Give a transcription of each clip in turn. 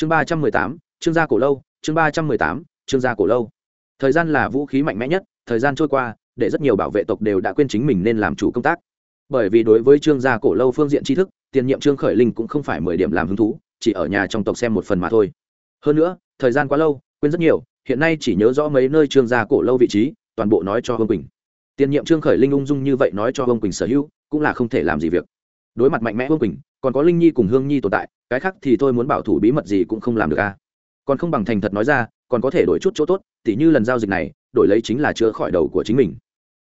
chương ba trăm mười tám chương gia cổ lâu, chương ba trăm mười tám chương gia cổ lâu. Thời gian là vũ khí mạnh mẽ nhất, thời gian trôi qua, để rất nhiều bảo vệ tộc đều đã quên chính mình nên làm chủ công tác. Bởi vì đối với trương gia cổ lâu phương diện tri thức, tiền nhiệm trương khởi linh cũng không phải mười điểm làm hứng thú, chỉ ở nhà trong tộc xem một phần mà thôi. Hơn nữa, thời gian quá lâu, quên rất nhiều, hiện nay chỉ nhớ rõ mấy nơi trương gia cổ lâu vị trí, toàn bộ nói cho vương quỳnh. Tiền nhiệm trương khởi linh ung dung như vậy nói cho vương quỳnh sở hữu, cũng là không thể làm gì việc đối mặt mạnh mẽ vương quỳnh, còn có linh nhi cùng hương nhi tồn tại, cái khác thì tôi muốn bảo thủ bí mật gì cũng không làm được a còn không bằng thành thật nói ra, còn có thể đổi chút chỗ tốt, tỉ như lần giao dịch này, đổi lấy chính là chữa khỏi đầu của chính mình.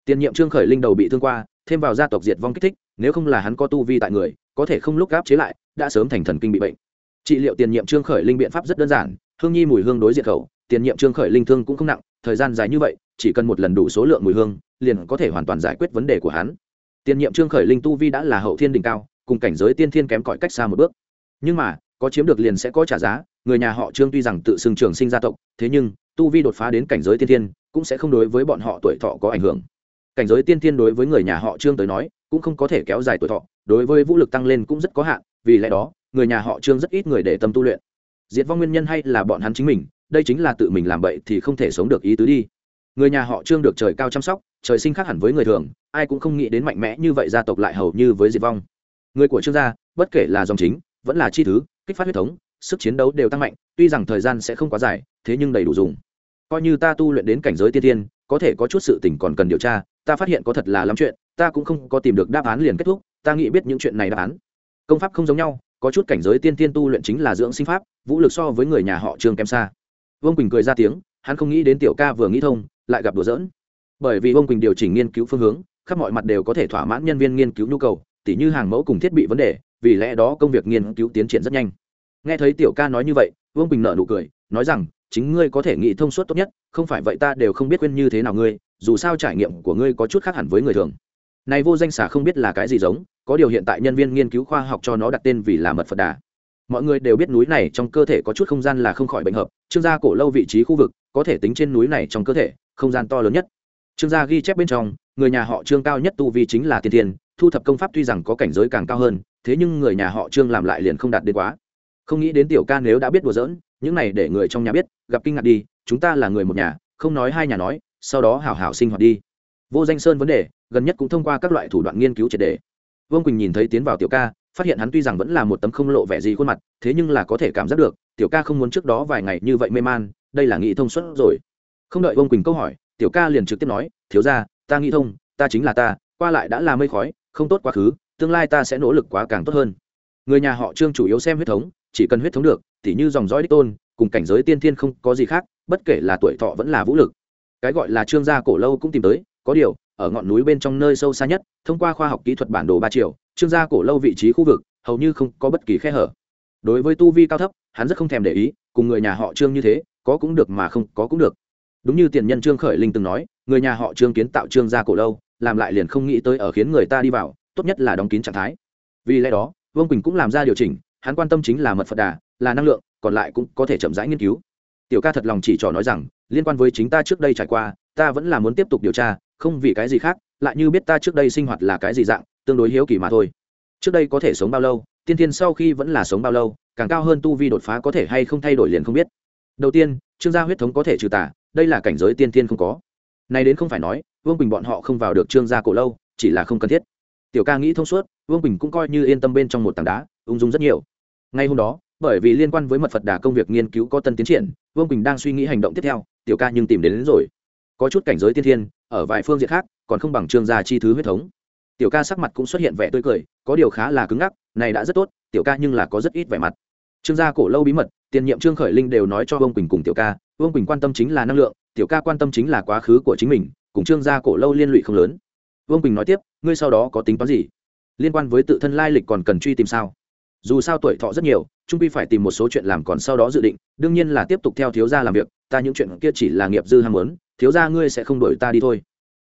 Tiền nhiệm trương khởi linh đầu bị thương qua, thêm vào gia tộc diệt vong kích thích, nếu không là hắn có tu vi tại người, có thể không lúc gáp chế lại, đã sớm thành thần kinh bị bệnh. Trị liệu tiền nhiệm trương khởi linh biện pháp rất đơn giản, hương nhi mùi hương đối diện khẩu, tiền nhiệm trương khởi linh thương cũng không nặng, thời gian dài như vậy, chỉ cần một lần đủ số lượng mùi hương, liền có thể hoàn toàn giải quyết vấn đề của hắn tiền nhiệm trương khởi linh tu vi đã là hậu thiên đỉnh cao, cùng cảnh giới tiên thiên kém cỏi cách xa một bước. Nhưng mà, có chiếm được liền sẽ có trả giá, người nhà họ trương tuy rằng tự xưng trường sinh gia tộc, thế nhưng, tu vi đột phá đến cảnh giới tiên thiên, cũng sẽ không đối với bọn họ tuổi thọ có ảnh hưởng. Cảnh giới tiên thiên đối với người nhà họ trương tới nói, cũng không có thể kéo dài tuổi thọ, đối với vũ lực tăng lên cũng rất có hạn, vì lẽ đó, người nhà họ trương rất ít người để tâm tu luyện. Diệt vong nguyên nhân hay là bọn hắn chính mình, đây chính là tự mình làm bậy thì không thể sống được ý tứ đi. Người nhà họ trương được trời cao chăm sóc trời sinh khác hẳn với người thường, ai cũng không nghĩ đến mạnh mẽ như vậy gia tộc lại hầu như với diệt vong. Người của trương gia, bất kể là dòng chính, vẫn là chi thứ, kích phát huyết thống, sức chiến đấu đều tăng mạnh, tuy rằng thời gian sẽ không quá dài, thế nhưng đầy đủ dùng. Coi như ta tu luyện đến cảnh giới tiên tiên, có thể có chút sự tình còn cần điều tra, ta phát hiện có thật là lắm chuyện, ta cũng không có tìm được đáp án liền kết thúc, ta nghĩ biết những chuyện này đáp án. Công pháp không giống nhau, có chút cảnh giới tiên tiên tu luyện chính là dưỡng sinh pháp, vũ lực so với người nhà họ trương kém xa. Vương quỳnh cười ra tiếng, hắn không nghĩ đến tiểu ca vừa nghĩ thông, lại gặp đùa dỡn bởi vì vương quỳnh điều chỉnh nghiên cứu phương hướng, khắp mọi mặt đều có thể thỏa mãn nhân viên nghiên cứu nhu cầu, tỉ như hàng mẫu cùng thiết bị vấn đề, vì lẽ đó công việc nghiên cứu tiến triển rất nhanh. Nghe thấy tiểu ca nói như vậy vương quỳnh nợ nụ cười, nói rằng, chính ngươi có thể nghĩ thông suốt tốt nhất, không phải vậy ta đều không biết quên như thế nào ngươi, dù sao trải nghiệm của ngươi có chút khác hẳn với người thường. Này vô danh xả không biết là cái gì giống, có điều hiện tại nhân viên nghiên cứu khoa học cho nó đặt tên vì là mật phật đà. Mọi người đều biết núi này trong cơ thể có chút không gian là không khỏi bệnh hợp, trương gia cổ lâu vị trí khu vực, có thể tính trên núi này trong cơ thể, không gian to lớn nhất trương gia ghi chép bên trong, người nhà họ trương cao nhất tu vi chính là tiên tiên thu thập công pháp tuy rằng có cảnh giới càng cao hơn, thế nhưng người nhà họ trương làm lại liền không đạt đến quá. Không nghĩ đến tiểu ca nếu đã biết đùa giỡn, những này để người trong nhà biết, gặp kinh ngạc đi, chúng ta là người một nhà, không nói hai nhà nói, sau đó hảo hảo sinh hoạt đi. Vô danh sơn vấn đề, gần nhất cũng thông qua các loại thủ đoạn nghiên cứu triệt đề vương quỳnh nhìn thấy tiến vào tiểu ca, phát hiện hắn tuy rằng vẫn là một tấm không lộ vẻ gì khuôn mặt, thế nhưng là có thể cảm giác được, tiểu ca không muốn trước đó vài ngày như vậy mê man, đây là nghĩ thông suốt rồi. Không đợi vương quỳnh câu hỏi tiểu ca liền trực tiếp nói, thiếu ra ta nghĩ thông, ta chính là ta, qua lại đã là mây khói, không tốt quá khứ, tương lai ta sẽ nỗ lực quá càng tốt hơn. Người nhà họ trương chủ yếu xem huyết thống, chỉ cần huyết thống được, tỉ như dòng dõi đích tôn, cùng cảnh giới tiên thiên không có gì khác, bất kể là tuổi thọ vẫn là vũ lực. Cái gọi là trương gia cổ lâu cũng tìm tới, có điều, ở ngọn núi bên trong nơi sâu xa nhất, thông qua khoa học kỹ thuật bản đồ ba triệu trương gia cổ lâu vị trí khu vực, hầu như không có bất kỳ khe hở. Đối với tu vi cao thấp, hắn rất không thèm để ý, cùng người nhà họ trương như thế, có cũng được mà không có cũng được đúng như tiền nhân trương khởi linh từng nói, người nhà họ trương kiến tạo trương gia cổ lâu, làm lại liền không nghĩ tới ở khiến người ta đi vào, tốt nhất là đóng kín trạng thái. Vì lẽ đó, vương quỳnh cũng làm ra điều chỉnh, hắn quan tâm chính là mật phật đà, là năng lượng, còn lại cũng có thể chậm rãi nghiên cứu. Tiểu ca thật lòng chỉ trò nói rằng, liên quan với chính ta trước đây trải qua, ta vẫn là muốn tiếp tục điều tra, không vì cái gì khác, lại như biết ta trước đây sinh hoạt là cái gì dạng, tương đối hiếu kỳ mà thôi. Trước đây có thể sống bao lâu, tiên tiên sau khi vẫn là sống bao lâu, càng cao hơn tu vi đột phá có thể hay không thay đổi liền không biết. Đầu tiên, trương gia huyết thống có thể trừ tả đây là cảnh giới tiên tiên không có. Này đến không phải nói vương bình bọn họ không vào được trương gia cổ lâu chỉ là không cần thiết. Tiểu ca nghĩ thông suốt vương bình cũng coi như yên tâm bên trong một tảng đá ung dung rất nhiều. Ngay hôm đó bởi vì liên quan với mật phật đà công việc nghiên cứu có tân tiến triển vương bình đang suy nghĩ hành động tiếp theo tiểu ca nhưng tìm đến, đến rồi. Có chút cảnh giới tiên thiên ở vài phương diện khác còn không bằng trương gia chi thứ huyết thống. Tiểu ca sắc mặt cũng xuất hiện vẻ tươi cười có điều khá là cứng ngắc này đã rất tốt tiểu ca nhưng là có rất ít vẻ mặt. Trương gia cổ lâu bí mật tiền nhiệm trương khởi linh đều nói cho vương quỳnh cùng tiểu ca vương quỳnh quan tâm chính là năng lượng tiểu ca quan tâm chính là quá khứ của chính mình cùng trương gia cổ lâu liên lụy không lớn vương quỳnh nói tiếp ngươi sau đó có tính toán gì liên quan với tự thân lai lịch còn cần truy tìm sao dù sao tuổi thọ rất nhiều trung pi phải tìm một số chuyện làm còn sau đó dự định đương nhiên là tiếp tục theo thiếu gia làm việc ta những chuyện kia chỉ là nghiệp dư ham muốn thiếu gia ngươi sẽ không đổi ta đi thôi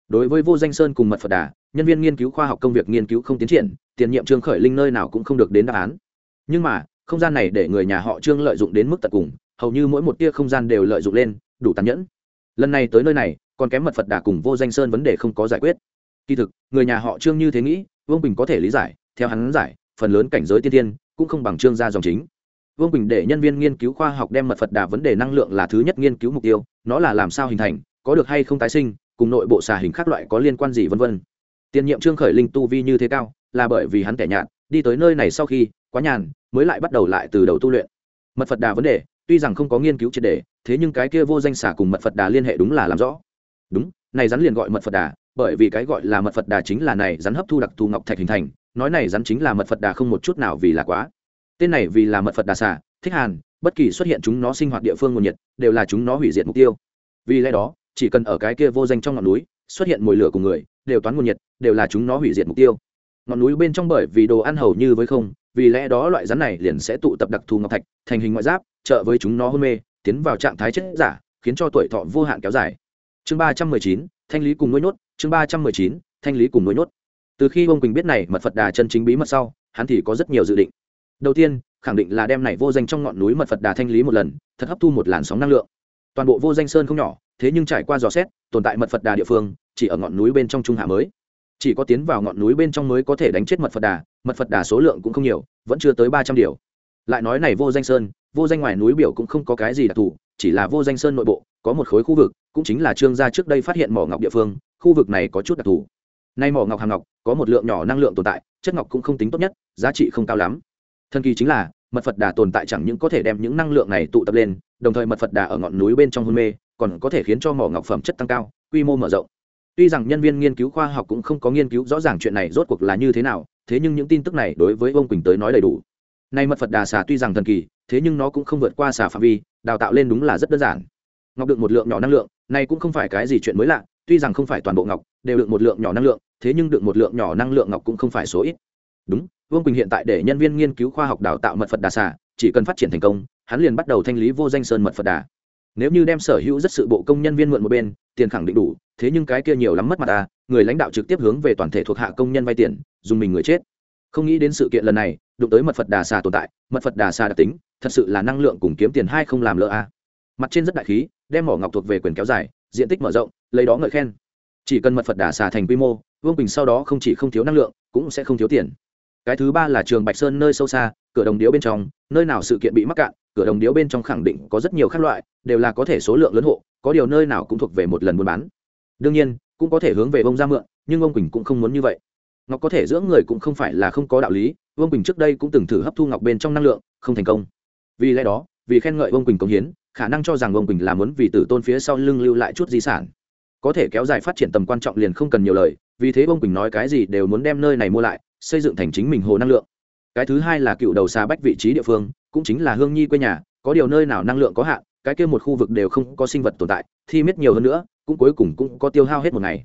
đối với vô danh sơn cùng mật phật đà nhân viên nghiên cứu khoa học công việc nghiên cứu không tiến triển tiền nhiệm trương khởi linh nơi nào cũng không được đến đáp án nhưng mà không gian này để người nhà họ trương lợi dụng đến mức tận cùng hầu như mỗi một tia không gian đều lợi dụng lên, đủ tàn nhẫn. Lần này tới nơi này, còn kém mật phật đà cùng vô danh sơn vấn đề không có giải quyết. Kỳ thực, người nhà họ trương như thế nghĩ, vương bình có thể lý giải, theo hắn giải, phần lớn cảnh giới tiên tiên cũng không bằng trương gia dòng chính. Vương bình để nhân viên nghiên cứu khoa học đem mật phật đà vấn đề năng lượng là thứ nhất nghiên cứu mục tiêu, nó là làm sao hình thành, có được hay không tái sinh, cùng nội bộ xà hình khác loại có liên quan gì vân vân. Tiền nhiệm trương khởi linh tu vi như thế cao, là bởi vì hắn kẻ nhạt, đi tới nơi này sau khi, quá nhàn, mới lại bắt đầu lại từ đầu tu luyện. Mật phật đà vấn đề tuy rằng không có nghiên cứu triệt đề, thế nhưng cái kia vô danh xả cùng mật phật đà liên hệ đúng là làm rõ. Đúng, này rắn liền gọi mật phật đà, bởi vì cái gọi là mật phật đà chính là này rắn hấp thu đặc thù ngọc thạch hình thành, nói này rắn chính là mật phật đà không một chút nào vì là quá. Tên này vì là mật phật đà xả, thích hàn, bất kỳ xuất hiện chúng nó sinh hoạt địa phương nguồn nhiệt, đều là chúng nó hủy diệt mục tiêu. Vì lẽ đó, chỉ cần ở cái kia vô danh trong ngọn núi, xuất hiện mùi lửa cùng người, đều toán nguồn nhiệt, đều là chúng nó hủy diệt mục tiêu ngọn núi bên trong bởi vì đồ ăn hầu như với không, vì lẽ đó loại rắn này liền sẽ tụ tập đặc thù ngọc thạch, thành hình ngoại giáp, trợ với chúng nó hôn mê, tiến vào trạng thái chết giả, khiến cho tuổi thọ vô hạn kéo dài. Chương ba trăm mười chín, thanh lý cùng nuôi nhốt, chương ba trăm mười chín, thanh lý cùng nuôi nhốt. Từ khi ông quỳnh biết này mật phật đà chân chính bí mật sau, hắn thì có rất nhiều dự định. Đầu tiên, khẳng định là đem này vô danh trong ngọn núi mật phật đà thanh lý một lần, thật hấp thu một làn sóng năng lượng. Toàn bộ vô danh sơn không nhỏ, thế nhưng trải qua dò xét, tồn tại mật phật đà địa phương, chỉ ở ngọn núi bên trong trung hạ mới chỉ có tiến vào ngọn núi bên trong mới có thể đánh chết mật phật đà, mật phật đà số lượng cũng không nhiều, vẫn chưa tới ba trăm điều. Lại nói này vô danh sơn, vô danh ngoài núi biểu cũng không có cái gì đặc thù, chỉ là vô danh sơn nội bộ, có một khối khu vực, cũng chính là trương gia trước đây phát hiện mỏ ngọc địa phương, khu vực này có chút đặc thù. Nay mỏ ngọc hàng ngọc, có một lượng nhỏ năng lượng tồn tại, chất ngọc cũng không tính tốt nhất, giá trị không cao lắm. Thần kỳ chính là, mật phật đà tồn tại chẳng những có thể đem những năng lượng này tụ tập lên, đồng thời mật phật đà ở ngọn núi bên trong hôn mê, còn có thể khiến cho mỏ ngọc phẩm chất tăng cao, quy mô mở rộng tuy rằng nhân viên nghiên cứu khoa học cũng không có nghiên cứu rõ ràng chuyện này rốt cuộc là như thế nào, thế nhưng những tin tức này đối với ông quỳnh tới nói đầy đủ. Nay mật phật đà xà tuy rằng thần kỳ, thế nhưng nó cũng không vượt qua xà phạm vi, đào tạo lên đúng là rất đơn giản. Ngọc được một lượng nhỏ năng lượng này cũng không phải cái gì chuyện mới lạ, tuy rằng không phải toàn bộ ngọc đều được một lượng nhỏ năng lượng, thế nhưng được một lượng nhỏ năng lượng ngọc cũng không phải số ít. Đúng, vương quỳnh hiện tại để nhân viên nghiên cứu khoa học đào tạo mật phật đà xà, chỉ cần phát triển thành công, hắn liền bắt đầu thanh lý vô danh sơn mật phật đà. Nếu như đem sở hữu rất sự bộ công nhân viên mượn một bên, tiền khẳng định đủ thế nhưng cái kia nhiều lắm mất mặt ta người lãnh đạo trực tiếp hướng về toàn thể thuộc hạ công nhân vay tiền, dùng mình người chết. Không nghĩ đến sự kiện lần này, đụng tới mật phật đà xà tồn tại, mật phật đà xà đặc tính, thật sự là năng lượng cùng kiếm tiền hai không làm lỡ a mặt trên rất đại khí, đem mỏ ngọc thuộc về quyền kéo dài, diện tích mở rộng, lấy đó ngợi khen. Chỉ cần mật phật đà xà thành quy mô, vương bình sau đó không chỉ không thiếu năng lượng, cũng sẽ không thiếu tiền. Cái thứ ba là trường bạch sơn nơi sâu xa, cửa đồng điếu bên trong, nơi nào sự kiện bị mắc cạn, cửa đồng điếu bên trong khẳng định có rất nhiều các loại, đều là có thể số lượng lớn hộ, có điều nơi nào cũng thuộc về một lần buôn bán đương nhiên, cũng có thể hướng về bông ra mượn, nhưng ông quỳnh cũng không muốn như vậy. Ngọc có thể dưỡng người cũng không phải là không có đạo lý, ông quỳnh trước đây cũng từng thử hấp thu ngọc bên trong năng lượng, không thành công. Vì lẽ đó, vì khen ngợi ông quỳnh công hiến, khả năng cho rằng ông quỳnh là muốn vì tử tôn phía sau lưng lưu lại chút di sản. Có thể kéo dài phát triển tầm quan trọng liền không cần nhiều lời, vì thế ông quỳnh nói cái gì đều muốn đem nơi này mua lại, xây dựng thành chính mình hồ năng lượng. Cái thứ hai là cựu đầu xa bách vị trí địa phương, cũng chính là hương nhi quê nhà, có điều nơi nào năng lượng có hạn cái kia một khu vực đều không có sinh vật tồn tại, thi miết nhiều hơn nữa, cũng cuối cùng cũng có tiêu hao hết một ngày.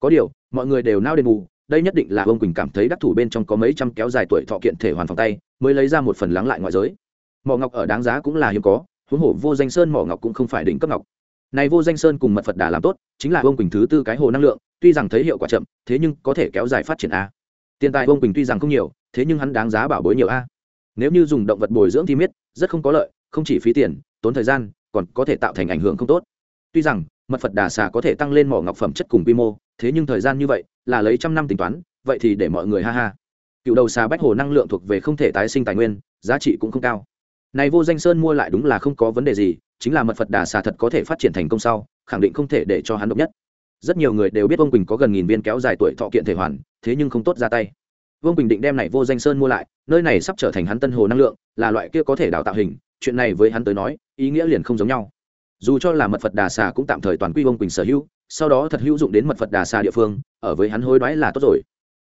Có điều, mọi người đều nao đền bù, đây nhất định là ông quỳnh cảm thấy đắc thủ bên trong có mấy trăm kéo dài tuổi thọ kiện thể hoàn phòng tay, mới lấy ra một phần lắng lại ngoại giới. Mỏ ngọc ở đáng giá cũng là hiếm có, huống hồ vô danh sơn mỏ ngọc cũng không phải đỉnh cấp ngọc. Này vô danh sơn cùng mật phật đà làm tốt, chính là ông quỳnh thứ tư cái hồ năng lượng, tuy rằng thấy hiệu quả chậm, thế nhưng có thể kéo dài phát triển a. Tiền tài ông quỳnh tuy rằng không nhiều, thế nhưng hắn đáng giá bảo bối nhiều a. Nếu như dùng động vật bồi dưỡng thì miết, rất không có lợi, không chỉ phí tiền, tốn thời gian còn có thể tạo thành ảnh hưởng không tốt. Tuy rằng, mật phật đà xà có thể tăng lên mỏ ngọc phẩm chất cùng quy mô, thế nhưng thời gian như vậy, là lấy trăm năm tính toán, vậy thì để mọi người ha ha. Cựu đầu xà bách hồ năng lượng thuộc về không thể tái sinh tài nguyên, giá trị cũng không cao. Này vô danh sơn mua lại đúng là không có vấn đề gì, chính là mật phật đà xà thật có thể phát triển thành công sau, khẳng định không thể để cho hắn độc nhất. Rất nhiều người đều biết ông quỳnh có gần nghìn viên kéo dài tuổi thọ kiện thể hoàn, thế nhưng không tốt ra tay. Vương quỳnh định đem này vô danh sơn mua lại, nơi này sắp trở thành hắn tân hồ năng lượng, là loại kia có thể đào tạo hình, chuyện này với hắn tới nói ý nghĩa liền không giống nhau. Dù cho là mật phật đà xà cũng tạm thời toàn quy ông quỳnh sở hữu, sau đó thật hữu dụng đến mật phật đà xà địa phương, ở với hắn hối đoái là tốt rồi.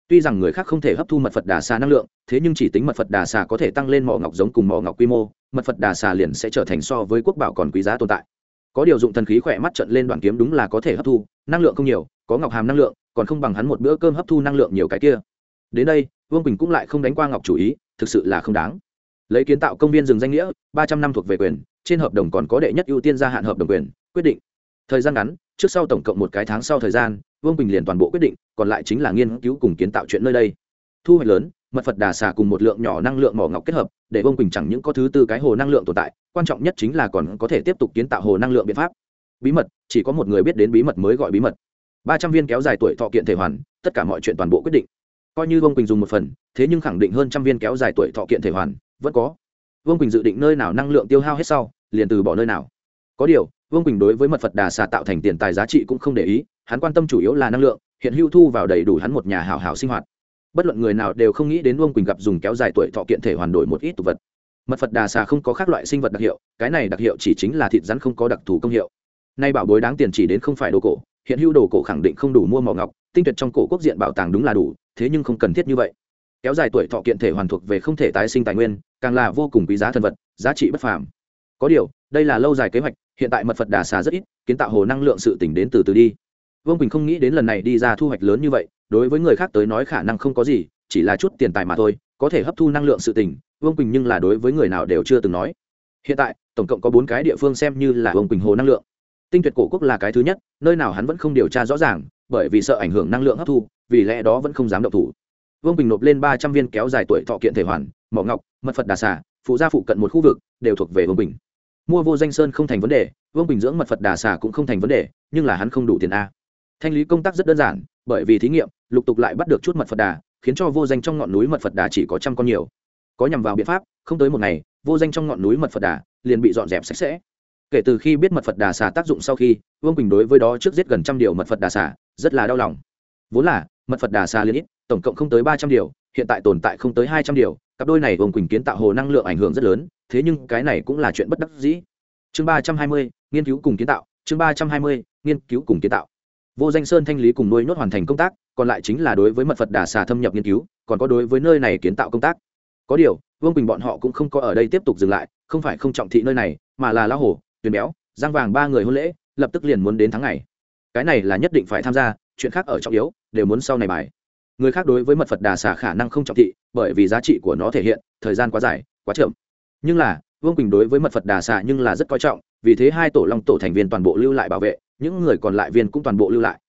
Tuy rằng người khác không thể hấp thu mật phật đà xà năng lượng, thế nhưng chỉ tính mật phật đà xà có thể tăng lên mỏ ngọc giống cùng mỏ ngọc quy mô, mật phật đà xà liền sẽ trở thành so với quốc bảo còn quý giá tồn tại. Có điều dụng thần khí khỏe mắt trận lên đoạn kiếm đúng là có thể hấp thu, năng lượng không nhiều, có ngọc hàm năng lượng, còn không bằng hắn một bữa cơm hấp thu năng lượng nhiều cái kia. Đến đây, vương quỳnh cũng lại không đánh qua ngọc chủ ý, thực sự là không đáng lấy kiến tạo công viên rừng danh nghĩa, ba trăm năm thuộc về quyền, trên hợp đồng còn có đệ nhất ưu tiên gia hạn hợp đồng quyền, quyết định. Thời gian ngắn, trước sau tổng cộng một cái tháng sau thời gian, vương bình liền toàn bộ quyết định, còn lại chính là nghiên cứu cùng kiến tạo chuyện nơi đây. Thu hoạch lớn, mật phật đà xà cùng một lượng nhỏ năng lượng mỏ ngọc kết hợp, để vương bình chẳng những có thứ tư cái hồ năng lượng tồn tại, quan trọng nhất chính là còn có thể tiếp tục kiến tạo hồ năng lượng biện pháp. Bí mật, chỉ có một người biết đến bí mật mới gọi bí mật. Ba trăm viên kéo dài tuổi thọ kiện thể hoàn, tất cả mọi chuyện toàn bộ quyết định. Coi như vương bình dùng một phần, thế nhưng khẳng định hơn trăm viên kéo dài tuổi thọ kiện thể hoàn vẫn có. Vương quỳnh dự định nơi nào năng lượng tiêu hao hết sau, liền từ bỏ nơi nào. Có điều, vương quỳnh đối với mật phật đà xà tạo thành tiền tài giá trị cũng không để ý, hắn quan tâm chủ yếu là năng lượng, hiện hưu thu vào đầy đủ hắn một nhà hảo hảo sinh hoạt. Bất luận người nào đều không nghĩ đến vương quỳnh gặp dùng kéo dài tuổi thọ kiện thể hoàn đổi một ít tục vật. Mật phật đà xà không có các loại sinh vật đặc hiệu, cái này đặc hiệu chỉ chính là thịt rắn không có đặc thù công hiệu. Nay bảo bối đáng tiền chỉ đến không phải đồ cổ, hiện hữu đồ cổ khẳng định không đủ mua mỏ ngọc, tinh tuyệt trong cổ quốc diện bảo tàng đúng là đủ, thế nhưng không cần thiết như vậy. Kéo dài tuổi thọ kiện thể hoàn thuộc về không thể tái sinh tài nguyên càng là vô cùng quý giá thần vật, giá trị bất phàm. Có điều, đây là lâu dài kế hoạch, hiện tại mật phật đà xà rất ít, kiến tạo hồ năng lượng sự tỉnh đến từ từ đi. Vương quỳnh không nghĩ đến lần này đi ra thu hoạch lớn như vậy, đối với người khác tới nói khả năng không có gì, chỉ là chút tiền tài mà thôi, có thể hấp thu năng lượng sự tỉnh, vương quỳnh nhưng là đối với người nào đều chưa từng nói. Hiện tại, tổng cộng có bốn cái địa phương xem như là vương quỳnh hồ năng lượng. Tinh tuyệt cổ quốc là cái thứ nhất, nơi nào hắn vẫn không điều tra rõ ràng, bởi vì sợ ảnh hưởng năng lượng hấp thu, vì lẽ đó vẫn không dám động thủ. Vương bình nộp lên ba trăm viên kéo dài tuổi thọ kiện thể hoàn mỏ ngọc, mật phật đà xà, phụ gia phụ cận một khu vực, đều thuộc về vương bình. Mua vô danh sơn không thành vấn đề, vương bình dưỡng mật phật đà xà cũng không thành vấn đề, nhưng là hắn không đủ tiền a. Thanh lý công tác rất đơn giản, bởi vì thí nghiệm, lục tục lại bắt được chút mật phật đà, khiến cho vô danh trong ngọn núi mật phật đà chỉ có trăm con nhiều. Có nhằm vào biện pháp, không tới một ngày, vô danh trong ngọn núi mật phật đà liền bị dọn dẹp sạch sẽ. Kể từ khi biết mật phật đà xà tác dụng sau khi, vương quỳnh đối với đó trước giết gần trăm điều mật phật đà xà, rất là đau lòng. Vốn là, mật phật đà xà liên ít, tổng cộng không tới ba trăm điều hiện tại tồn tại không tới hai trăm điều, cặp đôi này vương quỳnh kiến tạo hồ năng lượng ảnh hưởng rất lớn, thế nhưng cái này cũng là chuyện bất đắc dĩ. Chương ba trăm hai mươi, nghiên cứu cùng kiến tạo, chương ba trăm hai mươi, nghiên cứu cùng kiến tạo. Vô danh sơn thanh lý cùng nuôi nhốt hoàn thành công tác, còn lại chính là đối với mật phật đà xà thâm nhập nghiên cứu, còn có đối với nơi này kiến tạo công tác. Có điều, vương quỳnh bọn họ cũng không có ở đây tiếp tục dừng lại, không phải không trọng thị nơi này, mà là lão hồ, tuyền béo, giang vàng ba người hôn lễ, lập tức liền muốn đến tháng ngày. Cái này là nhất định phải tham gia, chuyện khác ở trọng yếu, đều muốn sau này bài người khác đối với mật phật đà xà khả năng không trọng thị, bởi vì giá trị của nó thể hiện, thời gian quá dài, quá chậm. Nhưng là, vương quỳnh đối với mật phật đà xà nhưng là rất coi trọng, vì thế hai tổ long tổ thành viên toàn bộ lưu lại bảo vệ, những người còn lại viên cũng toàn bộ lưu lại.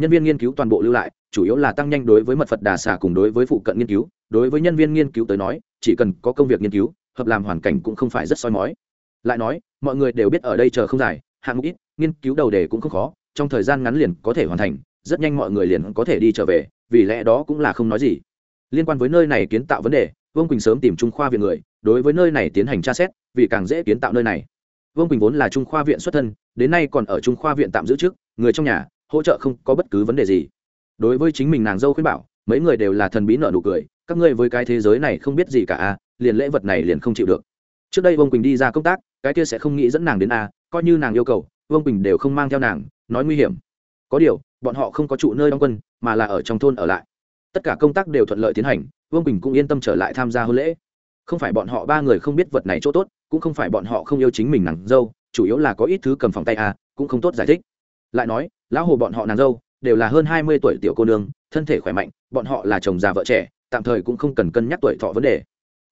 Nhân viên nghiên cứu toàn bộ lưu lại, chủ yếu là tăng nhanh đối với mật phật đà xà cùng đối với phụ cận nghiên cứu. Đối với nhân viên nghiên cứu tới nói, chỉ cần có công việc nghiên cứu, hợp làm hoàn cảnh cũng không phải rất soi mói. Lại nói, mọi người đều biết ở đây chờ không dài, hạng mục ít, nghiên cứu đầu đề cũng không khó, trong thời gian ngắn liền có thể hoàn thành, rất nhanh mọi người liền có thể đi trở về vì lẽ đó cũng là không nói gì. Liên quan với nơi này kiến tạo vấn đề, vương quỳnh sớm tìm trung khoa viện người, đối với nơi này tiến hành tra xét, vì càng dễ kiến tạo nơi này. Vương quỳnh vốn là trung khoa viện xuất thân, đến nay còn ở trung khoa viện tạm giữ trước người trong nhà, hỗ trợ không có bất cứ vấn đề gì. Đối với chính mình nàng dâu khuyên bảo, mấy người đều là thần bí nợ nụ cười, các ngươi với cái thế giới này không biết gì cả a liền lễ vật này liền không chịu được. Trước đây vương quỳnh đi ra công tác, cái kia sẽ không nghĩ dẫn nàng đến a coi như nàng yêu cầu, vương quỳnh đều không mang theo nàng, nói nguy hiểm. Có điều, bọn họ không có trụ nơi đóng quân mà là ở trong thôn ở lại. Tất cả công tác đều thuận lợi tiến hành vương Bình cũng yên tâm trở lại tham gia hôn lễ. Không phải bọn họ ba người không biết vật này chỗ tốt cũng không phải bọn họ không yêu chính mình nàng dâu chủ yếu là có ít thứ cầm phòng tay à, cũng không tốt giải thích. Lại nói lão hồ bọn họ nàng dâu đều là hơn hai mươi tuổi tiểu cô nương thân thể khỏe mạnh bọn họ là chồng già vợ trẻ tạm thời cũng không cần cân nhắc tuổi thọ vấn đề.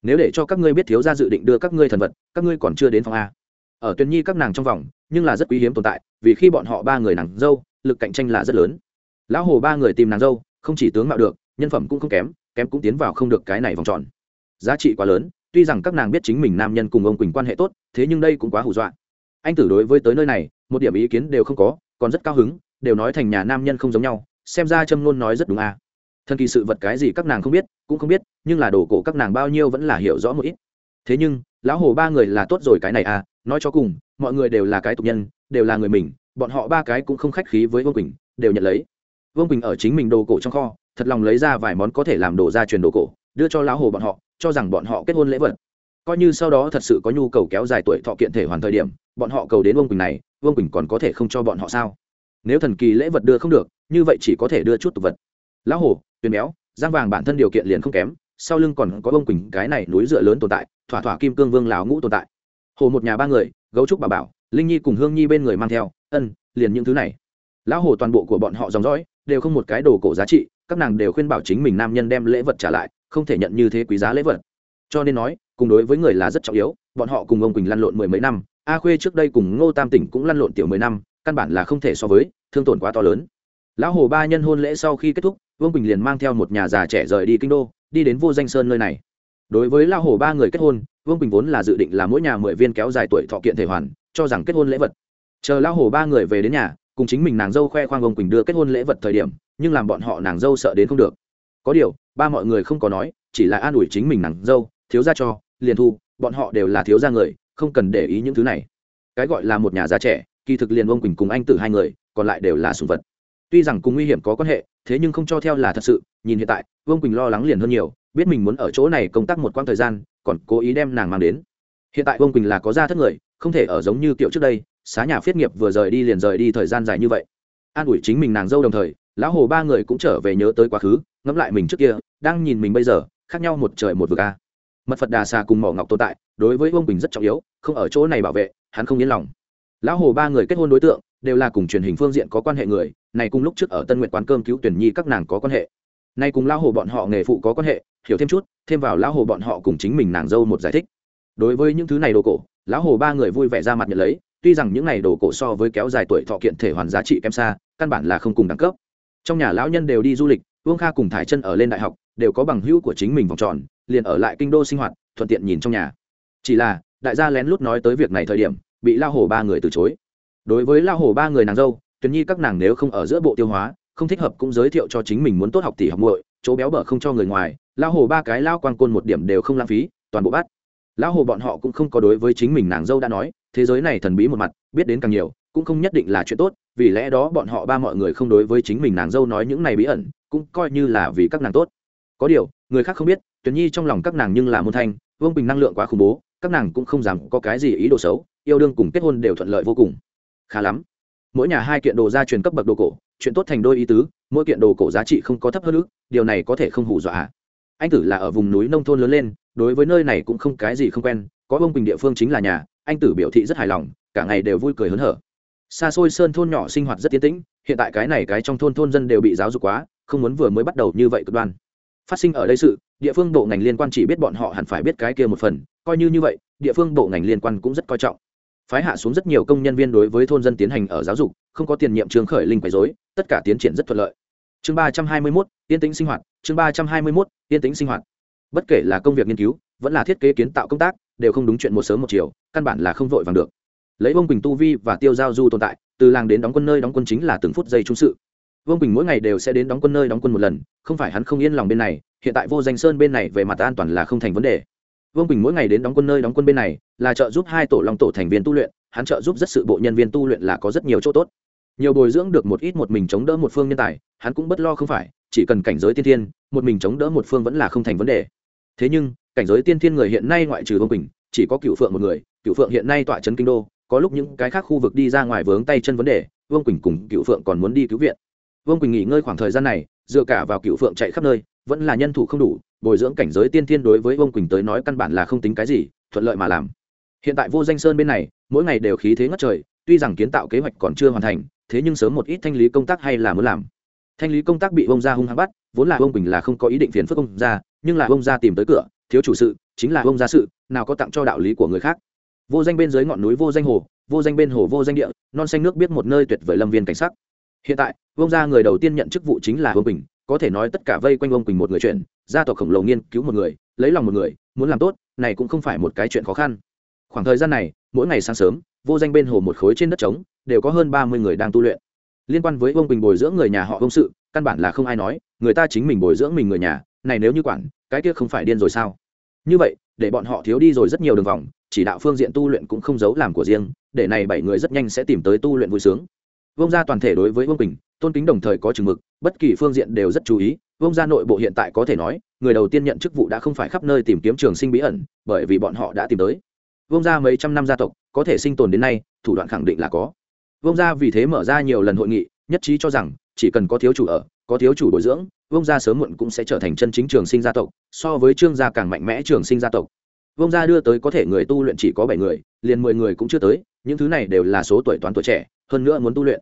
Nếu để cho các ngươi biết thiếu gia dự định đưa các ngươi thần vật các ngươi còn chưa đến phòng a. Ở tuyến nhi các nàng trong vòng nhưng là rất quý hiếm tồn tại vì khi bọn họ ba người nàng dâu lực cạnh tranh là rất lớn lão hồ ba người tìm nàng dâu, không chỉ tướng mạo được, nhân phẩm cũng không kém kém cũng tiến vào không được cái này vòng tròn. Giá trị quá lớn, tuy rằng các nàng biết chính mình nam nhân cùng ông quỳnh quan hệ tốt, thế nhưng đây cũng quá hù dọa. Anh tử đối với tới nơi này, một điểm ý kiến đều không có, còn rất cao hứng, đều nói thành nhà nam nhân không giống nhau, xem ra trâm luôn nói rất đúng à. Thần kỳ sự vật cái gì các nàng không biết, cũng không biết, nhưng là đồ cổ các nàng bao nhiêu vẫn là hiểu rõ một ít. Thế nhưng, lão hồ ba người là tốt rồi cái này à nói cho cùng, mọi người đều là cái tục nhân, đều là người mình, bọn họ ba cái cũng không khách khí với ông quỳnh, đều nhận lấy vương quỳnh ở chính mình đồ cổ trong kho, thật lòng lấy ra vài món có thể làm đồ gia truyền đồ cổ, đưa cho lão hồ bọn họ, cho rằng bọn họ kết hôn lễ vật. Coi như sau đó thật sự có nhu cầu kéo dài tuổi thọ kiện thể hoàn thời điểm, bọn họ cầu đến vương quỳnh này, vương quỳnh còn có thể không cho bọn họ sao? Nếu thần kỳ lễ vật đưa không được, như vậy chỉ có thể đưa chút tục vật. Lão hồ, tuyền béo, giang vàng bản thân điều kiện liền không kém, sau lưng còn có Vương quỳnh cái này núi dựa lớn tồn tại, thỏa thỏa kim cương vương lão ngũ tồn tại. Hồ một nhà ba người, gấu trúc bà bảo, linh nhi cùng hương nhi bên người mang theo, ân, liền những thứ này. Lão hồ toàn bộ của bọn họ dòng dõi đều không một cái đồ cổ giá trị, các nàng đều khuyên bảo chính mình nam nhân đem lễ vật trả lại, không thể nhận như thế quý giá lễ vật. Cho nên nói, cùng đối với người là rất trọng yếu, bọn họ cùng ông quỳnh lăn lộn mười mấy năm, a khuê trước đây cùng ngô tam tỉnh cũng lăn lộn tiểu mười năm, căn bản là không thể so với, thương tổn quá to lớn. Lão hồ ba nhân hôn lễ sau khi kết thúc, vương bình liền mang theo một nhà già trẻ rời đi kinh đô, đi đến vô danh sơn nơi này. Đối với lão hồ ba người kết hôn, vương bình vốn là dự định là mỗi nhà mười viên kéo dài tuổi thọ kiện thể hoàn, cho rằng kết hôn lễ vật. Chờ lão hồ ba người về đến nhà cùng chính mình nàng dâu khoe khoang ông quỳnh đưa kết hôn lễ vật thời điểm, nhưng làm bọn họ nàng dâu sợ đến không được. Có điều, ba mọi người không có nói, chỉ là an ủi chính mình nàng dâu, thiếu ra cho, liền thu, bọn họ đều là thiếu gia người, không cần để ý những thứ này. Cái gọi là một nhà già trẻ, kỳ thực liền ông quỳnh cùng anh tử hai người, còn lại đều là sùng vật. Tuy rằng cùng nguy hiểm có quan hệ, thế nhưng không cho theo là thật sự, nhìn hiện tại vương quỳnh lo lắng liền hơn nhiều, biết mình muốn ở chỗ này công tác một quãng thời gian, còn cố ý đem nàng mang đến. Hiện tại vương quỳnh là có gia thất người, không thể ở giống như kiểu trước đây xá nhà phiết nghiệp vừa rời đi liền rời đi thời gian dài như vậy. An ủi chính mình nàng dâu đồng thời, lão hồ ba người cũng trở về nhớ tới quá khứ, ngẫm lại mình trước kia, đang nhìn mình bây giờ, khác nhau một trời một vực a. Mật phật đà xà cùng mỏ ngọc tồn tại, đối với vương bình rất trọng yếu, không ở chỗ này bảo vệ, hắn không yên lòng. Lão hồ ba người kết hôn đối tượng, đều là cùng truyền hình phương diện có quan hệ người, này cùng lúc trước ở tân nguyện quán cơm cứu tuyển nhi các nàng có quan hệ. Nay cùng lão hồ bọn họ nghề phụ có quan hệ, hiểu thêm chút, thêm vào lão hồ bọn họ cùng chính mình nàng dâu một giải thích. Đối với những thứ này đồ cổ, lão hồ ba người vui vẻ ra mặt nhận lấy tuy rằng những này đồ cổ so với kéo dài tuổi thọ kiện thể hoàn giá trị kém xa, căn bản là không cùng đẳng cấp. Trong nhà lão nhân đều đi du lịch, vương kha cùng thải chân ở lên đại học, đều có bằng hữu của chính mình vòng tròn, liền ở lại kinh đô sinh hoạt, thuận tiện nhìn trong nhà. Chỉ là, đại gia lén lút nói tới việc này thời điểm, bị lao hồ ba người từ chối. Đối với lao hồ ba người nàng dâu tuyển nhi các nàng nếu không ở giữa bộ tiêu hóa, không thích hợp cũng giới thiệu cho chính mình muốn tốt học tỷ học muội, chỗ béo bở không cho người ngoài, lao hồ ba cái lao quan côn một điểm đều không lãng phí, toàn bộ bắt. Lão hồ bọn họ cũng không có đối với chính mình nàng dâu đã nói thế giới này thần bí một mặt, biết đến càng nhiều, cũng không nhất định là chuyện tốt, vì lẽ đó bọn họ ba mọi người không đối với chính mình nàng dâu nói những này bí ẩn, cũng coi như là vì các nàng tốt. Có điều, người khác không biết tuyệt nhi trong lòng các nàng nhưng là môn thanh, vương bình năng lượng quá khủng bố, các nàng cũng không dám có cái gì ý đồ xấu, yêu đương cùng kết hôn đều thuận lợi vô cùng. Khá lắm. Mỗi nhà hai kiện đồ gia truyền cấp bậc đồ cổ, chuyện tốt thành đôi ý tứ, mỗi kiện đồ cổ giá trị không có thấp hơn nữa điều này có thể không hủ dọa. Anh tử là ở vùng núi nông thôn lớn lên, đối với nơi này cũng không cái gì không quen có bông bình địa phương chính là nhà, anh tử biểu thị rất hài lòng, cả ngày đều vui cười hớn hở. Xa xôi sơn thôn nhỏ sinh hoạt rất tiến tĩnh, hiện tại cái này cái trong thôn thôn dân đều bị giáo dục quá, không muốn vừa mới bắt đầu như vậy cực đoan. Phát sinh ở đây sự, địa phương bộ ngành liên quan chỉ biết bọn họ hẳn phải biết cái kia một phần, coi như như vậy, địa phương bộ ngành liên quan cũng rất coi trọng. Phái hạ xuống rất nhiều công nhân viên đối với thôn dân tiến hành ở giáo dục, không có tiền nhiệm trường khởi linh quấy dối tất cả tiến triển rất thuận lợi. Chương ba trăm hai mươi mốt, yên tĩnh sinh hoạt, chương ba trăm hai mươi mốt, yên tĩnh sinh hoạt. Bất kể là công việc nghiên cứu, vẫn là thiết kế kiến tạo công tác đều không đúng chuyện một sớm một chiều, căn bản là không vội vàng được. Lấy vương quỳnh tu vi và tiêu giao du tồn tại, từ làng đến đóng quân nơi đóng quân chính là từng phút giây trung sự. Vương quỳnh mỗi ngày đều sẽ đến đóng quân nơi đóng quân một lần, không phải hắn không yên lòng bên này, hiện tại vô danh sơn bên này về mặt an toàn là không thành vấn đề. Vương quỳnh mỗi ngày đến đóng quân nơi đóng quân bên này, là trợ giúp hai tổ long tổ thành viên tu luyện, hắn trợ giúp rất sự bộ nhân viên tu luyện là có rất nhiều chỗ tốt. Nhiều bồi dưỡng được một ít một mình chống đỡ một phương nhân tài, hắn cũng bất lo không phải, chỉ cần cảnh giới tiên thiên, một mình chống đỡ một phương vẫn là không thành vấn đề. Thế nhưng cảnh giới tiên thiên người hiện nay ngoại trừ vương quỳnh, chỉ có cựu phượng một người, cựu phượng hiện nay tọa trấn kinh đô, có lúc những cái khác khu vực đi ra ngoài vướng tay chân vấn đề, vương quỳnh cùng cựu phượng còn muốn đi cứu viện. Vương quỳnh nghỉ ngơi khoảng thời gian này, dựa cả vào cựu phượng chạy khắp nơi, vẫn là nhân thủ không đủ, bồi dưỡng cảnh giới tiên thiên đối với vương quỳnh tới nói căn bản là không tính cái gì, thuận lợi mà làm. Hiện tại vô danh sơn bên này, mỗi ngày đều khí thế ngất trời, tuy rằng kiến tạo kế hoạch còn chưa hoàn thành, thế nhưng sớm một ít thanh lý công tác hay là muốn làm. Thanh lý công tác bị ông gia hung hăng bắt, vốn là ông quỳnh là không có ý định phiền phức ông gia, nhưng là ông gia tìm tới cửa thiếu chủ sự, chính là ông gia sự, nào có tặng cho đạo lý của người khác. Vô danh bên dưới ngọn núi vô danh hồ, vô danh bên hồ vô danh địa, non xanh nước biết một nơi tuyệt vời lâm viên cảnh sắc. Hiện tại, ông gia người đầu tiên nhận chức vụ chính là ông quỳnh, có thể nói tất cả vây quanh ông quỳnh một người chuyện, gia tộc khổng lồ nghiên cứu một người, lấy lòng một người, muốn làm tốt, này cũng không phải một cái chuyện khó khăn. Khoảng thời gian này, mỗi ngày sáng sớm, vô danh bên hồ một khối trên đất trống, đều có hơn ba mươi người đang tu luyện. Liên quan với ông quỳnh bồi dưỡng người nhà họ công sự, căn bản là không ai nói, người ta chính mình bồi dưỡng mình người nhà, này nếu như quản cái kia không phải điên rồi sao? Như vậy để bọn họ thiếu đi rồi rất nhiều đường vòng chỉ đạo phương diện tu luyện cũng không giấu làm của riêng để này bảy người rất nhanh sẽ tìm tới tu luyện vui sướng. Vông gia toàn thể đối với vương Bình, tôn kính đồng thời có chừng mực bất kỳ phương diện đều rất chú ý. Vông gia nội bộ hiện tại có thể nói người đầu tiên nhận chức vụ đã không phải khắp nơi tìm kiếm trường sinh bí ẩn bởi vì bọn họ đã tìm tới. Vông gia mấy trăm năm gia tộc có thể sinh tồn đến nay thủ đoạn khẳng định là có. Vông gia vì thế mở ra nhiều lần hội nghị nhất trí cho rằng chỉ cần có thiếu chủ ở có thiếu chủ bồi dưỡng vông gia sớm muộn cũng sẽ trở thành chân chính trường sinh gia tộc, so với trương gia càng mạnh mẽ trường sinh gia tộc. Vông gia đưa tới có thể người tu luyện chỉ có bảy người, liền mười người cũng chưa tới, những thứ này đều là số tuổi toán tuổi trẻ, hơn nữa muốn tu luyện.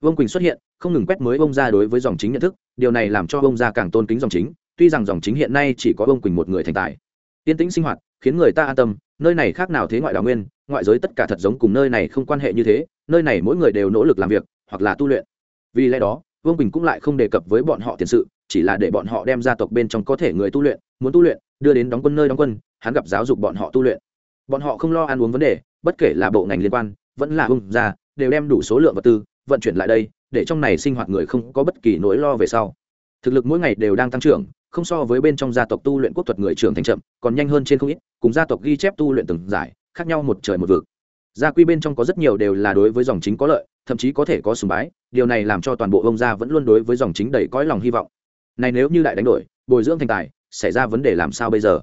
Vương quỳnh xuất hiện, không ngừng quét mới vông gia đối với dòng chính nhận thức, điều này làm cho vông gia càng tôn kính dòng chính, tuy rằng dòng chính hiện nay chỉ có vương quỳnh một người thành tài. Tiên tĩnh sinh hoạt, khiến người ta an tâm, nơi này khác nào thế ngoại đào nguyên, ngoại giới tất cả thật giống cùng nơi này không quan hệ như thế, nơi này mỗi người đều nỗ lực làm việc, hoặc là tu luyện. Vì lẽ đó, vương Quỳnh cũng lại không đề cập với bọn họ tiền sự chỉ là để bọn họ đem gia tộc bên trong có thể người tu luyện, muốn tu luyện, đưa đến đóng quân nơi đóng quân, hắn gặp giáo dục bọn họ tu luyện. Bọn họ không lo ăn uống vấn đề, bất kể là bộ ngành liên quan, vẫn là hung gia, đều đem đủ số lượng vật tư, vận chuyển lại đây, để trong này sinh hoạt người không có bất kỳ nỗi lo về sau. Thực lực mỗi ngày đều đang tăng trưởng, không so với bên trong gia tộc tu luyện quốc thuật người trưởng thành chậm, còn nhanh hơn trên không ít, cùng gia tộc ghi chép tu luyện từng giải, khác nhau một trời một vực. Gia quy bên trong có rất nhiều đều là đối với dòng chính có lợi, thậm chí có thể có sùng bái, điều này làm cho toàn bộ ông gia vẫn luôn đối với dòng chính đầy cõi lòng hy vọng này nếu như đại đánh đổi, bồi dưỡng thành tài, xảy ra vấn đề làm sao bây giờ?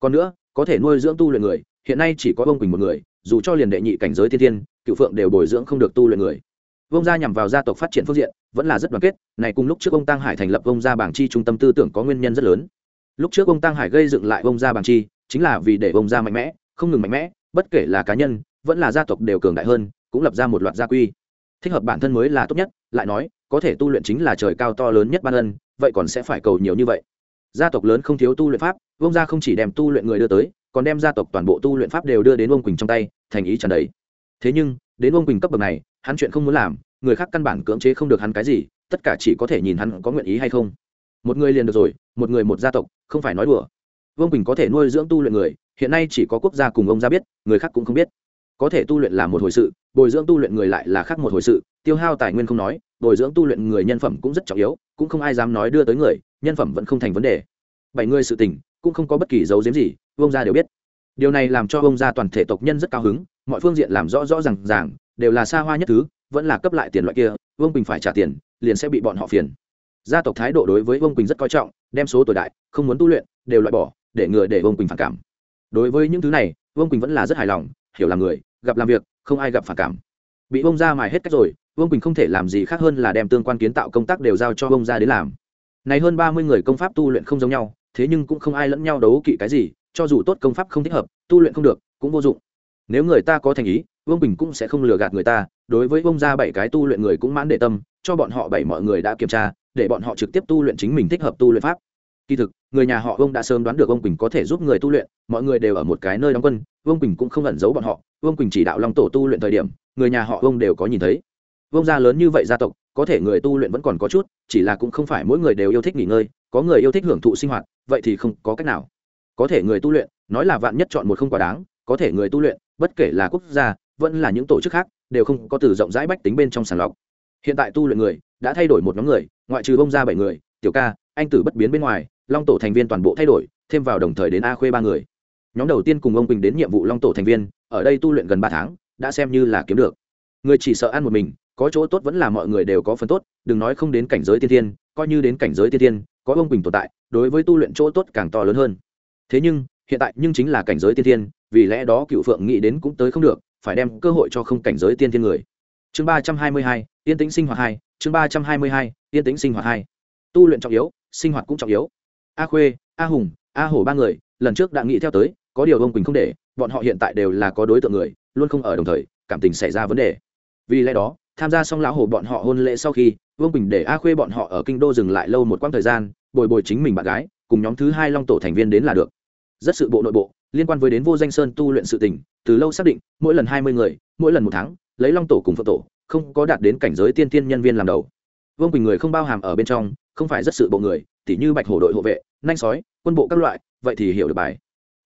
Còn nữa, có thể nuôi dưỡng tu luyện người, hiện nay chỉ có ông quỳnh một người, dù cho liền đệ nhị cảnh giới thiên thiên cựu phượng đều bồi dưỡng không được tu luyện người. Vông gia nhằm vào gia tộc phát triển phương diện, vẫn là rất đoàn kết, này cùng lúc trước ông tăng hải thành lập vông gia bảng chi trung tâm tư tưởng có nguyên nhân rất lớn. Lúc trước ông tăng hải gây dựng lại vông gia bảng chi, chính là vì để vông gia mạnh mẽ, không ngừng mạnh mẽ, bất kể là cá nhân, vẫn là gia tộc đều cường đại hơn, cũng lập ra một loạt gia quy. Thích hợp bản thân mới là tốt nhất, lại nói, có thể tu luyện chính là trời cao to lớn nhất ban ân vậy còn sẽ phải cầu nhiều như vậy. Gia tộc lớn không thiếu tu luyện pháp vông gia không chỉ đem tu luyện người đưa tới, còn đem gia tộc toàn bộ tu luyện pháp đều đưa đến ông quỳnh trong tay, thành ý trần đấy thế nhưng, đến ông quỳnh cấp bậc này, hắn chuyện không muốn làm, người khác căn bản cưỡng chế không được hắn cái gì, tất cả chỉ có thể nhìn hắn có nguyện ý hay không. Một người liền được rồi, một người một gia tộc, không phải nói đùa. Vương quỳnh có thể nuôi dưỡng tu luyện người, hiện nay chỉ có quốc gia cùng ông gia biết, người khác cũng không biết. Có thể tu luyện là một hồi sự, bồi dưỡng tu luyện người lại là khác một hồi sự, tiêu hao tài nguyên không nói bồi dưỡng tu luyện người nhân phẩm cũng rất trọng yếu, cũng không ai dám nói đưa tới người, nhân phẩm vẫn không thành vấn đề. Bảy người sự tình, cũng không có bất kỳ dấu diếm gì, vương gia đều biết. Điều này làm cho vông gia toàn thể tộc nhân rất cao hứng, mọi phương diện làm rõ rõ r à n g ràng, đều là xa hoa nhất thứ, vẫn là cấp lại tiền loại kia, vương quỳnh phải trả tiền, liền sẽ bị bọn họ phiền. Gia tộc thái độ đối với vương quỳnh rất coi trọng, đem số tuổi đại, không muốn tu luyện, đều loại bỏ, để ngừa để vương quỳnh phản cảm. Đối với những thứ này, vương quỳnh vẫn là rất hài lòng, hiểu làm người, gặp làm việc, không ai gặp phản cảm bị bông gia mài hết cách rồi, vương quỳnh không thể làm gì khác hơn là đem tương quan kiến tạo công tác đều giao cho bông gia đến làm. Này hơn ba mươi người công pháp tu luyện không giống nhau, thế nhưng cũng không ai lẫn nhau đấu kỵ cái gì, cho dù tốt công pháp không thích hợp, tu luyện không được, cũng vô dụng. Nếu người ta có thành ý, vương bình cũng sẽ không lừa gạt người ta, đối với bông ra bảy cái tu luyện người cũng mãn để tâm, cho bọn họ bảy mọi người đã kiểm tra, để bọn họ trực tiếp tu luyện chính mình thích hợp tu luyện pháp. Kỳ thực, người nhà họ vương đã sớm đoán được vương quỳnh có thể giúp người tu luyện, mọi người đều ở một cái nơi đóng quân, vương quỳnh cũng không ẩn giấu bọn họ, vương quỳnh chỉ đạo long tổ tu luyện thời điểm người nhà họ vông đều có nhìn thấy. Vông gia lớn như vậy gia tộc, có thể người tu luyện vẫn còn có chút, chỉ là cũng không phải mỗi người đều yêu thích nghỉ ngơi, có người yêu thích hưởng thụ sinh hoạt, vậy thì không có cách nào. Có thể người tu luyện, nói là vạn nhất chọn một không quá đáng, có thể người tu luyện, bất kể là quốc gia, vẫn là những tổ chức khác, đều không có từ rộng rãi bách tính bên trong sàng lọc. Hiện tại tu luyện người, đã thay đổi một nhóm người, ngoại trừ bông ra bảy người, tiểu ca, anh tử bất biến bên ngoài, long tổ thành viên toàn bộ thay đổi, thêm vào đồng thời đến a khuê ba người. Nhóm đầu tiên cùng ông quỳnh đến nhiệm vụ long tổ thành viên, ở đây tu luyện gần ba tháng đã xem như là kiếm được. Người chỉ sợ ăn một mình, có chỗ tốt vẫn là mọi người đều có phần tốt, đừng nói không đến cảnh giới tiên tiên coi như đến cảnh giới tiên tiên có ông quỳnh tồn tại, đối với tu luyện chỗ tốt càng to lớn hơn. Thế nhưng, hiện tại nhưng chính là cảnh giới tiên tiên vì lẽ đó cựu phượng nghĩ đến cũng tới không được, phải đem cơ hội cho không cảnh giới tiên tiên người. Chương ba trăm hai mươi hai, yên tĩnh sinh hoạt hai, chương ba trăm hai mươi hai, yên tĩnh sinh hoạt hai. Tu luyện trọng yếu, sinh hoạt cũng trọng yếu. A khuê, a hùng, a hổ ba người, lần trước đã nghĩ theo tới, có điều ông quỳnh không để bọn họ hiện tại đều là có đối tượng người, luôn không ở đồng thời, cảm tình xảy ra vấn đề. Vì lẽ đó, tham gia xong lão hổ bọn họ hôn lễ sau khi, vương bình để a khuê bọn họ ở kinh đô dừng lại lâu một quãng thời gian, bồi bồi chính mình bạn gái, cùng nhóm thứ hai long tổ thành viên đến là được. Rất sự bộ nội bộ, liên quan với đến vô danh sơn tu luyện sự tình, từ lâu xác định, mỗi lần hai mươi người, mỗi lần một tháng, lấy long tổ cùng phật tổ, không có đạt đến cảnh giới tiên tiên nhân viên làm đầu. Vương bình người không bao hàm ở bên trong, không phải rất sự bộ người, tỉ như bạch hổ đội hộ vệ, nanh sói, quân bộ các loại, vậy thì hiểu được bài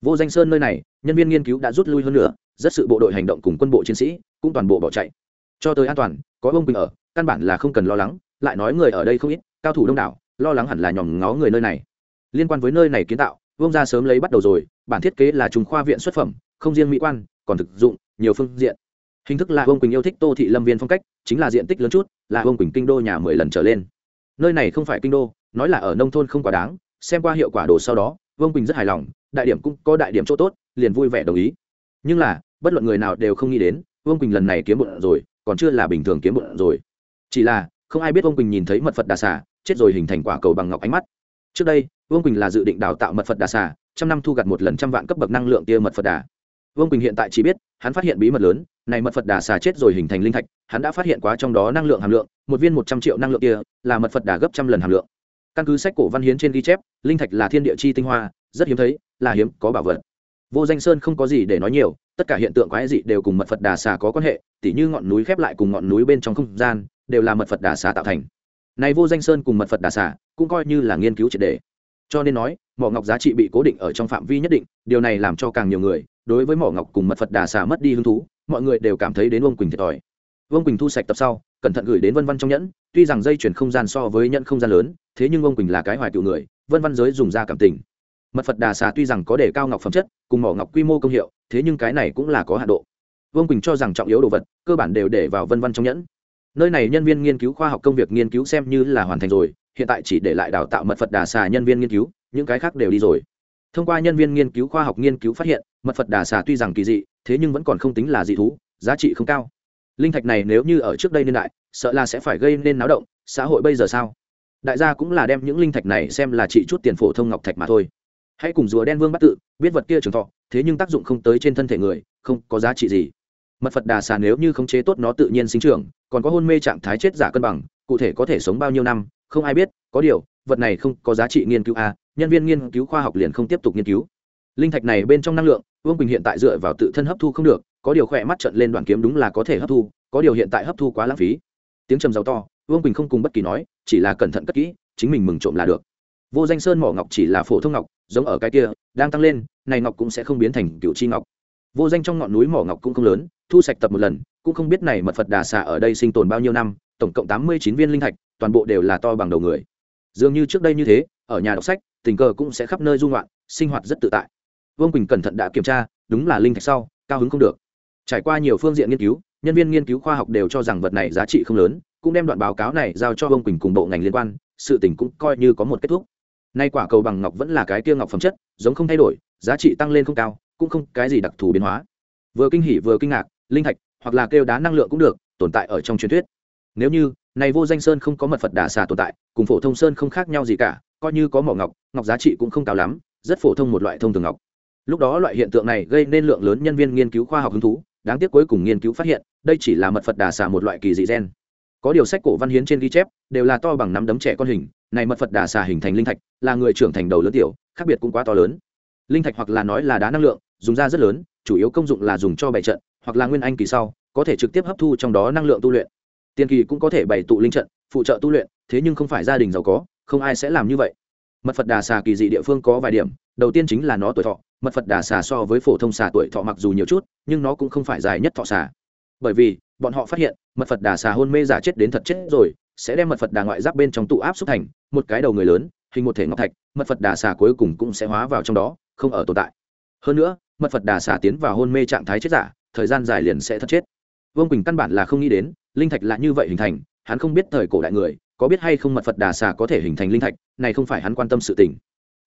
vô danh sơn nơi này, nhân viên nghiên cứu đã rút lui hơn nữa, rất sự bộ đội hành động cùng quân bộ chiến sĩ cũng toàn bộ bỏ chạy. Cho tới an toàn, có ông bình ở, căn bản là không cần lo lắng, lại nói người ở đây không ít, cao thủ đông đảo, lo lắng hẳn là nhòm ngó người nơi này. Liên quan với nơi này kiến tạo vông ra sớm lấy bắt đầu rồi, bản thiết kế là trùng khoa viện xuất phẩm, không riêng mỹ quan, còn thực dụng, nhiều phương diện. Hình thức là Vương quỳnh yêu thích tô thị lâm viên phong cách, chính là diện tích lớn chút, là Vương quỳnh kinh đô nhà mười lần trở lên. Nơi này không phải kinh đô, nói là ở nông thôn không quá đáng, xem qua hiệu quả đồ sau đó vương quỳnh rất hài lòng, đại điểm cũng có đại điểm chỗ tốt, liền vui vẻ đồng ý. Nhưng là, bất luận người nào đều không nghĩ đến, vương quỳnh lần này kiếm bụng rồi, còn chưa là bình thường kiếm bụng rồi. Chỉ là, không ai biết vương quỳnh nhìn thấy mật phật đà xà, chết rồi hình thành quả cầu bằng ngọc ánh mắt. Trước đây, vương quỳnh là dự định đào tạo mật phật đà xà, trăm năm thu gặt một lần trăm vạn cấp bậc năng lượng tia mật phật đà. Vương quỳnh hiện tại chỉ biết, hắn phát hiện bí mật lớn, này mật phật đà xà chết rồi hình thành linh thạch, hắn đã phát hiện quá trong đó năng lượng hàm lượng, một viên một trăm triệu năng lượng kia là mật phật đà gấp trăm lần hàm lượng căn cứ sách cổ văn hiến trên ghi chép, linh thạch là thiên địa chi tinh hoa, rất hiếm thấy, là hiếm, có bảo vật. Vô danh sơn không có gì để nói nhiều, tất cả hiện tượng quái dị đều cùng mật phật đà xà có quan hệ, tỉ như ngọn núi khép lại cùng ngọn núi bên trong không gian, đều là mật phật đà xà tạo thành. Này vô danh sơn cùng mật phật đà xà cũng coi như là nghiên cứu triệt đề. Cho nên nói, mỏ ngọc giá trị bị cố định ở trong phạm vi nhất định, điều này làm cho càng nhiều người, đối với mỏ ngọc cùng mật phật đà xà mất đi hứng thú, mọi người đều cảm thấy đến vương quỳnh thiệt thòi. Vương quỳnh thu sạch tập sau cẩn thận gửi đến vân văn trong nhẫn, tuy rằng dây chuyển không gian so với nhẫn không gian lớn, thế nhưng vương quỳnh là cái hoài cựu người, vân văn giới dùng ra cảm tình. Mật phật đà xà tuy rằng có đề cao ngọc phẩm chất, cùng mỏ ngọc quy mô công hiệu, thế nhưng cái này cũng là có hạ độ. Vương quỳnh cho rằng trọng yếu đồ vật, cơ bản đều để vào vân văn trong nhẫn. Nơi này nhân viên nghiên cứu khoa học công việc nghiên cứu xem như là hoàn thành rồi, hiện tại chỉ để lại đào tạo mật phật đà xà nhân viên nghiên cứu, những cái khác đều đi rồi. Thông qua nhân viên nghiên cứu khoa học nghiên cứu phát hiện, mật phật đà xà tuy rằng kỳ dị, thế nhưng vẫn còn không tính là dị thú, giá trị không cao linh thạch này nếu như ở trước đây niên đại, sợ là sẽ phải gây nên náo động, xã hội bây giờ sao? Đại gia cũng là đem những linh thạch này xem là trị chút tiền phổ thông ngọc thạch mà thôi. Hãy cùng rùa đen vương bắt tự, biết vật kia trường thọ, thế nhưng tác dụng không tới trên thân thể người, không có giá trị gì. Mật phật đà xà nếu như khống chế tốt nó tự nhiên sinh trưởng, còn có hôn mê trạng thái chết giả cân bằng, cụ thể có thể sống bao nhiêu năm, không ai biết, có điều, vật này không có giá trị nghiên cứu a nhân viên nghiên cứu khoa học liền không tiếp tục nghiên cứu. Linh thạch này bên trong năng lượng, vương quỳnh hiện tại dựa vào tự thân hấp thu không được có điều khỏe mắt trận lên đoàn kiếm đúng là có thể hấp thu, có điều hiện tại hấp thu quá lãng phí. Tiếng trầm giàu to, vương quỳnh không cùng bất kỳ nói, chỉ là cẩn thận cất kỹ, chính mình mừng trộm là được. Vô danh sơn mỏ ngọc chỉ là phổ thông ngọc, giống ở cái kia, đang tăng lên, này ngọc cũng sẽ không biến thành cựu chi ngọc. Vô danh trong ngọn núi mỏ ngọc cũng không lớn, thu sạch tập một lần, cũng không biết này mật phật đà xạ ở đây sinh tồn bao nhiêu năm, tổng cộng tám mươi chín viên linh thạch, toàn bộ đều là to bằng đầu người. Dường như trước đây như thế, ở nhà đọc sách, tình cờ cũng sẽ khắp nơi dung loạn sinh hoạt rất tự tại. Vương quỳnh cẩn thận đã kiểm tra, đúng là linh thạch sau, cao hứng không được trải qua nhiều phương diện nghiên cứu, nhân viên nghiên cứu khoa học đều cho rằng vật này giá trị không lớn, cũng đem đoạn báo cáo này giao cho ông quỳnh cùng bộ ngành liên quan, sự tình cũng coi như có một kết thúc. Nay quả cầu bằng ngọc vẫn là cái kia ngọc phẩm chất, giống không thay đổi, giá trị tăng lên không cao, cũng không cái gì đặc thù biến hóa. Vừa kinh hỉ vừa kinh ngạc, linh thạch, hoặc là kêu đá năng lượng cũng được, tồn tại ở trong truyền thuyết. Nếu như, này vô danh sơn không có mật phật đà xà tồn tại, cùng phổ thông sơn không khác nhau gì cả, coi như có mỏ ngọc ngọc giá trị cũng không cao lắm, rất phổ thông một loại thông thường ngọc. Lúc đó loại hiện tượng này gây nên lượng lớn nhân viên nghiên cứu khoa học hứng thú đáng tiếc cuối cùng nghiên cứu phát hiện, đây chỉ là mật phật đà xà một loại kỳ dị gen. Có điều sách cổ văn hiến trên ghi chép đều là to bằng nắm đấm trẻ con hình, này mật phật đà xà hình thành linh thạch, là người trưởng thành đầu lớn tiểu, khác biệt cũng quá to lớn. Linh thạch hoặc là nói là đá năng lượng, dùng ra rất lớn, chủ yếu công dụng là dùng cho bày trận, hoặc là nguyên anh kỳ sau, có thể trực tiếp hấp thu trong đó năng lượng tu luyện. Tiền kỳ cũng có thể bày tụ linh trận, phụ trợ tu luyện, thế nhưng không phải gia đình giàu có, không ai sẽ làm như vậy mật phật đà xà kỳ dị địa phương có vài điểm, đầu tiên chính là nó tuổi thọ, mật phật đà xà so với phổ thông xà tuổi thọ mặc dù nhiều chút, nhưng nó cũng không phải dài nhất thọ xà. Bởi vì, bọn họ phát hiện, mật phật đà xà hôn mê giả chết đến thật chết rồi, sẽ đem mật phật đà ngoại giáp bên trong tụ áp xúc thành, một cái đầu người lớn, hình một thể ngọc thạch, mật phật đà xà cuối cùng cũng sẽ hóa vào trong đó, không ở tồn tại. Hơn nữa, mật phật đà xà tiến vào hôn mê trạng thái chết giả, thời gian dài liền sẽ thật chết. Vương quỳnh căn bản là không nghĩ đến, linh thạch là như vậy hình thành, hắn không biết thời cổ đại người có biết hay không mật phật đà xà có thể hình thành linh thạch, này không phải hắn quan tâm sự tình.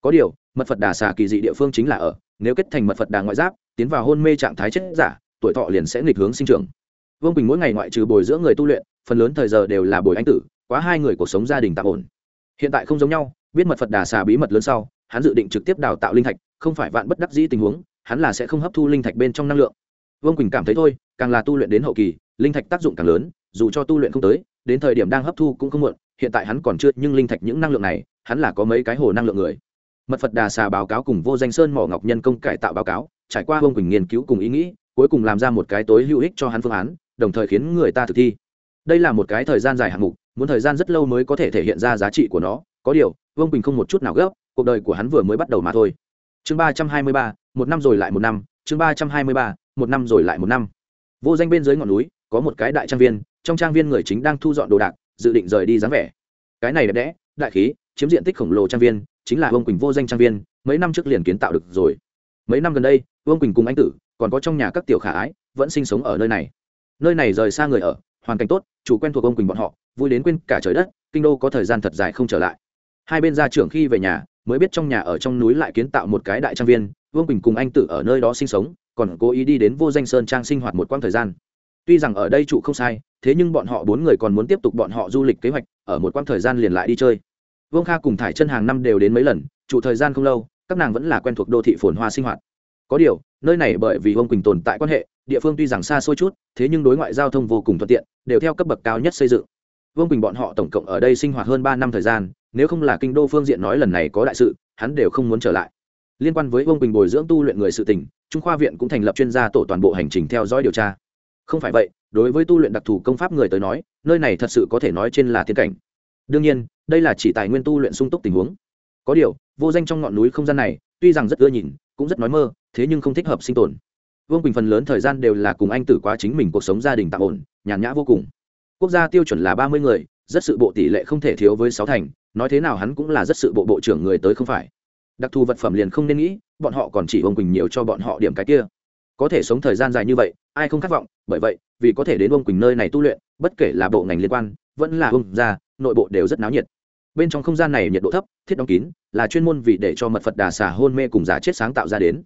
Có điều, mật phật đà xà kỳ dị địa phương chính là ở, nếu kết thành mật phật đà ngoại giáp, tiến vào hôn mê trạng thái chết giả, tuổi thọ liền sẽ nghịch hướng sinh trưởng. Vương quỳnh mỗi ngày ngoại trừ bồi giữa người tu luyện, phần lớn thời giờ đều là bồi anh tử, quá hai người cuộc sống gia đình tạm ổn. Hiện tại không giống nhau, biết mật phật đà xà bí mật lớn sau, hắn dự định trực tiếp đào tạo linh thạch, không phải vạn bất đắc dĩ tình huống, hắn là sẽ không hấp thu linh thạch bên trong năng lượng. Vương quỳnh cảm thấy thôi, càng là tu luyện đến hậu kỳ, linh thạch tác dụng càng lớn, dù cho tu luyện không tới đến thời điểm đang hấp thu cũng không muộn, hiện tại hắn còn chưa, nhưng linh thạch những năng lượng này, hắn là có mấy cái hồ năng lượng người. Mật phật đà xà báo cáo cùng vô danh sơn mỏ ngọc nhân công cải tạo báo cáo, trải qua vương quỳnh nghiên cứu cùng ý nghĩ, cuối cùng làm ra một cái tối hữu ích cho hắn phương án, đồng thời khiến người ta thực thi. Đây là một cái thời gian dài hạng mục, muốn thời gian rất lâu mới có thể thể hiện ra giá trị của nó. Có điều vương quỳnh không một chút nào gấp, cuộc đời của hắn vừa mới bắt đầu mà thôi. Chương ba trăm hai mươi ba, một năm rồi lại một năm, chương ba trăm hai mươi ba, một năm rồi lại một năm. Vô danh bên dưới ngọn núi, có một cái đại trang viên trong trang viên người chính đang thu dọn đồ đạc, dự định rời đi dáng vẻ. Cái này đẹp đẽ, đại khí, chiếm diện tích khổng lồ trang viên, chính là vương quỳnh vô danh trang viên, mấy năm trước liền kiến tạo được rồi. Mấy năm gần đây, vương quỳnh cùng anh tử, còn có trong nhà các tiểu khả ái, vẫn sinh sống ở nơi này. Nơi này rời xa người ở, hoàn cảnh tốt, chủ quen thuộc ông quỳnh bọn họ, vui đến quên cả trời đất, kinh đô có thời gian thật dài không trở lại. Hai bên gia trưởng khi về nhà, mới biết trong nhà ở trong núi lại kiến tạo một cái đại trang viên, vương quỳnh cùng anh tử ở nơi đó sinh sống, còn cố ý đi đến vô danh sơn trang sinh hoạt một quãng thời gian. Tuy rằng ở đây trụ không sai thế nhưng bọn họ bốn người còn muốn tiếp tục bọn họ du lịch kế hoạch, ở một quãng thời gian liền lại đi chơi. Vương kha cùng thải chân hàng năm đều đến mấy lần, trụ thời gian không lâu, các nàng vẫn là quen thuộc đô thị phồn hoa sinh hoạt. Có điều, nơi này bởi vì vương quỳnh tồn tại quan hệ, địa phương tuy rằng xa xôi chút, thế nhưng đối ngoại giao thông vô cùng thuận tiện, đều theo cấp bậc cao nhất xây dựng. Vương quỳnh bọn họ tổng cộng ở đây sinh hoạt hơn ba năm thời gian, nếu không là kinh đô phương diện nói lần này có đại sự, hắn đều không muốn trở lại. Liên quan với vương quỳnh bồi dưỡng tu luyện người sự tỉnh trung khoa viện cũng thành lập chuyên gia tổ toàn bộ hành trình theo dõi điều tra không phải vậy, đối với tu luyện đặc thù công pháp người tới nói, nơi này thật sự có thể nói trên là thiên cảnh. Đương nhiên, đây là chỉ tài nguyên tu luyện sung túc tình huống. Có điều, vô danh trong ngọn núi không gian này, tuy rằng rất ưa nhìn, cũng rất nói mơ, thế nhưng không thích hợp sinh tồn. Vương quỳnh phần lớn thời gian đều là cùng anh tử quá chính mình cuộc sống gia đình tạm ổn, nhàn nhã vô cùng. Quốc gia tiêu chuẩn là ba mươi người, rất sự bộ tỷ lệ không thể thiếu với sáu thành, nói thế nào hắn cũng là rất sự bộ bộ trưởng người tới không phải. Đặc thù vật phẩm liền không nên nghĩ, bọn họ còn chỉ Vương quỳnh nhiều cho bọn họ điểm cái kia có thể sống thời gian dài như vậy, ai không khát vọng? Bởi vậy, vì có thể đến ông quỳnh nơi này tu luyện, bất kể là bộ ngành liên quan, vẫn là ông gia, nội bộ đều rất náo nhiệt. Bên trong không gian này nhiệt độ thấp, thiết đóng kín, là chuyên môn vì để cho mật phật đà xà hôn mê cùng giá chết sáng tạo ra đến.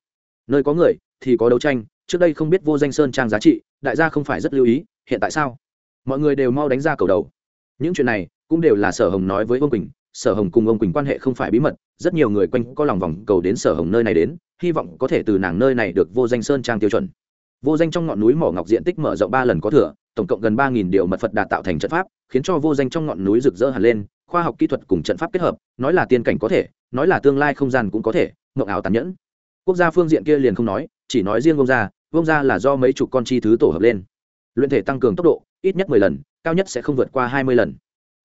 Nơi có người thì có đấu tranh, trước đây không biết vô danh sơn trang giá trị, đại gia không phải rất lưu ý, hiện tại sao? Mọi người đều mau đánh ra cầu đầu. Những chuyện này cũng đều là sở hồng nói với ông quỳnh, sở hồng cùng ông quỳnh quan hệ không phải bí mật, rất nhiều người quanh có lòng vòng cầu đến sở hồng nơi này đến hy vọng có thể từ nàng nơi này được vô danh sơn trang tiêu chuẩn. Vô danh trong ngọn núi mỏ ngọc diện tích mở rộng ba lần có thừa, tổng cộng gần ba nghìn điều mật phật đạt tạo thành trận pháp, khiến cho vô danh trong ngọn núi rực rỡ hẳn lên, khoa học kỹ thuật cùng trận pháp kết hợp, nói là tiên cảnh có thể, nói là tương lai không gian cũng có thể, mộng ảo tàn nhẫn. Quốc gia phương diện kia liền không nói, chỉ nói riêng vông gia vông gia là do mấy chục con chi thứ tổ hợp lên. Luyện thể tăng cường tốc độ, ít nhất mười lần, cao nhất sẽ không vượt qua hai mươi lần.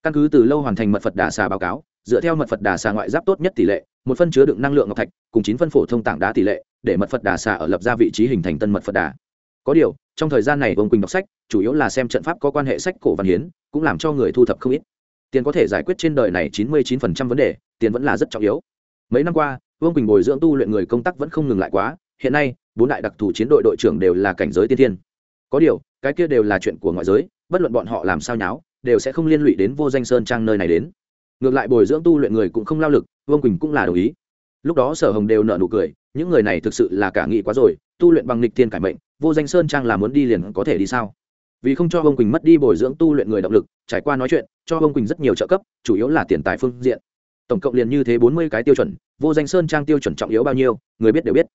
Căn cứ từ lâu hoàn thành mật phật đà xà báo cáo dựa theo mật phật đà xà ngoại giáp tốt nhất tỷ lệ, một phân chứa đựng năng lượng ngọc thạch, cùng chín phân phổ thông tảng đá tỷ lệ, để mật phật đà xà ở lập ra vị trí hình thành tân mật phật đà. Có điều, trong thời gian này ông quỳnh đọc sách, chủ yếu là xem trận pháp có quan hệ sách cổ văn hiến, cũng làm cho người thu thập không ít. Tiền có thể giải quyết trên đời này chín mươi chín phần trăm vấn đề, tiền vẫn là rất trọng yếu. Mấy năm qua vương quỳnh bồi dưỡng tu luyện người công tác vẫn không ngừng lại quá, hiện nay, bốn đại đặc thù chiến đội đội trưởng đều là cảnh giới tiên thiên. Có điều, cái kia đều là chuyện của ngoại giới, bất luận bọn họ làm sao nháo, đều sẽ không liên lụy đến vô danh sơn trang nơi này đến ngược lại bồi dưỡng tu luyện người cũng không lao lực, vương quỳnh cũng là đồng ý. Lúc đó sở hồng đều nợ nụ cười, những người này thực sự là cả nghị quá rồi, tu luyện bằng lịch thiên cải mệnh, vô danh sơn trang là muốn đi liền có thể đi sao? Vì không cho Vương quỳnh mất đi bồi dưỡng tu luyện người động lực, trải qua nói chuyện, cho Vương quỳnh rất nhiều trợ cấp, chủ yếu là tiền tài phương diện. Tổng cộng liền như thế bốn mươi cái tiêu chuẩn, vô danh sơn trang tiêu chuẩn trọng yếu bao nhiêu, người biết đều biết.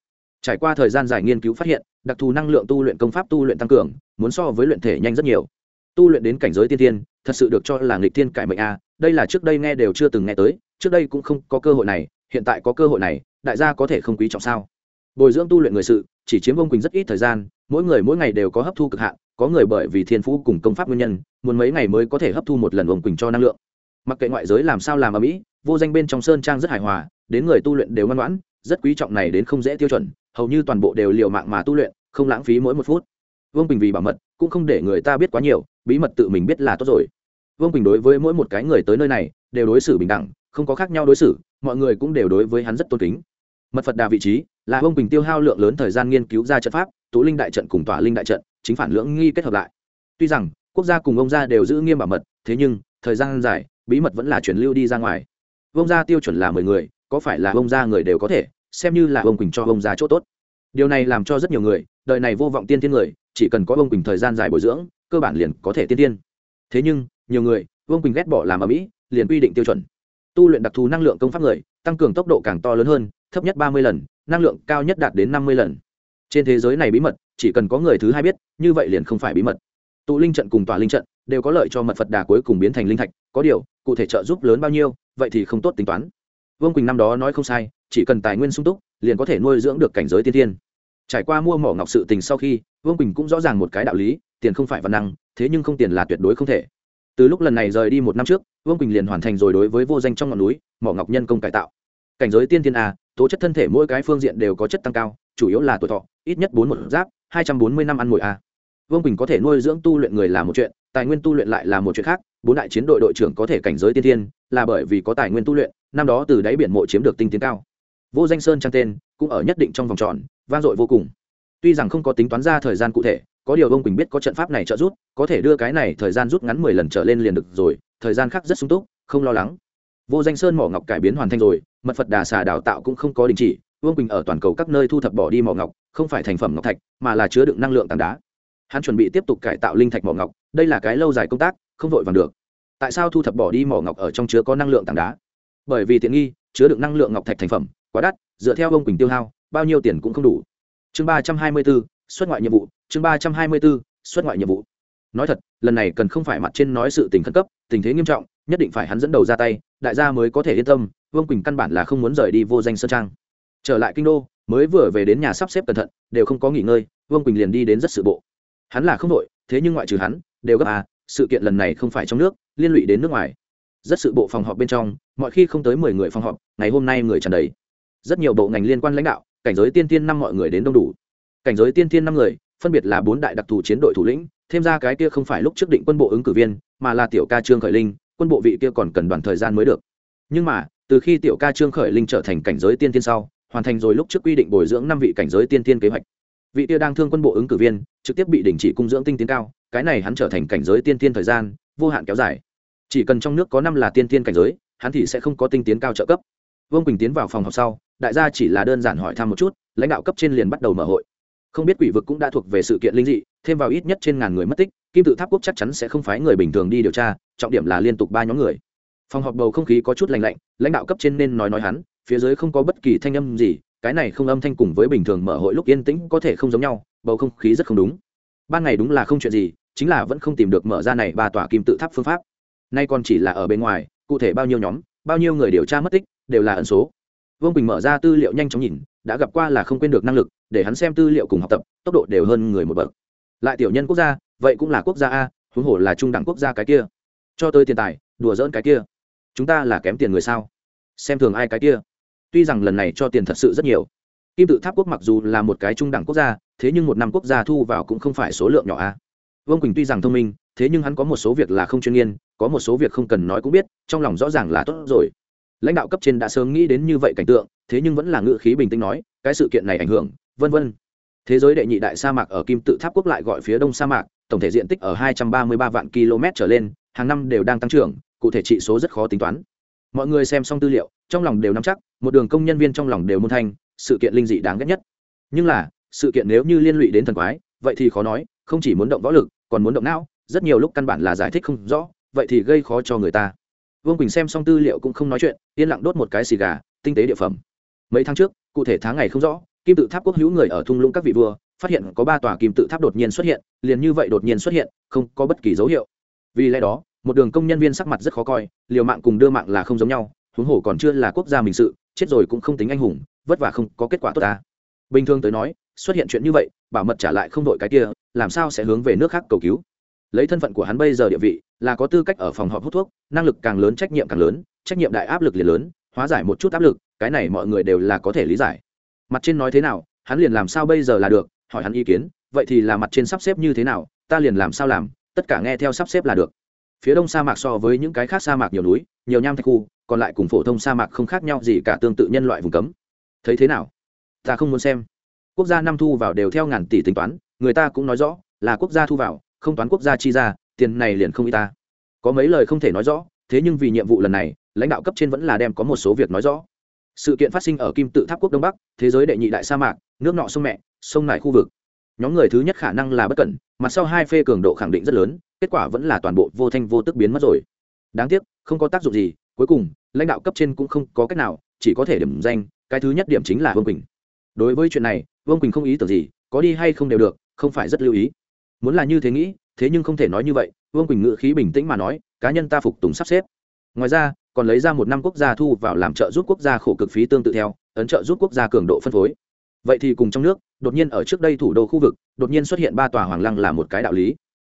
Trải qua thời gian dài nghiên cứu phát hiện, đặc thù năng lượng tu luyện công pháp tu luyện tăng cường, muốn so với luyện thể nhanh rất nhiều. Tu luyện đến cảnh giới tiên tiên, thật sự được cho là nghịch tiên cải mệnh a đây là trước đây nghe đều chưa từng nghe tới, trước đây cũng không có cơ hội này, hiện tại có cơ hội này, đại gia có thể không quý trọng sao? Bồi dưỡng tu luyện người sự, chỉ chiếm ông quỳnh rất ít thời gian, mỗi người mỗi ngày đều có hấp thu cực hạn, có người bởi vì thiên phú cùng công pháp nguyên nhân, muốn mấy ngày mới có thể hấp thu một lần ông quỳnh cho năng lượng. Mặc kệ ngoại giới làm sao làm ở mỹ, vô danh bên trong sơn trang rất hài hòa, đến người tu luyện đều ngoan ngoãn, rất quý trọng này đến không dễ tiêu chuẩn, hầu như toàn bộ đều liều mạng mà tu luyện, không lãng phí mỗi một phút. Vương quỳnh vì bảo mật, cũng không để người ta biết quá nhiều, bí mật tự mình biết là tốt rồi vương quỳnh đối với mỗi một cái người tới nơi này đều đối xử bình đẳng, không có khác nhau đối xử, mọi người cũng đều đối với hắn rất tôn kính. Mật phật đà vị trí là vương quỳnh tiêu hao lượng lớn thời gian nghiên cứu ra trận pháp tú linh đại trận cùng tỏa linh đại trận, chính phản lưỡng nghi kết hợp lại. Tuy rằng, quốc gia cùng ông gia đều giữ nghiêm bảo mật, thế nhưng, thời gian dài, bí mật vẫn là chuyển lưu đi ra ngoài. Ông gia tiêu chuẩn là mười người, có phải là ông gia người đều có thể, xem như là ông quỳnh cho ông gia chỗ tốt. Điều này làm cho rất nhiều người, đời này vô vọng tiên thiên người, chỉ cần có ông quỳnh thời gian dài bồi dưỡng, cơ bản liền có thể tiên tiên thế nhưng nhiều người, vương quỳnh ghét bỏ làm ở mỹ, liền quy định tiêu chuẩn. Tu luyện đặc thù năng lượng công pháp người, tăng cường tốc độ càng to lớn hơn, thấp nhất ba mươi lần, năng lượng cao nhất đạt đến năm mươi lần. Trên thế giới này bí mật, chỉ cần có người thứ hai biết, như vậy liền không phải bí mật. Tụ linh trận cùng tòa linh trận đều có lợi cho mật phật đà cuối cùng biến thành linh thạch, có điều, cụ thể trợ giúp lớn bao nhiêu, vậy thì không tốt tính toán. Vương quỳnh năm đó nói không sai, chỉ cần tài nguyên sung túc, liền có thể nuôi dưỡng được cảnh giới tiên tiên trải qua mua mỏ ngọc sự tình sau khi, vương quỳnh cũng rõ ràng một cái đạo lý, tiền không phải văn năng, thế nhưng không tiền là tuyệt đối không thể từ lúc lần này rời đi một năm trước, vương quỳnh liền hoàn thành rồi đối với vô danh trong ngọn núi, mỏ ngọc nhân công cải tạo. Cảnh giới tiên tiên a, tố chất thân thể mỗi cái phương diện đều có chất tăng cao, chủ yếu là tuổi thọ, ít nhất bốn một giáp, hai trăm bốn mươi năm ăn mồi a. Vương quỳnh có thể nuôi dưỡng tu luyện người là một chuyện, tài nguyên tu luyện lại là một chuyện khác, bốn đại chiến đội đội trưởng có thể cảnh giới tiên tiên là bởi vì có tài nguyên tu luyện, năm đó từ đáy biển mộ chiếm được tinh tiến cao. Vô danh sơn trang tên, cũng ở nhất định trong vòng tròn, vang dội vô cùng. Tuy rằng không có tính toán ra thời gian cụ thể có điều ông quỳnh biết có trận pháp này trợ giúp, có thể đưa cái này thời gian rút ngắn mười lần trở lên liền được rồi, thời gian khác rất sung túc, không lo lắng. Vô danh sơn mỏ ngọc cải biến hoàn thành rồi, mật phật đà xà đào tạo cũng không có đình chỉ, vương quỳnh ở toàn cầu các nơi thu thập bỏ đi mỏ ngọc, không phải thành phẩm ngọc thạch, mà là chứa đựng năng lượng tảng đá. Hắn chuẩn bị tiếp tục cải tạo linh thạch mỏ ngọc, đây là cái lâu dài công tác, không vội vàng được. Tại sao thu thập bỏ đi mỏ ngọc ở trong chứa có năng lượng tảng đá? Bởi vì tiện nghi, chứa đựng năng lượng ngọc thạch thành phẩm, quá đắt, dựa theo ông quỳnh tiêu hao, bao nhiêu tiền cũng không đủ. Chương ba trăm hai mươi bốn xuất ngoại nhiệm vụ chương ba trăm hai mươi bốn, xuất ngoại nhiệm vụ. Nói thật, lần này cần không phải mặt trên nói sự tình khẩn cấp, tình thế nghiêm trọng, nhất định phải hắn dẫn đầu ra tay, đại gia mới có thể yên tâm, vương quỳnh căn bản là không muốn rời đi vô danh sơn trang. Trở lại kinh đô, mới vừa về đến nhà sắp xếp cẩn thận, đều không có nghỉ ngơi, vương quỳnh liền đi đến rất sự bộ. Hắn là không đội thế nhưng ngoại trừ hắn, đều gấp à sự kiện lần này không phải trong nước, liên lụy đến nước ngoài. Rất sự bộ phòng họp bên trong, mọi khi không tới mười người phòng họp, ngày hôm nay người tràn đầy. Rất nhiều bộ ngành liên quan lãnh đạo, cảnh giới tiên tiên năm mọi người đến đông đủ. Cảnh giới tiên tiên năm người phân biệt là bốn đại đặc thù chiến đội thủ lĩnh, thêm ra cái kia không phải lúc trước định quân bộ ứng cử viên, mà là tiểu ca trương khởi linh, quân bộ vị kia còn cần đoàn thời gian mới được. Nhưng mà, từ khi tiểu ca trương khởi linh trở thành cảnh giới tiên tiên sau, hoàn thành rồi lúc trước quy định bồi dưỡng năm vị cảnh giới tiên tiên kế hoạch. Vị kia đang thương quân bộ ứng cử viên, trực tiếp bị đình chỉ cung dưỡng tinh tiến cao, cái này hắn trở thành cảnh giới tiên tiên thời gian, vô hạn kéo dài. Chỉ cần trong nước có năm là tiên tiên cảnh giới, hắn thì sẽ không có tinh tiến cao trợ cấp. Vương quỳnh tiến vào phòng học sau, đại gia chỉ là đơn giản hỏi thăm một chút, lãnh đạo cấp trên liền bắt đầu mở hội không biết quỷ vực cũng đã thuộc về sự kiện linh dị, thêm vào ít nhất trên ngàn người mất tích, kim tự tháp quốc chắc chắn sẽ không phái người bình thường đi điều tra, trọng điểm là liên tục ba nhóm người. Phòng họp bầu không khí có chút lành lạnh, lãnh đạo cấp trên nên nói nói hắn, phía dưới không có bất kỳ thanh âm gì, cái này không âm thanh cùng với bình thường mở hội lúc yên tĩnh có thể không giống nhau, bầu không khí rất không đúng. Ban ngày đúng là không chuyện gì, chính là vẫn không tìm được mở ra này ba tòa kim tự tháp phương pháp. Nay còn chỉ là ở bên ngoài, cụ thể bao nhiêu nhóm, bao nhiêu người điều tra mất tích, đều là ẩn số. Vương bình mở ra tư liệu nhanh chóng nhìn, đã gặp qua là không quên được năng lực để hắn xem tư liệu cùng học tập, tốc độ đều hơn người một bậc. Lại tiểu nhân quốc gia, vậy cũng là quốc gia a, huống hồ là trung đẳng quốc gia cái kia. Cho tôi tiền tài, đùa dỡn cái kia. Chúng ta là kém tiền người sao? Xem thường ai cái kia? Tuy rằng lần này cho tiền thật sự rất nhiều. Kim tự tháp quốc mặc dù là một cái trung đẳng quốc gia, thế nhưng một năm quốc gia thu vào cũng không phải số lượng nhỏ a. Vương quỳnh tuy rằng thông minh, thế nhưng hắn có một số việc là không chuyên nghiên, có một số việc không cần nói cũng biết, trong lòng rõ ràng là tốt rồi. Lãnh đạo cấp trên đã sớm nghĩ đến như vậy cảnh tượng, thế nhưng vẫn là ngự khí bình tĩnh nói, cái sự kiện này ảnh hưởng vân vân. Thế giới đệ nhị đại sa mạc ở kim tự tháp quốc lại gọi phía đông sa mạc, tổng thể diện tích ở 233 vạn km trở lên, hàng năm đều đang tăng trưởng, cụ thể trị số rất khó tính toán. Mọi người xem xong tư liệu, trong lòng đều nắm chắc, một đường công nhân viên trong lòng đều môn thanh, sự kiện linh dị đáng ghét nhất. Nhưng là, sự kiện nếu như liên lụy đến thần quái, vậy thì khó nói, không chỉ muốn động võ lực, còn muốn động não, rất nhiều lúc căn bản là giải thích không rõ, vậy thì gây khó cho người ta. Vương quỳnh xem xong tư liệu cũng không nói chuyện, yên lặng đốt một cái xì gà, tinh tế địa phẩm. Mấy tháng trước, cụ thể tháng ngày không rõ kim tự tháp quốc hữu người ở thung lũng các vị vua, phát hiện có ba tòa kim tự tháp đột nhiên xuất hiện, liền như vậy đột nhiên xuất hiện, không có bất kỳ dấu hiệu. Vì lẽ đó, một đường công nhân viên sắc mặt rất khó coi, liều mạng cùng đưa mạng là không giống nhau, huống hồ còn chưa là quốc gia mình sự, chết rồi cũng không tính anh hùng, vất vả không có kết quả tốt ta. Bình thường tới nói, xuất hiện chuyện như vậy, bảo mật trả lại không đội cái kia, làm sao sẽ hướng về nước khác cầu cứu? Lấy thân phận của hắn bây giờ địa vị, là có tư cách ở phòng họp hút thuốc, năng lực càng lớn trách nhiệm càng lớn, trách nhiệm đại áp lực liền lớn, hóa giải một chút áp lực, cái này mọi người đều là có thể lý giải mặt trên nói thế nào, hắn liền làm sao bây giờ là được? Hỏi hắn ý kiến, vậy thì là mặt trên sắp xếp như thế nào, ta liền làm sao làm, tất cả nghe theo sắp xếp là được. Phía đông sa mạc so với những cái khác sa mạc nhiều núi, nhiều nham thạch khu, còn lại cùng phổ thông sa mạc không khác nhau gì cả tương tự nhân loại vùng cấm. Thấy thế nào? Ta không muốn xem. Quốc gia năm thu vào đều theo ngàn tỷ tính toán, người ta cũng nói rõ, là quốc gia thu vào, không toán quốc gia chi ra, tiền này liền không y ta. Có mấy lời không thể nói rõ, thế nhưng vì nhiệm vụ lần này, lãnh đạo cấp trên vẫn là đem có một số việc nói rõ sự kiện phát sinh ở kim tự tháp quốc đông bắc, thế giới đệ nhị đại sa mạc, nước nọ sông mẹ, sông nải khu vực. Nhóm người thứ nhất khả năng là bất cẩn mặt sau hai phê cường độ khẳng định rất lớn, kết quả vẫn là toàn bộ vô thanh vô tức biến mất rồi. Đáng tiếc, không có tác dụng gì, cuối cùng, lãnh đạo cấp trên cũng không có cách nào, chỉ có thể điểm danh, cái thứ nhất điểm chính là vương quỳnh. Đối với chuyện này, vương quỳnh không ý tưởng gì, có đi hay không đều được, không phải rất lưu ý. Muốn là như thế nghĩ, thế nhưng không thể nói như vậy, vương quỳnh ngự khí bình tĩnh mà nói, cá nhân ta phục tùng sắp xếp. Ngoài ra còn lấy ra một năm quốc gia thu vào làm trợ giúp quốc gia khổ cực phí tương tự theo, ấn trợ giúp quốc gia cường độ phân phối. Vậy thì cùng trong nước, đột nhiên ở trước đây thủ đô khu vực, đột nhiên xuất hiện ba tòa hoàng lăng là một cái đạo lý.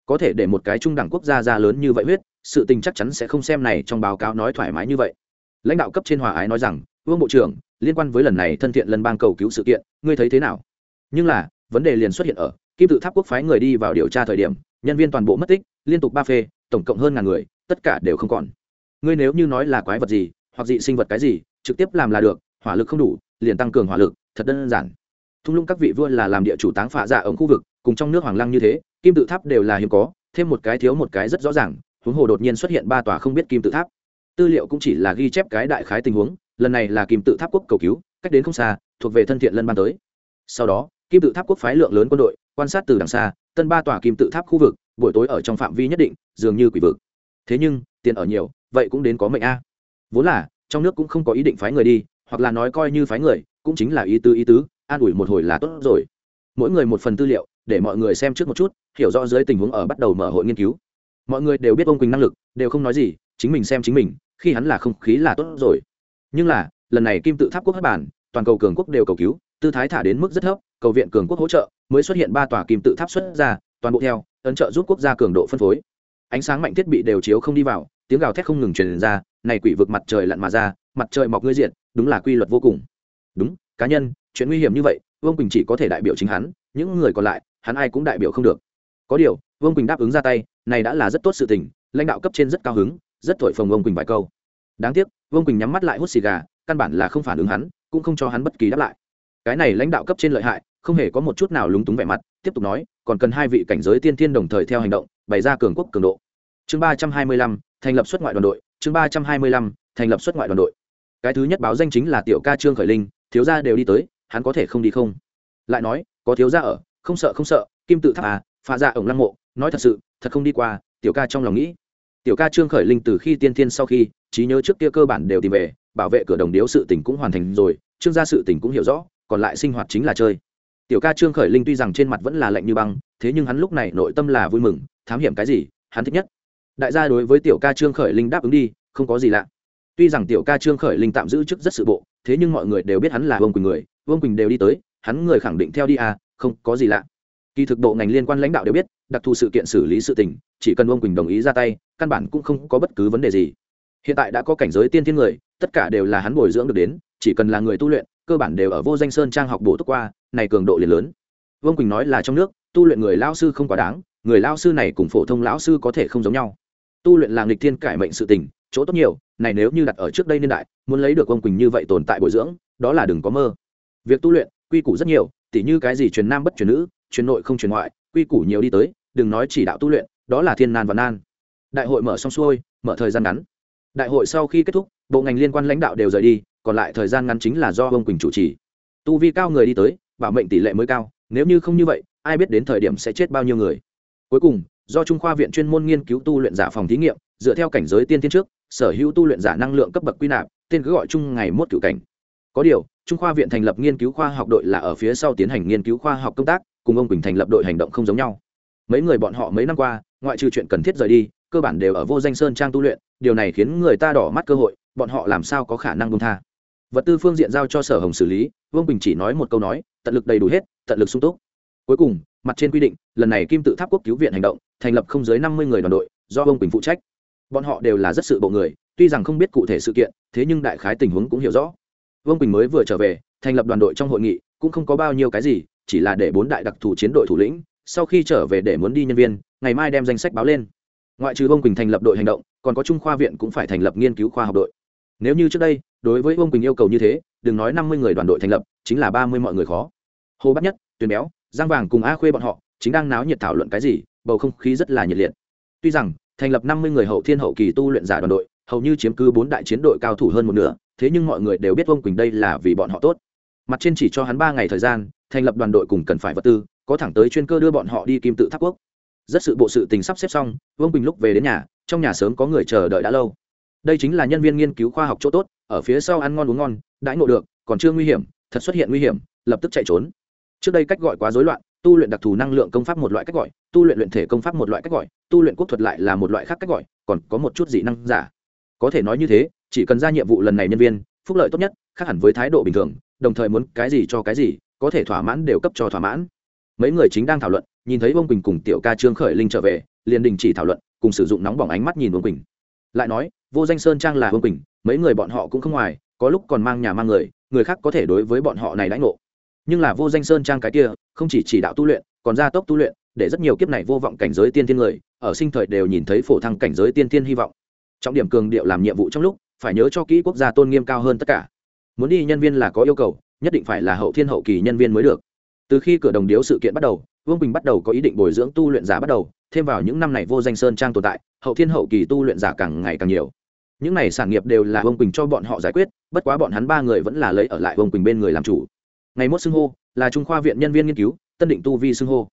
Có thể để một cái trung đẳng quốc gia ra lớn như vậy huyết, sự tình chắc chắn sẽ không xem này trong báo cáo nói thoải mái như vậy. Lãnh đạo cấp trên hòa ái nói rằng, vương bộ trưởng, liên quan với lần này thân thiện lần bang cầu cứu sự kiện, ngươi thấy thế nào? Nhưng là, vấn đề liền xuất hiện ở, kim tự tháp quốc phái người đi vào điều tra thời điểm, nhân viên toàn bộ mất tích, liên tục ba phê, tổng cộng hơn ngàn người, tất cả đều không còn ngươi nếu như nói là quái vật gì, hoặc dị sinh vật cái gì, trực tiếp làm là được, hỏa lực không đủ, liền tăng cường hỏa lực, thật đơn giản. Thung lũng các vị vua là làm địa chủ táng phạ dạ ở khu vực, cùng trong nước hoàng lăng như thế, kim tự tháp đều là hiếm có, thêm một cái thiếu một cái rất rõ ràng, huống hồ đột nhiên xuất hiện ba tòa không biết kim tự tháp. Tư liệu cũng chỉ là ghi chép cái đại khái tình huống, lần này là kim tự tháp quốc cầu cứu, cách đến không xa, thuộc về thân thiện lân ban tới. Sau đó, kim tự tháp quốc phái lượng lớn quân đội, quan sát từ đằng xa, tân ba tòa kim tự tháp khu vực, buổi tối ở trong phạm vi nhất định, dường như quỷ vực. Thế nhưng tiền ở nhiều, vậy cũng đến có mệnh a. Vốn là, trong nước cũng không có ý định phái người đi, hoặc là nói coi như phái người, cũng chính là ý tứ ý tứ, an ủi một hồi là tốt rồi. Mỗi người một phần tư liệu, để mọi người xem trước một chút, hiểu rõ dưới tình huống ở bắt đầu mở hội nghiên cứu. Mọi người đều biết ông quỳnh năng lực, đều không nói gì, chính mình xem chính mình, khi hắn là không khí là tốt rồi. Nhưng là, lần này kim tự tháp quốc hất bản toàn cầu cường quốc đều cầu cứu, tư thái thả đến mức rất thấp, cầu viện cường quốc hỗ trợ, mới xuất hiện ba tòa kim tự tháp xuất ra, toàn bộ theo, ấn trợ giúp quốc gia cường độ phân phối. Ánh sáng mạnh thiết bị đều chiếu không đi vào tiếng gào thét không ngừng truyền ra, này quỷ vực mặt trời lặn mà ra, mặt trời mọc ngươi diện đúng là quy luật vô cùng. Đúng, cá nhân, chuyện nguy hiểm như vậy, vương quỳnh chỉ có thể đại biểu chính hắn, những người còn lại, hắn ai cũng đại biểu không được. Có điều, vương quỳnh đáp ứng ra tay, này đã là rất tốt sự tình, lãnh đạo cấp trên rất cao hứng, rất thổi phồng vương quỳnh vài câu. Đáng tiếc, vương quỳnh nhắm mắt lại hút xì gà, căn bản là không phản ứng hắn, cũng không cho hắn bất kỳ đáp lại. Cái này lãnh đạo cấp trên lợi hại, không hề có một chút nào lúng túng vẻ mặt, tiếp tục nói, còn cần hai vị cảnh giới tiên thiên đồng thời theo hành động, bày ra cường quốc cường độ. Chương ba trăm hai mươi lăm thành lập xuất ngoại đoàn đội, chương ba trăm hai mươi lăm, thành lập xuất ngoại đoàn đội. Cái thứ nhất báo danh chính là tiểu ca trương khởi linh, thiếu gia đều đi tới, hắn có thể không đi không? Lại nói, có thiếu gia ở, không sợ không sợ, kim tự tháp à pha ra dạ ổng lăng mộ, nói thật sự, thật không đi qua, tiểu ca trong lòng nghĩ. Tiểu ca trương khởi linh từ khi tiên thiên sau khi, trí nhớ trước kia cơ bản đều tìm về, bảo vệ cửa đồng điếu sự tỉnh cũng hoàn thành rồi, trương gia sự tỉnh cũng hiểu rõ, còn lại sinh hoạt chính là chơi. Tiểu ca trương khởi linh tuy rằng trên mặt vẫn là lạnh như băng, thế nhưng hắn lúc này nội tâm là vui mừng, thám hiểm cái gì, hắn thích nhất đại gia đối với tiểu ca trương khởi linh đáp ứng đi, không có gì lạ. Tuy rằng tiểu ca trương khởi linh tạm giữ chức rất sự bộ, thế nhưng mọi người đều biết hắn là vương quỳnh người, vương quỳnh đều đi tới, hắn người khẳng định theo đi à không có gì lạ. Kỳ thực bộ ngành liên quan lãnh đạo đều biết, đặc thù sự kiện xử lý sự tình, chỉ cần vương quỳnh đồng ý ra tay, căn bản cũng không có bất cứ vấn đề gì. Hiện tại đã có cảnh giới tiên thiên người, tất cả đều là hắn bồi dưỡng được đến, chỉ cần là người tu luyện, cơ bản đều ở vô danh sơn trang học bổ túc qua, này cường độ liền lớn. Vương quỳnh nói là trong nước, tu luyện người lao sư không quá đáng, người lao sư này cùng phổ thông lão sư có thể không giống nhau tu luyện là nghịch thiên cải mệnh sự tình, chỗ tốt nhiều, này nếu như đặt ở trước đây niên đại, muốn lấy được ông quỳnh như vậy tồn tại bồi dưỡng, đó là đừng có mơ. Việc tu luyện, quy củ rất nhiều, tỉ như cái gì truyền nam bất truyền nữ, truyền nội không truyền ngoại, quy củ nhiều đi tới, đừng nói chỉ đạo tu luyện, đó là thiên nan và nan. Đại hội mở xong xuôi, mở thời gian ngắn. Đại hội sau khi kết thúc, bộ ngành liên quan lãnh đạo đều rời đi, còn lại thời gian ngắn chính là do ông quỳnh chủ trì. Tu vi cao người đi tới, bảo mệnh tỷ lệ mới cao, nếu như không như vậy, ai biết đến thời điểm sẽ chết bao nhiêu người. Cuối cùng do trung khoa viện chuyên môn nghiên cứu tu luyện giả phòng thí nghiệm, dựa theo cảnh giới tiên tiến trước, sở hữu tu luyện giả năng lượng cấp bậc quy nạp, tên cứ gọi chung ngày mốt cửu cảnh. Có điều, trung khoa viện thành lập nghiên cứu khoa học đội là ở phía sau tiến hành nghiên cứu khoa học công tác, cùng ông quỳnh thành lập đội hành động không giống nhau. Mấy người bọn họ mấy năm qua, ngoại trừ chuyện cần thiết rời đi, cơ bản đều ở vô danh sơn trang tu luyện, điều này khiến người ta đỏ mắt cơ hội, bọn họ làm sao có khả năng công tha. Vật tư phương diện giao cho sở hồng xử lý, vương bình chỉ nói một câu nói, tận lực đầy đủ hết, tận lực sung túc. Cuối cùng mặt trên quy định, lần này kim tự tháp quốc cứu viện hành động, thành lập không dưới năm mươi người đoàn đội, do vương bình phụ trách. Bọn họ đều là rất sự bộ người, tuy rằng không biết cụ thể sự kiện, thế nhưng đại khái tình huống cũng hiểu rõ. Vương bình mới vừa trở về, thành lập đoàn đội trong hội nghị, cũng không có bao nhiêu cái gì, chỉ là để bốn đại đặc thù chiến đội thủ lĩnh, sau khi trở về để muốn đi nhân viên, ngày mai đem danh sách báo lên. Ngoại trừ vương quỳnh thành lập đội hành động, còn có trung khoa viện cũng phải thành lập nghiên cứu khoa học đội. Nếu như trước đây, đối với vương quỳnh yêu cầu như thế, đừng nói năm mươi người đoàn đội thành lập, chính là ba mươi mọi người khó. Hồ bắt nhất, tuyền béo giang vàng cùng a khuê bọn họ chính đang náo nhiệt thảo luận cái gì, bầu không khí rất là nhiệt liệt. Tuy rằng, thành lập năm mươi người hậu thiên hậu kỳ tu luyện giả đoàn đội, hầu như chiếm cứ bốn đại chiến đội cao thủ hơn một nửa, thế nhưng mọi người đều biết vương quỳnh đây là vì bọn họ tốt. Mặt trên chỉ cho hắn ba ngày thời gian, thành lập đoàn đội cùng cần phải vật tư, có thẳng tới chuyên cơ đưa bọn họ đi kim tự tháp quốc. Rất sự bộ sự tình sắp xếp xong, vương quỳnh lúc về đến nhà, trong nhà sớm có người chờ đợi đã lâu. Đây chính là nhân viên nghiên cứu khoa học chỗ tốt, ở phía sau ăn ngon uống ngon, đãi ngộ được, còn chưa nguy hiểm, thật xuất hiện nguy hiểm, lập tức chạy trốn trước đây cách gọi quá rối loạn, tu luyện đặc thù năng lượng công pháp một loại cách gọi, tu luyện luyện thể công pháp một loại cách gọi, tu luyện quốc thuật lại là một loại khác cách gọi, còn có một chút dị năng giả. Có thể nói như thế, chỉ cần ra nhiệm vụ lần này nhân viên, phúc lợi tốt nhất, khác hẳn với thái độ bình thường, đồng thời muốn cái gì cho cái gì, có thể thỏa mãn đều cấp cho thỏa mãn. Mấy người chính đang thảo luận, nhìn thấy vương quỳnh cùng tiểu ca trương khởi linh trở về, liền đình chỉ thảo luận, cùng sử dụng nóng bỏng ánh mắt nhìn vương quỳnh. Lại nói, vô danh sơn trang là vương quỳnh, mấy người bọn họ cũng không ngoài, có lúc còn mang nhà mang người người khác có thể đối với bọn họ này đãi ngộ nhưng là vô danh sơn trang cái kia, không chỉ chỉ đạo tu luyện, còn gia tốc tu luyện, để rất nhiều kiếp này vô vọng cảnh giới tiên thiên người, ở sinh thời đều nhìn thấy phổ thăng cảnh giới tiên thiên hy vọng. Trọng điểm cường điệu làm nhiệm vụ trong lúc, phải nhớ cho kỹ quốc gia tôn nghiêm cao hơn tất cả. Muốn đi nhân viên là có yêu cầu, nhất định phải là hậu thiên hậu kỳ nhân viên mới được. Từ khi cửa đồng điếu sự kiện bắt đầu, vương bình bắt đầu có ý định bồi dưỡng tu luyện giả bắt đầu, thêm vào những năm này vô danh sơn trang tồn tại, hậu thiên hậu kỳ tu luyện giả càng ngày càng nhiều. Những này sản nghiệp đều là vương quỳnh cho bọn họ giải quyết, bất quá bọn hắn ba người vẫn là lấy ở lại vương quỳnh bên người làm chủ ngày mốt xưng hô, là trung khoa viện nhân viên nghiên cứu, tân định tu vi xưng hô.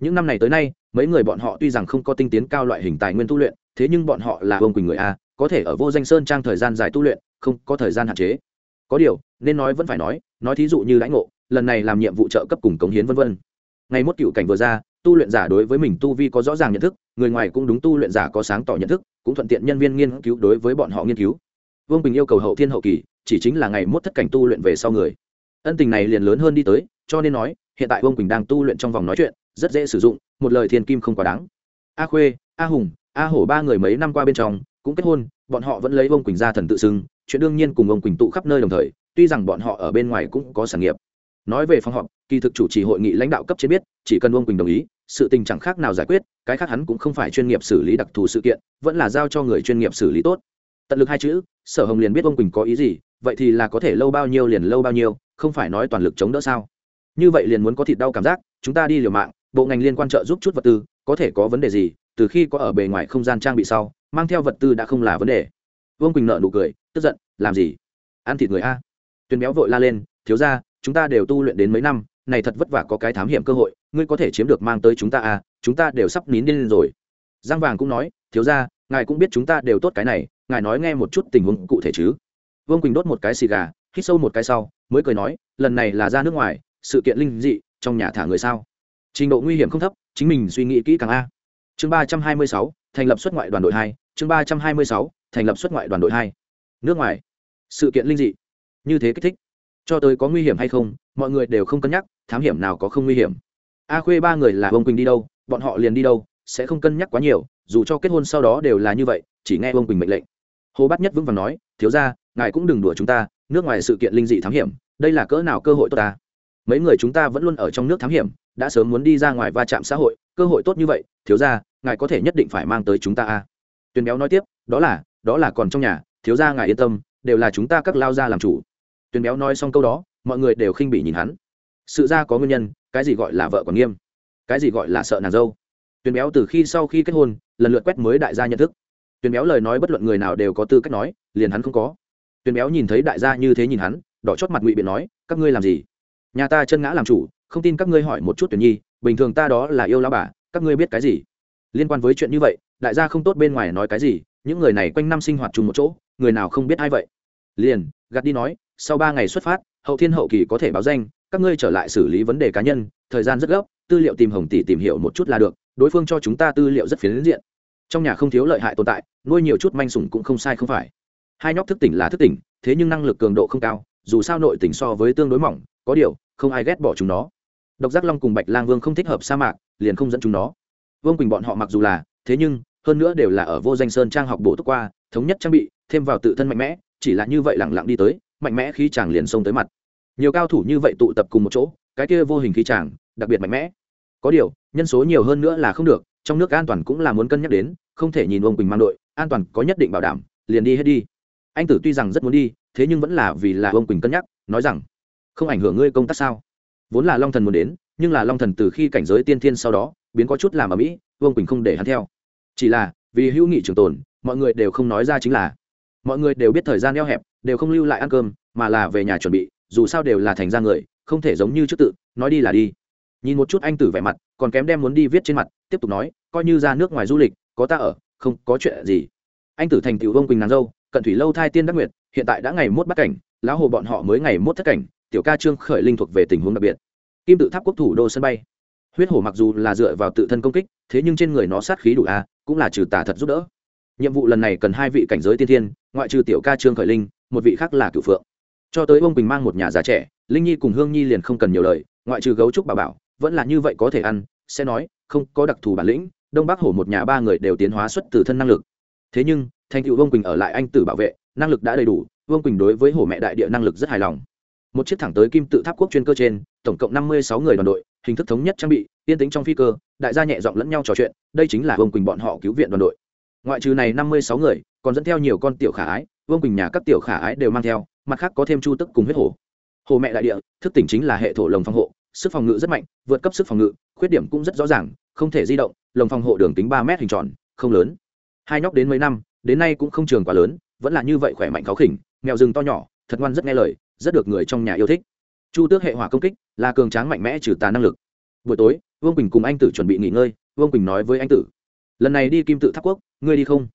Những năm này tới nay, mấy người bọn họ tuy rằng không có tinh tiến cao loại hình tài nguyên tu luyện, thế nhưng bọn họ là vương quỳnh người a, có thể ở vô danh sơn trang thời gian dài tu luyện, không có thời gian hạn chế. Có điều, nên nói vẫn phải nói nói thí dụ như lãnh ngộ, lần này làm nhiệm vụ trợ cấp cùng cống hiến vân vân. Ngày mốt cựu cảnh vừa ra, tu luyện giả đối với mình tu vi có rõ ràng nhận thức, người ngoài cũng đúng tu luyện giả có sáng tỏ nhận thức, cũng thuận tiện nhân viên nghiên cứu đối với bọn họ nghiên cứu. Vương bình yêu cầu hậu thiên hậu kỳ, chỉ chính là ngày mốt thất cảnh tu luyện về sau người ân tình này liền lớn hơn đi tới, cho nên nói, hiện tại vương quỳnh đang tu luyện trong vòng nói chuyện, rất dễ sử dụng, một lời thiên kim không quá đáng. A khuê, a hùng, a hổ ba người mấy năm qua bên trong, cũng kết hôn, bọn họ vẫn lấy vương quỳnh ra thần tự xưng, chuyện đương nhiên cùng ông quỳnh tụ khắp nơi đồng thời, tuy rằng bọn họ ở bên ngoài cũng có sản nghiệp. Nói về phòng họp, kỳ thực chủ trì hội nghị lãnh đạo cấp trên biết, chỉ cần ông quỳnh đồng ý, sự tình chẳng khác nào giải quyết, cái khác hắn cũng không phải chuyên nghiệp xử lý đặc thù sự kiện, vẫn là giao cho người chuyên nghiệp xử lý tốt. Tận lực hai chữ, sở hồng liền biết ông quỳnh có ý gì vậy thì là có thể lâu bao nhiêu liền lâu bao nhiêu, không phải nói toàn lực chống đỡ sao? Như vậy liền muốn có thịt đau cảm giác, chúng ta đi liều mạng, bộ ngành liên quan trợ giúp chút vật tư, có thể có vấn đề gì, từ khi có ở bề ngoài không gian trang bị sau, mang theo vật tư đã không là vấn đề. Vương quỳnh nợ nụ cười, tức giận, làm gì? Ăn thịt người a. Tuyền béo vội la lên, thiếu ra chúng ta đều tu luyện đến mấy năm, này thật vất vả có cái thám hiểm cơ hội, ngươi có thể chiếm được mang tới chúng ta à chúng ta đều sắp nín lên rồi. Giang vàng cũng nói, thiếu ra ngài cũng biết chúng ta đều tốt cái này, ngài nói nghe một chút tình huống cụ thể chứ vương quỳnh đốt một cái xì gà, hít sâu một cái sau, mới cười nói, lần này là ra nước ngoài, sự kiện linh dị, trong nhà thả người sao? Trình độ nguy hiểm không thấp, chính mình suy nghĩ kỹ càng a. Chương ba trăm hai mươi sáu, thành lập xuất ngoại đoàn đội hai, chương ba trăm hai mươi sáu, thành lập xuất ngoại đoàn đội hai. Nước ngoài. Sự kiện linh dị. Như thế kích thích. Cho tới có nguy hiểm hay không, mọi người đều không cân nhắc, thám hiểm nào có không nguy hiểm. A khuê ba người là Vương quỳnh đi đâu, bọn họ liền đi đâu, sẽ không cân nhắc quá nhiều, dù cho kết hôn sau đó đều là như vậy, chỉ nghe Vương quỳnh mệnh lệnh. Hồ bát nhất vững vàng nói, thiếu ra ngài cũng đừng đùa chúng ta, nước ngoài sự kiện linh dị thám hiểm, đây là cỡ nào cơ hội tốt ta? Mấy người chúng ta vẫn luôn ở trong nước thám hiểm, đã sớm muốn đi ra ngoài va chạm xã hội, cơ hội tốt như vậy, thiếu ra ngài có thể nhất định phải mang tới chúng ta a. Tuyền béo nói tiếp, đó là đó là còn trong nhà, thiếu ra ngài yên tâm, đều là chúng ta các lao ra làm chủ. Tuyền béo nói xong câu đó, mọi người đều khinh bỉ nhìn hắn. Sự ra có nguyên nhân, cái gì gọi là vợ còn nghiêm? Cái gì gọi là sợ nàng dâu? Tuyền béo từ khi sau khi kết hôn, lần lượt quét mới đại gia nhận thức. Tuyền béo lời nói bất luận người nào đều có tư cách nói, liền hắn không có tuyền béo nhìn thấy đại gia như thế nhìn hắn, đỏ chót mặt ngụy biện nói, các ngươi làm gì? Nhà ta chân ngã làm chủ, không tin các ngươi hỏi một chút tuyển nhi, bình thường ta đó là yêu lao bà, các ngươi biết cái gì? Liên quan với chuyện như vậy, đại gia không tốt bên ngoài nói cái gì, những người này quanh năm sinh hoạt chung một chỗ, người nào không biết ai vậy? Liền, gạt đi nói, sau ba ngày xuất phát, hậu thiên hậu kỳ có thể báo danh, các ngươi trở lại xử lý vấn đề cá nhân, thời gian rất gấp, tư liệu tìm hồng tỷ tìm hiểu một chút là được, đối phương cho chúng ta tư liệu rất phiến diện. Trong nhà không thiếu lợi hại tồn tại, nuôi nhiều chút manh sủng cũng không sai không phải hai nhóc thức tỉnh là thức tỉnh, thế nhưng năng lực cường độ không cao, dù sao nội tỉnh so với tương đối mỏng, có điều, không ai ghét bỏ chúng nó. Độc giác long cùng bạch lang vương không thích hợp sa mạc, liền không dẫn chúng nó. Vương quỳnh bọn họ mặc dù là, thế nhưng, hơn nữa đều là ở vô danh sơn trang học bổ túc qua, thống nhất trang bị, thêm vào tự thân mạnh mẽ, chỉ là như vậy lẳng lặng đi tới, mạnh mẽ khi chàng liền xông tới mặt. Nhiều cao thủ như vậy tụ tập cùng một chỗ, cái kia vô hình khí chàng, đặc biệt mạnh mẽ. Có điều, nhân số nhiều hơn nữa là không được, trong nước an toàn cũng là muốn cân nhắc đến, không thể nhìn ông quỳnh mang đội, an toàn có nhất định bảo đảm, liền đi hết đi anh tử tuy rằng rất muốn đi, thế nhưng vẫn là vì là ông quỳnh cân nhắc, nói rằng, không ảnh hưởng ngươi công tác sao? Vốn là long thần muốn đến, nhưng là long thần từ khi cảnh giới tiên thiên sau đó, biến có chút làm ở mỹ vương quỳnh không để hắn theo. Chỉ là, vì hữu nghị trường tồn, mọi người đều không nói ra chính là, mọi người đều biết thời gian eo hẹp, đều không lưu lại ăn cơm, mà là về nhà chuẩn bị, dù sao đều là thành ra người, không thể giống như trước tự, nói đi là đi. Nhìn một chút anh tử vẻ mặt, còn kém đem muốn đi viết trên mặt, tiếp tục nói, coi như ra nước ngoài du lịch, có ta ở, không có chuyện gì. Anh tử thành tựu vương quỳnh nàng dâu cận thủy lâu thai tiên đắc nguyệt, hiện tại đã ngày mốt bắt cảnh, lão hồ bọn họ mới ngày mốt thất cảnh, tiểu ca trương khởi linh thuộc về tình huống đặc biệt. Kim tự tháp quốc thủ đô sân bay. Huyết hổ mặc dù là dựa vào tự thân công kích, thế nhưng trên người nó sát khí đủ a, cũng là trừ tà thật giúp đỡ. Nhiệm vụ lần này cần hai vị cảnh giới tiên thiên, ngoại trừ tiểu ca trương khởi linh, một vị khác là cựu phượng. Cho tới ông bình mang một nhà già trẻ, linh nhi cùng hương nhi liền không cần nhiều lời, ngoại trừ gấu trúc bà bảo, vẫn là như vậy có thể ăn, sẽ nói, không có đặc thù bản lĩnh, đông bắc hổ một nhà ba người đều tiến hóa xuất từ thân năng lực. Thế nhưng thành tựu vương quỳnh ở lại anh tử bảo vệ, năng lực đã đầy đủ, vương quỳnh đối với hổ mẹ đại địa năng lực rất hài lòng. Một chiếc thẳng tới kim tự tháp quốc chuyên cơ trên, tổng cộng năm mươi sáu người đoàn đội, hình thức thống nhất trang bị, yên tính trong phi cơ, đại gia nhẹ giọng lẫn nhau trò chuyện, đây chính là vương quỳnh bọn họ cứu viện đoàn đội. Ngoại trừ này năm mươi sáu người, còn dẫn theo nhiều con tiểu khả ái, vương quỳnh nhà các tiểu khả ái đều mang theo, mặt khác có thêm chu tức cùng huyết hổ. Hồ mẹ đại địa, thức tỉnh chính là hệ thổ lồng phòng hộ, sức phòng ngự rất mạnh, vượt cấp sức phòng ngự, khuyết điểm cũng rất rõ ràng, không thể di động, lồng phòng hộ đường kính ba mét hình tròn, không lớn. Hai nhóc đến mấy năm đến nay cũng không trường quá lớn, vẫn là như vậy khỏe mạnh khó khỉnh, mèo rừng to nhỏ, thật ngoan rất nghe lời, rất được người trong nhà yêu thích. Chu tước hệ hỏa công kích, là cường tráng mạnh mẽ trừ tà năng lực. Buổi tối, vương quỳnh cùng anh tử chuẩn bị nghỉ ngơi, vương quỳnh nói với anh tử, lần này đi kim tự tháp quốc, ngươi đi không?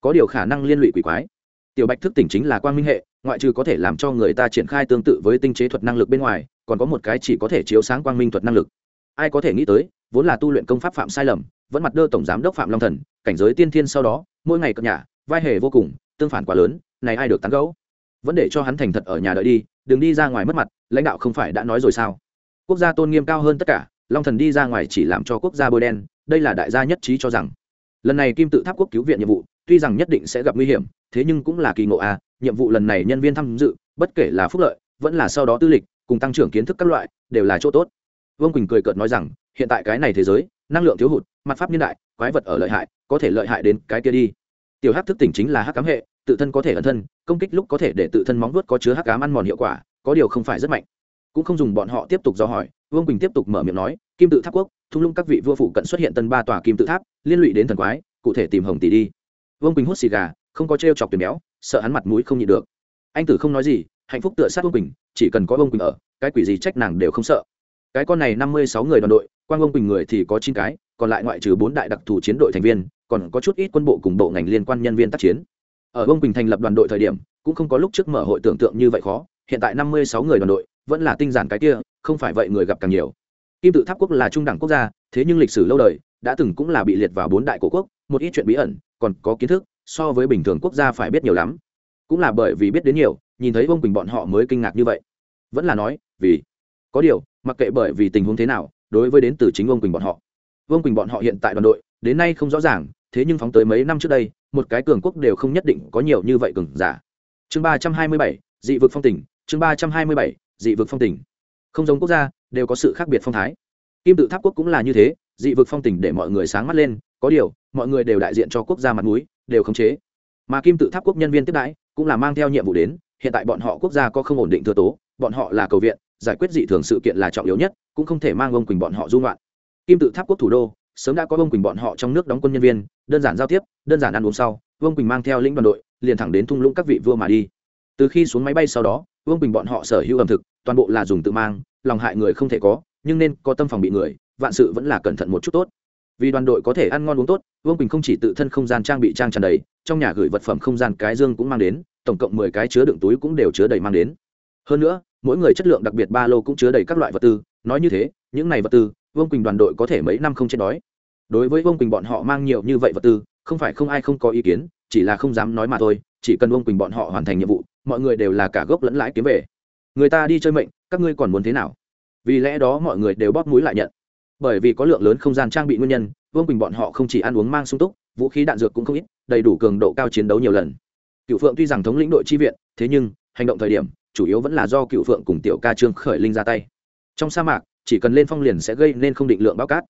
Có điều khả năng liên lụy quỷ quái. Tiểu bạch thức tỉnh chính là quang minh hệ, ngoại trừ có thể làm cho người ta triển khai tương tự với tinh chế thuật năng lực bên ngoài, còn có một cái chỉ có thể chiếu sáng quang minh thuật năng lực. Ai có thể nghĩ tới, vốn là tu luyện công pháp phạm sai lầm, vẫn mặt đơ tổng giám đốc phạm long thần, cảnh giới tiên thiên sau đó, mỗi ngày cập nhà vai hề vô cùng, tương phản quá lớn, này ai được tán gấu vẫn để cho hắn thành thật ở nhà đợi đi, đừng đi ra ngoài mất mặt, lãnh đạo không phải đã nói rồi sao? Quốc gia tôn nghiêm cao hơn tất cả, long thần đi ra ngoài chỉ làm cho quốc gia bôi đen, đây là đại gia nhất trí cho rằng. Lần này kim tự tháp quốc cứu viện nhiệm vụ, tuy rằng nhất định sẽ gặp nguy hiểm, thế nhưng cũng là kỳ ngộ a nhiệm vụ lần này nhân viên tham dự, bất kể là phúc lợi, vẫn là sau đó tư lịch, cùng tăng trưởng kiến thức các loại, đều là chỗ tốt. Vương quỳnh cười cợt nói rằng, hiện tại cái này thế giới, năng lượng thiếu hụt, mặt pháp nhân đại, quái vật ở lợi hại, có thể lợi hại đến cái kia đi tiểu hắc thức tỉnh chính là hắc cám hệ, tự thân có thể ẩn thân, công kích lúc có thể để tự thân móng vuốt có chứa hắc ám ăn mòn hiệu quả, có điều không phải rất mạnh. Cũng không dùng bọn họ tiếp tục do hỏi, vương quỳnh tiếp tục mở miệng nói, kim tự tháp quốc, thung lũng các vị vua phụ cận xuất hiện tân ba tòa kim tự tháp, liên lụy đến thần quái, cụ thể tìm hồng tỷ đi. Vương quỳnh hút xì gà, không có t chọc tuyển béo, sợ hắn mặt mũi không nhịn được. Anh tử không nói gì, hạnh phúc tựa sát vương quỳnh, chỉ cần có vương quỳnh ở, cái quỷ gì trách nàng đều không sợ. Cái con này năm mươi sáu người đoàn đội quan vương quỳnh người thì có chín cái, còn lại ngoại trừ bốn đại đặc thù chiến đội thành viên còn có chút ít quân bộ cùng bộ ngành liên quan nhân viên tác chiến. Ở vương quỳnh thành lập đoàn đội thời điểm, cũng không có lúc trước mở hội tưởng tượng như vậy khó. Hiện tại năm mươi sáu người đoàn đội, vẫn là tinh giản cái kia, không phải vậy người gặp càng nhiều. Kim tự tháp quốc là trung đẳng quốc gia, thế nhưng lịch sử lâu đời, đã từng cũng là bị liệt vào bốn đại cổ quốc, một ít chuyện bí ẩn, còn có kiến thức, so với bình thường quốc gia phải biết nhiều lắm. Cũng là bởi vì biết đến nhiều, nhìn thấy vương quỳnh bọn họ mới kinh ngạc như vậy. Vẫn là nói, vì có điều, mặc kệ bởi vì tình huống thế nào, đối với đến từ chính vương quỳnh bọn họ. Vương quỳnh bọn họ hiện tại đoàn đội, đến nay không rõ ràng thế nhưng phóng tới mấy năm trước đây, một cái cường quốc đều không nhất định có nhiều như vậy cường giả. Chương ba trăm hai mươi bảy, dị vực phong tỉnh chương ba trăm hai mươi bảy, dị vực phong tỉnh không giống quốc gia, đều có sự khác biệt phong thái. Kim tự tháp quốc cũng là như thế, dị vực phong tỉnh để mọi người sáng mắt lên, có điều, mọi người đều đại diện cho quốc gia mặt núi đều khống chế. Mà kim tự tháp quốc nhân viên tiếp đãi, cũng là mang theo nhiệm vụ đến, hiện tại bọn họ quốc gia có không ổn định thừa tố, bọn họ là cầu viện, giải quyết dị thường sự kiện là trọng yếu nhất, cũng không thể mang ông quỳnh bọn họ dung loạn kim tự tháp quốc thủ đô sớm đã có Vương quỳnh bọn họ trong nước đóng quân nhân viên, đơn giản giao tiếp, đơn giản ăn uống sau, vương quỳnh mang theo lĩnh đoàn đội, liền thẳng đến thung lũng các vị vua mà đi. Từ khi xuống máy bay sau đó, vương quỳnh bọn họ sở hữu ẩm thực, toàn bộ là dùng tự mang, lòng hại người không thể có, nhưng nên có tâm phòng bị người, vạn sự vẫn là cẩn thận một chút tốt. Vì đoàn đội có thể ăn ngon uống tốt, vương quỳnh không chỉ tự thân không gian trang bị trang tràn đầy, trong nhà gửi vật phẩm không gian cái dương cũng mang đến, tổng cộng mười cái chứa đựng túi cũng đều chứa đầy mang đến. Hơn nữa, mỗi người chất lượng đặc biệt ba lô cũng chứa đầy các loại vật tư, nói như thế, những này vật tư vương quỳnh đoàn đội có thể mấy năm không chết đói đối với vương quỳnh bọn họ mang nhiều như vậy vật tư không phải không ai không có ý kiến chỉ là không dám nói mà thôi chỉ cần vương quỳnh bọn họ hoàn thành nhiệm vụ mọi người đều là cả gốc lẫn lãi kiếm về người ta đi chơi mệnh các ngươi còn muốn thế nào vì lẽ đó mọi người đều bóp mũi lại nhận bởi vì có lượng lớn không gian trang bị nguyên nhân vương quỳnh bọn họ không chỉ ăn uống mang sung túc vũ khí đạn dược cũng không ít đầy đủ cường độ cao chiến đấu nhiều lần cựu phượng tuy rằng thống lĩnh đội chi viện thế nhưng hành động thời điểm chủ yếu vẫn là do cựu phượng cùng tiểu ca trương khởi linh ra tay trong sa mạc chỉ cần lên phong liền sẽ gây nên không định lượng bao cát.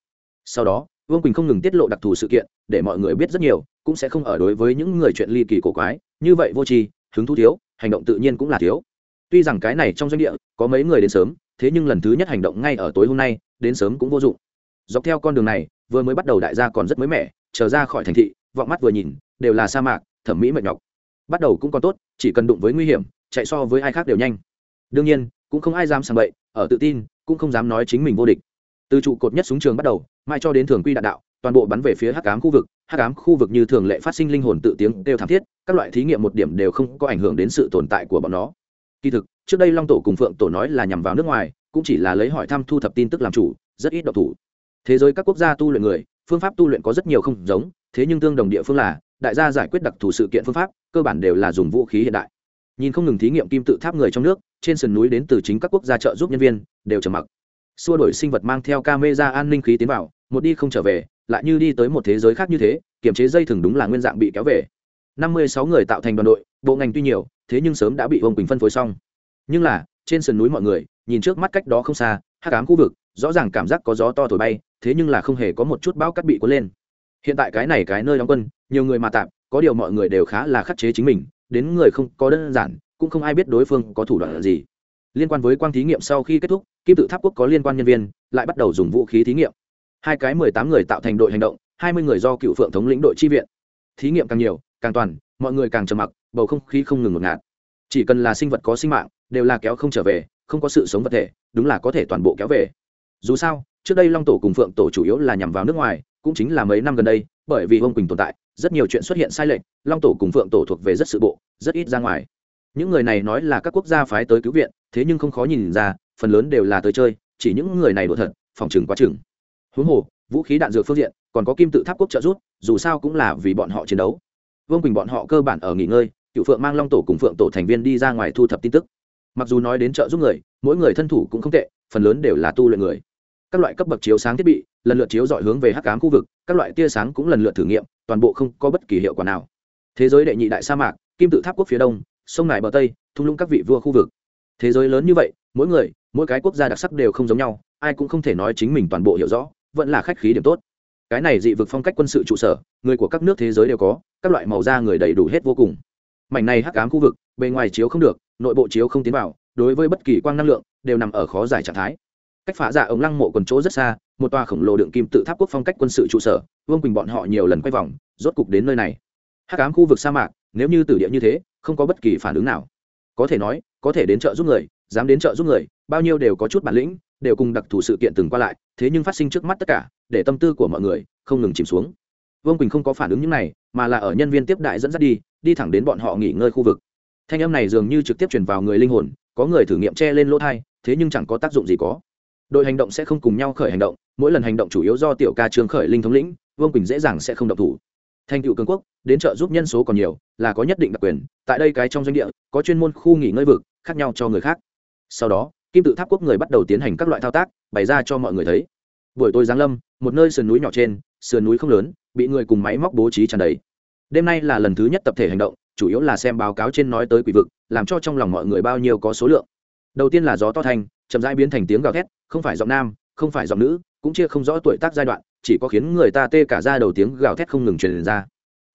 Sau đó, vương quỳnh không ngừng tiết lộ đặc thù sự kiện, để mọi người biết rất nhiều, cũng sẽ không ở đối với những người chuyện ly kỳ cổ quái, như vậy vô tri, hứng thú thiếu, hành động tự nhiên cũng là thiếu. Tuy rằng cái này trong doanh địa, có mấy người đến sớm, thế nhưng lần thứ nhất hành động ngay ở tối hôm nay, đến sớm cũng vô dụng. Dọc theo con đường này, vừa mới bắt đầu đại gia còn rất mới mẻ trở ra khỏi thành thị, vọng mắt vừa nhìn, đều là sa mạc, thẩm mỹ mệt nhọc. Bắt đầu cũng còn tốt, chỉ cần đụng với nguy hiểm, chạy so với ai khác đều nhanh. Đương nhiên, cũng không ai dám sàng bậy, ở tự tin cũng không dám nói chính mình vô địch. Từ trụ cột nhất súng trường bắt đầu mai cho đến thường quy đạn đạo, toàn bộ bắn về phía hắc ám khu vực. Hắc ám khu vực như thường lệ phát sinh linh hồn tự tiếng đều thảm thiết, các loại thí nghiệm một điểm đều không có ảnh hưởng đến sự tồn tại của bọn nó. Kỳ thực, trước đây long tổ cùng phượng tổ nói là nhằm vào nước ngoài, cũng chỉ là lấy hỏi thăm thu thập tin tức làm chủ, rất ít độc thủ. Thế giới các quốc gia tu luyện người, phương pháp tu luyện có rất nhiều không giống, thế nhưng tương đồng địa phương là, đại gia giải quyết đặc thù sự kiện phương pháp, cơ bản đều là dùng vũ khí hiện đại nhìn không ngừng thí nghiệm kim tự tháp người trong nước, trên sườn núi đến từ chính các quốc gia trợ giúp nhân viên, đều trầm mặc. Xua đổi sinh vật mang theo camera an ninh khí tiến vào, một đi không trở về, lại như đi tới một thế giới khác như thế, kiềm chế dây thừng đúng là nguyên dạng bị kéo về. Năm mươi sáu người tạo thành đoàn đội, bộ ngành tuy nhiều, thế nhưng sớm đã bị ông quỳnh phân phối xong. Nhưng là, trên sườn núi mọi người, nhìn trước mắt cách đó không xa hát cám khu vực, rõ ràng cảm giác có gió to thổi bay, thế nhưng là không hề có một chút bão cắt bị cuốn lên. Hiện tại cái này cái nơi đóng quân, nhiều người mà tạm, có điều mọi người đều khá là khắc chế chính mình đến người không có đơn giản, cũng không ai biết đối phương có thủ đoạn gì. Liên quan với quang thí nghiệm sau khi kết thúc, kim tự tháp quốc có liên quan nhân viên, lại bắt đầu dùng vũ khí thí nghiệm. Hai cái mười tám người tạo thành đội hành động, hai mươi người do cựu phượng thống lĩnh đội chi viện. Thí nghiệm càng nhiều, càng toàn, mọi người càng trầm mặc, bầu không khí không ngừng ngột ngạt. Chỉ cần là sinh vật có sinh mạng, đều là kéo không trở về, không có sự sống vật thể, đúng là có thể toàn bộ kéo về. Dù sao, trước đây long tổ cùng phượng tổ chủ yếu là nhằm vào nước ngoài, cũng chính là mấy năm gần đây bởi vì vương quỳnh tồn tại, rất nhiều chuyện xuất hiện sai lệch, long tổ cùng phượng tổ thuộc về rất sự bộ, rất ít ra ngoài. Những người này nói là các quốc gia phái tới cứu viện, thế nhưng không khó nhìn ra, phần lớn đều là tới chơi, chỉ những người này đùa thật, phòng chừng quá chừng. Huống hồ, vũ khí đạn dược phương diện, còn có kim tự tháp quốc trợ rút dù sao cũng là vì bọn họ chiến đấu. Vương quỳnh bọn họ cơ bản ở nghỉ ngơi, cựu phượng mang long tổ cùng phượng tổ thành viên đi ra ngoài thu thập tin tức. Mặc dù nói đến trợ giúp người, mỗi người thân thủ cũng không tệ, phần lớn đều là tu luyện người các loại cấp bậc chiếu sáng thiết bị, lần lượt chiếu dọi hướng về hắc ám khu vực, các loại tia sáng cũng lần lượt thử nghiệm, toàn bộ không có bất kỳ hiệu quả nào. Thế giới đệ nhị đại sa mạc, kim tự tháp quốc phía đông, sông nải bờ tây, thung lũng các vị vua khu vực. Thế giới lớn như vậy, mỗi người, mỗi cái quốc gia đặc sắc đều không giống nhau, ai cũng không thể nói chính mình toàn bộ hiểu rõ, vẫn là khách khí điểm tốt. Cái này dị vực phong cách quân sự trụ sở, người của các nước thế giới đều có, các loại màu da người đầy đủ hết vô cùng. Mảnh này hắc ám khu vực, bề ngoài chiếu không được, nội bộ chiếu không tiến vào, đối với bất kỳ quang năng lượng, đều nằm ở khó giải trạng thái cách phá giả dạ ống lăng mộ còn chỗ rất xa, một tòa khổng lồ đựng kim tự tháp quốc phong cách quân sự trụ sở, vương quỳnh bọn họ nhiều lần quay vòng, rốt cục đến nơi này. Hắc ám khu vực sa mạc, nếu như tử địa như thế, không có bất kỳ phản ứng nào. Có thể nói, có thể đến chợ giúp người, dám đến chợ giúp người, bao nhiêu đều có chút bản lĩnh, đều cùng đặc thù sự kiện từng qua lại, thế nhưng phát sinh trước mắt tất cả, để tâm tư của mọi người không ngừng chìm xuống. Vương quỳnh không có phản ứng những này, mà là ở nhân viên tiếp đại dẫn dắt đi đi thẳng đến bọn họ nghỉ ngơi khu vực. Thanh âm này dường như trực tiếp truyền vào người linh hồn, có người thử nghiệm che lên lỗ thai, thế nhưng chẳng có tác dụng gì có đội hành động sẽ không cùng nhau khởi hành động, mỗi lần hành động chủ yếu do tiểu ca trương khởi linh thống lĩnh, vương quỳnh dễ dàng sẽ không động thủ. Thành tựu cường quốc, đến trợ giúp nhân số còn nhiều, là có nhất định đặc quyền, tại đây cái trong doanh địa, có chuyên môn khu nghỉ ngơi vực, khác nhau cho người khác. Sau đó, kim tự tháp quốc người bắt đầu tiến hành các loại thao tác, bày ra cho mọi người thấy. Buổi tối giáng lâm, một nơi sườn núi nhỏ trên, sườn núi không lớn, bị người cùng máy móc bố trí tràn đầy. Đêm nay là lần thứ nhất tập thể hành động, chủ yếu là xem báo cáo trên nói tới quỷ vực, làm cho trong lòng mọi người bao nhiêu có số lượng. Đầu tiên là gió to thanh, chậm rãi biến thành tiếng gào thét không phải giọng nam không phải giọng nữ cũng chia không rõ tuổi tác giai đoạn chỉ có khiến người ta tê cả ra đầu tiếng gào thét không ngừng truyền ra.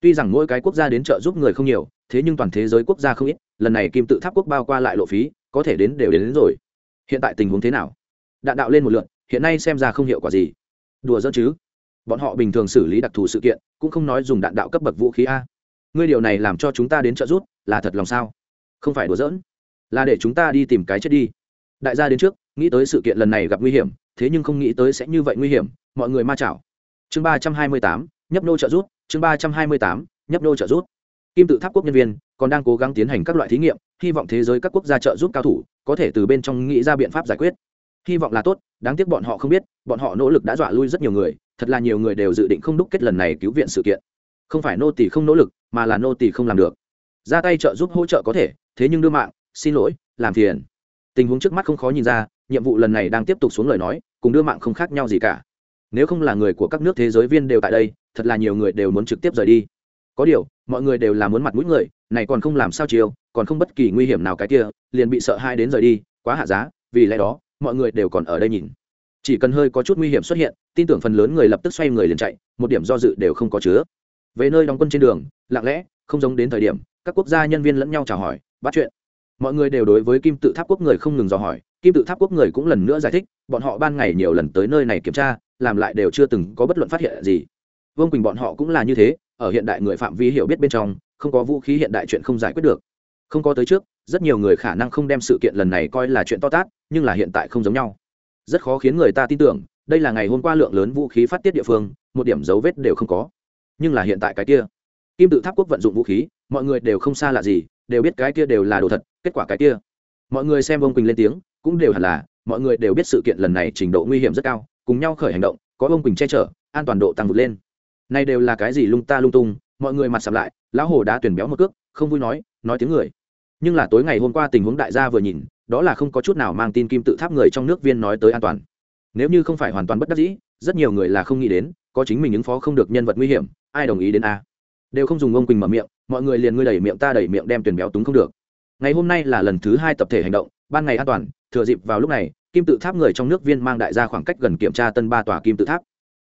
Tuy rằng mỗi cái quốc gia đến trợ giúp người không nhiều thế nhưng toàn thế giới quốc gia không ít lần này kim tự tháp quốc bao qua lại lộ phí có thể đến đều đến, đến rồi. Hiện tại tình huống thế nào? Đạn đạo lên một lượt hiện nay xem ra không hiệu quả gì. Đùa dỡ chứ? Bọn họ bình thường xử lý đặc thù sự kiện cũng không nói dùng đạn đạo cấp bậc vũ khí a. Ngươi điều này làm cho chúng ta đến trợ giúp là thật lòng sao? Không phải đùa giỡn. Là để chúng ta đi tìm cái chết đi đại gia đến trước, nghĩ tới sự kiện lần này gặp nguy hiểm, thế nhưng không nghĩ tới sẽ như vậy nguy hiểm, mọi người ma chảo. Chương ba trăm hai mươi tám, nhấp nô trợ rút chương ba trăm hai mươi tám, nhấp nô trợ rút kim tự tháp quốc nhân viên còn đang cố gắng tiến hành các loại thí nghiệm, hy vọng thế giới các quốc gia trợ giúp cao thủ có thể từ bên trong nghĩ ra biện pháp giải quyết. Hy vọng là tốt, đáng tiếc bọn họ không biết, bọn họ nỗ lực đã dọa lui rất nhiều người, thật là nhiều người đều dự định không đúc kết lần này cứu viện sự kiện. Không phải nô tỷ không nỗ lực, mà là nô tỷ không làm được. Ra tay trợ giúp hỗ trợ có thể, thế nhưng đưa mạng, xin lỗi, làm phiền tình huống trước mắt không khó nhìn ra, nhiệm vụ lần này đang tiếp tục xuống lời nói, cùng đưa mạng không khác nhau gì cả. Nếu không là người của các nước thế giới viên đều tại đây, thật là nhiều người đều muốn trực tiếp rời đi. Có điều, mọi người đều là muốn mặt mũi người, này còn không làm sao chiều còn không bất kỳ nguy hiểm nào cái kia, liền bị sợ hai đến rời đi, quá hạ giá, vì lẽ đó, mọi người đều còn ở đây nhìn. Chỉ cần hơi có chút nguy hiểm xuất hiện, tin tưởng phần lớn người lập tức xoay người liền chạy, một điểm do dự đều không có chứa. Về nơi đóng quân trên đường, lặng lẽ, không giống đến thời điểm, các quốc gia nhân viên lẫn nhau chào hỏi, bắt chuyện mọi người đều đối với kim tự tháp quốc người không ngừng dò hỏi, kim tự tháp quốc người cũng lần nữa giải thích, bọn họ ban ngày nhiều lần tới nơi này kiểm tra, làm lại đều chưa từng có bất luận phát hiện gì. Vương quỳnh bọn họ cũng là như thế, ở hiện đại người phạm vi hiểu biết bên trong, không có vũ khí hiện đại chuyện không giải quyết được. Không có tới trước, rất nhiều người khả năng không đem sự kiện lần này coi là chuyện to tát, nhưng là hiện tại không giống nhau. Rất khó khiến người ta tin tưởng, đây là ngày hôm qua lượng lớn vũ khí phát tiết địa phương, một điểm dấu vết đều không có. Nhưng là hiện tại cái kia, kim tự tháp quốc vận dụng vũ khí, mọi người đều không xa lạ gì, đều biết cái kia đều là đồ thật kết quả cái kia. Mọi người xem ông quỳnh lên tiếng, cũng đều hẳn là, mọi người đều biết sự kiện lần này trình độ nguy hiểm rất cao, cùng nhau khởi hành động, có ông quỳnh che chở, an toàn độ tăng vượt lên. Nay đều là cái gì lung ta lung tung, mọi người mặt sầm lại, lão hồ đã tuyển béo một cước, không vui nói nói tiếng người. Nhưng là tối ngày hôm qua tình huống đại gia vừa nhìn, đó là không có chút nào mang tin kim tự tháp người trong nước viên nói tới an toàn. Nếu như không phải hoàn toàn bất đắc dĩ, rất nhiều người là không nghĩ đến, có chính mình ứng phó không được nhân vật nguy hiểm, ai đồng ý đến a? Đều không dùng ông quỳnh mở miệng, mọi người liền ngươi đẩy miệng ta đẩy miệng đem tuyển béo túng không được ngày hôm nay là lần thứ hai tập thể hành động, ban ngày an toàn, thừa dịp vào lúc này, kim tự tháp người trong nước viên mang đại gia khoảng cách gần kiểm tra tân ba tòa kim tự tháp.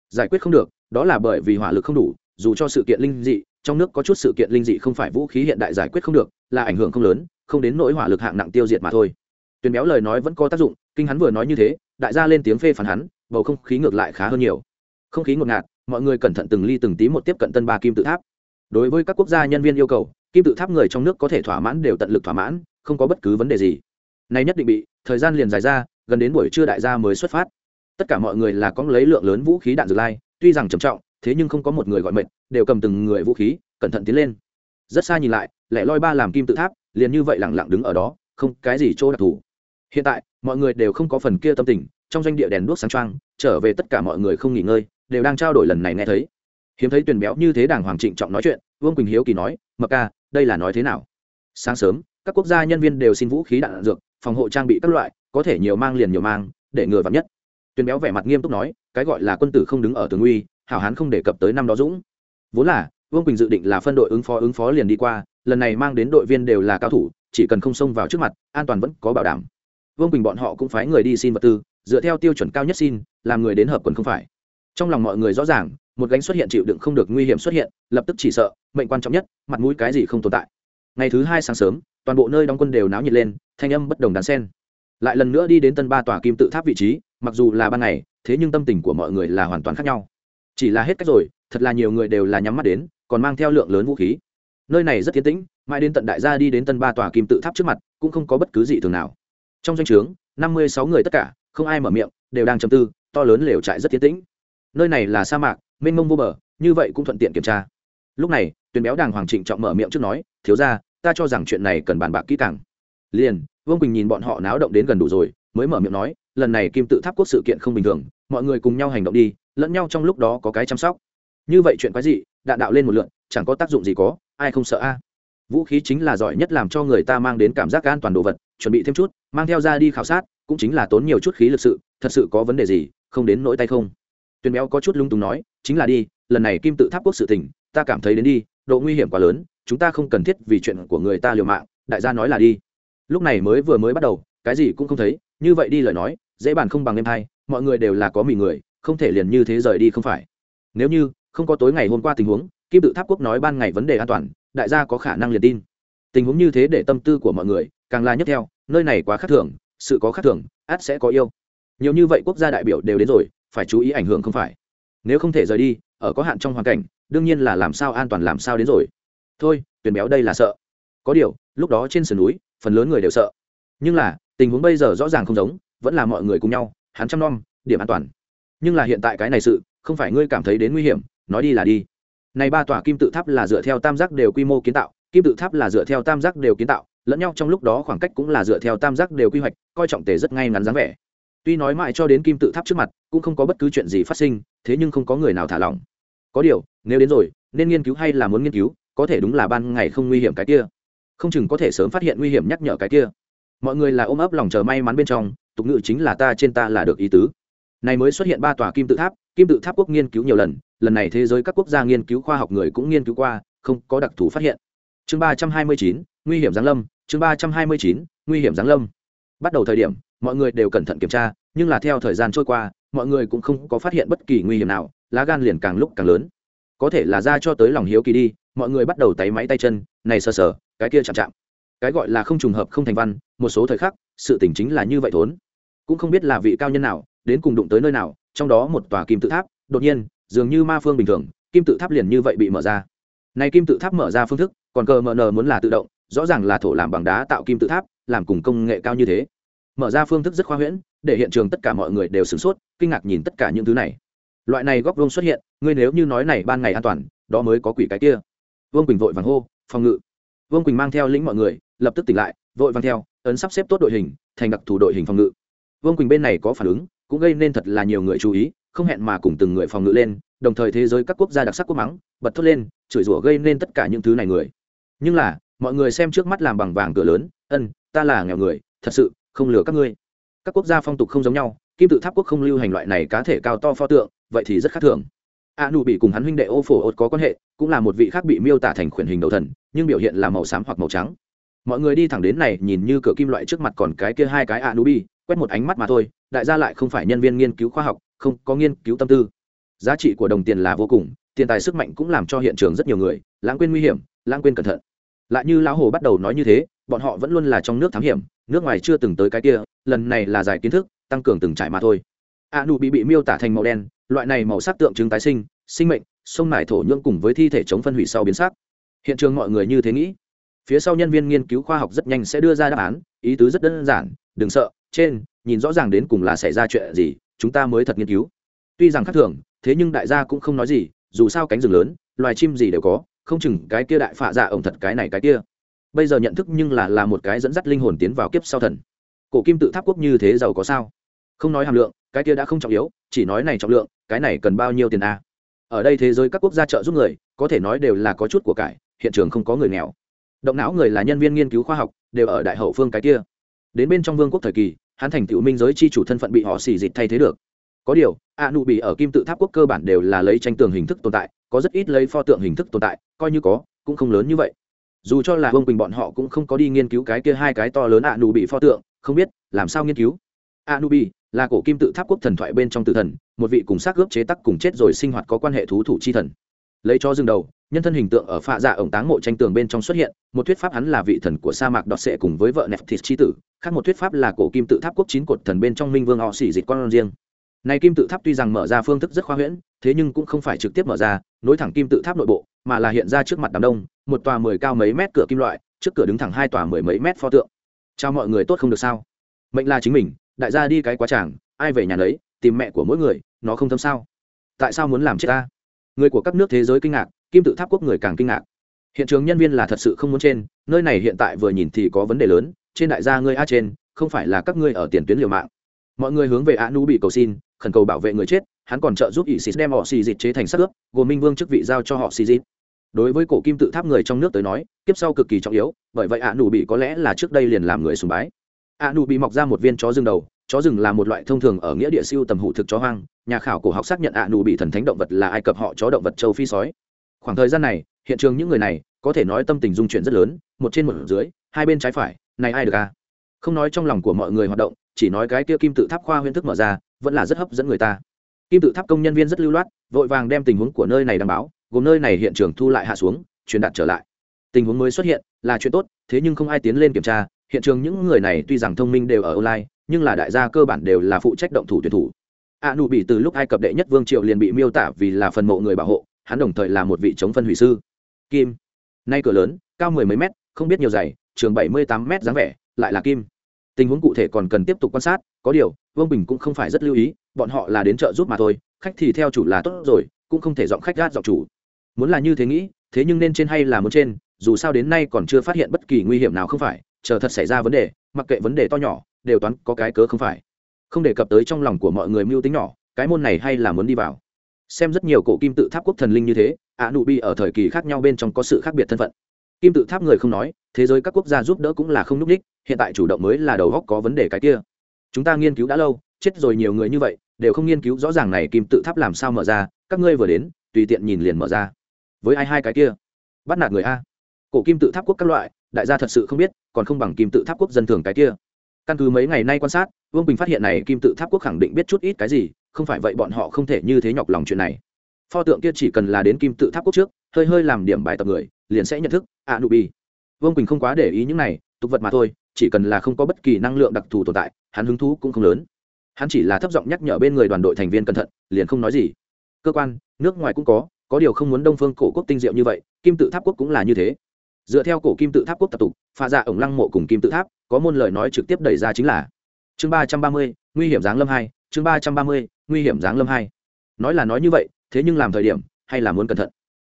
Giải quyết không được, đó là bởi vì hỏa lực không đủ, dù cho sự kiện linh dị, trong nước có chút sự kiện linh dị không phải vũ khí hiện đại giải quyết không được, là ảnh hưởng không lớn, không đến nỗi hỏa lực hạng nặng tiêu diệt mà thôi. Tuyền béo lời nói vẫn có tác dụng, kinh hắn vừa nói như thế, đại gia lên tiếng phê phản hắn, bầu không khí ngược lại khá hơn nhiều. Không khí ngột ngạt, mọi người cẩn thận từng ly từng tí một tiếp cận tân ba kim tự tháp. Đối với các quốc gia nhân viên yêu cầu kim tự tháp người trong nước có thể thỏa mãn đều tận lực thỏa mãn, không có bất cứ vấn đề gì. Nay nhất định bị, thời gian liền dài ra, gần đến buổi trưa đại gia mới xuất phát. Tất cả mọi người là có lấy lượng lớn vũ khí đạn dược lai, tuy rằng trầm trọng, thế nhưng không có một người gọi mệnh đều cầm từng người vũ khí, cẩn thận tiến lên. Rất xa nhìn lại, lẻ loi ba làm kim tự tháp, liền như vậy lẳng lặng đứng ở đó, không cái gì chỗ đặc thù. Hiện tại, mọi người đều không có phần kia tâm tình, trong doanh địa đèn đuốc sáng trăng trở về tất cả mọi người không nghỉ ngơi, đều đang trao đổi lần này nghe thấy. Hiếm thấy tuyển béo như thế đảng hoàng trịnh trọng nói chuyện, vương quỳnh hiếu kỳ nói, mập ca đây là nói thế nào? Sáng sớm, các quốc gia nhân viên đều xin vũ khí đạn dược, phòng hộ trang bị các loại, có thể nhiều mang liền nhiều mang, để ngừa vắng nhất. Tuyên béo vẻ mặt nghiêm túc nói, cái gọi là quân tử không đứng ở tường uy, hảo hán không đề cập tới năm đó dũng. Vốn là, vương quỳnh dự định là phân đội ứng phó ứng phó liền đi qua, lần này mang đến đội viên đều là cao thủ, chỉ cần không xông vào trước mặt, an toàn vẫn có bảo đảm. Vương quỳnh bọn họ cũng phái người đi xin vật tư, dựa theo tiêu chuẩn cao nhất xin, làm người đến hợp quần không phải. Trong lòng mọi người rõ ràng một gánh xuất hiện chịu đựng không được nguy hiểm xuất hiện, lập tức chỉ sợ, mệnh quan trọng nhất, mặt mũi cái gì không tồn tại. Ngày thứ hai sáng sớm, toàn bộ nơi đóng quân đều náo nhiệt lên, thanh âm bất đồng đàn sen. Lại lần nữa đi đến tân ba tòa kim tự tháp vị trí, mặc dù là ban ngày, thế nhưng tâm tình của mọi người là hoàn toàn khác nhau. Chỉ là hết cách rồi, thật là nhiều người đều là nhắm mắt đến, còn mang theo lượng lớn vũ khí. Nơi này rất tiến tĩnh, mãi đến tận đại gia đi đến tân ba tòa kim tự tháp trước mặt, cũng không có bất cứ gì thường nào. Trong danh o trướng, năm mươi sáu người tất cả, không ai mở miệng, đều đang chầm tư, to lớn lều trại rất tiến tĩnh. Nơi này là sa mạc mênh mông vô bờ, như vậy cũng thuận tiện kiểm tra. Lúc này tuyền béo đàng hoàng trịnh trọng mở miệng trước nói, thiếu ra ta cho rằng chuyện này cần bàn bạc kỹ càng. Liền, vương quỳnh nhìn bọn họ náo động đến gần đủ rồi, mới mở miệng nói, lần này kim tự tháp quốc sự kiện không bình thường, mọi người cùng nhau hành động đi, lẫn nhau trong lúc đó có cái chăm sóc. Như vậy chuyện quái gì đạn đạo lên một lượn, chẳng có tác dụng gì có, ai không sợ a? Vũ khí chính là giỏi nhất làm cho người ta mang đến cảm giác an toàn đồ vật, chuẩn bị thêm chút, mang theo ra đi khảo sát, cũng chính là tốn nhiều chút khí lực sự, thật sự có vấn đề gì, không đến nỗi tay không tuyền béo có chút lung túng nói, chính là đi, lần này kim tự tháp quốc sự tình, ta cảm thấy đến đi, độ nguy hiểm quá lớn, chúng ta không cần thiết vì chuyện của người ta liều mạng, đại gia nói là đi. Lúc này mới vừa mới bắt đầu, cái gì cũng không thấy, như vậy đi lời nói, dễ bàn không bằng em hai, mọi người đều là có mỉ người, không thể liền như thế rời đi không phải. Nếu như, không có tối ngày hôm qua tình huống, kim tự tháp quốc nói ban ngày vấn đề an toàn, đại gia có khả năng liền tin. Tình huống như thế để tâm tư của mọi người càng là nhất theo, nơi này quá khác thường, sự có khác thường, át sẽ có yêu nhiều như vậy quốc gia đại biểu đều đến rồi, phải chú ý ảnh hưởng không phải. Nếu không thể rời đi, ở có hạn trong hoàn cảnh, đương nhiên là làm sao an toàn làm sao đến rồi. Thôi, tuyển béo đây là sợ. Có điều, lúc đó trên sườn núi, phần lớn người đều sợ. Nhưng là, tình huống bây giờ rõ ràng không giống, vẫn là mọi người cùng nhau, hắn chăm nom, điểm an toàn. Nhưng là hiện tại cái này sự, không phải ngươi cảm thấy đến nguy hiểm, nói đi là đi. Này ba tòa kim tự tháp là dựa theo tam giác đều quy mô kiến tạo, kim tự tháp là dựa theo tam giác đều kiến tạo, lẫn nhau trong lúc đó khoảng cách cũng là dựa theo tam giác đều quy hoạch, coi trọng tề rất ngay ngắn dáng vẻ tuy nói mãi cho đến kim tự tháp trước mặt, cũng không có bất cứ chuyện gì phát sinh, thế nhưng không có người nào thả lỏng. Có điều, nếu đến rồi, nên nghiên cứu hay là muốn nghiên cứu, có thể đúng là ban ngày không nguy hiểm cái kia. Không chừng có thể sớm phát hiện nguy hiểm nhắc nhở cái kia. Mọi người là ôm ấp lòng chờ may mắn bên trong, tục ngữ chính là ta trên ta là được ý tứ. Này mới xuất hiện ba tòa kim tự tháp, kim tự tháp quốc nghiên cứu nhiều lần lần này thế giới các quốc gia nghiên cứu khoa học người cũng nghiên cứu qua, không có đặc thù phát hiện. Chương ba trăm hai mươi chín, nguy hiểm giáng lâm, chương ba trăm hai mươi chín, nguy hiểm giáng lâm. Bắt đầu thời điểm mọi người đều cẩn thận kiểm tra, nhưng là theo thời gian trôi qua, mọi người cũng không có phát hiện bất kỳ nguy hiểm nào, lá gan liền càng lúc càng lớn. Có thể là ra cho tới lòng hiếu kỳ đi, mọi người bắt đầu tay máy tay chân, này sờ sờ, cái kia chạm chạm. Cái gọi là không trùng hợp, không thành văn, một số thời khắc, sự tỉnh chính là như vậy thốn. Cũng không biết là vị cao nhân nào, đến cùng đụng tới nơi nào, trong đó một tòa kim tự tháp, đột nhiên, dường như ma phương bình thường, kim tự tháp liền như vậy bị mở ra. Này kim tự tháp mở ra phương thức, còn cờ mờ nờ muốn là tự động, rõ ràng là thổ làm bằng đá tạo kim tự tháp, làm cùng công nghệ cao như thế mở ra phương thức rất khoa huyễn, để hiện trường tất cả mọi người đều sửng sốt, kinh ngạc nhìn tất cả những thứ này. Loại này góc vuông xuất hiện, ngươi nếu như nói này ban ngày an toàn, đó mới có quỷ cái kia. Vương quỳnh vội vàng hô, phòng ngự. Vương quỳnh mang theo lĩnh mọi người, lập tức tỉnh lại, vội vàng theo, ấn sắp xếp tốt đội hình, thành đặc thù đội hình phòng ngự. Vương quỳnh bên này có phản ứng, cũng gây nên thật là nhiều người chú ý, không hẹn mà cùng từng người phòng ngự lên, đồng thời thế giới các quốc gia đặc sắc quốc mắng, bật thốt lên, chửi rủa gây nên tất cả những thứ này người. Nhưng là, mọi người xem trước mắt làm bằng vàng cửa lớn, ân, ta là nghèo người, thật sự không lừa các ngươi. Các quốc gia phong tục không giống nhau, kim tự tháp quốc không lưu hành loại này cá thể cao to pho tượng, vậy thì rất khác thường. A nụ bị cùng hắn huynh đệ ô phổ ột có quan hệ, cũng là một vị khác bị miêu tả thành khuyển hình đầu thần, nhưng biểu hiện là màu xám hoặc màu trắng. Mọi người đi thẳng đến này, nhìn như cửa kim loại trước mặt còn cái kia hai cái a nụ bị quét một ánh mắt mà thôi, đại gia lại không phải nhân viên nghiên cứu khoa học, không có nghiên cứu tâm tư. Giá trị của đồng tiền là vô cùng, tiền tài sức mạnh cũng làm cho hiện trường rất nhiều người, lãng quên nguy hiểm, lãng quên cẩn thận lại như lão hồ bắt đầu nói như thế, bọn họ vẫn luôn là trong nước thám hiểm, nước ngoài chưa từng tới cái kia, lần này là giải kiến thức, tăng cường từng trải mà thôi. A nụ bị bị miêu tả thành màu đen, loại này màu sắc tượng trưng tái sinh sinh mệnh, sông nải thổ nhưỡng cùng với thi thể chống phân hủy sau biến sắc. Hiện trường mọi người như thế nghĩ. Phía sau nhân viên nghiên cứu khoa học rất nhanh sẽ đưa ra đáp án, ý tứ rất đơn giản, đừng sợ, trên, nhìn rõ ràng đến cùng là xảy ra chuyện gì, chúng ta mới thật nghiên cứu. Tuy rằng khác thường, thế nhưng đại gia cũng không nói gì, dù sao cánh rừng lớn, loài chim gì đều có không chừng cái kia đại phạ dạ ổng thật cái này cái kia. Bây giờ nhận thức nhưng là là một cái dẫn dắt linh hồn tiến vào kiếp sau thần. Cổ kim tự tháp quốc như thế giàu có sao? Không nói hàm lượng, cái kia đã không trọng yếu, chỉ nói này trọng lượng, cái này cần bao nhiêu tiền a? Ở đây thế giới các quốc gia trợ giúp người, có thể nói đều là có chút của cải, hiện trường không có người nghèo. Động não người là nhân viên nghiên cứu khoa học, đều ở đại hậu phương cái kia. Đến bên trong vương quốc thời kỳ, hắn thành tựu minh giới chi chủ thân phận bị họ xì dịch thay thế được. Có điều a nụ bị ở kim tự tháp quốc cơ bản đều là lấy tranh tường hình thức tồn tại có rất ít lấy pho tượng hình thức tồn tại, coi như có, cũng không lớn như vậy. Dù cho là vương quỳnh bọn họ cũng không có đi nghiên cứu cái kia hai cái to lớn a nụ bị pho tượng, không biết, làm sao nghiên cứu? A nụ bị là cổ kim tự tháp quốc thần thoại bên trong tự thần, một vị cùng xác ướp chế tắc cùng chết rồi sinh hoạt có quan hệ thú thủ chi thần. Lấy cho dừng đầu, nhân thân hình tượng ở phạ dạ ổng táng mộ tranh tường bên trong xuất hiện, một thuyết pháp hắn là vị thần của sa mạc đọt sệ cùng với vợ nẹp thịt chi tử, khác một thuyết pháp là cổ kim tự tháp quốc chín cột thần bên trong minh vương họ xỉ dịch con riêng này kim tự tháp tuy rằng mở ra phương thức rất khoa huyễn, thế nhưng cũng không phải trực tiếp mở ra, nối thẳng kim tự tháp nội bộ, mà là hiện ra trước mặt đám đông, một tòa mười cao mấy mét cửa kim loại, trước cửa đứng thẳng hai tòa mười mấy mét pho tượng. Chào mọi người tốt không được sao? Mệnh là chính mình, đại gia đi cái quá tràng ai về nhà lấy tìm mẹ của mỗi người, nó không thâm sao? Tại sao muốn làm chết ta? Người của các nước thế giới kinh ngạc, kim tự tháp quốc người càng kinh ngạc. Hiện trường nhân viên là thật sự không muốn trên, nơi này hiện tại vừa nhìn thì có vấn đề lớn, trên đại gia ngươi a trên, không phải là các ngươi ở tiền tuyến liều mạng. Mọi người hướng về a nu bị cầu xin khẩn cầu bảo vệ người chết, hắn còn trợ giúp ỷ xịt đem họ xì dịt chế thành sắc ướp, gồm minh vương chức vị giao cho họ xì dịt đối với cổ kim tự tháp người trong nước tới nói, kiếp sau cực kỳ trọng yếu, bởi vậy a nụ bị có lẽ là trước đây liền làm người sùng bái. A nụ bị mọc ra một viên chó rừng đầu, chó rừng là một loại thông thường ở nghĩa địa siêu tầm hủ thực chó hoang, nhà khảo cổ học xác nhận a nụ bị thần thánh động vật là ai cập họ chó động vật châu phi sói. Khoảng thời gian này, hiện trường những người này có thể nói tâm tình dung chuyển rất lớn, một trên một dưới, hai bên trái phải, này ai được a không nói trong lòng của mọi người hoạt động, chỉ nói cái kia kim tự tháp khoa huyễn thức mở ra, vẫn là rất hấp dẫn người ta. Kim tự tháp công nhân viên rất lưu loát, vội vàng đem tình huống của nơi này đảm bảo gồm nơi này hiện trường thu lại hạ xuống, truyền đạt trở lại. Tình huống mới xuất hiện, là chuyện tốt, thế nhưng không ai tiến lên kiểm tra, hiện trường những người này tuy rằng thông minh đều ở online, nhưng là đại gia cơ bản đều là phụ trách động thủ tuyển thủ. A nụ bị từ lúc ai cập đệ nhất vương triệu liền bị miêu tả vì là phần mộ người bảo hộ, hắn đồng thời là một vị chống phân hủy sư. Kim, nay cửa lớn, cao mười mấy mét, không biết nhiều dày, trường bảy mươi tám mét dáng vẻ lại là kim. Tình huống cụ thể còn cần tiếp tục quan sát, có điều, vương bình cũng không phải rất lưu ý, bọn họ là đến chợ giúp mà thôi, khách thì theo chủ là tốt rồi, cũng không thể dọn khách gát dọn chủ. Muốn là như thế nghĩ, thế nhưng nên trên hay là muốn trên, dù sao đến nay còn chưa phát hiện bất kỳ nguy hiểm nào không phải, chờ thật xảy ra vấn đề, mặc kệ vấn đề to nhỏ, đều toán có cái cớ không phải. Không đề cập tới trong lòng của mọi người mưu tính nhỏ, cái môn này hay là muốn đi vào. Xem rất nhiều cổ kim tự tháp quốc thần linh như thế ạ nụ bi ở thời kỳ khác nhau bên trong có sự khác biệt thân phận kim tự tháp người không nói, thế giới các quốc gia giúp đỡ cũng là không n ú c hiện tại chủ động mới là đầu góc có vấn đề cái kia. Chúng ta nghiên cứu đã lâu, chết rồi nhiều người như vậy, đều không nghiên cứu rõ ràng này kim tự tháp làm sao mở ra, các ngươi vừa đến, tùy tiện nhìn liền mở ra. Với ai hai cái kia? Bắt nạt người a. Cổ kim tự tháp quốc các loại, đại gia thật sự không biết, còn không bằng kim tự tháp quốc dân thường cái kia. Căn cứ mấy ngày nay quan sát, vương bình phát hiện này kim tự tháp quốc khẳng định biết chút ít cái gì, không phải vậy bọn họ không thể như thế nhọc lòng chuyện này. Pho tượng kia chỉ cần là đến kim tự tháp quốc trước, hơi hơi làm điểm bài tập người liền sẽ nhận thức a nụ bi vương quỳnh không quá để ý những này, tục vật mà thôi, chỉ cần là không có bất kỳ năng lượng đặc thù tồn tại, hắn hứng thú cũng không lớn. Hắn chỉ là thấp giọng nhắc nhở bên người đoàn đội thành viên cẩn thận, liền không nói gì. Cơ quan, nước ngoài cũng có có điều không muốn đông phương cổ quốc tinh diệu như vậy, kim tự tháp quốc cũng là như thế. Dựa theo cổ kim tự tháp quốc tập tục, pha ra ổng lăng mộ cùng kim tự tháp, có môn lời nói trực tiếp đẩy ra chính là chương ba trăm ba mươi, nguy hiểm giáng lâm hai, chương ba trăm ba mươi, nguy hiểm giáng lâm hai. Nói là nói như vậy, thế nhưng làm thời điểm, hay là muốn cẩn thận?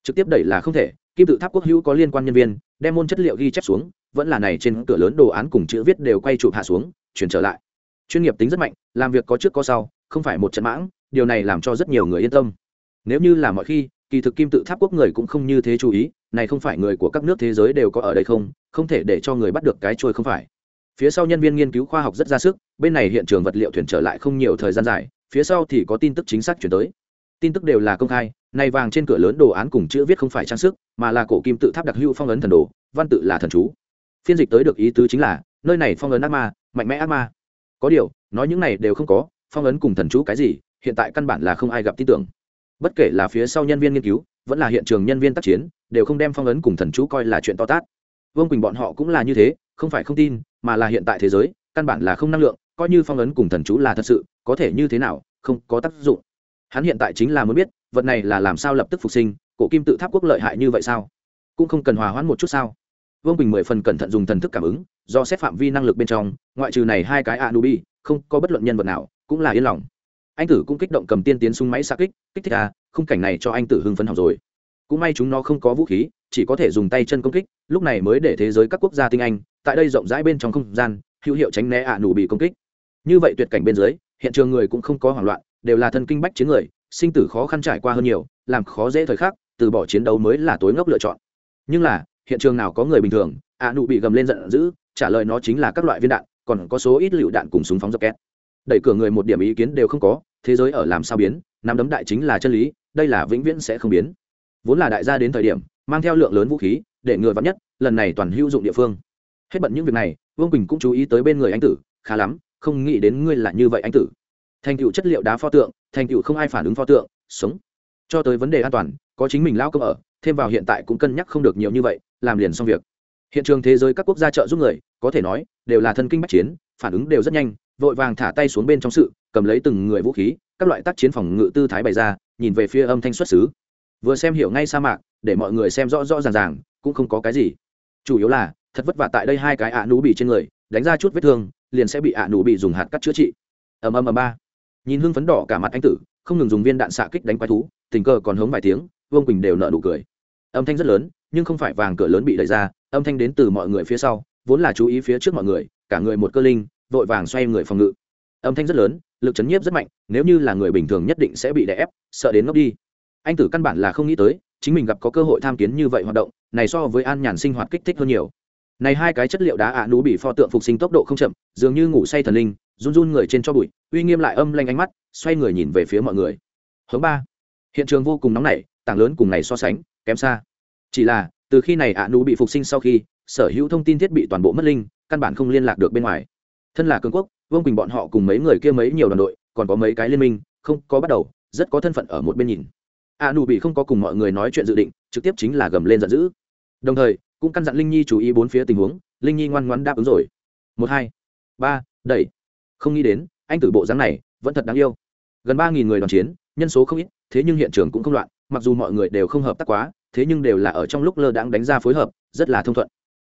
Trực tiếp đẩy là không thể kim tự tháp quốc hữu có liên quan nhân viên, đem môn chất liệu ghi chép xuống, vẫn là này trên cửa lớn đồ án cùng chữ viết đều quay chụp hạ xuống, chuyển trở lại. Chuyên nghiệp tính rất mạnh, làm việc có trước có sau, không phải một trận mãng, điều này làm cho rất nhiều người yên tâm. Nếu như là mọi khi, kỳ thực kim tự tháp quốc người cũng không như thế chú ý, này không phải người của các nước thế giới đều có ở đây không không thể để cho người bắt được cái trôi không phải. Phía sau nhân viên nghiên cứu khoa học rất ra sức, bên này hiện trường vật liệu thuyền trở lại không nhiều thời gian dài, phía sau thì có tin tức chính xác chuyển tới tin tức đều là công khai này vàng trên cửa lớn đồ án cùng chữ viết không phải trang sức, mà là cổ kim tự tháp đặc hữu phong ấn thần đồ, văn tự là thần chú. Phiên dịch tới được ý tứ chính là, nơi này phong ấn ác ma, mạnh mẽ ác ma. Có điều, nói những này đều không có, phong ấn cùng thần chú cái gì, hiện tại căn bản là không ai gặp tin tưởng. Bất kể là phía sau nhân viên nghiên cứu, vẫn là hiện trường nhân viên tác chiến, đều không đem phong ấn cùng thần chú coi là chuyện to tát. Vương quỳnh bọn họ cũng là như thế, không phải không tin, mà là hiện tại thế giới, căn bản là không năng lượng, coi như phong ấn cùng thần chú là thật sự, có thể như thế nào, không có tác dụng hắn hiện tại chính là muốn biết, vật này là làm sao lập tức phục sinh, cổ kim tự tháp quốc lợi hại như vậy sao? Cũng không cần hòa hoãn một chút sao? Vương bình mười phần cẩn thận dùng thần thức cảm ứng, do xét phạm vi năng lực bên trong, ngoại trừ này hai cái anubi, không có bất luận nhân vật nào, cũng là yên lòng. Anh tử cũng kích động cầm tiên tiến súng máy xa kích kích thích à khung cảnh này cho anh tử hưng phấn học rồi. Cũng may chúng nó không có vũ khí, chỉ có thể dùng tay chân công kích, lúc này mới để thế giới các quốc gia tinh anh, tại đây rộng rãi bên trong không gian, hữu hiệu tránh né ạ nụ bị công kích. Như vậy tuyệt cảnh bên dưới, hiện trường người cũng không có hoảng loạn đều là thân kinh bách chiến người, sinh tử khó khăn trải qua hơn nhiều, làm khó dễ thời khắc, từ bỏ chiến đấu mới là tối ngốc lựa chọn. Nhưng là, hiện trường nào có người bình thường, ạ nụ bị gầm lên giận dữ, trả lời nó chính là các loại viên đạn, còn có số ít lựu đạn cùng súng phóng rocket. Đẩy cửa người một điểm ý kiến đều không có, thế giới ở làm sao biến, nắm đấm đại chính là chân lý, đây là vĩnh viễn sẽ không biến. Vốn là đại gia đến thời điểm, mang theo lượng lớn vũ khí, để người vắn nhất, lần này toàn hữu dụng địa phương. Hết bận những việc này, vương quỳnh cũng chú ý tới bên người anh tử, khá lắm, không nghĩ đến ngươi là như vậy anh tử thành tựu chất liệu đá pho tượng, thành tựu không ai phản ứng pho tượng, sống. Cho tới vấn đề an toàn, có chính mình lao công ở, thêm vào hiện tại cũng cân nhắc không được nhiều như vậy, làm liền xong việc. Hiện trường thế giới các quốc gia trợ giúp người, có thể nói, đều là thân kinh bách chiến, phản ứng đều rất nhanh, vội vàng thả tay xuống bên trong sự, cầm lấy từng người vũ khí, các loại tác chiến phòng ngự tư thái bày ra, nhìn về phía âm thanh xuất xứ. Vừa xem hiểu ngay sa mạc, để mọi người xem rõ rõ ràng ràng, cũng không có cái gì. Chủ yếu là, thật vất vả tại đây hai cái ạ nú bị trên người, đánh ra chút vết thương, liền sẽ bị ạ nú bị dùng hạt cắt chữa trị. Ầm ầm ầm ba nhìn hưng phấn đỏ cả mặt anh tử, không ngừng dùng viên đạn xạ kích đánh quái thú, tình cờ còn hống vài tiếng, vương quỳnh đều nợ nụ cười. Âm thanh rất lớn, nhưng không phải vàng cửa lớn bị đẩy ra, âm thanh đến từ mọi người phía sau, vốn là chú ý phía trước mọi người, cả người một cơ linh, vội vàng xoay người phòng ngự. Âm thanh rất lớn, lực chấn nhiếp rất mạnh, nếu như là người bình thường nhất định sẽ bị đè ép, sợ đến ngốc đi. Anh tử căn bản là không nghĩ tới, chính mình gặp có cơ hội tham kiến như vậy hoạt động, này so với an nhàn sinh hoạt kích thích hơn nhiều. Này hai cái chất liệu đá ạ à nú bị pho tượng phục sinh tốc độ không chậm, dường như ngủ say thần linh run run người trên cho bụi, uy nghiêm lại âm lanh ánh mắt, xoay người nhìn về phía mọi người. Hướng ba. Hiện trường vô cùng nóng nảy, tảng lớn cùng này so sánh, kém xa. Chỉ là, từ khi này ạ à nú bị phục sinh sau khi, sở hữu thông tin thiết bị toàn bộ mất linh, căn bản không liên lạc được bên ngoài. Thân là cường quốc, vương quỳnh bọn họ cùng mấy người kia mấy nhiều đoàn đội, còn có mấy cái liên minh, không có bắt đầu, rất có thân phận ở một bên nhìn. A nụ bị không có cùng mọi người nói chuyện dự định, trực tiếp chính là gầm lên giận dữ. Đồng thời, cũng căn dặn linh nhi chú ý bốn phía tình huống, linh nhi ngoan ngoãn đáp ứng rồi. Một, hai, ba, đẩy không nghĩ đến, anh tử bộ dáng này vẫn thật đáng yêu. Gần ba nghìn người đoàn chiến, nhân số không ít, thế nhưng hiện trường cũng không loạn, mặc dù mọi người đều không hợp tác quá, thế nhưng đều là ở trong lúc lơ đãng đánh ra phối hợp, rất là thông thuận.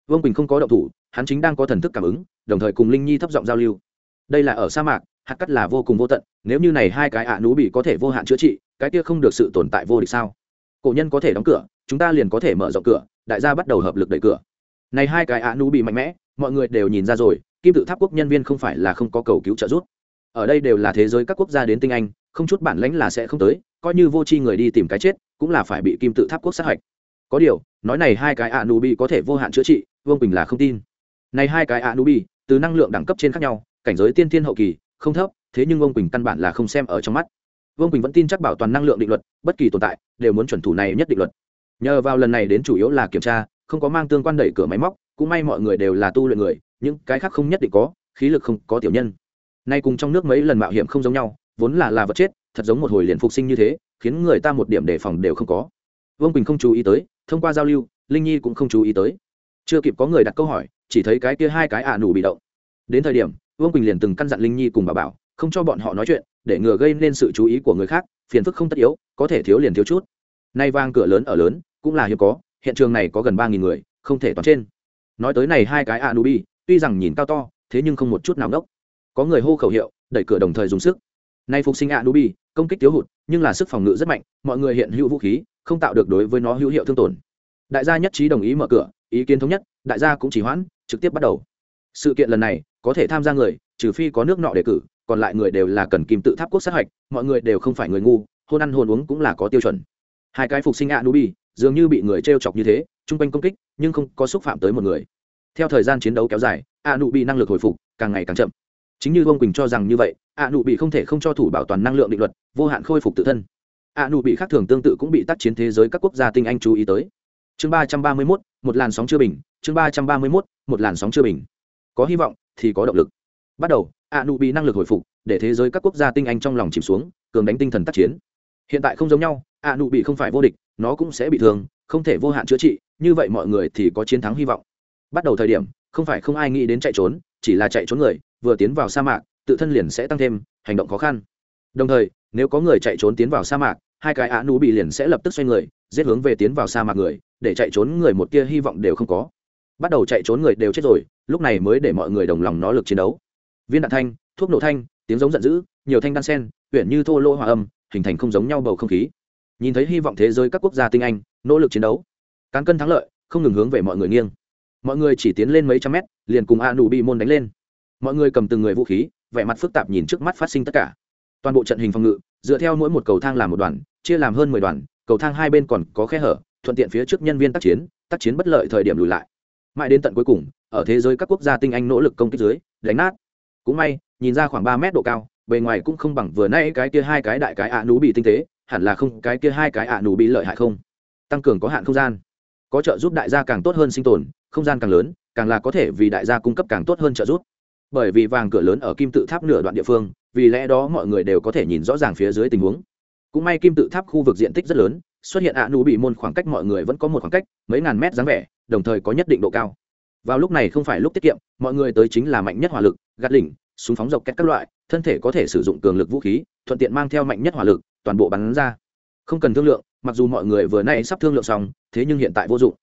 Vương quỳnh không có động thủ, hắn chính đang có thần thức cảm ứng, đồng thời cùng linh nhi thấp giọng giao lưu. Đây là ở sa mạc, hạt cắt là vô cùng vô tận, nếu như này hai cái ạ nú bị có thể vô hạn chữa trị, cái kia không được sự tồn tại vô địch sao? Cổ nhân có thể đóng cửa, chúng ta liền có thể mở rộng cửa, đại gia bắt đầu hợp lực đẩy cửa. Này hai cái ạ nú bị mạnh mẽ, mọi người đều nhìn ra rồi kim tự tháp quốc nhân viên không phải là không có cầu cứu trợ giúp. Ở đây đều là thế giới các quốc gia đến tinh anh, không chút bản lãnh là sẽ không tới, coi như vô tri người đi tìm cái chết, cũng là phải bị kim tự tháp quốc sát hạch. Có điều, nói này hai cái ạ nu bị có thể vô hạn chữa trị, vương quỳnh là không tin. Này hai cái ạ nu bị từ năng lượng đẳng cấp trên khác nhau, cảnh giới tiên thiên hậu kỳ, không thấp, thế nhưng Vương quỳnh căn bản là không xem ở trong mắt. Vương quỳnh vẫn tin chắc bảo toàn năng lượng định luật, bất kỳ tồn tại đều muốn chuẩn thủ này nhất định luật. Nhờ vào lần này đến chủ yếu là kiểm tra, không có mang tương quan đẩy cửa máy móc, cũng may mọi người đều là tu luyện người những cái khác không nhất định có, khí lực không có tiểu nhân. Nay cùng trong nước mấy lần mạo hiểm không giống nhau, vốn là là vật chết, thật giống một hồi liền phục sinh như thế, khiến người ta một điểm đề phòng đều không có. Vương quỳnh không chú ý tới, thông qua giao lưu, linh nhi cũng không chú ý tới. Chưa kịp có người đặt câu hỏi, chỉ thấy cái kia hai cái ả à nủ bị động. Đến thời điểm, vương quỳnh liền từng căn dặn linh nhi cùng bà bảo, không cho bọn họ nói chuyện, để ngừa gây nên sự chú ý của người khác, phiền phức không tất yếu, có thể thiếu liền thiếu chút. Nay vang cửa lớn ở lớn, cũng là hiếm có, hiện trường này có gần ba nghìn người, không thể toán trên. Nói tới này hai cái anubi tuy rằng nhìn cao to, thế nhưng không một chút nào đốc có người hô khẩu hiệu, đẩy cửa đồng thời dùng sức. Nay phục sinh anubi, công kích thiếu hụt, nhưng là sức phòng ngự rất mạnh, mọi người hiện hữu vũ khí, không tạo được đối với nó hữu hiệu thương tổn. Đại gia nhất trí đồng ý mở cửa, ý kiến thống nhất, đại gia cũng chỉ hoãn, trực tiếp bắt đầu. Sự kiện lần này, có thể tham gia người, trừ phi có nước nọ đề cử, còn lại người đều là cần kim tự tháp quốc sát hạch, mọi người đều không phải người ngu, hôn ăn hôn uống cũng là có tiêu chuẩn. Hai cái phục sinh a nubi dường như bị người t r e o chọc như thế, chung quanh công kích, nhưng không có xúc phạm tới một người theo thời gian chiến đấu kéo dài a nụ bị năng lực hồi phục càng ngày càng chậm. Chính như Vương quỳnh cho rằng như vậy a nụ bị không thể không cho thủ bảo toàn năng lượng định luật, vô hạn khôi phục tự thân. A nụ bị khác thường tương tự cũng bị tác chiến thế giới các quốc gia tinh anh chú ý tới. Chương ba trăm ba mươi mốt, một làn sóng chưa bình. Chương ba trăm ba mươi mốt, một làn sóng chưa bình. Có hy vọng thì có động lực. Bắt đầu a nụ bị năng lực hồi phục, để thế giới các quốc gia tinh anh trong lòng chìm xuống, cường đánh tinh thần tác chiến. Hiện tại không giống nhau a nụ bị không phải vô địch, nó cũng sẽ bị thương, không thể vô hạn chữa trị, như vậy mọi người thì có chiến thắng hy vọng bắt đầu thời điểm, không phải không ai nghĩ đến chạy trốn, chỉ là chạy trốn người, vừa tiến vào sa mạc, tự thân liền sẽ tăng thêm, hành động khó khăn. Đồng thời, nếu có người chạy trốn tiến vào sa mạc, hai cái á nú bị liền sẽ lập tức xoay người, giết hướng về tiến vào sa mạc người, để chạy trốn người một tia hy vọng đều không có. Bắt đầu chạy trốn người đều chết rồi, lúc này mới để mọi người đồng lòng nó lực chiến đấu. Viên đạn thanh, thuốc nổ thanh, tiếng giống giận dữ, nhiều thanh đan sen huyện như thô lỗ hòa âm, hình thành không giống nhau bầu không khí. Nhìn thấy hy vọng thế giới các quốc gia tinh anh, nỗ lực chiến đấu. Cán cân thắng lợi, không ngừng hướng về mọi người nghiêng mọi người chỉ tiến lên mấy trăm mét, liền cùng a nụ bị môn đánh lên. Mọi người cầm từng người vũ khí, vẻ mặt phức tạp nhìn trước mắt phát sinh tất cả. Toàn bộ trận hình phòng ngự, dựa theo mỗi một cầu thang làm một đoàn, chia làm hơn mười đoàn, cầu thang hai bên còn có khe hở, thuận tiện phía trước nhân viên tác chiến tác chiến bất lợi thời điểm lùi lại. Mãi đến tận cuối cùng, ở thế giới các quốc gia tinh anh nỗ lực công kích dưới, đánh nát. Cũng may, nhìn ra khoảng ba mét độ cao, bề ngoài cũng không bằng vừa nay cái kia hai cái đại cái ạ nú bị tinh tế, hẳn là không, cái kia hai cái ạ nú bị lợi hại không? Tăng cường có hạn không gian, có trợ giúp đại gia càng tốt hơn sinh tồn không gian càng lớn, càng là có thể vì đại gia cung cấp càng tốt hơn trợ giúp. Bởi vì vàng cửa lớn ở kim tự tháp nửa đoạn địa phương, vì lẽ đó mọi người đều có thể nhìn rõ ràng phía dưới tình huống. Cũng may kim tự tháp khu vực diện tích rất lớn, xuất hiện ạ nụ bị môn khoảng cách mọi người vẫn có một khoảng cách, mấy ngàn mét dáng vẻ, đồng thời có nhất định độ cao. Vào lúc này không phải lúc tiết kiệm, mọi người tới chính là mạnh nhất hỏa lực, gạt lỉnh súng phóng dọc két các loại, thân thể có thể sử dụng cường lực vũ khí, thuận tiện mang theo mạnh nhất hỏa lực, toàn bộ bắn ra. Không cần thương lượng, mặc dù mọi người vừa nay sắp thương lượng xong, thế nhưng hiện tại vô dụng.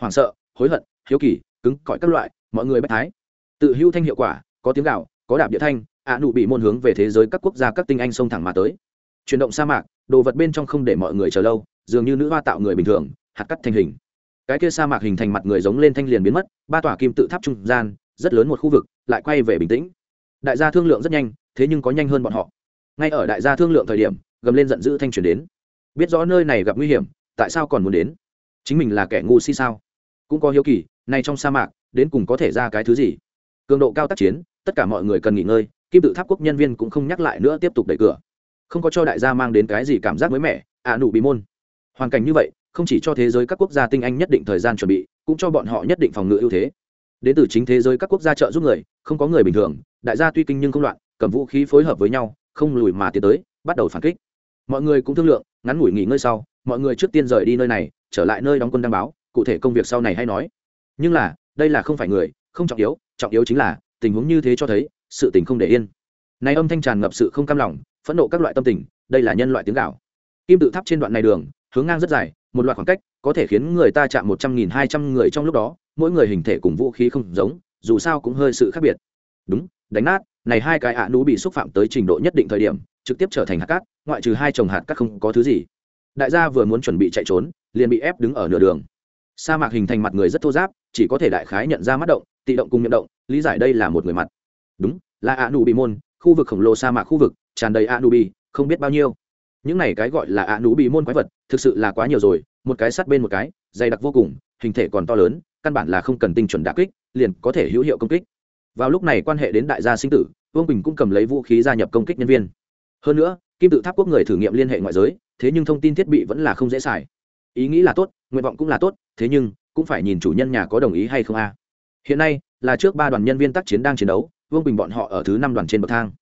Hoảng sợ, hối hận hiếu kỳ, cứng cõi các loại, mọi người bất thái. Tự hưu thanh hiệu quả, có tiếng gạo, có đạp địa thanh, ạ nụ bị môn hướng về thế giới các quốc gia các tinh anh xông thẳng mà tới. Chuyển động sa mạc, đồ vật bên trong không để mọi người chờ lâu, dường như nữ hoa tạo người bình thường, hạt cắt thành hình. Cái kia sa mạc hình thành mặt người giống lên thanh liền biến mất, ba tòa kim tự tháp trung gian, rất lớn một khu vực, lại quay về bình tĩnh. Đại gia thương lượng rất nhanh, thế nhưng có nhanh hơn bọn họ. Ngay ở đại gia thương lượng thời điểm, gầm lên giận dữ thanh chuyển đến. Biết rõ nơi này gặp nguy hiểm, tại sao còn muốn đến? Chính mình là kẻ ngu si sao? Cũng có hiếu kỳ nay trong sa mạc đến cùng có thể ra cái thứ gì? Cường độ cao tác chiến tất cả mọi người cần nghỉ ngơi kim tự tháp quốc nhân viên cũng không nhắc lại nữa tiếp tục đẩy cửa. Không có cho đại gia mang đến cái gì cảm giác mới mẻ ạ à, nụ bị môn. Hoàn cảnh như vậy không chỉ cho thế giới các quốc gia tinh anh nhất định thời gian chuẩn bị cũng cho bọn họ nhất định phòng ngự ưu thế. Đến từ chính thế giới các quốc gia trợ giúp người không có người bình thường đại gia tuy kinh nhưng không loạn cầm vũ khí phối hợp với nhau không lùi mà tiến tới bắt đầu phản kích. Mọi người cũng thương lượng ngắn ngủi nghỉ ngơi sau mọi người trước tiên rời đi nơi này trở lại nơi đóng quân đăng báo cụ thể công việc sau này hay nói nhưng là, đây là không phải người, không trọng yếu trọng yếu chính là, tình huống như thế cho thấy, sự tình không để yên. Nay âm thanh tràn ngập sự không cam lòng, phẫn nộ các loại tâm tình, đây là nhân loại tiếng gạo. Kim tự tháp trên đoạn này đường, hướng ngang rất dài, một loạt khoảng cách, có thể khiến người ta chạm một trăm nghìn hai trăm người trong lúc đó, mỗi người hình thể cùng vũ khí không giống, dù sao cũng hơi sự khác biệt. Đúng, đánh nát, này hai cái ạ à nú bị xúc phạm tới trình độ nhất định thời điểm, trực tiếp trở thành hạt cát, ngoại trừ hai chồng hạt cát không có thứ gì. Đại gia vừa muốn chuẩn bị chạy trốn, liền bị ép đứng ở nửa đường sa mạc hình thành mặt người rất thô giáp, chỉ có thể đại khái nhận ra mắt động, tị động cùng miệng động, lý giải đây là một người mặt. Đúng, là a nu bị môn, khu vực khổng lồ sa mạc khu vực, tràn đầy a nu bị không biết bao nhiêu. Những này cái gọi là a nu bị môn quái vật, thực sự là quá nhiều rồi, một cái sát bên một cái, dày đặc vô cùng, hình thể còn to lớn, căn bản là không cần tinh chuẩn đả kích, liền có thể hữu hiệu công kích. Vào lúc này quan hệ đến đại gia sinh tử, vương bình cũng cầm lấy vũ khí gia nhập công kích nhân viên. Hơn nữa, kim tự tháp quốc người thử nghiệm liên hệ ngoại giới, thế nhưng thông tin thiết bị vẫn là không dễ xài ý nghĩ là tốt, nguyện vọng cũng là tốt, thế nhưng, cũng phải nhìn chủ nhân nhà có đồng ý hay không a. Hiện nay, là trước ba đoàn nhân viên tác chiến đang chiến đấu, vương bình bọn họ ở thứ năm đoàn trên bậc thang.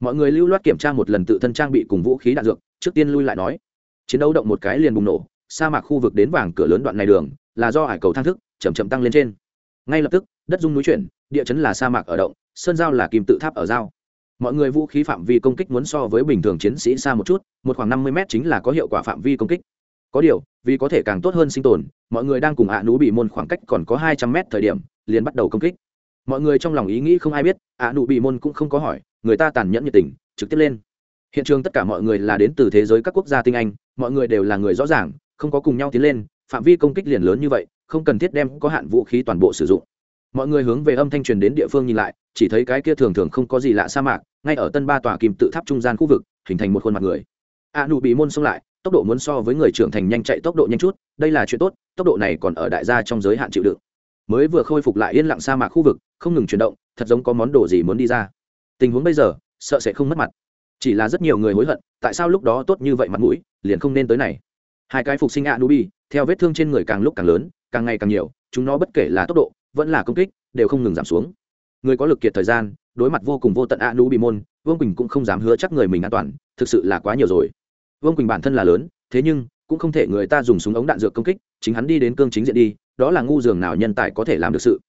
Mọi người lưu loát kiểm tra một lần tự thân trang bị cùng vũ khí đạn dược, trước tiên lui lại nói. Chiến đấu động một cái liền bùng nổ, sa mạc khu vực đến vàng cửa lớn đoạn này đường, là do hải cầu thang thức chầm chậm tăng lên trên. Ngay lập tức, đất dung núi chuyển, địa chấn là sa mạc ở động, sơn giao là kim tự tháp ở giao. Mọi người vũ khí phạm vi công kích muốn so với bình thường chiến sĩ xa một chút, một khoảng năm mươi m chính là có hiệu quả phạm vi công kích có điều, vì có thể càng tốt hơn sinh tồn, mọi người đang cùng ạ nú bị môn khoảng cách còn có hai trăm mét thời điểm, liền bắt đầu công kích. Mọi người trong lòng ý nghĩ không ai biết, ạ nụ bị môn cũng không có hỏi, người ta tàn nhẫn nhiệt tình, trực tiếp lên. Hiện trường tất cả mọi người là đến từ thế giới các quốc gia tinh anh, mọi người đều là người rõ ràng, không có cùng nhau tiến lên, phạm vi công kích liền lớn như vậy, không cần thiết đem có hạn vũ khí toàn bộ sử dụng. Mọi người hướng về âm thanh truyền đến địa phương nhìn lại, chỉ thấy cái kia thường thường không có gì lạ sa mạc, ngay ở tân ba tòa kim tự tháp trung gian khu vực, hình thành một khuôn mặt người. a nụ bị môn xông lại tốc độ muốn so với người trưởng thành nhanh chạy tốc độ nhanh chút, đây là chuyện tốt, tốc độ này còn ở đại gia trong giới hạn chịu đựng. Mới vừa khôi phục lại yên lặng sa mạc khu vực, không ngừng chuyển động, thật giống có món đồ gì muốn đi ra. Tình huống bây giờ, sợ sẽ không mất mặt. Chỉ là rất nhiều người hối hận, tại sao lúc đó tốt như vậy mặt mũi, liền không nên tới này. Hai cái phục sinh a nubi theo vết thương trên người càng lúc càng lớn, càng ngày càng nhiều, chúng nó bất kể là tốc độ, vẫn là công kích, đều không ngừng giảm xuống. Người có lực kiệt thời gian, đối mặt vô cùng vô tận a nu môn, vương quỳnh cũng không dám hứa chắc người mình an toàn, thực sự là quá nhiều rồi vương quỳnh bản thân là lớn thế nhưng cũng không thể người ta dùng súng ống đạn dược công kích chính hắn đi đến cương chính diện đi đó là ngu dường nào nhân tài có thể làm được sự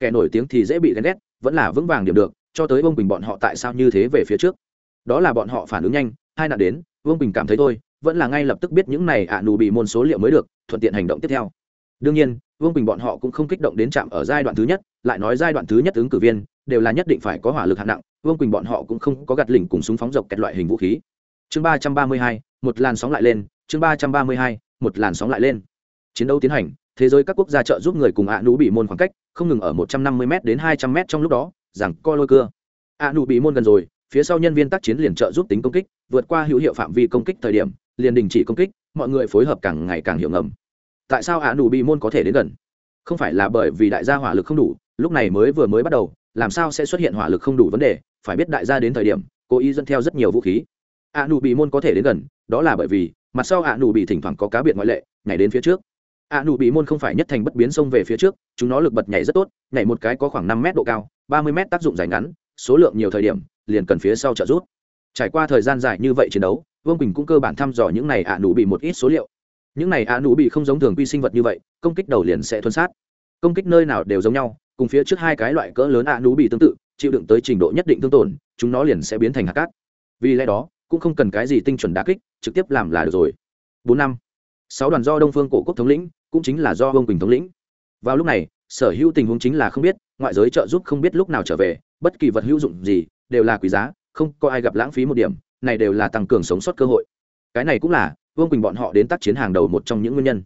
kẻ nổi tiếng thì dễ bị ghen ghét vẫn là vững vàng điểm được cho tới vương quỳnh bọn họ tại sao như thế về phía trước đó là bọn họ phản ứng nhanh hai nạn đến vương quỳnh cảm thấy thôi vẫn là ngay lập tức biết những này ạ à nù bị môn số liệu mới được thuận tiện hành động tiếp theo đương nhiên vương quỳnh bọn họ cũng không kích động đến trạm ở giai đoạn thứ nhất lại nói giai đoạn thứ nhất ứng cử viên đều là nhất định phải có hỏa lực hạng nặng vương quỳnh bọn họ cũng không có gạt lỉnh cùng súng phóng dọc kẹt loại hình vũ khí chương ba trăm ba mươi hai một làn sóng lại lên, chương ba trăm ba mươi hai, một làn sóng lại lên. Chiến đấu tiến hành, thế giới các quốc gia trợ giúp người cùng ạ à nú bị môn khoảng cách, không ngừng ở một trăm năm mươi m đến hai trăm m trong lúc đó, rằng co lôi cưa. Ạ à nú bị môn gần rồi, phía sau nhân viên tác chiến liền trợ giúp tính công kích, vượt qua hữu hiệu phạm vi công kích thời điểm, liền đình chỉ công kích, mọi người phối hợp càng ngày càng hiệu ngầm. Tại sao ạ nụ bị môn có thể đến gần? Không phải là bởi vì đại gia hỏa lực không đủ, lúc này mới vừa mới bắt đầu, làm sao sẽ xuất hiện hỏa lực không đủ vấn đề, phải biết đại gia đến thời điểm, cố ý dẫn theo rất nhiều vũ khí ạ nụ bị môn có thể đến gần, đó là bởi vì, mặt sau ạ nụ bị thỉnh thoảng có cá biệt ngoại lệ, nhảy đến phía trước. ạ nụ bị môn không phải nhất thành bất biến sông về phía trước, chúng nó lực bật nhảy rất tốt, nhảy một cái có khoảng năm mét độ cao, ba mươi mét tác dụng dài ngắn, số lượng nhiều thời điểm, liền cần phía sau trợ rút trải qua thời gian dài như vậy chiến đấu, vương quỳnh cũng cơ bản thăm dò những này ạ nụ bị một ít số liệu. Những này ạ nụ bị không giống thường quy sinh vật như vậy, công kích đầu liền sẽ thuần sát. Công kích nơi nào đều giống nhau, cùng phía trước hai cái loại cỡ lớn ạ nụ bị tương tự, chịu đựng tới trình độ nhất định tương tổn, chúng nó liền sẽ biến thành hạt cát. Vì lẽ đó cũng không cần cái gì tinh chuẩn đa kích, trực tiếp làm là được rồi. Bốn năm, sáu đoàn do đông phương cổ quốc thống lĩnh, cũng chính là do ông quỳnh thống lĩnh. Vào lúc này, sở hữu tình huống chính là không biết, ngoại giới trợ giúp không biết lúc nào trở về, bất kỳ vật hữu dụng gì, đều là quý giá, không có ai gặp lãng phí một điểm, này đều là tăng cường sống sót cơ hội. Cái này cũng là vương quỳnh bọn họ đến tác chiến hàng đầu một trong những nguyên nhân.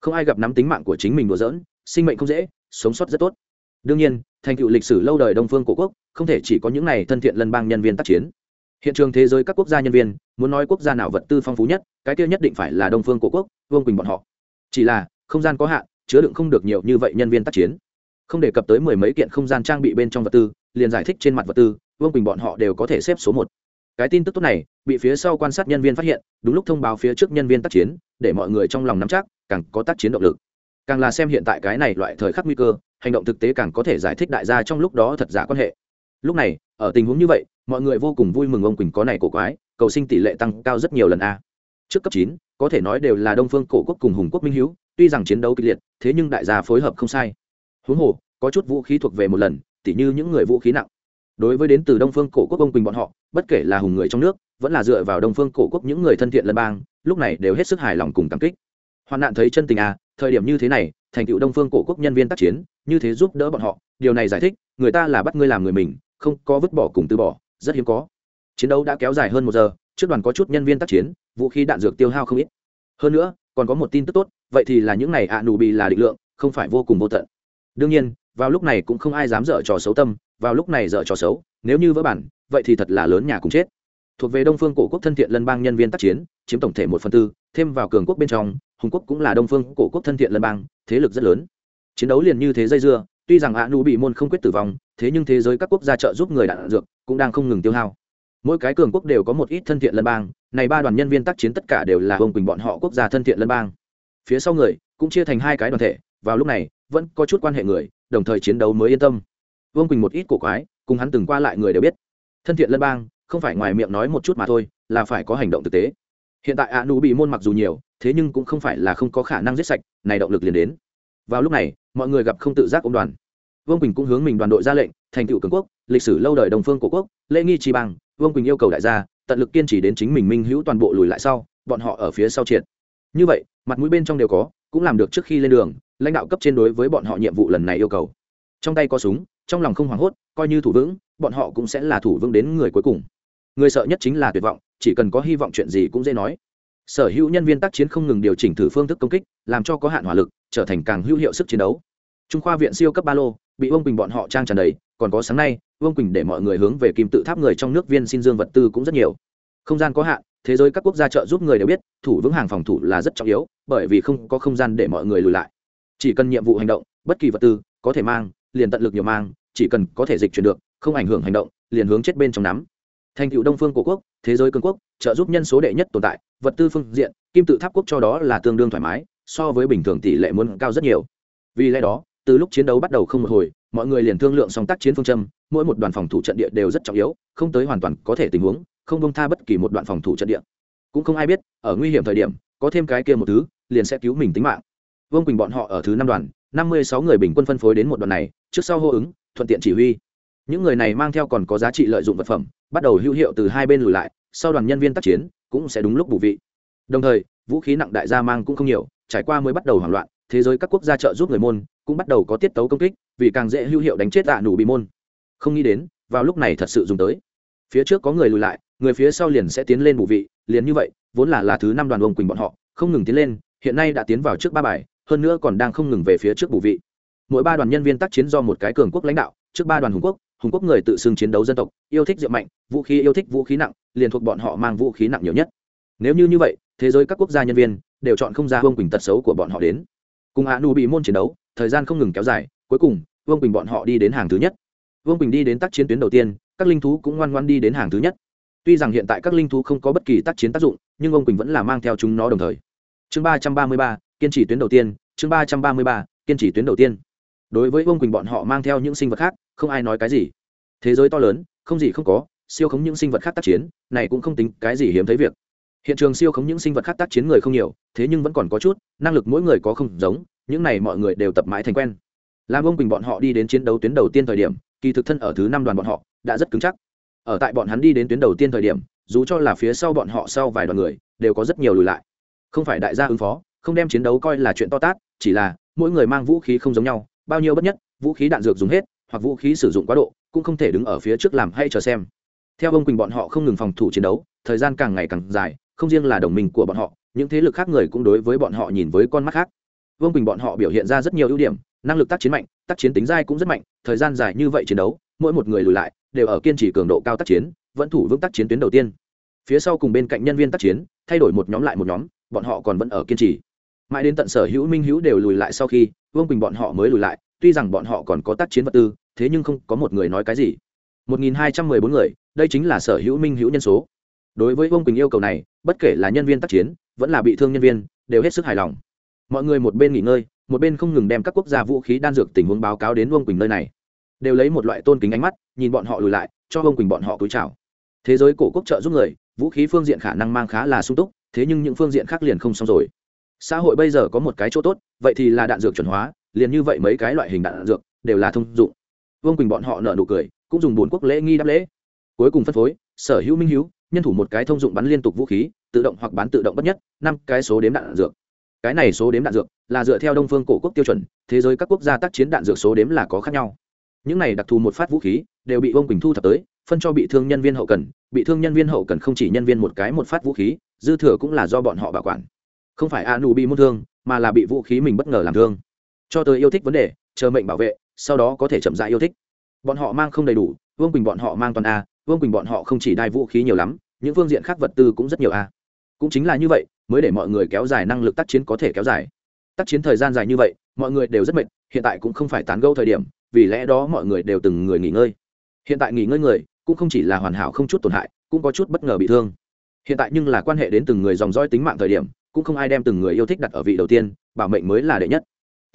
Không ai gặp nắm tính mạng của chính mình đùa dỡn sinh mệnh không dễ, sống sót rất tốt. Đương nhiên, thành tựu lịch sử lâu đời đông phương cổ quốc, không thể chỉ có những này thân thiện lân bang nhân viên tác chiến hiện trường thế giới các quốc gia nhân viên, muốn nói quốc gia nào vật tư phong phú nhất, cái tiêu nhất định phải là đông phương cổ quốc, vương quỳnh bọn họ. Chỉ là, không gian có hạn, chứa đựng không được nhiều như vậy nhân viên tác chiến. Không đề cập tới mười mấy kiện không gian trang bị bên trong vật tư, liền giải thích trên mặt vật tư, vương quỳnh bọn họ đều có thể xếp số một. Cái tin tức tốt này, bị phía sau quan sát nhân viên phát hiện, đúng lúc thông báo phía trước nhân viên tác chiến, để mọi người trong lòng nắm chắc, càng có tác chiến động lực. Càng là xem hiện tại cái này loại thời khắc nguy cơ, hành động thực tế càng có thể giải thích đại gia trong lúc đó thật giả quan hệ lúc này, ở tình huống như vậy, mọi người vô cùng vui mừng ông quỳnh có này cổ quái, cầu sinh tỷ lệ tăng cao rất nhiều lần a. Trước cấp chín, có thể nói đều là đông phương cổ quốc cùng hùng quốc minh hữu tuy rằng chiến đấu kịch liệt, thế nhưng đại gia phối hợp không sai. Huống hồ, có chút vũ khí thuộc về một lần, tỉ như những người vũ khí nặng. Đối với đến từ đông phương cổ quốc ông quỳnh bọn họ, bất kể là hùng người trong nước, vẫn là dựa vào đông phương cổ quốc những người thân thiện lân bang, lúc này đều hết sức hài lòng cùng cảm kích. Hoạn nạn thấy chân tình à thời điểm như thế này, thành tựu đông phương cổ quốc nhân viên tác chiến, như thế giúp đỡ bọn họ, điều này giải thích, người ta là bắt ngươi làm người mình không có vứt bỏ cùng từ bỏ, rất hiếm có. Chiến đấu đã kéo dài hơn một giờ, trước đoàn có chút nhân viên tác chiến, vũ khí đạn dược tiêu hao không ít. Hơn nữa, còn có một tin tức tốt, vậy thì là những này ạ nụ bị là định lượng, không phải vô cùng vô tận. Đương nhiên, vào lúc này cũng không ai dám dở trò xấu tâm, vào lúc này dở trò xấu, nếu như vỡ bản, vậy thì thật là lớn nhà cùng chết. Thuộc về đông phương cổ quốc thân thiện lân bang nhân viên tác chiến, chiếm tổng thể một phần tư, thêm vào cường quốc bên trong, hùng quốc cũng là đông phương cổ quốc thân thiện lân bang, thế lực rất lớn. Chiến đấu liền như thế dây dưa tuy rằng hạ nụ bị môn không quyết tử vong, thế nhưng thế giới các quốc gia trợ giúp người đạn dược cũng đang không ngừng tiêu hao. Mỗi cái cường quốc đều có một ít thân thiện lân bang, này ba đoàn nhân viên tác chiến tất cả đều là ông quỳnh bọn họ quốc gia thân thiện lân bang. Phía sau người cũng chia thành hai cái đoàn thể, vào lúc này vẫn có chút quan hệ người, đồng thời chiến đấu mới yên tâm. Vương quỳnh một ít cổ quái, cùng hắn từng qua lại người đều biết. Thân thiện lân bang không phải ngoài miệng nói một chút mà thôi, là phải có hành động thực tế. Hiện tại ạ nụ bị môn mặc dù nhiều, thế nhưng cũng không phải là không có khả năng giết sạch, này động lực liền đến vào lúc này, mọi người gặp không tự giác ông đoàn. Vương quỳnh cũng hướng mình đoàn đội ra lệnh, thành tựu cường quốc, lịch sử lâu đời đồng phương của quốc, lễ nghi trì bằng, vương quỳnh yêu cầu đại gia, tận lực kiên trì đến chính mình minh hữu toàn bộ lùi lại sau, bọn họ ở phía sau triệt. Như vậy, mặt mũi bên trong đều có, cũng làm được trước khi lên đường, lãnh đạo cấp trên đối với bọn họ nhiệm vụ lần này yêu cầu. Trong tay có súng, trong lòng không hoảng hốt, coi như thủ vững, bọn họ cũng sẽ là thủ vững đến người cuối cùng. Người sợ nhất chính là tuyệt vọng, chỉ cần có hy vọng chuyện gì cũng dễ nói sở hữu nhân viên tác chiến không ngừng điều chỉnh thử phương thức công kích, làm cho có hạn hỏa lực trở thành càng hữu hiệu sức chiến đấu. Trung khoa viện siêu cấp ba lô, bị vương quỳnh bọn họ trang tràn đầy, còn có sáng nay, vương quỳnh để mọi người hướng về kim tự tháp người trong nước viên xin dương vật tư cũng rất nhiều. Không gian có hạn, thế giới các quốc gia trợ giúp người đều biết, thủ vững hàng phòng thủ là rất trọng yếu, bởi vì không có không gian để mọi người lùi lại. Chỉ cần nhiệm vụ hành động, bất kỳ vật tư, có thể mang, liền tận lực nhiều mang, chỉ cần có thể dịch chuyển được, không ảnh hưởng hành động, liền hướng chết bên trong nắm thành cựu đông phương của quốc, thế giới cường quốc, trợ giúp nhân số đệ nhất tồn tại, vật tư phương diện, kim tự tháp quốc cho đó là tương đương thoải mái, so với bình thường tỷ lệ muốn cao rất nhiều. Vì lẽ đó, từ lúc chiến đấu bắt đầu không một hồi, mọi người liền thương lượng song tác chiến phương châm, mỗi một đoàn phòng thủ trận địa đều rất trọng yếu, không tới hoàn toàn có thể tình huống, không bông tha bất kỳ một đoạn phòng thủ trận địa. Cũng không ai biết, ở nguy hiểm thời điểm, có thêm cái kia một thứ, liền sẽ cứu mình tính mạng. Vương quỳnh bọn họ ở thứ năm đoàn, năm mươi sáu người bình quân phân phối đến một đoàn này, trước sau hô ứng, thuận tiện chỉ huy. Những người này mang theo còn có giá trị lợi dụng vật phẩm bắt đầu hữu hiệu từ hai bên lùi lại, sau đoàn nhân viên tác chiến cũng sẽ đúng lúc bù vị. Đồng thời, vũ khí nặng đại gia mang cũng không nhiều, trải qua mới bắt đầu hoảng loạn, thế giới các quốc gia trợ giúp người môn cũng bắt đầu có tiết tấu công kích, vì càng dễ hữu hiệu đánh chết tạ nụ bị môn. Không nghĩ đến, vào lúc này thật sự dùng tới. Phía trước có người lùi lại, người phía sau liền sẽ tiến lên bù vị, liền như vậy, vốn là là thứ năm đoàn ông quỳnh bọn họ, không ngừng tiến lên, hiện nay đã tiến vào trước ba bài, hơn nữa còn đang không ngừng về phía trước bù vị. Mỗi ba đoàn nhân viên tác chiến do một cái cường quốc lãnh đạo, trước ba đoàn hùng quốc hùng quốc người tự xưng chiến đấu dân tộc, yêu thích rượu mạnh, vũ khí yêu thích vũ khí nặng, liền thuộc bọn họ mang vũ khí nặng nhiều nhất. Nếu như như vậy, thế giới các quốc gia nhân viên đều chọn không ra vương quỳnh tật xấu của bọn họ đến. Cùng hạ nụ bị môn chiến đấu, thời gian không ngừng kéo dài, cuối cùng, vương quỳnh bọn họ đi đến hàng thứ nhất. Vương quỳnh đi đến tác chiến tuyến đầu tiên, các linh thú cũng ngoan ngoan đi đến hàng thứ nhất. Tuy rằng hiện tại các linh thú không có bất kỳ tác chiến tác dụng, nhưng ông quỳnh vẫn là mang theo chúng nó đồng thời. Chương ba trăm ba mươi ba, kiên trì tuyến đầu tiên, chương ba trăm ba mươi ba, kiên trì tuyến đầu tiên. Đối với ông quỳnh bọn họ mang theo những sinh vật khác không ai nói cái gì. Thế giới to lớn, không gì không có, siêu khống những sinh vật khác tác chiến, này cũng không tính cái gì hiếm thấy việc. Hiện trường siêu khống những sinh vật khác tác chiến người không nhiều, thế nhưng vẫn còn có chút, năng lực mỗi người có không giống, những này mọi người đều tập mãi thành quen. Làm ông quỳnh bọn họ đi đến chiến đấu tuyến đầu tiên thời điểm, kỳ thực thân ở thứ năm đoàn bọn họ, đã rất cứng chắc. Ở tại bọn hắn đi đến tuyến đầu tiên thời điểm, dù cho là phía sau bọn họ sau vài đoàn người, đều có rất nhiều lùi lại. Không phải đại gia ứng phó, không đem chiến đấu coi là chuyện to tát, chỉ là, mỗi người mang vũ khí không giống nhau, bao nhiêu bất nhất, vũ khí đạn dược dùng hết hoặc vũ khí sử dụng quá độ, cũng không thể đứng ở phía trước làm hay chờ xem. Theo ông quỳnh bọn họ không ngừng phòng thủ chiến đấu, thời gian càng ngày càng dài, không riêng là đồng minh của bọn họ, những thế lực khác người cũng đối với bọn họ nhìn với con mắt khác. Vương quỳnh bọn họ biểu hiện ra rất nhiều ưu điểm, năng lực tác chiến mạnh, tác chiến tính dai cũng rất mạnh, thời gian dài như vậy chiến đấu, mỗi một người lùi lại, đều ở kiên trì cường độ cao tác chiến, vẫn thủ vững tác chiến tuyến đầu tiên. Phía sau cùng bên cạnh nhân viên tác chiến, thay đổi một nhóm lại một nhóm, bọn họ còn vẫn ở kiên trì. Mãi đến tận sở hữu minh hữu đều lùi lại sau khi, vương quỳnh bọn họ mới lùi lại tuy rằng bọn họ còn có tác chiến vật tư, thế nhưng không có một người nói cái gì. 1.214 người, đây chính là sở hữu minh hữu nhân số. Đối với vương quỳnh yêu cầu này, bất kể là nhân viên tác chiến, vẫn là bị thương nhân viên, đều hết sức hài lòng. Mọi người một bên nghỉ ngơi, một bên không ngừng đem các quốc gia vũ khí đan dược tình huống báo cáo đến vương quỳnh nơi này. Đều lấy một loại tôn kính ánh mắt, nhìn bọn họ lùi lại, cho vương quỳnh bọn họ cúi chào. Thế giới cổ quốc trợ giúp người, vũ khí phương diện khả năng mang khá là sung túc, thế nhưng những phương diện khác liền không xong rồi. Xã hội bây giờ có một cái chỗ tốt, vậy thì là đạn dược chuẩn hóa liền như vậy mấy cái loại hình đạn dược đều là thông dụng. Vương quỳnh bọn họ nợ nụ cười, cũng dùng bốn quốc lễ nghi đáp lễ. Cuối cùng phân phối, sở hữu minh hữu nhân thủ một cái thông dụng bắn liên tục vũ khí, tự động hoặc bán tự động bất nhất, năm cái số đếm đạn dược. Cái này số đếm đạn dược là dựa theo đông phương cổ quốc tiêu chuẩn, thế giới các quốc gia tác chiến đạn dược số đếm là có khác nhau. Những này đặc thù một phát vũ khí, đều bị ông quỳnh thu thập tới, phân cho bị thương nhân viên hậu cần, bị thương nhân viên hậu cần không chỉ nhân viên một cái một phát vũ khí, dư thừa cũng là do bọn họ bảo quản. Không phải a nu bị môn thương, mà là bị vũ khí mình bất ngờ làm thương cho tới yêu thích vấn đề, chờ mệnh bảo vệ, sau đó có thể chậm dại yêu thích. Bọn họ mang không đầy đủ, vương quỳnh bọn họ mang toàn a, vương quỳnh bọn họ không chỉ đai vũ khí nhiều lắm, những phương diện khác vật tư cũng rất nhiều a. Cũng chính là như vậy, mới để mọi người kéo dài năng lực tác chiến có thể kéo dài. Tác chiến thời gian dài như vậy, mọi người đều rất mệt, hiện tại cũng không phải tán gẫu thời điểm, vì lẽ đó mọi người đều từng người nghỉ ngơi. Hiện tại nghỉ ngơi người, cũng không chỉ là hoàn hảo không chút tổn hại, cũng có chút bất ngờ bị thương. Hiện tại nhưng là quan hệ đến từng người dòng dõi tính mạng thời điểm, cũng không ai đem từng người yêu thích đặt ở vị đầu tiên, bảo mệnh mới là đệ nhất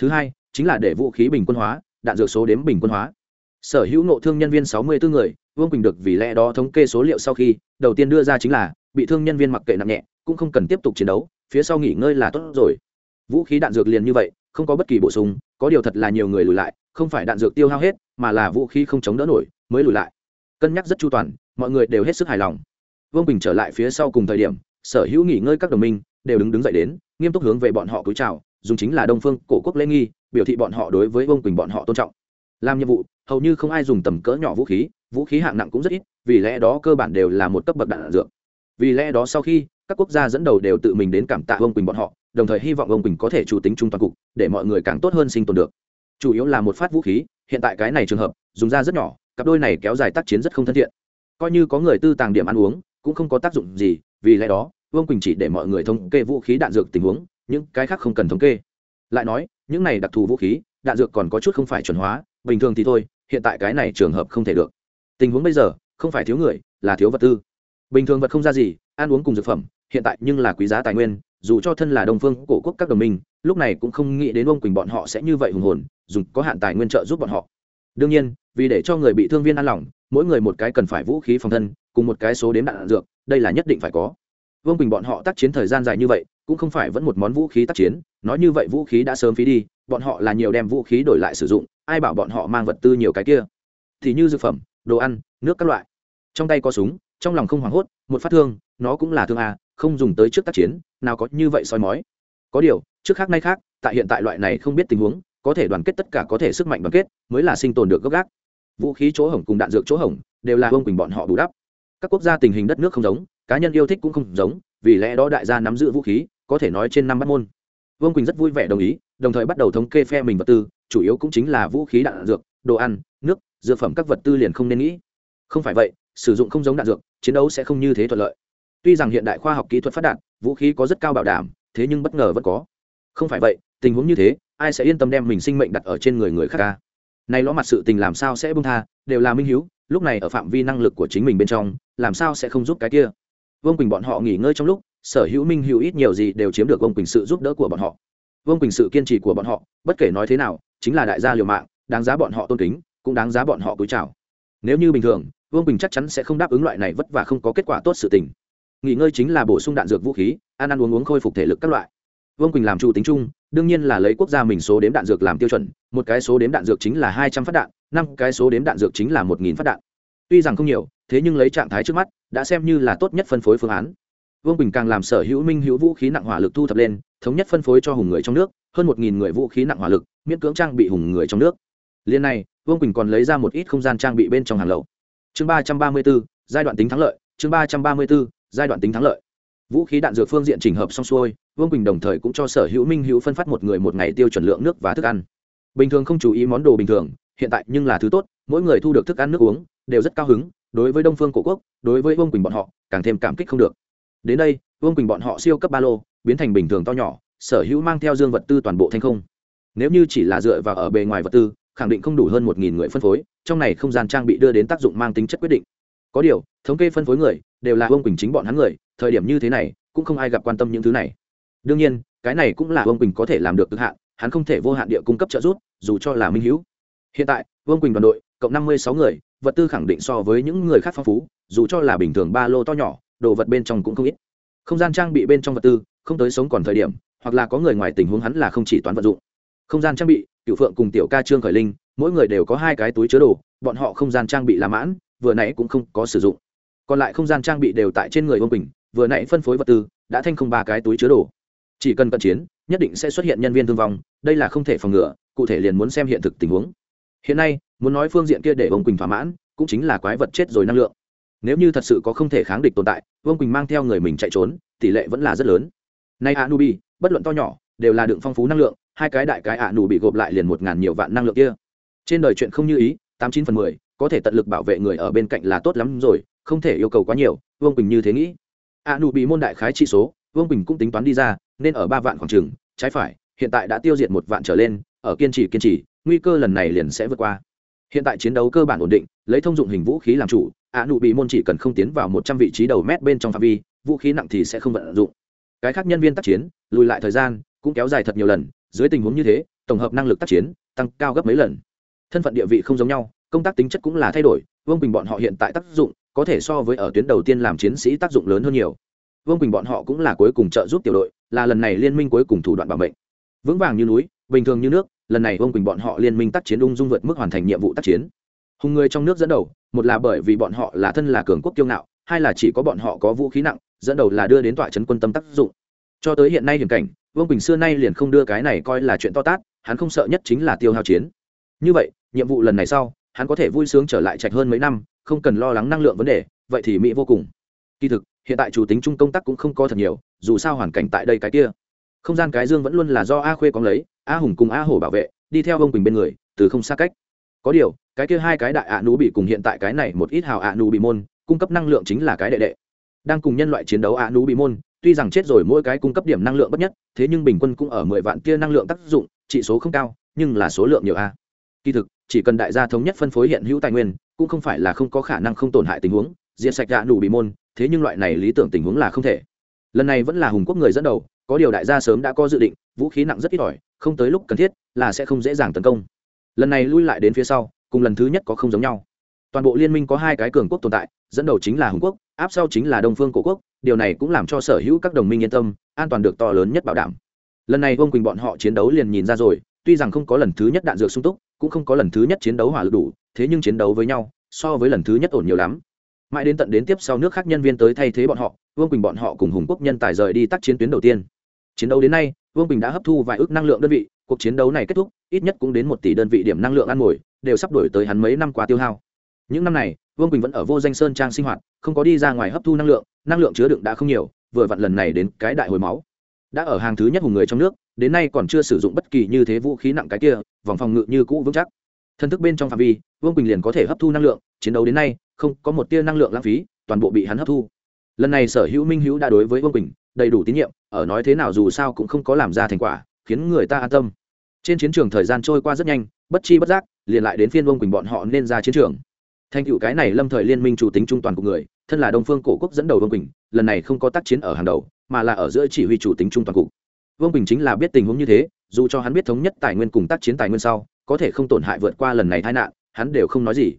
thứ hai, chính là để vũ khí bình quân hóa, đạn dược số đếm bình quân hóa. Sở hữu nộ thương nhân viên sáu mươi bốn người, vương quỳnh được vì lẽ đó thống kê số liệu sau khi, đầu tiên đưa ra chính là, bị thương nhân viên mặc kệ nặng nhẹ, cũng không cần tiếp tục chiến đấu, phía sau nghỉ ngơi là tốt rồi. Vũ khí đạn dược liền như vậy, không có bất kỳ bổ sung, có điều thật là nhiều người lùi lại, không phải đạn dược tiêu hao hết, mà là vũ khí không chống đỡ nổi, mới lùi lại. Cân nhắc rất chu toàn, mọi người đều hết sức hài lòng. Vương bình trở lại phía sau cùng thời điểm, sở hữu nghỉ ngơi các đồng minh, đều đứng đứng dậy đến, nghiêm túc hướng về bọn họ cúi chào dùng chính là đông phương cổ quốc lễ nghi, biểu thị bọn họ đối với vương quỳnh bọn họ tôn trọng. Làm nhiệm vụ, hầu như không ai dùng tầm cỡ nhỏ vũ khí vũ khí hạng nặng cũng rất ít, vì lẽ đó cơ bản đều là một cấp bậc đạn dược. Vì lẽ đó sau khi, các quốc gia dẫn đầu đều tự mình đến cảm tạ vương quỳnh bọn họ, đồng thời hy vọng vương quỳnh có thể chủ tính trung toàn cục, để mọi người càng tốt hơn sinh tồn được. Chủ yếu là một phát vũ khí, hiện tại cái này trường hợp, dùng ra rất nhỏ, cặp đôi này kéo dài tác chiến rất không thân thiện. Coi như có người tư tàng điểm ăn uống, cũng không có tác dụng gì, vì lẽ đó, vương quỳnh chỉ để mọi người thống kê vũ khí đạn dược tình huống những cái khác không cần thống kê. Lại nói những này đặc thù vũ khí đạn dược còn có chút không phải chuẩn hóa bình thường thì thôi hiện tại cái này trường hợp không thể được. Tình huống bây giờ không phải thiếu người là thiếu vật tư. Bình thường vật không ra gì ăn uống cùng dược phẩm hiện tại nhưng là quý giá tài nguyên dù cho thân là đồng phương cổ quốc các đồng minh lúc này cũng không nghĩ đến ông quỳnh bọn họ sẽ như vậy hùng hồn dùng có hạn tài nguyên trợ giúp bọn họ. Đương nhiên vì để cho người bị thương viên an lòng mỗi người một cái cần phải vũ khí phòng thân cùng một cái số đếm đạn, đạn dược đây là nhất định phải có. Vương quỳnh bọn họ tác chiến thời gian dài như vậy cũng không phải vẫn một món vũ khí tác chiến nói như vậy vũ khí đã sớm phí đi bọn họ là nhiều đem vũ khí đổi lại sử dụng ai bảo bọn họ mang vật tư nhiều cái kia. Thì như dược phẩm đồ ăn nước các loại. Trong tay có súng trong lòng không hoảng hốt một phát thương nó cũng là thương à, không dùng tới trước tác chiến nào có như vậy soi mói. Có điều trước khác nay khác tại hiện tại loại này không biết tình huống có thể đoàn kết tất cả có thể sức mạnh đoàn kết mới là sinh tồn được gấp gác. Vũ khí chỗ hỏng cùng đạn dược chỗ hỏng đều là ông quỳnh bọn họ bù đắp. Các quốc gia tình hình đất nước không giống cá nhân yêu thích cũng không giống vì lẽ đó đại gia nắm giữ vũ khí có thể nói trên năm bắt môn. Vương quỳnh rất vui vẻ đồng ý, đồng thời bắt đầu thống kê phe mình vật tư, chủ yếu cũng chính là vũ khí đạn dược, đồ ăn, nước, dược phẩm các vật tư liền không nên nghĩ. Không phải vậy, sử dụng không giống đạn dược, chiến đấu sẽ không như thế thuận lợi. Tuy rằng hiện đại khoa học kỹ thuật phát đạt, vũ khí có rất cao bảo đảm, thế nhưng bất ngờ vẫn có. Không phải vậy, tình huống như thế, ai sẽ yên tâm đem mình sinh mệnh đặt ở trên người người khác ca? Nay lõ mặt sự tình làm sao sẽ bung tha, đều là minh hiếu, lúc này ở phạm vi năng lực của chính mình bên trong, làm sao sẽ không giúp cái kia? Vương quỳnh bọn họ nghỉ ngơi trong lúc sở hữu minh hữu ít nhiều gì đều chiếm được vương quỳnh sự giúp đỡ của bọn họ. Vương quỳnh sự kiên trì của bọn họ, bất kể nói thế nào, chính là đại gia liều mạng, đáng giá bọn họ tôn kính, cũng đáng giá bọn họ cúi chào. Nếu như bình thường, vương quỳnh chắc chắn sẽ không đáp ứng loại này vất vả không có kết quả tốt sự tình. Nghỉ ngơi chính là bổ sung đạn dược vũ khí, ăn ăn uống uống khôi phục thể lực các loại. Vương quỳnh làm chủ tính chung, đương nhiên là lấy quốc gia mình số đếm đạn dược làm tiêu chuẩn, một cái số đếm đạn dược chính là hai trăm phát đạn, năm cái số đếm đạn dược chính là một nghìn phát đạn. Tuy rằng không nhiều, thế nhưng lấy trạng thái trước mắt, đã xem như là tốt nhất phân phối phương án vương quỳnh càng làm sở hữu minh hữu vũ khí nặng hỏa lực thu thập lên thống nhất phân phối cho hùng người trong nước hơn một nghìn người vũ khí nặng hỏa lực miễn cưỡng trang bị hùng người trong nước liên này vương quỳnh còn lấy ra một ít không gian trang bị bên trong hàng lậu chương ba trăm ba mươi bốn giai đoạn tính thắng lợi chương ba trăm ba mươi bốn giai đoạn tính thắng lợi vũ khí đạn dược phương diện chỉnh hợp xong xuôi vương quỳnh đồng thời cũng cho sở hữu minh hữu phân phát một người một ngày tiêu chuẩn lượng nước và thức ăn bình thường không chú ý món đồ bình thường hiện tại nhưng là thứ tốt mỗi người thu được thức ăn nước uống đều rất cao hứng đối với đông phương cổ quốc đối với vương quỳnh bọn họ càng thêm cảm kích không được đến đây, vương quỳnh bọn họ siêu cấp ba lô, biến thành bình thường to nhỏ, sở hữu mang theo dương vật tư toàn bộ thanh không. Nếu như chỉ là dựa vào ở bề ngoài vật tư, khẳng định không đủ hơn một nghìn người phân phối, trong này không gian trang bị đưa đến tác dụng mang tính chất quyết định. Có điều, thống kê phân phối người, đều là vương quỳnh chính bọn hắn người, thời điểm như thế này, cũng không ai gặp quan tâm những thứ này. Đương nhiên, cái này cũng là vương quỳnh có thể làm được cực hạn, hắn không thể vô hạn địa cung cấp trợ giúp, dù cho là minh hữu. Hiện tại, vương quỳnh đoàn đội, cộng năm mươi sáu người, vật tư khẳng định so với những người khác phong phú, dù cho là bình thường ba lô to nhỏ đồ vật bên trong cũng không ít. Không gian trang bị bên trong vật tư, không tới sống còn thời điểm, hoặc là có người ngoài tình huống hắn là không chỉ toán vật dụng. Không gian trang bị cựu phượng cùng tiểu ca trương khởi linh, mỗi người đều có hai cái túi chứa đồ, bọn họ không gian trang bị là mãn, vừa nãy cũng không có sử dụng. Còn lại không gian trang bị đều tại trên người ông bình vừa nãy phân phối vật tư, đã thanh không ba cái túi chứa đồ. Chỉ cần cận chiến, nhất định sẽ xuất hiện nhân viên thương vong, đây là không thể phòng ngừa, cụ thể liền muốn xem hiện thực tình huống. Hiện nay, muốn nói phương diện kia để ông quỳnh thỏa mãn, cũng chính là quái vật chết rồi năng lượng nếu như thật sự có không thể kháng địch tồn tại, vương quỳnh mang theo người mình chạy trốn, tỷ lệ vẫn là rất lớn. Nay a nubi, bất luận to nhỏ, đều là đựng phong phú năng lượng, hai cái đại cái a nù bị gộp lại liền một ngàn nhiều vạn năng lượng kia. Trên đời chuyện không như ý, tám chín phần mười, có thể tận lực bảo vệ người ở bên cạnh là tốt lắm rồi, không thể yêu cầu quá nhiều, vương quỳnh như thế nghĩ. A nù bị môn đại khái trị số, vương quỳnh cũng tính toán đi ra, nên ở ba vạn khoảng trừng trái phải, hiện tại đã tiêu diệt một vạn trở lên, ở kiên trì kiên trì, nguy cơ lần này liền sẽ vượt qua. Hiện tại chiến đấu cơ bản ổn định lấy thông dụng hình vũ khí làm chủ, ạ nụ bị môn chỉ cần không tiến vào một trăm vị trí đầu mét bên trong phạm vi, vũ khí nặng thì sẽ không vận dụng. Cái khác nhân viên tác chiến, lùi lại thời gian, cũng kéo dài thật nhiều lần, dưới tình huống như thế, tổng hợp năng lực tác chiến, tăng cao gấp mấy lần. Thân phận địa vị không giống nhau, công tác tính chất cũng là thay đổi, vương bình bọn họ hiện tại tác dụng, có thể so với ở tuyến đầu tiên làm chiến sĩ tác dụng lớn hơn nhiều. Vương bình bọn họ cũng là cuối cùng trợ giúp tiểu đội, là lần này liên minh cuối cùng thủ đoạn bảo mệnh. Vững vàng như núi, bình thường như nước, lần này vương bình bọn họ liên minh tác chiến ung dung vượt mức hoàn thành nhiệm vụ tác chiến hùng người trong nước dẫn đầu, một là bởi vì bọn họ là thân là cường quốc kiêu ngạo, hai là chỉ có bọn họ có vũ khí nặng, dẫn đầu là đưa đến tọa trấn quân tâm tác dụng. Cho tới hiện nay hiểm cảnh, vương bình xưa nay liền không đưa cái này coi là chuyện to tát, hắn không sợ nhất chính là tiêu hao chiến. Như vậy, nhiệm vụ lần này sau, hắn có thể vui sướng trở lại trạch hơn mấy năm, không cần lo lắng năng lượng vấn đề, vậy thì mỹ vô cùng. Kỳ thực, hiện tại chủ tính chung công tác cũng không có thật nhiều, dù sao hoàn cảnh tại đây cái kia. Không gian cái dương vẫn luôn là do a khuê có lấy, a hùng cùng a hổ bảo vệ, đi theo vương bình bên người, từ không xa cách. Có điều cái kia hai cái đại ạ nú bị cùng hiện tại cái này một ít hào ạ nú bị môn, cung cấp năng lượng chính là cái đệ đệ. Đang cùng nhân loại chiến đấu ạ nú bị môn, tuy rằng chết rồi mỗi cái cung cấp điểm năng lượng bất nhất, thế nhưng bình quân cũng ở mười vạn kia năng lượng tác dụng trị số không cao, nhưng là số lượng nhiều a. Kỳ thực, chỉ cần đại gia thống nhất phân phối hiện hữu tài nguyên, cũng không phải là không có khả năng không tổn hại tình huống, diệt sạch ạ nú bị môn, thế nhưng loại này lý tưởng tình huống là không thể. Lần này vẫn là hùng quốc người dẫn đầu, có điều đại gia sớm đã có dự định, vũ khí nặng rất ít ỏi, không tới lúc cần thiết là sẽ không dễ dàng tấn công. Lần này lui lại đến phía sau cùng lần thứ nhất có không giống nhau. Toàn bộ liên minh có hai cái cường quốc tồn tại, dẫn đầu chính là hùng quốc, áp sau chính là đông phương cổ quốc, điều này cũng làm cho sở hữu các đồng minh yên tâm, an toàn được to lớn nhất bảo đảm. Lần này vương quỳnh bọn họ chiến đấu liền nhìn ra rồi, tuy rằng không có lần thứ nhất đạn dược sung túc, cũng không có lần thứ nhất chiến đấu hỏa lực đủ, thế nhưng chiến đấu với nhau, so với lần thứ nhất ổn nhiều lắm. Mãi đến tận đến tiếp sau nước khác nhân viên tới thay thế bọn họ, vương quỳnh bọn họ cùng hùng quốc nhân tài rời đi tác chiến tuyến đầu tiên. Chiến đấu đến nay, vương quỳnh đã hấp thu vài ước năng lượng đơn vị, cuộc chiến đấu này kết thúc, ít nhất cũng đến một tỷ đơn vị điểm năng lượng ăn mồi đều sắp đổi tới hắn mấy năm qua tiêu hao. Những năm này, vương quỳnh vẫn ở vô danh sơn trang sinh hoạt, không có đi ra ngoài hấp thu năng lượng năng lượng chứa đựng đã không nhiều, vừa vặn lần này đến cái đại hồi máu. Đã ở hàng thứ nhất hùng người trong nước, đến nay còn chưa sử dụng bất kỳ như thế vũ khí nặng cái kia, vòng phòng ngự như cũ vững chắc. Thân thức bên trong phạm vi, vương quỳnh liền có thể hấp thu năng lượng, chiến đấu đến nay, không có một tia năng lượng lãng phí, toàn bộ bị hắn hấp thu. Lần này sở hữu minh hữu đã đối với vương quỳnh, đầy đủ tín nhiệm, ở nói thế nào dù sao cũng không có làm ra thành quả, khiến người ta an tâm. Trên chiến trường thời gian trôi qua rất nhanh, bất chi bất giác liền lại đến phiên vương quỳnh bọn họ nên ra chiến trường. Thành cựu cái này lâm thời liên minh chủ tính trung toàn của người, thân là đông phương cổ quốc dẫn đầu vương quỳnh, lần này không có tác chiến ở hàng đầu, mà là ở giữa chỉ huy chủ tính trung toàn cục. Vương quỳnh chính là biết tình huống như thế, dù cho hắn biết thống nhất tài nguyên cùng tác chiến tài nguyên sau, có thể không tổn hại vượt qua lần này tai nạn, hắn đều không nói gì.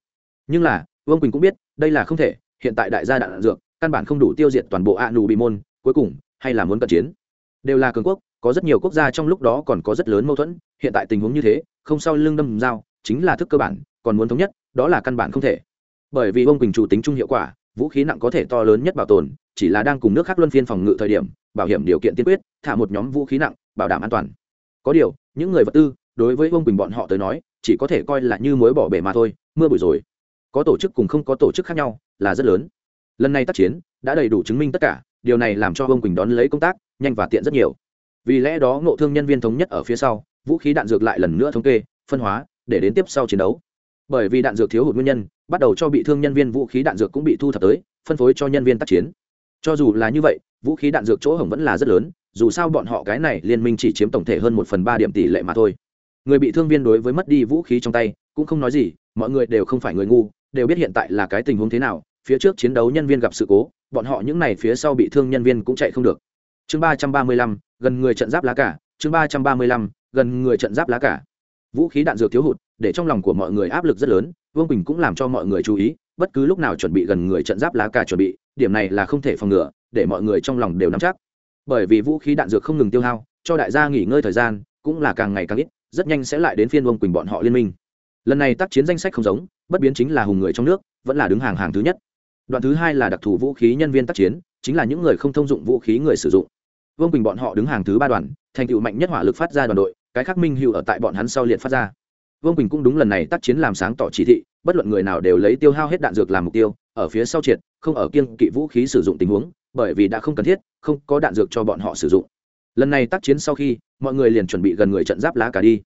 Nhưng là, vương quỳnh cũng biết, đây là không thể, hiện tại đại gia đạn dược, căn bản không đủ tiêu diệt toàn bộ a nù bị môn, cuối cùng, hay là muốn cận chiến. Đều là cường quốc, có rất nhiều quốc gia trong lúc đó còn có rất lớn mâu thuẫn, hiện tại tình huống như thế, không sau lưng đâm dao chính là thức cơ bản, còn muốn thống nhất, đó là căn bản không thể. Bởi vì ông quỳnh chủ tính chung hiệu quả, vũ khí nặng có thể to lớn nhất bảo tồn, chỉ là đang cùng nước khác luân phiên phòng ngự thời điểm, bảo hiểm điều kiện tiên quyết, thả một nhóm vũ khí nặng, bảo đảm an toàn. Có điều, những người vật tư, đối với ông quỳnh bọn họ tới nói, chỉ có thể coi là như mối bỏ bể mà thôi, mưa bụi rồi. Có tổ chức cùng không có tổ chức khác nhau, là rất lớn. Lần này tác chiến, đã đầy đủ chứng minh tất cả, điều này làm cho ông quỳnh đón lấy công tác, nhanh và tiện rất nhiều. Vì lẽ đó ngộ thương nhân viên thống nhất ở phía sau, vũ khí đạn dược lại lần nữa thống kê, phân hóa để đến tiếp sau chiến đấu. Bởi vì đạn dược thiếu hụt nguyên nhân, bắt đầu cho bị thương nhân viên vũ khí đạn dược cũng bị thu thập tới, phân phối cho nhân viên tác chiến. Cho dù là như vậy, vũ khí đạn dược chỗ hỏng vẫn là rất lớn, dù sao bọn họ cái này liên minh chỉ chiếm tổng thể hơn một phần ba điểm tỷ lệ mà thôi. Người bị thương viên đối với mất đi vũ khí trong tay, cũng không nói gì, mọi người đều không phải người ngu, đều biết hiện tại là cái tình huống thế nào, phía trước chiến đấu nhân viên gặp sự cố, bọn họ những n à y phía sau bị thương nhân viên cũng chạy không được. Chương ba trăm ba mươi lăm, gần người trận giáp lá cả, chương ba trăm ba mươi lăm, gần người trận giáp lá cả vũ khí đạn dược thiếu hụt, để trong lòng của mọi người áp lực rất lớn, vương quỳnh cũng làm cho mọi người chú ý, bất cứ lúc nào chuẩn bị gần người trận giáp lá cà chuẩn bị, điểm này là không thể phòng ngừa, để mọi người trong lòng đều nắm chắc. Bởi vì vũ khí đạn dược không ngừng tiêu hao, cho đại gia nghỉ ngơi thời gian cũng là càng ngày càng ít, rất nhanh sẽ lại đến phiên vương quỳnh bọn họ liên minh. Lần này tác chiến danh sách không giống, bất biến chính là hùng người trong nước, vẫn là đứng hàng hàng thứ nhất. Đoạn thứ hai là đặc thù vũ khí nhân viên tác chiến, chính là những người không thông dụng vũ khí người sử dụng. Vương quỳnh bọn họ đứng hàng thứ ba đoàn, thành tựu mạnh nhất hỏa lực phát ra đoàn đội cái khác minh hữu ở tại bọn hắn sau liệt phát ra. Vương quỳnh cũng đúng lần này tác chiến làm sáng tỏ chỉ thị, bất luận người nào đều lấy tiêu hao hết đạn dược làm mục tiêu, ở phía sau triệt, không ở kiêng kỵ vũ khí sử dụng tình huống, bởi vì đã không cần thiết, không có đạn dược cho bọn họ sử dụng. Lần này tác chiến sau khi, mọi người liền chuẩn bị gần người trận giáp lá cả đi.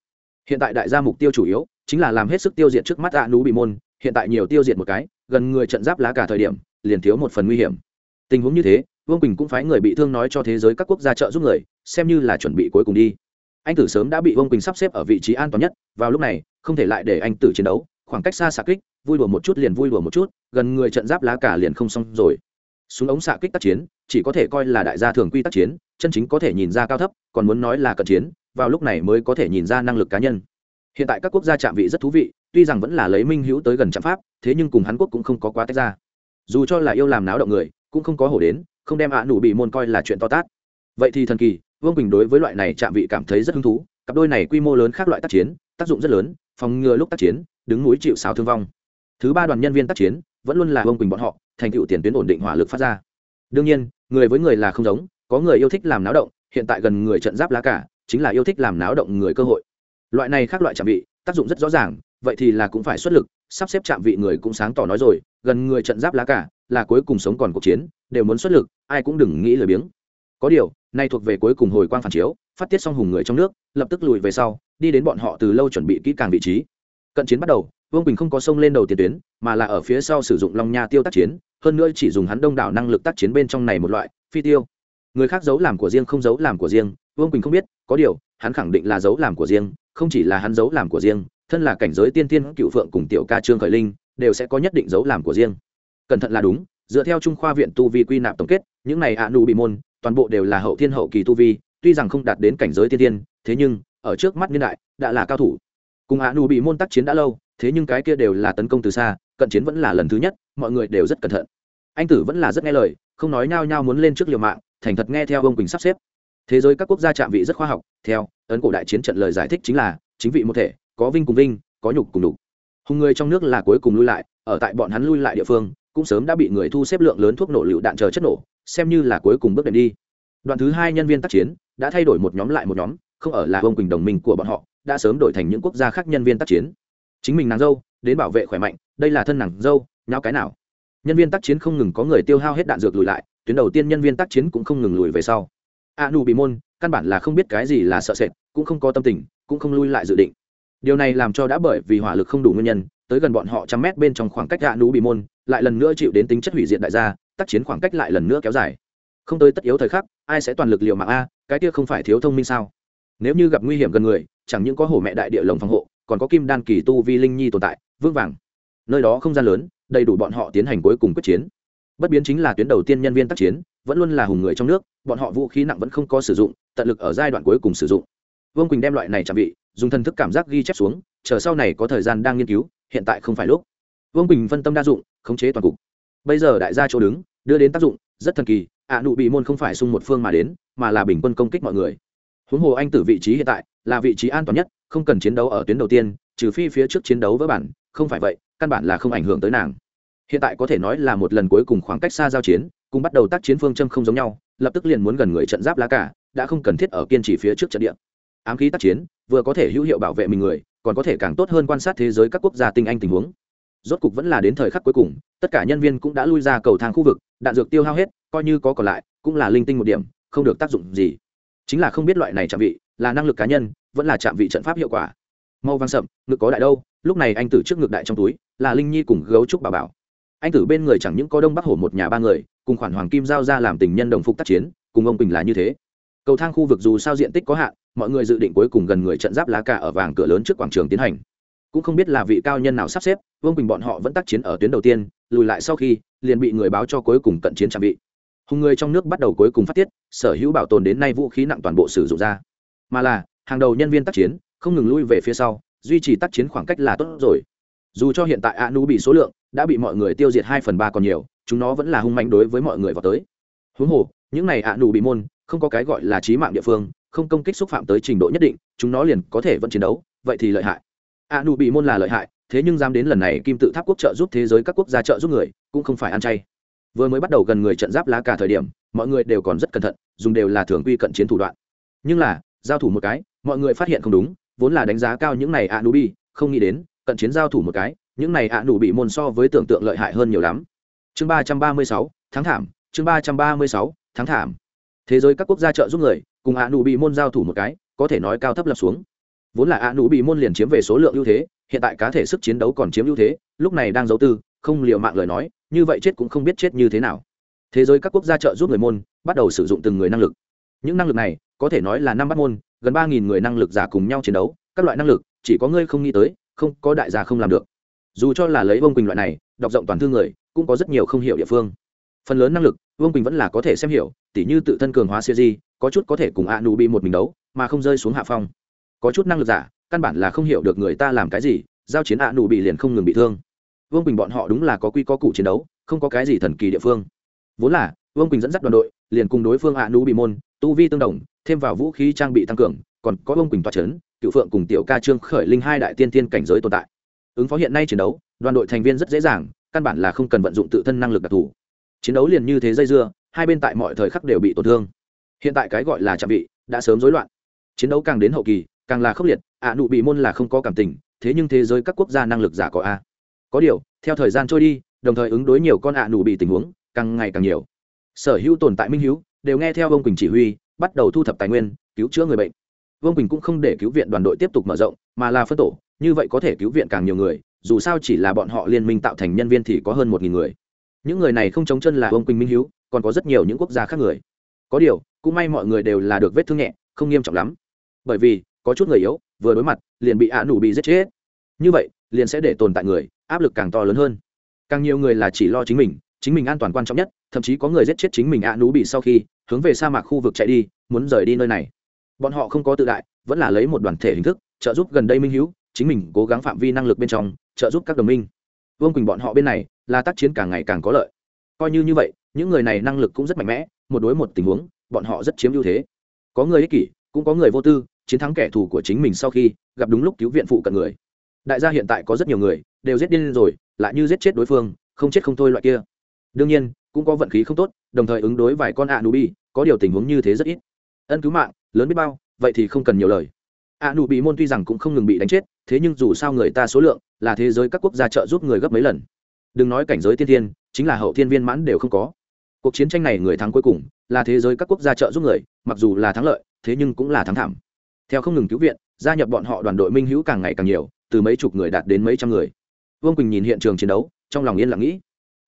Hiện tại đại gia mục tiêu chủ yếu, chính là làm hết sức tiêu diệt trước mắt ạ nú bị môn, hiện tại nhiều tiêu diệt một cái, gần người trận giáp lá cả thời điểm, liền thiếu một phần nguy hiểm. Tình huống như thế, vương quỳnh cũng phái người bị thương nói cho thế giới các quốc gia trợ giúp người, xem như là chuẩn bị cuối cùng đi anh tử sớm đã bị vương quỳnh sắp xếp ở vị trí an toàn nhất, vào lúc này, không thể lại để anh tử chiến đấu, khoảng cách xa xạ kích, vui đùa một chút liền vui đùa một chút, gần người trận giáp lá cả liền không xong rồi. Súng ống xạ kích tác chiến, chỉ có thể coi là đại gia thường quy tác chiến, chân chính có thể nhìn ra cao thấp, còn muốn nói là cận chiến, vào lúc này mới có thể nhìn ra năng lực cá nhân. Hiện tại các quốc gia trạm vị rất thú vị, tuy rằng vẫn là lấy minh hữu tới gần trạm pháp, thế nhưng cùng hàn quốc cũng không có quá tách ra. Dù cho là yêu làm náo động người, cũng không có hổ đến, không đem ạ nụ bị môn coi là chuyện to tát. Vậy thì thần kỳ vương bình đối với loại này trạm vị cảm thấy rất hứng thú, cặp đôi này quy mô lớn khác loại tác chiến, tác dụng rất lớn, phòng ngừa lúc tác chiến, đứng núi chịu sáo thương vong. Thứ ba đoàn nhân viên tác chiến, vẫn luôn là vương quỳnh bọn họ, thành tựu tiền tuyến ổn định hỏa lực phát ra. Đương nhiên, người với người là không giống, có người yêu thích làm náo động, hiện tại gần người trận giáp lá cả, chính là yêu thích làm náo động người cơ hội. Loại này khác loại trạm vị, tác dụng rất rõ ràng, vậy thì là cũng phải xuất lực, sắp xếp trạm vị người cũng sáng tỏ nói rồi, gần người trận giáp lá cả, là cuối cùng sống còn cuộc chiến, đều muốn xuất lực, ai cũng đừng nghĩ lười biếng. Có điều nay thuộc về cuối cùng hồi quang phản chiếu, phát tiết xong hùng người trong nước, lập tức lùi về sau, đi đến bọn họ từ lâu chuẩn bị kỹ càng vị trí. Cận chiến bắt đầu, vương bình không có sông lên đầu tiền tuyến, mà là ở phía sau sử dụng long nha tiêu tác chiến, hơn nữa chỉ dùng hắn đông đảo năng lực tác chiến bên trong này một loại, phi tiêu. Người khác giấu làm của riêng không giấu làm của riêng, vương bình không biết, có điều, hắn khẳng định là giấu làm của riêng, không chỉ là hắn giấu làm của riêng, thân là cảnh giới tiên tiên cựu phượng cùng tiểu ca trương khởi linh, đều sẽ có nhất định giấu làm của riêng. Cẩn thận là đúng, dựa theo trung khoa viện tu vi quy nạp tổng kết, những này ạ nụ bị môn toàn bộ đều là hậu thiên hậu kỳ tu vi, tuy rằng không đạt đến cảnh giới tiên tiên, thế nhưng, ở trước mắt niên đại, đã là cao thủ. Cùng hạ nụ bị môn tác chiến đã lâu, thế nhưng cái kia đều là tấn công từ xa, cận chiến vẫn là lần thứ nhất, mọi người đều rất cẩn thận. Anh tử vẫn là rất nghe lời, không nói nhao nhao muốn lên trước liều mạng, thành thật nghe theo ông quỳnh sắp xếp. Thế giới các quốc gia chạm vị rất khoa học, theo, ấn cổ đại chiến trận lời giải thích chính là, chính vị một thể, có vinh cùng vinh, có nhục cùng đục hùng người trong nước là cuối cùng lui lại, ở tại bọn hắn lui lại địa phương cũng sớm đã bị người thu xếp lượng lớn thuốc nổ lựu đạn chờ chất nổ, xem như là cuối cùng bước đệm đi. Đoạn thứ hai nhân viên tác chiến đã thay đổi một nhóm lại một nhóm, không ở là ông quỳnh đồng minh của bọn họ, đã sớm đổi thành những quốc gia khác nhân viên tác chiến. Chính mình nàng dâu, đến bảo vệ khỏe mạnh, đây là thân nàng dâu nhau cái nào? Nhân viên tác chiến không ngừng có người tiêu hao hết đạn dược lùi lại, tuyến đầu tiên nhân viên tác chiến cũng không ngừng lùi về sau. A nu bị môn, căn bản là không biết cái gì là sợ sệt, cũng không có tâm tình, cũng không lui lại dự định. Điều này làm cho đã bởi vì hỏa lực không đủ nguyên nhân, tới gần bọn họ trăm mét bên trong khoảng cách a nu bị môn lại lần nữa chịu đến tính chất hủy diệt đại gia, tác chiến khoảng cách lại lần nữa kéo dài. Không tới tất yếu thời khắc, ai sẽ toàn lực liệu mạng a, cái kia không phải thiếu thông minh sao? Nếu như gặp nguy hiểm gần người, chẳng những có hổ mẹ đại địa lồng phòng hộ, còn có kim đan kỳ tu vi linh nhi tồn tại, vững vàng. Nơi đó không gian lớn, đầy đủ bọn họ tiến hành cuối cùng quyết chiến. Bất biến chính là tuyến đầu tiên nhân viên tác chiến, vẫn luôn là hùng người trong nước, bọn họ vũ khí nặng vẫn không có sử dụng, tận lực ở giai đoạn cuối cùng sử dụng. Vương quỳnh đem loại này trang bị, dùng thần thức cảm giác ghi chép xuống, chờ sau này có thời gian đang nghiên cứu, hiện tại không phải lúc vương quỳnh phân tâm đa dụng, khống chế toàn cục. Bây giờ đại gia chỗ đứng, đưa đến tác dụng, rất thần kỳ, ạ nụ bị môn không phải xung một phương mà đến, mà là bình quân công kích mọi người. Huống hồ anh tử vị trí hiện tại, là vị trí an toàn nhất, không cần chiến đấu ở tuyến đầu tiên, trừ phi phía trước chiến đấu với bản, không phải vậy, căn bản là không ảnh hưởng tới nàng. Hiện tại có thể nói là một lần cuối cùng khoảng cách xa giao chiến, cùng bắt đầu tác chiến phương châm không giống nhau, lập tức liền muốn gần người trận giáp lá cả, đã không cần thiết ở kiên trì phía trước trận địa. Ám khí tác chiến, vừa có thể hữu hiệu bảo vệ mình người, còn có thể càng tốt hơn quan sát thế giới các quốc gia tinh anh tình huống rốt cục vẫn là đến thời khắc cuối cùng, tất cả nhân viên cũng đã lui ra cầu thang khu vực, đạn dược tiêu hao hết, coi như có còn lại, cũng là linh tinh một điểm, không được tác dụng gì. Chính là không biết loại này chạm vị, là năng lực cá nhân, vẫn là chạm vị trận pháp hiệu quả. Mau vàng sậm, ngực có đại đâu, lúc này anh tử trước ngực đại trong túi, là linh nhi cùng gấu trúc bà bảo. Anh tử bên người chẳng những có đông bắc hổ một nhà ba người, cùng khoản hoàng kim giao ra làm tình nhân đồng phục tác chiến, cùng ông quỳnh là như thế. Cầu thang khu vực dù sao diện tích có hạn, mọi người dự định cuối cùng gần người trận giáp lá cả ở vàng cửa lớn trước quảng trường tiến hành cũng không biết là vị cao nhân nào sắp xếp, vương quỳnh bọn họ vẫn tác chiến ở tuyến đầu tiên, lùi lại sau khi, liền bị người báo cho cuối cùng cận chiến trạm bị. hùng người trong nước bắt đầu cuối cùng phát tiết, sở hữu bảo tồn đến nay vũ khí nặng toàn bộ sử dụng ra. Mà là, hàng đầu nhân viên tác chiến, không ngừng lui về phía sau, duy trì tác chiến khoảng cách là tốt rồi. Dù cho hiện tại a nu bị số lượng đã bị mọi người tiêu diệt hai phần ba còn nhiều, chúng nó vẫn là hung mạnh đối với mọi người vào tới. Huống hồ, những này a nu bị môn, không có cái gọi là trí mạng địa phương, không công kích xúc phạm tới trình độ nhất định, chúng nó liền có thể vẫn chiến đấu, vậy thì lợi hại a nụ bị môn là lợi hại, thế nhưng dám đến lần này kim tự tháp quốc trợ giúp thế giới các quốc gia trợ giúp người, cũng không phải ăn chay. Vừa mới bắt đầu gần người trận giáp lá cả thời điểm, mọi người đều còn rất cẩn thận, dùng đều là thường quy cận chiến thủ đoạn. Nhưng là, giao thủ một cái, mọi người phát hiện không đúng, vốn là đánh giá cao những này a nụ bị, không nghĩ đến, cận chiến giao thủ một cái, những này a nụ bị môn so với tưởng tượng lợi hại hơn nhiều lắm. Chương ba trăm ba mươi sáu tháng thảm, chương ba trăm ba mươi sáu tháng thảm. Thế giới các quốc gia trợ giúp người, cùng a nụ bị môn giao thủ một cái, có thể nói cao thấp lập xuống vốn là a nu bị môn liền chiếm về số lượng ưu thế, hiện tại cá thể sức chiến đấu còn chiếm ưu thế, lúc này đang giấu tư, không liều mạng lời nói, như vậy chết cũng không biết chết như thế nào. Thế giới các quốc gia trợ giúp người môn, bắt đầu sử dụng từng người năng lực. Những năng lực này, có thể nói là năm bắt môn, gần ba nghìn người năng lực giả cùng nhau chiến đấu, các loại năng lực, chỉ có ngươi không nghĩ tới, không, có đại gia không làm được. Dù cho là lấy vông quỳnh loại này, đọc rộng toàn thư người, cũng có rất nhiều không hiểu địa phương. Phần lớn năng lực, vương quỳnh vẫn là có thể xem hiểu, tỉ như tự thân cường hóa siêu di, có chút có thể cùng a nụ bị một mình đấu, mà không rơi xuống hạ phong có chút năng lực giả, căn bản là không hiểu được người ta làm cái gì, giao chiến ạ nụ bị liền không ngừng bị thương. Vương quỳnh bọn họ đúng là có quy có cụ chiến đấu, không có cái gì thần kỳ địa phương. Vốn là, vương quỳnh dẫn dắt đoàn đội, liền cùng đối phương ạ nụ bị môn, tu vi tương đồng, thêm vào vũ khí trang bị tăng cường, còn có vương quỳnh toa c h ấ n cựu phượng cùng tiểu ca trương khởi linh hai đại tiên tiên cảnh giới tồn tại. Ứng phó hiện nay chiến đấu, đoàn đội thành viên rất dễ dàng, căn bản là không cần vận dụng tự thân năng lực đặc thù. Chiến đấu liền như thế dây dưa, hai bên tại mọi thời khắc đều bị tổn thương. Hiện tại cái gọi là trạm vị đã sớm rối loạn. Chiến đấu càng đến hậu kỳ càng là khốc liệt, ạ nụ bị môn là không có cảm tình, thế nhưng thế giới các quốc gia năng lực giả có a. Có điều, theo thời gian trôi đi, đồng thời ứng đối nhiều con ạ nụ bị tình huống, càng ngày càng nhiều. Sở hữu tồn tại minh hữu đều nghe theo ông quỳnh chỉ huy, bắt đầu thu thập tài nguyên, cứu chữa người bệnh. Vương quỳnh cũng không để cứu viện đoàn đội tiếp tục mở rộng, mà là phân tổ, như vậy có thể cứu viện càng nhiều người, dù sao chỉ là bọn họ liên minh tạo thành nhân viên thì có hơn một nghìn người. Những người này không chống chân là vương quỳnh minh hiếu, còn có rất nhiều những quốc gia khác người. Có điều, cũng may mọi người đều là được vết thương nhẹ, không nghiêm trọng lắm. Bởi vì có chút người yếu, vừa đối mặt, liền bị ạ nụ bị giết chết. Như vậy, liền sẽ để tồn tại người, áp lực càng to lớn hơn. Càng nhiều người là chỉ lo chính mình chính mình an toàn quan trọng nhất, thậm chí có người giết chết chính mình ạ nú bị sau khi, hướng về sa mạc khu vực chạy đi, muốn rời đi nơi này. Bọn họ không có tự đại, vẫn là lấy một đoàn thể hình thức, trợ giúp gần đây minh hữu chính mình cố gắng phạm vi năng lực bên trong, trợ giúp các đồng minh. Vương quỳnh bọn họ bên này, là tác chiến càng ngày càng có lợi. Coi như như vậy, những người này năng lực cũng rất mạnh mẽ, một đối một tình huống, bọn họ rất chiếm ưu thế. Có người ích kỷ, cũng có người vô tư chiến thắng kẻ thù của chính mình sau khi gặp đúng lúc cứu viện phụ cận người. Đại gia hiện tại có rất nhiều người, đều giết điên rồi, lại như giết chết đối phương, không chết không thôi loại kia. Đương nhiên, cũng có vận khí không tốt, đồng thời ứng đối vài con ạ nụ bi có điều tình huống như thế rất ít. Ân cứu mạng, lớn biết bao, vậy thì không cần nhiều lời. Ạ nụ bị môn tuy rằng cũng không ngừng bị đánh chết, thế nhưng dù sao người ta số lượng là thế giới các quốc gia trợ giúp người gấp mấy lần. Đừng nói cảnh giới tiên thiên, chính là hậu thiên viên mãn đều không có. Cuộc chiến tranh này người thắng cuối cùng là thế giới các quốc gia trợ giúp người, mặc dù là thắng lợi, thế nhưng cũng là thắng thảm theo không ngừng cứu viện, gia nhập bọn họ đoàn đội minh hữu càng ngày càng nhiều, từ mấy chục người đạt đến mấy trăm người. Vương quỳnh nhìn hiện trường chiến đấu, trong lòng yên lặng nghĩ.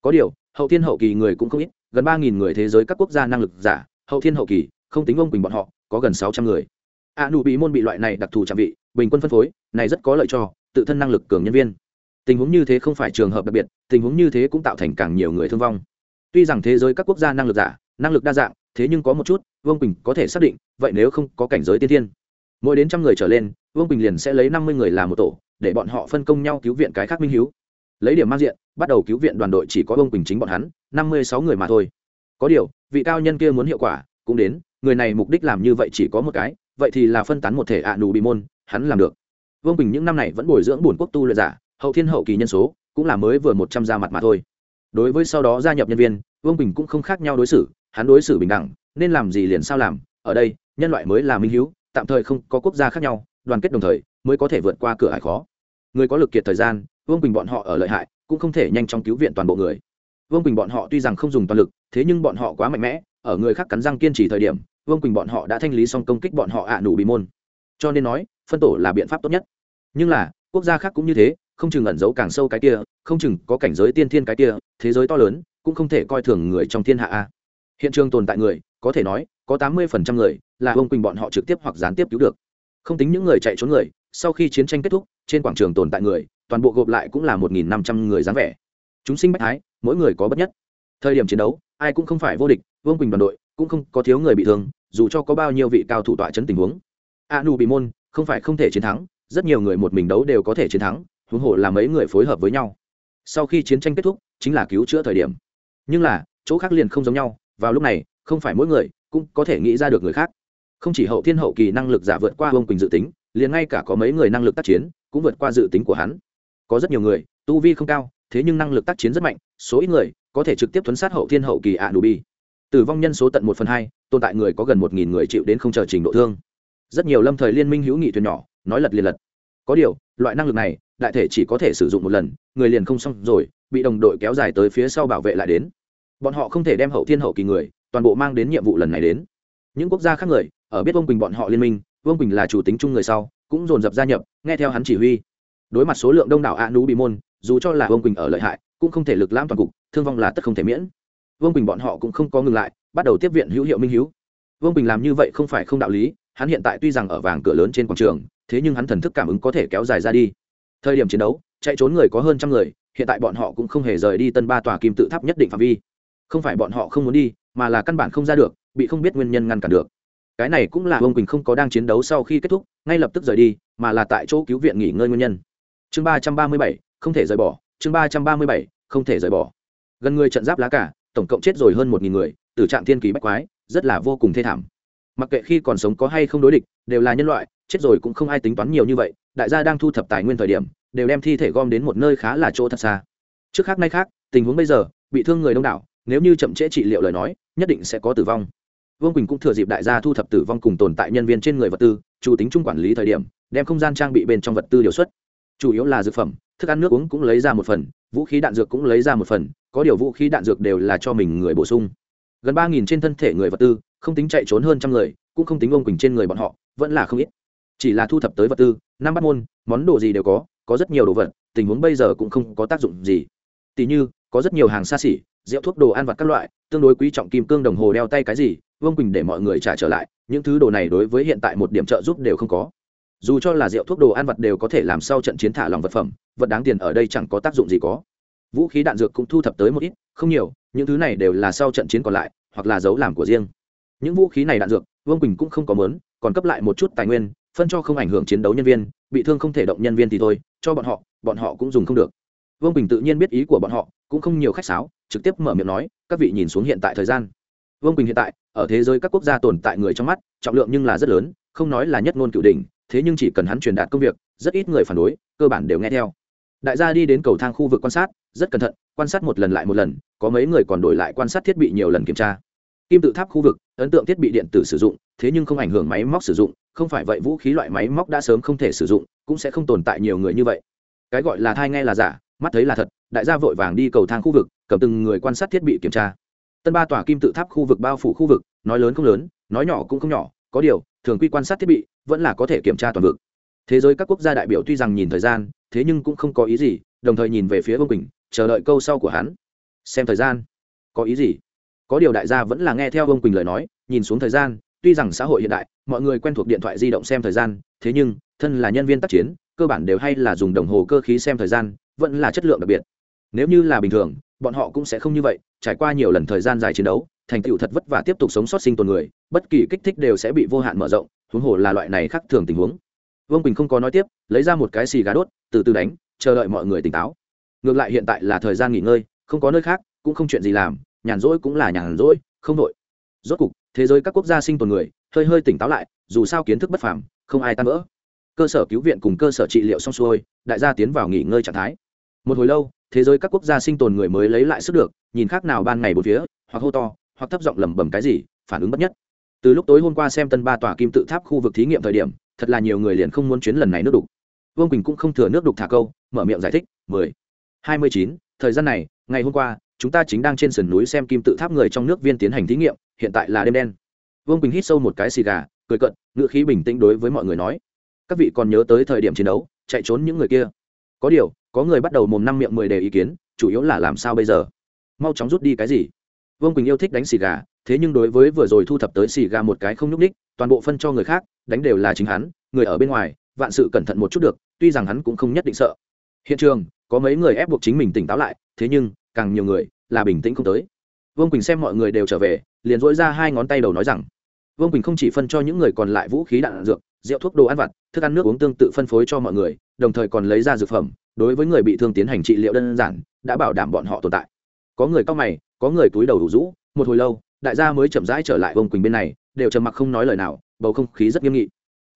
Có điều, hậu thiên hậu kỳ người cũng không ít, gần ba nghìn người thế giới các quốc gia năng lực giả, hậu thiên hậu kỳ, không tính vương quỳnh bọn họ, có gần sáu trăm người. A nụ bị môn bị loại này đặc thù trạm vị, bình quân phân phối, này rất có lợi cho, tự thân năng lực cường nhân viên. Tình huống như thế không phải trường hợp đặc biệt, tình huống như thế cũng tạo thành càng nhiều người thương vong. Tuy rằng thế giới các quốc gia năng lực giả, năng lực đa dạng, thế nhưng có một chút, vương quỳnh có thể xác định, vậy nếu không có cảnh giới tiên thiên mỗi đến trăm người trở lên, vương quỳnh liền sẽ lấy năm mươi người làm một tổ, để bọn họ phân công nhau cứu viện cái khác minh h lấy điểm mang diện, bắt đầu cứu viện đoàn đội chỉ có Vương quỳnh chính bọn hắn, năm mươi sáu người mà thôi. Có điều, vị cao nhân kia muốn hiệu quả, cũng đến, người này mục đích làm như vậy chỉ có một cái, vậy thì là phân tán một thể ạ nù bị môn, hắn làm được. Vương bình những năm này vẫn bồi dưỡng bổn quốc tu luyện giả, hậu thiên hậu kỳ nhân số, cũng là mới vừa một trăm ra mặt mà thôi. Đối với sau đó gia nhập nhân viên, vương bình cũng không khác nhau đối xử, hắn đối xử bình đẳng, nên làm gì liền sao làm, ở đây, nhân loại mới là minh hữu tạm thời không có quốc gia khác nhau, đoàn kết đồng thời mới có thể vượt qua cửa hải khó. Người có lực kiệt thời gian, vương bình bọn họ ở lợi hại, cũng không thể nhanh chóng cứu viện toàn bộ người. Vương bình bọn họ tuy rằng không dùng toàn lực, thế nhưng bọn họ quá mạnh mẽ, ở người khác cắn răng kiên trì thời điểm, vương quỳnh bọn họ đã thanh lý xong công kích bọn họ ạ à nụ bị môn. Cho nên nói, phân tổ là biện pháp tốt nhất. Nhưng là, quốc gia khác cũng như thế, không chừng ẩn giấu càng sâu cái kia, không chừng có cảnh giới tiên thiên cái kia, thế giới to lớn, cũng không thể coi thường người trong thiên hạ a. Hiện trường tồn tại người, có thể nói, có tám mươi phần trăm người là vương quỳnh bọn họ trực tiếp hoặc gián tiếp cứu được. Không tính những người chạy trốn người, sau khi chiến tranh kết thúc, trên quảng trường tồn tại người, toàn bộ gộp lại cũng là một nghìn năm trăm người dáng vẻ. Chúng sinh bách thái, mỗi người có bất nhất. Thời điểm chiến đấu, ai cũng không phải vô địch, vương quỳnh đoàn đội cũng không có thiếu người bị thương, dù cho có bao nhiêu vị cao thủ tọa chấn tình huống. A nu bị môn không phải không thể chiến thắng, rất nhiều người một mình đấu đều có thể chiến thắng, huống hồ là mấy người phối hợp với nhau. Sau khi chiến tranh kết thúc, chính là cứu chữa thời điểm. Nhưng là, chỗ khác liền không giống nhau, vào lúc này, không phải mỗi người cũng có thể nghĩ ra được người khác không chỉ hậu thiên hậu kỳ năng lực giả vượt qua ông quỳnh dự tính, liền ngay cả có mấy người năng lực tác chiến cũng vượt qua dự tính của hắn. Có rất nhiều người, tu vi không cao, thế nhưng năng lực tác chiến rất mạnh, số ít người có thể trực tiếp thuấn sát hậu thiên hậu kỳ ạ nụ bi. Tử vong nhân số tận một phần hai, tồn tại người có gần một nghìn người chịu đến không chờ trình độ thương. Rất nhiều lâm thời liên minh hữu nghị thuyền nhỏ, nói lật liền lật. Có điều, loại năng lực này, đại thể chỉ có thể sử dụng một lần, người liền không xong rồi, bị đồng đội kéo dài tới phía sau bảo vệ lại đến. Bọn họ không thể đem hậu thiên hậu kỳ người, toàn bộ mang đến nhiệm vụ lần này đến những quốc gia khác người, ở biết vương quỳnh bọn họ liên minh, vương quỳnh là chủ tính chung người sau, cũng dồn dập gia nhập, nghe theo hắn chỉ huy. Đối mặt số lượng đông đảo a nú bị môn, dù cho là vương quỳnh ở lợi hại, cũng không thể lực lãm toàn cục, thương vong là tất không thể miễn. Vương quỳnh bọn họ cũng không có ngừng lại, bắt đầu tiếp viện hữu hiệu minh hữu vương quỳnh làm như vậy không phải không đạo lý, hắn hiện tại tuy rằng ở vàng cửa lớn trên quảng trường, thế nhưng hắn thần thức cảm ứng có thể kéo dài ra đi. Thời điểm chiến đấu, chạy trốn người có hơn trăm người, hiện tại bọn họ cũng không hề rời đi tân ba tòa kim tự tháp nhất định phạm vi. Không phải bọn họ không muốn đi, mà là căn bản không ra được bị không biết nguyên nhân ngăn cản được. Cái này cũng là vương quỳnh không có đang chiến đấu sau khi kết thúc, ngay lập tức rời đi, mà là tại chỗ cứu viện nghỉ ngơi nguyên nhân. Chương ba trăm ba mươi bảy, không thể rời bỏ, chương ba trăm ba mươi bảy, không thể rời bỏ. Gần người trận giáp lá cả, tổng cộng chết rồi hơn một nghìn người từ trạng thiên kỳ bách quái, rất là vô cùng thê thảm. Mặc kệ khi còn sống có hay không đối địch, đều là nhân loại, chết rồi cũng không ai tính toán nhiều như vậy, đại gia đang thu thập tài nguyên thời điểm, đều đem thi thể gom đến một nơi khá là chỗ thật xa. Trước khác nay khác, tình huống bây giờ, bị thương người đông đảo, nếu như chậm trễ trị liệu lời nói, nhất định sẽ có tử vong vương quỳnh cũng thừa dịp đại gia thu thập tử vong cùng tồn tại nhân viên trên người vật tư chủ tính chung quản lý thời điểm đem không gian trang bị bên trong vật tư điều xuất chủ yếu là dược phẩm thức ăn nước uống cũng lấy ra một phần vũ khí đạn dược cũng lấy ra một phần có điều vũ khí đạn dược đều là cho mình người bổ sung gần ba nghìn trên thân thể người vật tư không tính chạy trốn hơn trăm người cũng không tính ông quỳnh trên người bọn họ vẫn là không ít chỉ là thu thập tới vật tư năm bắt môn món đồ gì đều có có rất nhiều đồ vật tình huống bây giờ cũng không có tác dụng gì tỉ như có rất nhiều hàng xa xỉ rượu thuốc đồ ăn vặt các loại tương đối quý trọng kim cương đồng hồ đeo tay cái gì vương quỳnh để mọi người trả trở lại, những thứ đồ này đối với hiện tại một điểm trợ giúp đều không có. Dù cho là rượu thuốc đồ ăn vật đều có thể làm sau trận chiến thả lòng vật phẩm, vật đáng tiền ở đây chẳng có tác dụng gì có. Vũ khí đạn dược cũng thu thập tới một ít, không nhiều, những thứ này đều là sau trận chiến còn lại, hoặc là dấu làm của riêng. Những vũ khí này đạn dược, vương quỳnh cũng không có mớn còn cấp lại một chút tài nguyên, phân cho không ảnh hưởng chiến đấu nhân viên, bị thương không thể động nhân viên thì thôi, cho bọn họ bọn họ cũng dùng không được. Vương quỳnh tự nhiên biết ý của bọn họ, cũng không nhiều khách sáo, trực tiếp mở miệng nói, các vị nhìn xuống hiện tại thời gian. Vương quỳnh hiện tại ở thế giới các quốc gia tồn tại người trong mắt, trọng lượng nhưng là rất lớn, không nói là nhất ngôn cửu đình thế nhưng chỉ cần hắn truyền đạt công việc, rất ít người phản đối, cơ bản đều nghe theo. Đại gia đi đến cầu thang khu vực quan sát, rất cẩn thận, quan sát một lần lại một lần, có mấy người còn đổi lại quan sát thiết bị nhiều lần kiểm tra. Kim tự tháp khu vực, ấn tượng thiết bị điện tử sử dụng, thế nhưng không ảnh hưởng máy móc sử dụng, không phải vậy vũ khí loại máy móc đã sớm không thể sử dụng, cũng sẽ không tồn tại nhiều người như vậy. Cái gọi là thai nghe là giả, mắt thấy là thật, đại gia vội vàng đi cầu thang khu vực, cầm từng người quan sát thiết bị kiểm tra. Tân ba tòa kim tự tháp khu vực bao phủ khu vực nói lớn không lớn, nói nhỏ cũng không nhỏ, có điều, thường quy quan sát thiết bị, vẫn là có thể kiểm tra toàn vực. Thế giới các quốc gia đại biểu tuy rằng nhìn thời gian, thế nhưng cũng không có ý gì, đồng thời nhìn về phía vương quỳnh, chờ đợi câu sau của hắn. Xem thời gian. Có ý gì? Có điều đại gia vẫn là nghe theo vương quỳnh lời nói, nhìn xuống thời gian, tuy rằng xã hội hiện đại, mọi người quen thuộc điện thoại di động xem thời gian, thế nhưng, thân là nhân viên tác chiến, cơ bản đều hay là dùng đồng hồ cơ khí xem thời gian, vẫn là chất lượng đặc biệt. Nếu như là bình thường, bọn họ cũng sẽ không như vậy, trải qua nhiều lần thời gian dài chiến đấu thành tựu thật vất vả tiếp tục sống sót sinh tồn người, bất kỳ kích thích đều sẽ bị vô hạn mở rộng, huống hồ là loại này khác thường tình huống. Vương quỳnh không có nói tiếp, lấy ra một cái xì gà đốt, từ từ đánh, chờ đợi mọi người tỉnh táo. Ngược lại hiện tại là thời gian nghỉ ngơi, không có nơi khác, cũng không chuyện gì làm, nhàn rỗi cũng là nhàn rỗi, không đội rốt cục, thế giới các quốc gia sinh tồn người, hơi hơi tỉnh táo lại, dù sao kiến thức bất phàm, không ai tan vỡ. Cơ sở cứu viện cùng cơ sở trị liệu xong xuôi, đại gia tiến vào nghỉ ngơi trạng thái. Một hồi lâu, thế giới các quốc gia sinh tồn người mới lấy lại sức được, nhìn khác nào ban ngày bốn phía, hoặc hô to hoặc thấp giọng lẩm bẩm cái gì, phản ứng bất nhất. Từ lúc tối hôm qua xem tân ba tòa kim tự tháp khu vực thí nghiệm thời điểm, thật là nhiều người liền không muốn chuyến lần này nước đục. Vương quỳnh cũng không thừa nước đục thả câu, mở miệng giải thích, mười, hai mươi chín, thời gian này, ngày hôm qua, chúng ta chính đang trên sườn núi xem kim tự tháp người trong nước viên tiến hành thí nghiệm, hiện tại là đêm đen. Vương quỳnh hít sâu một cái xì gà, cười cận ngự khí bình tĩnh đối với mọi người nói, các vị còn nhớ tới thời điểm chiến đấu, chạy trốn những người kia? Có điều, có người bắt đầu mồm năm miệng mười đề ý kiến, chủ yếu là làm sao bây giờ? Mau chóng rút đi cái gì? Vương quỳnh yêu thích đánh xì gà, thế nhưng đối với vừa rồi thu thập tới xì gà một cái không nhúc ních toàn bộ phân cho người khác, đánh đều là chính hắn, người ở bên ngoài, vạn sự cẩn thận một chút được, tuy rằng hắn cũng không nhất định sợ. Hiện trường, có mấy người ép buộc chính mình tỉnh táo lại, thế nhưng, càng nhiều người là bình tĩnh không tới. Vương quỳnh xem mọi người đều trở về, liền dỗi ra hai ngón tay đầu nói rằng, vương quỳnh không chỉ phân cho những người còn lại vũ khí đạn dược, rượu thuốc đồ ăn vặt, thức ăn nước uống tương tự phân phối cho mọi người, đồng thời còn lấy ra dược phẩm, đối với người bị thương tiến hành trị liệu đơn giản, đã bảo đảm bọn họ tồn tại có người cao mày, có người túi đầu đủ rũ, một hồi lâu, đại gia mới chậm rãi trở lại vương quỳnh bên này, đều trầm mặc không nói lời nào, bầu không khí rất nghiêm nghị.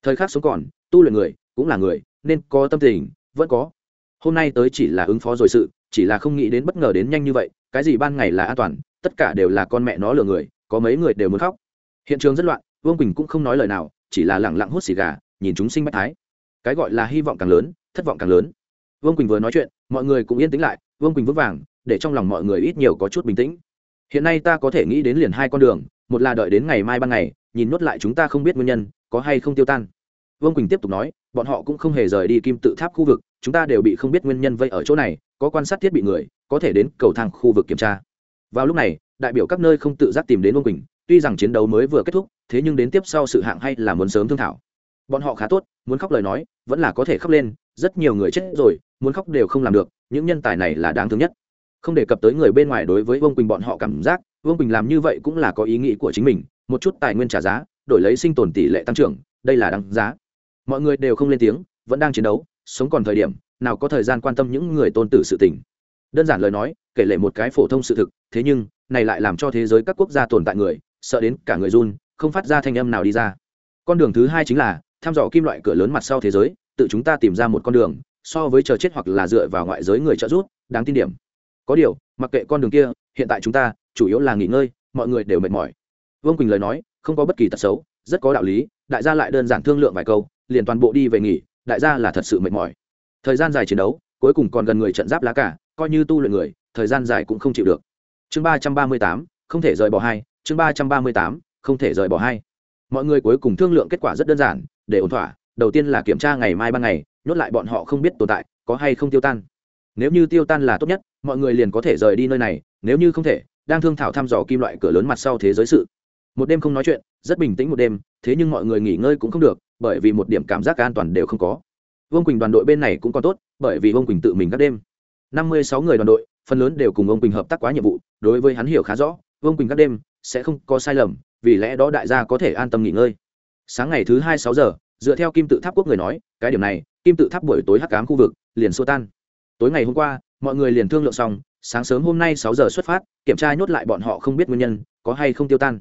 Thời khắc sống còn, tu luyện người, cũng là người, nên có tâm tình, vẫn có. Hôm nay tới chỉ là ứng phó rồi sự, chỉ là không nghĩ đến bất ngờ đến nhanh như vậy, cái gì ban ngày là an toàn, tất cả đều là con mẹ nó lừa người, có mấy người đều muốn khóc. Hiện trường rất loạn, vương quỳnh cũng không nói lời nào, chỉ là lẳng lặng hút xì gà, nhìn chúng sinh bách thái. Cái gọi là hy vọng càng lớn, thất vọng càng lớn. Vương quỳnh vừa nói chuyện, mọi người cũng yên tĩnh lại, vương quỳnh vững vàng để trong lòng mọi người ít nhiều có chút bình tĩnh. Hiện nay ta có thể nghĩ đến liền hai con đường, một là đợi đến ngày mai ban ngày, nhìn nốt lại chúng ta không biết nguyên nhân, có hay không tiêu tan. Vương quỳnh tiếp tục nói, bọn họ cũng không hề rời đi kim tự tháp khu vực, chúng ta đều bị không biết nguyên nhân vây ở chỗ này, có quan sát thiết bị người, có thể đến cầu thang khu vực kiểm tra. Vào lúc này, đại biểu các nơi không tự giác tìm đến vương quỳnh, tuy rằng chiến đấu mới vừa kết thúc, thế nhưng đến tiếp sau sự hạng hay là muốn sớm thương thảo. Bọn họ khá tốt, muốn khóc lời nói, vẫn là có thể khóc lên, rất nhiều người chết rồi, muốn khóc đều không làm được, những nhân tài này là đáng thương nhất không đề cập tới người bên ngoài đối với vương quỳnh bọn họ cảm giác, vương quỳnh làm như vậy cũng là có ý nghĩ của chính mình, một chút tài nguyên trả giá, đổi lấy sinh tồn tỷ lệ tăng trưởng, đây là đáng giá. Mọi người đều không lên tiếng, vẫn đang chiến đấu, sống còn thời điểm, nào có thời gian quan tâm những người tôn tử sự tình. Đơn giản lời nói, kể lệ một cái phổ thông sự thực, thế nhưng, này lại làm cho thế giới các quốc gia tồn tại người, sợ đến cả người run, không phát ra thanh âm nào đi ra. Con đường thứ hai chính là, thăm dò kim loại cửa lớn mặt sau thế giới, tự chúng ta tìm ra một con đường, so với chờ chết hoặc là dựa vào ngoại giới người trợ giúp, đáng tin điểm có điều, mặc kệ con đường kia, hiện tại chúng ta, chủ yếu là nghỉ ngơi, mọi người đều mệt mỏi. Vương quỳnh lời nói, không có bất kỳ tật xấu, rất có đạo lý, đại gia lại đơn giản thương lượng vài câu, liền toàn bộ đi về nghỉ, đại gia là thật sự mệt mỏi. Thời gian dài chiến đấu, cuối cùng còn gần người trận giáp lá cả, coi như tu luyện người, thời gian dài cũng không chịu được. Chương ba trăm ba mươi tám, không thể rời bỏ hai, chương ba trăm ba mươi tám, không thể rời bỏ hai. Mọi người cuối cùng thương lượng kết quả rất đơn giản, để ổn thỏa, đầu tiên là kiểm tra ngày mai ban ngày, nhốt lại bọn họ không biết tồn tại, có hay không tiêu tan. Nếu như tiêu tan là tốt nhất mọi người liền có thể rời đi nơi này, nếu như không thể, đang thương thảo thăm dò kim loại cửa lớn mặt sau thế giới sự. Một đêm không nói chuyện, rất bình tĩnh một đêm, thế nhưng mọi người nghỉ ngơi cũng không được, bởi vì một điểm cảm giác an toàn đều không có. Vương quỳnh đoàn đội bên này cũng còn tốt, bởi vì vương quỳnh tự mình các đêm. Năm mươi sáu người đoàn đội, phần lớn đều cùng ông quỳnh hợp tác quá nhiệm vụ, đối với hắn hiểu khá rõ, vương quỳnh các đêm sẽ không có sai lầm, vì lẽ đó đại gia có thể an tâm nghỉ ngơi. Sáng ngày thứ hai sáu giờ, dựa theo kim tự tháp quốc người nói, cái điểm này, kim tự tháp buổi tối hắc cám khu vực liền xô tan. Tối ngày hôm qua mọi người liền thương lượng xong, sáng sớm hôm nay sáu giờ xuất phát, kiểm tra nhốt lại bọn họ không biết nguyên nhân, có hay không tiêu tan.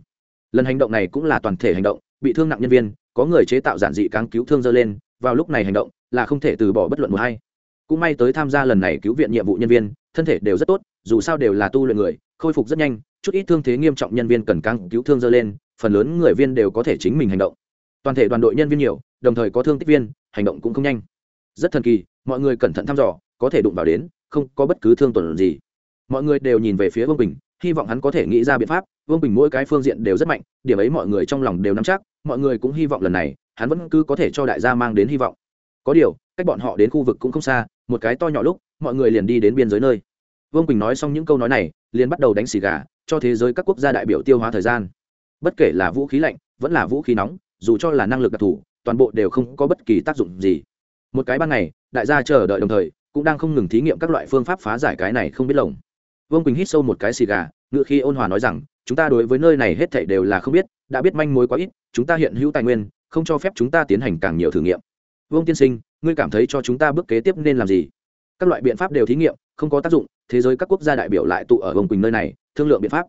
Lần hành động này cũng là toàn thể hành động, bị thương nặng nhân viên, có người chế tạo giản dị cáng cứu thương dơ lên, vào lúc này hành động, là không thể từ bỏ bất luận một hay cũng may tới tham gia lần này cứu viện nhiệm vụ nhân viên, thân thể đều rất tốt, dù sao đều là tu luyện người, khôi phục rất nhanh, chút ít thương thế nghiêm trọng nhân viên cần căng cứu thương dơ lên, phần lớn người viên đều có thể chính mình hành động. Toàn thể đoàn đội nhân viên nhiều, đồng thời có thương tích viên, hành động cũng không nhanh. Rất thần kỳ, mọi người cẩn thận thăm dò, có thể đụng vào đến không có bất cứ thương tổn gì. Mọi người đều nhìn về phía vương bình, hy vọng hắn có thể nghĩ ra biện pháp. Vương bình mỗi cái phương diện đều rất mạnh, điểm ấy mọi người trong lòng đều nắm chắc, mọi người cũng hy vọng lần này, hắn vẫn cứ có thể cho đại gia mang đến hy vọng. Có điều, cách bọn họ đến khu vực cũng không xa, một cái to nhỏ lúc, mọi người liền đi đến biên giới nơi. Vương Bình nói xong những câu nói này, liền bắt đầu đánh xì gà, cho thế giới các quốc gia đại biểu tiêu hóa thời gian. Bất kể là vũ khí lạnh, vẫn là vũ khí nóng, dù cho là năng lực đặc thù, toàn bộ đều không có bất kỳ tác dụng gì. Một cái ban ngày, đại gia chờ đợi đồng thời cũng đang không ngừng thí nghiệm các loại phương pháp phá giải cái này không biết lồng. Vương quỳnh hít sâu một cái xì gà ngựa khi ôn hòa nói rằng, chúng ta đối với nơi này hết thảy đều là không biết, đã biết manh mối quá ít, chúng ta hiện hữu tài nguyên, không cho phép chúng ta tiến hành càng nhiều thử nghiệm. Vương tiên sinh, ngươi cảm thấy cho chúng ta bước kế tiếp nên làm gì? Các loại biện pháp đều thí nghiệm, không có tác dụng, thế giới các quốc gia đại biểu lại tụ ở Vương quỳnh nơi này, thương lượng biện pháp.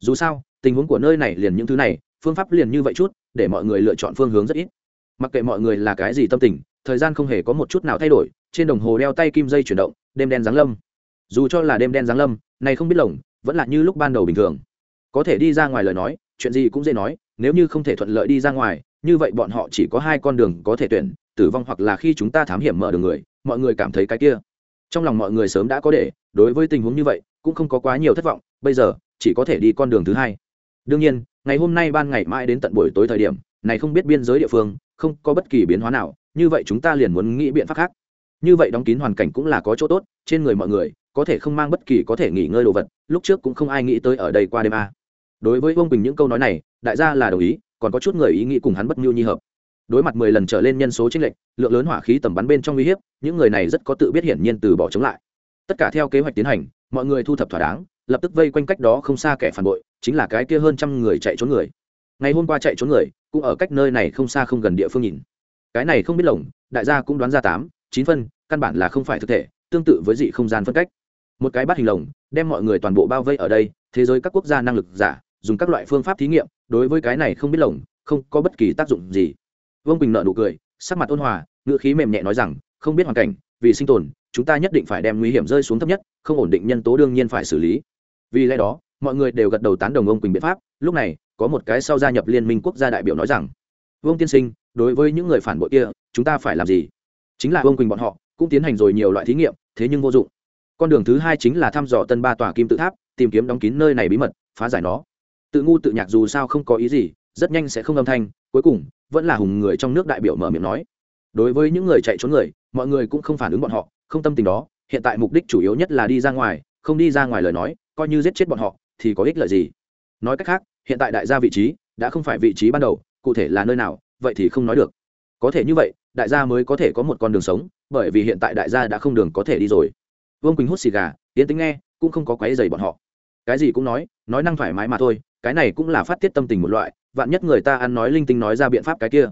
Dù sao, tình huống của nơi này liền những thứ này, phương pháp liền như vậy chút, để mọi người lựa chọn phương hướng rất ít. Mặc kệ mọi người là cái gì tâm tình, thời gian không hề có một chút nào thay đổi trên đồng hồ đeo tay kim dây chuyển động, đêm đen giáng lâm. Dù cho là đêm đen giáng lâm, này không biết lồng, vẫn là như lúc ban đầu bình thường. Có thể đi ra ngoài lời nói, chuyện gì cũng dễ nói, nếu như không thể thuận lợi đi ra ngoài, như vậy bọn họ chỉ có hai con đường có thể tuyển, tử vong hoặc là khi chúng ta thám hiểm mở đường người, mọi người cảm thấy cái kia. Trong lòng mọi người sớm đã có để, đối với tình huống như vậy, cũng không có quá nhiều thất vọng, bây giờ, chỉ có thể đi con đường thứ hai. Đương nhiên, ngày hôm nay ban ngày mãi đến tận buổi tối thời điểm, này không biết biên giới địa phương, không có bất kỳ biến hóa nào, như vậy chúng ta liền muốn nghĩ biện pháp khác như vậy đóng kín hoàn cảnh cũng là có chỗ tốt, trên người mọi người, có thể không mang bất kỳ có thể nghỉ ngơi đồ vật, lúc trước cũng không ai nghĩ tới ở đây qua đêm a. Đối với vương bình những câu nói này, đại gia là đồng ý, còn có chút người ý nghĩ cùng hắn bất nhu nhi hợp. Đối mặt mười lần trở lên nhân số chính lệnh lượng lớn hỏa khí tầm bắn bên trong uy hiếp, những người này rất có tự biết hiển nhiên từ bỏ chống lại. Tất cả theo kế hoạch tiến hành, mọi người thu thập thỏa đáng, lập tức vây quanh cách đó không xa kẻ phản bội, chính là cái kia hơn trăm người chạy trốn người. Ngày hôm qua chạy trốn người, cũng ở cách nơi này không xa không gần địa phương nhìn. Cái này không biết lồng, đại gia cũng đoán ra tám, chín phân căn bản là không phải thực thể, tương tự với dị không gian phân cách. Một cái bắt hình lồng, đem mọi người toàn bộ bao vây ở đây, thế giới các quốc gia năng lực giả, dùng các loại phương pháp thí nghiệm, đối với cái này không biết lồng, không có bất kỳ tác dụng gì. Vương bình nợ nụ cười, sắc mặt ôn hòa ngựa khí mềm nhẹ nói rằng, không biết hoàn cảnh, vì sinh tồn, chúng ta nhất định phải đem nguy hiểm rơi xuống thấp nhất, không ổn định nhân tố đương nhiên phải xử lý. Vì lẽ đó, mọi người đều gật đầu tán đồng ông quỳnh biện pháp, lúc này, có một cái sau gia nhập liên minh quốc gia đại biểu nói rằng, vương tiên sinh, đối với những người phản bội kia, chúng ta phải làm gì? Chính là vương quỳnh bọn họ cũng tiến hành rồi nhiều loại thí nghiệm, thế nhưng vô dụng. Con đường thứ hai chính là thăm dò tân ba tòa kim tự tháp, tìm kiếm đóng kín nơi này bí mật, phá giải nó. Tự ngu tự nhạc dù sao không có ý gì, rất nhanh sẽ không âm thanh, cuối cùng, vẫn là hùng người trong nước đại biểu mở miệng nói. Đối với những người chạy trốn người, mọi người cũng không phản ứng bọn họ, không tâm tình đó, hiện tại mục đích chủ yếu nhất là đi ra ngoài, không đi ra ngoài lời nói, coi như giết chết bọn họ, thì có ích lợi gì? Nói cách khác, hiện tại đại gia vị trí, đã không phải vị trí ban đầu, cụ thể là nơi nào, vậy thì không nói được. Có thể như vậy đại gia mới có thể có một con đường sống, bởi vì hiện tại đại gia đã không đường có thể đi rồi. Vương quỳnh hút xì gà, tiến tính nghe, cũng không có quái dày bọn họ. Cái gì cũng nói nói năng thoải mái mà thôi, cái này cũng là phát tiết tâm tình một loại, vạn nhất người ta ăn nói linh tinh nói ra biện pháp cái kia.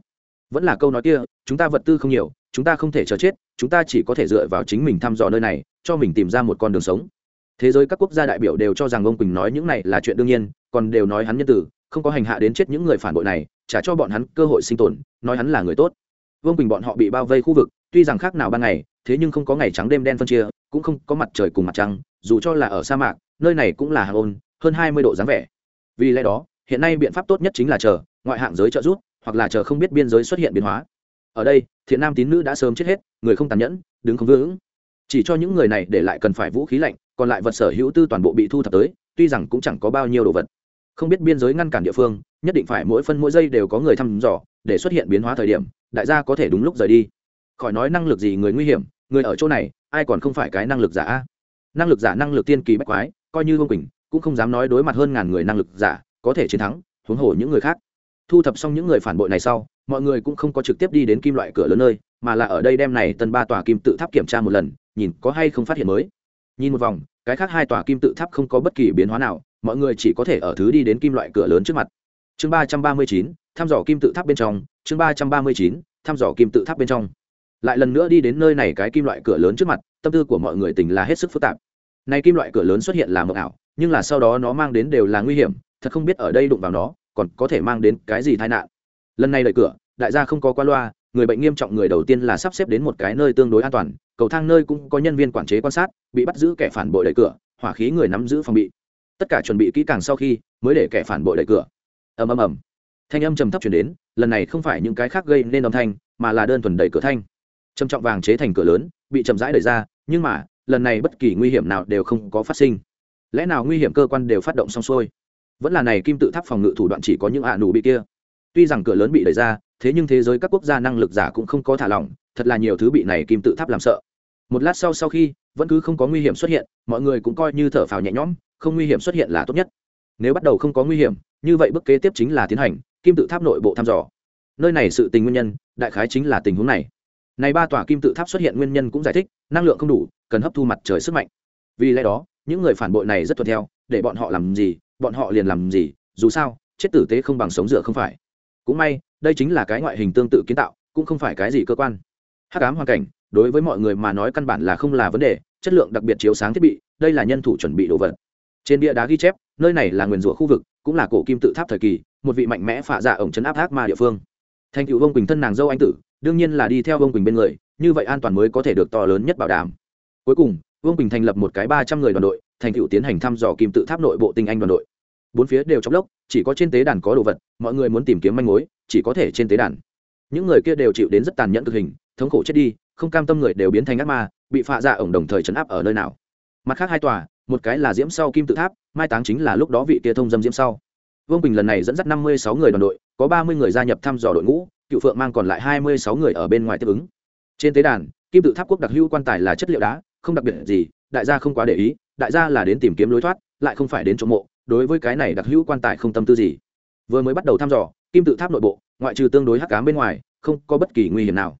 Vẫn là câu nói kia, chúng ta vật tư không nhiều, chúng ta không thể chờ chết, chúng ta chỉ có thể dựa vào chính mình thăm dò nơi này, cho mình tìm ra một con đường sống. Thế giới các quốc gia đại biểu đều cho rằng ông quỳnh nói những này là chuyện đương nhiên, còn đều nói hắn nhân tử, không có hành hạ đến chết những người phản bội này trả cho bọn hắn cơ hội sinh tồn, nói hắn là người tốt vương quỳnh bọn họ bị bao vây khu vực, tuy rằng khác nào ban ngày, thế nhưng không có ngày trắng đêm đen phân chia, cũng không có mặt trời cùng mặt trăng, dù cho là ở sa mạc, nơi này cũng là hàng ôn, hơn hai mươi độ dáng vẻ. Vì lẽ đó, hiện nay biện pháp tốt nhất chính là chờ ngoại hạng giới trợ giúp, hoặc là chờ không biết biên giới xuất hiện biến hóa. Ở đây, thiện nam tín nữ đã sớm chết hết, người không tàn nhẫn, đứng không vững. Chỉ cho những người này để lại cần phải vũ khí lạnh, còn lại vật sở hữu tư toàn bộ bị thu thập tới, tuy rằng cũng chẳng có bao nhiêu đồ vật không biết biên giới ngăn cản địa phương, nhất định phải mỗi phân mỗi giây đều có người thăm dò, để xuất hiện biến hóa thời điểm, đại gia có thể đúng lúc rời đi. Khỏi nói năng lực gì người nguy hiểm, người ở chỗ này, ai còn không phải cái năng lực giả năng lực giả, năng lực tiên kỳ bách quái, coi như vương quỳnh, cũng không dám nói đối mặt hơn ngàn người năng lực giả, có thể chiến thắng, huống hồ những người khác. Thu thập xong những người phản bội này sau, mọi người cũng không có trực tiếp đi đến kim loại cửa lớn nơi, mà là ở đây đem này tân ba tòa kim tự tháp kiểm tra một lần, nhìn có hay không phát hiện mới. Nhìn một vòng, cái khác hai tòa kim tự tháp không có bất kỳ biến hóa nào mọi người chỉ có thể ở thứ đi đến kim loại cửa lớn trước mặt. Chương ba trăm ba mươi chín, thăm dò kim tự tháp bên trong. Chương ba trăm ba mươi chín, thăm dò kim tự tháp bên trong. Lại lần nữa đi đến nơi này cái kim loại cửa lớn trước mặt, tâm tư của mọi người tình là hết sức phức tạp. Này kim loại cửa lớn xuất hiện là mộng ảo, nhưng là sau đó nó mang đến đều là nguy hiểm, thật không biết ở đây đụng vào nó, còn có thể mang đến cái gì tai nạn. Lần này đợi cửa, đại gia không có qua loa, người bệnh nghiêm trọng người đầu tiên là sắp xếp đến một cái nơi tương đối an toàn, cầu thang nơi cũng có nhân viên quản chế quan sát, bị bắt giữ kẻ phản bội đẩy cửa, hỏa khí người nắm giữ phòng bị tất cả chuẩn bị kỹ càng sau khi mới để kẻ phản bội đẩy cửa. Ầm ầm ầm. Thanh âm trầm thấp chuyển đến, lần này không phải những cái khác gây nên âm thanh, mà là đơn thuần đẩy cửa thanh. Trầm trọng vàng chế thành cửa lớn, bị chậm rãi đẩy ra, nhưng mà, lần này bất kỳ nguy hiểm nào đều không có phát sinh. Lẽ nào nguy hiểm cơ quan đều phát động xong xuôi? Vẫn là này kim tự tháp phòng ngự thủ đoạn chỉ có những ạ nụ bị kia. Tuy rằng cửa lớn bị đẩy ra, thế nhưng thế giới các quốc gia năng lực giả cũng không có thả lỏng, thật là nhiều thứ bị này kim tự tháp làm sợ. Một lát sau sau khi, vẫn cứ không có nguy hiểm xuất hiện, mọi người cũng coi như thở phào nhẹ nhõm không nguy hiểm xuất hiện là tốt nhất. Nếu bắt đầu không có nguy hiểm, như vậy bước kế tiếp chính là tiến hành, kim tự tháp nội bộ thăm dò. Nơi này sự tình nguyên nhân, đại khái chính là tình huống này. Này ba tòa kim tự tháp xuất hiện nguyên nhân cũng giải thích, năng lượng không đủ, cần hấp thu mặt trời sức mạnh. Vì lẽ đó, những người phản bội này rất thuận theo, để bọn họ làm gì, bọn họ liền làm gì, dù sao, chết tử tế không bằng sống dựa không phải. Cũng may, đây chính là cái ngoại hình tương tự kiến tạo, cũng không phải cái gì cơ quan. Hát cám hoàn cảnh, đối với mọi người mà nói căn bản là không là vấn đề, chất lượng đặc biệt chiếu sáng thiết bị, đây là nhân thủ chuẩn bị đồ vật trên bia đá ghi chép, nơi này là nguyền rủa khu vực, cũng là cổ kim tự tháp thời kỳ, một vị mạnh mẽ phạ dạ ổng chấn áp ác ma địa phương. Thành cựu vông quỳnh thân nàng dâu anh tử, đương nhiên là đi theo vông quỳnh bên người, như vậy an toàn mới có thể được to lớn nhất bảo đảm. Cuối cùng, vương quỳnh thành lập một cái ba trăm người đoàn đội, thành cựu tiến hành thăm dò kim tự tháp nội bộ tinh anh đoàn đội. Bốn phía đều trong lốc, chỉ có trên tế đàn có đồ vật, mọi người muốn tìm kiếm manh mối, chỉ có thể trên tế đàn. Những người kia đều chịu đến rất tàn nhẫn cực hình, thống khổ chết đi, không cam tâm người đều biến thành ác ma, bị phạ dạ ổng đồng thời chấn áp ở nơi nào. Mặt khác hai tòa một cái là diễm sau kim tự tháp, mai táng chính là lúc đó vị kia thông dâm diễm sau. Vương bình lần này dẫn dắt năm mươi sáu người đoàn đội, có ba mươi người gia nhập thăm dò đội ngũ, cựu phượng mang còn lại hai mươi sáu người ở bên ngoài tiếp ứng. Trên tế đàn, kim tự tháp quốc đặc hữu quan tài là chất liệu đá, không đặc biệt gì, đại gia không quá để ý, đại gia là đến tìm kiếm lối thoát, lại không phải đến chỗ mộ, đối với cái này đặc hữu quan tài không tâm tư gì. Vừa mới bắt đầu thăm dò, kim tự tháp nội bộ, ngoại trừ tương đối hắc cám bên ngoài, không có bất kỳ nguy hiểm nào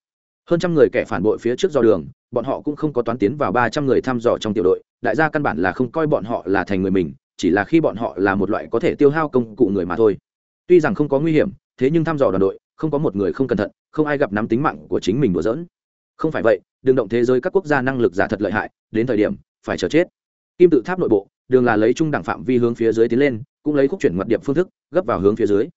hơn trăm người kẻ phản bội phía trước do đường, bọn họ cũng không có toán tiến vào ba trăm người thăm dò trong tiểu đội, đại gia căn bản là không coi bọn họ là thành người mình, chỉ là khi bọn họ là một loại có thể tiêu hao công cụ người mà thôi. Tuy rằng không có nguy hiểm, thế nhưng thăm dò đoàn đội, không có một người không cẩn thận, không ai gặp nắm tính mạng của chính mình đùa dỡn không phải vậy đường động thế giới các quốc gia năng lực giả thật lợi hại, đến thời điểm, phải chờ chết. Kim tự tháp nội bộ, đường là lấy trung đẳng phạm vi hướng phía dưới tiến lên, cũng lấy khúc chuyển mật điểm phương thức, gấp vào hướng phía dưới.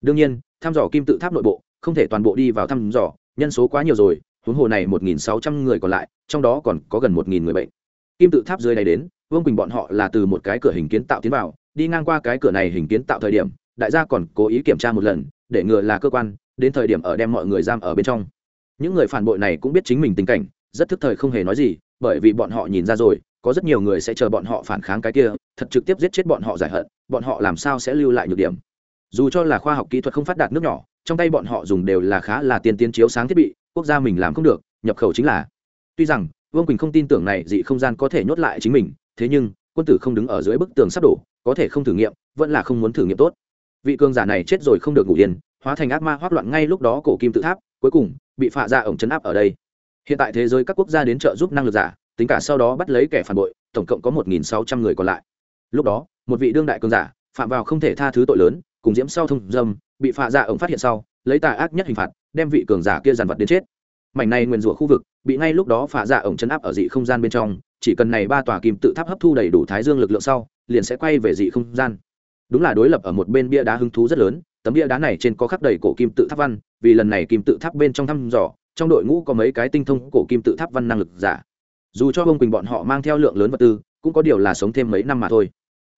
Đương nhiên, thăm dò kim tự tháp nội bộ, không thể toàn bộ đi vào thăm dò nhân số quá nhiều rồi, huống hồ này một nghìn sáu trăm người còn lại, trong đó còn có gần một nghìn người bệnh. Kim tự tháp dưới này đến, vương quỳnh bọn họ là từ một cái cửa hình kiến tạo tiến vào, đi ngang qua cái cửa này hình kiến tạo thời điểm, đại gia còn cố ý kiểm tra một lần, để ngừa là cơ quan, đến thời điểm ở đem mọi người giam ở bên trong. Những người phản bội này cũng biết chính mình tình cảnh, rất thức thời không hề nói gì, bởi vì bọn họ nhìn ra rồi, có rất nhiều người sẽ chờ bọn họ phản kháng cái kia, thật trực tiếp giết chết bọn họ giải hận, bọn họ làm sao sẽ lưu lại nhược điểm. Dù cho là khoa học kỹ thuật không phát đạt nước nhỏ trong tay bọn họ dùng đều là khá là tiên tiến chiếu sáng thiết bị, quốc gia mình làm không được, nhập khẩu chính là. Tuy rằng, vương quỳnh không tin tưởng này dị không gian có thể nhốt lại chính mình, thế nhưng, quân tử không đứng ở dưới bức tường sắp đổ, có thể không thử nghiệm, vẫn là không muốn thử nghiệm tốt. Vị cường giả này chết rồi không được ngủ yên, hóa thành ác ma hoác loạn ngay lúc đó cổ kim tự tháp, cuối cùng, bị phạ ra ổng chấn áp ở đây. Hiện tại thế giới các quốc gia đến trợ giúp năng lực giả, tính cả sau đó bắt lấy kẻ phản bội, tổng cộng có một nghìn sáu trăm người còn lại. Lúc đó, một vị đương đại cường giả, phạm vào không thể tha thứ tội lớn, cùng diễm sau thông dâm bị phạ dạ ổng phát hiện sau, lấy tà ác nhất hình phạt, đem vị cường giả kia dàn vật đến chết. Mảnh này nguyền rủa khu vực, bị ngay lúc đó phạ dạ ổng chấn áp ở dị không gian bên trong, chỉ cần này ba tòa kim tự tháp hấp thu đầy đủ thái dương lực lượng sau, liền sẽ quay về dị không gian. Đúng là đối lập ở một bên bia đá hứng thú rất lớn, tấm bia đá này trên có khắc đầy cổ kim tự tháp văn, vì lần này kim tự tháp bên trong thăm dò, trong đội ngũ có mấy cái tinh thông cổ kim tự tháp văn năng lực giả. Dù cho bông quỳnh bọn họ mang theo lượng lớn vật tư, cũng có điều là sống thêm mấy năm mà thôi.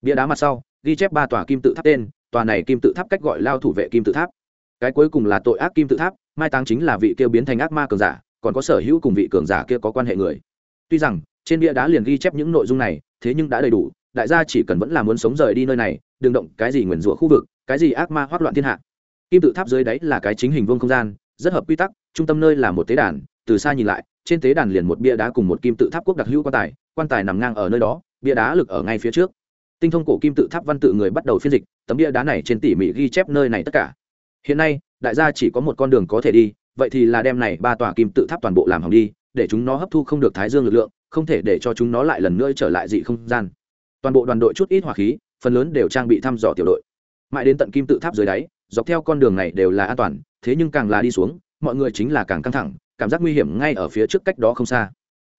Bia đá mặt sau, ghi chép ba tòa kim tự tháp tên tòa này kim tự tháp cách gọi lao thủ vệ kim tự tháp. Cái cuối cùng là tội ác kim tự tháp, mai táng chính là vị kia biến thành ác ma cường giả, còn có sở hữu cùng vị cường giả kia có quan hệ người. Tuy rằng, trên bia đá liền ghi chép những nội dung này, thế nhưng đã đầy đủ, đại gia chỉ cần vẫn là muốn sống rời đi nơi này, đừng động cái gì nguyền rủa khu vực, cái gì ác ma hoác loạn thiên hạ. Kim tự tháp dưới đáy là cái chính hình vương không gian, rất hợp quy tắc, trung tâm nơi là một tế đàn, từ xa nhìn lại, trên tế đàn liền một bia đá cùng một kim tự tháp quốc đặc hữu quan tài quan tài nằm ngang ở nơi đó, bia đá lực ở ngay phía trước. Tinh thông cổ kim tự tháp văn tự người bắt đầu phiên dịch tấm bia đá này trên tỉ mỉ ghi chép nơi này tất cả. Hiện nay, đại gia chỉ có một con đường có thể đi, vậy thì là đem này ba tòa kim tự tháp toàn bộ làm hỏng đi, để chúng nó hấp thu không được thái dương lực lượng, không thể để cho chúng nó lại lần nữa trở lại dị không gian. Toàn bộ đoàn đội chút ít hỏa khí, phần lớn đều trang bị thăm dò tiểu đội. Mãi đến tận kim tự tháp dưới đáy, dọc theo con đường này đều là an toàn, thế nhưng càng là đi xuống, mọi người chính là càng căng thẳng, cảm giác nguy hiểm ngay ở phía trước cách đó không xa.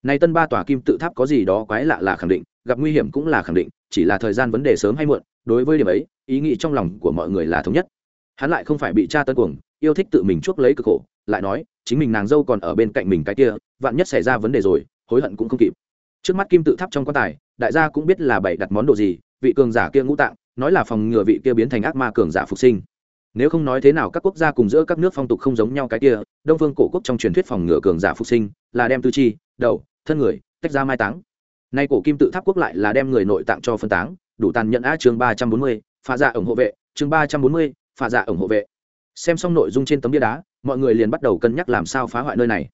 Này tân ba tòa kim tự tháp có gì đó quái lạ là khẳng định, gặp nguy hiểm cũng là khẳng định chỉ là thời gian vấn đề sớm hay muộn, đối với điểm ấy, ý nghĩ trong lòng của mọi người là thống nhất. Hắn lại không phải bị cha tân cuồng, yêu thích tự mình chuốc lấy cực khổ, lại nói, chính mình nàng dâu còn ở bên cạnh mình cái kia, vạn nhất xảy ra vấn đề rồi, hối hận cũng không kịp. Trước mắt kim tự tháp trong quan tài, đại gia cũng biết là bày đặt món đồ gì, vị cường giả kia ngũ tạng, nói là phòng ngừa vị kia biến thành ác ma cường giả phục sinh. Nếu không nói thế nào các quốc gia cùng giữa các nước phong tục không giống nhau cái kia, đông phương cổ quốc trong truyền thuyết phòng ngừa cường giả phục sinh là đem tư chi, đầu, thân người, tách ra mai táng nay cổ kim tự tháp quốc lại là đem người nội tạng cho phân táng, đủ tàn nhận á chương ba trăm bốn mươi pha dạ ủng hộ vệ, chương ba trăm bốn mươi pha dạ ủng hộ vệ. Xem xong nội dung trên tấm bia đá, mọi người liền bắt đầu cân nhắc làm sao phá hoại nơi này.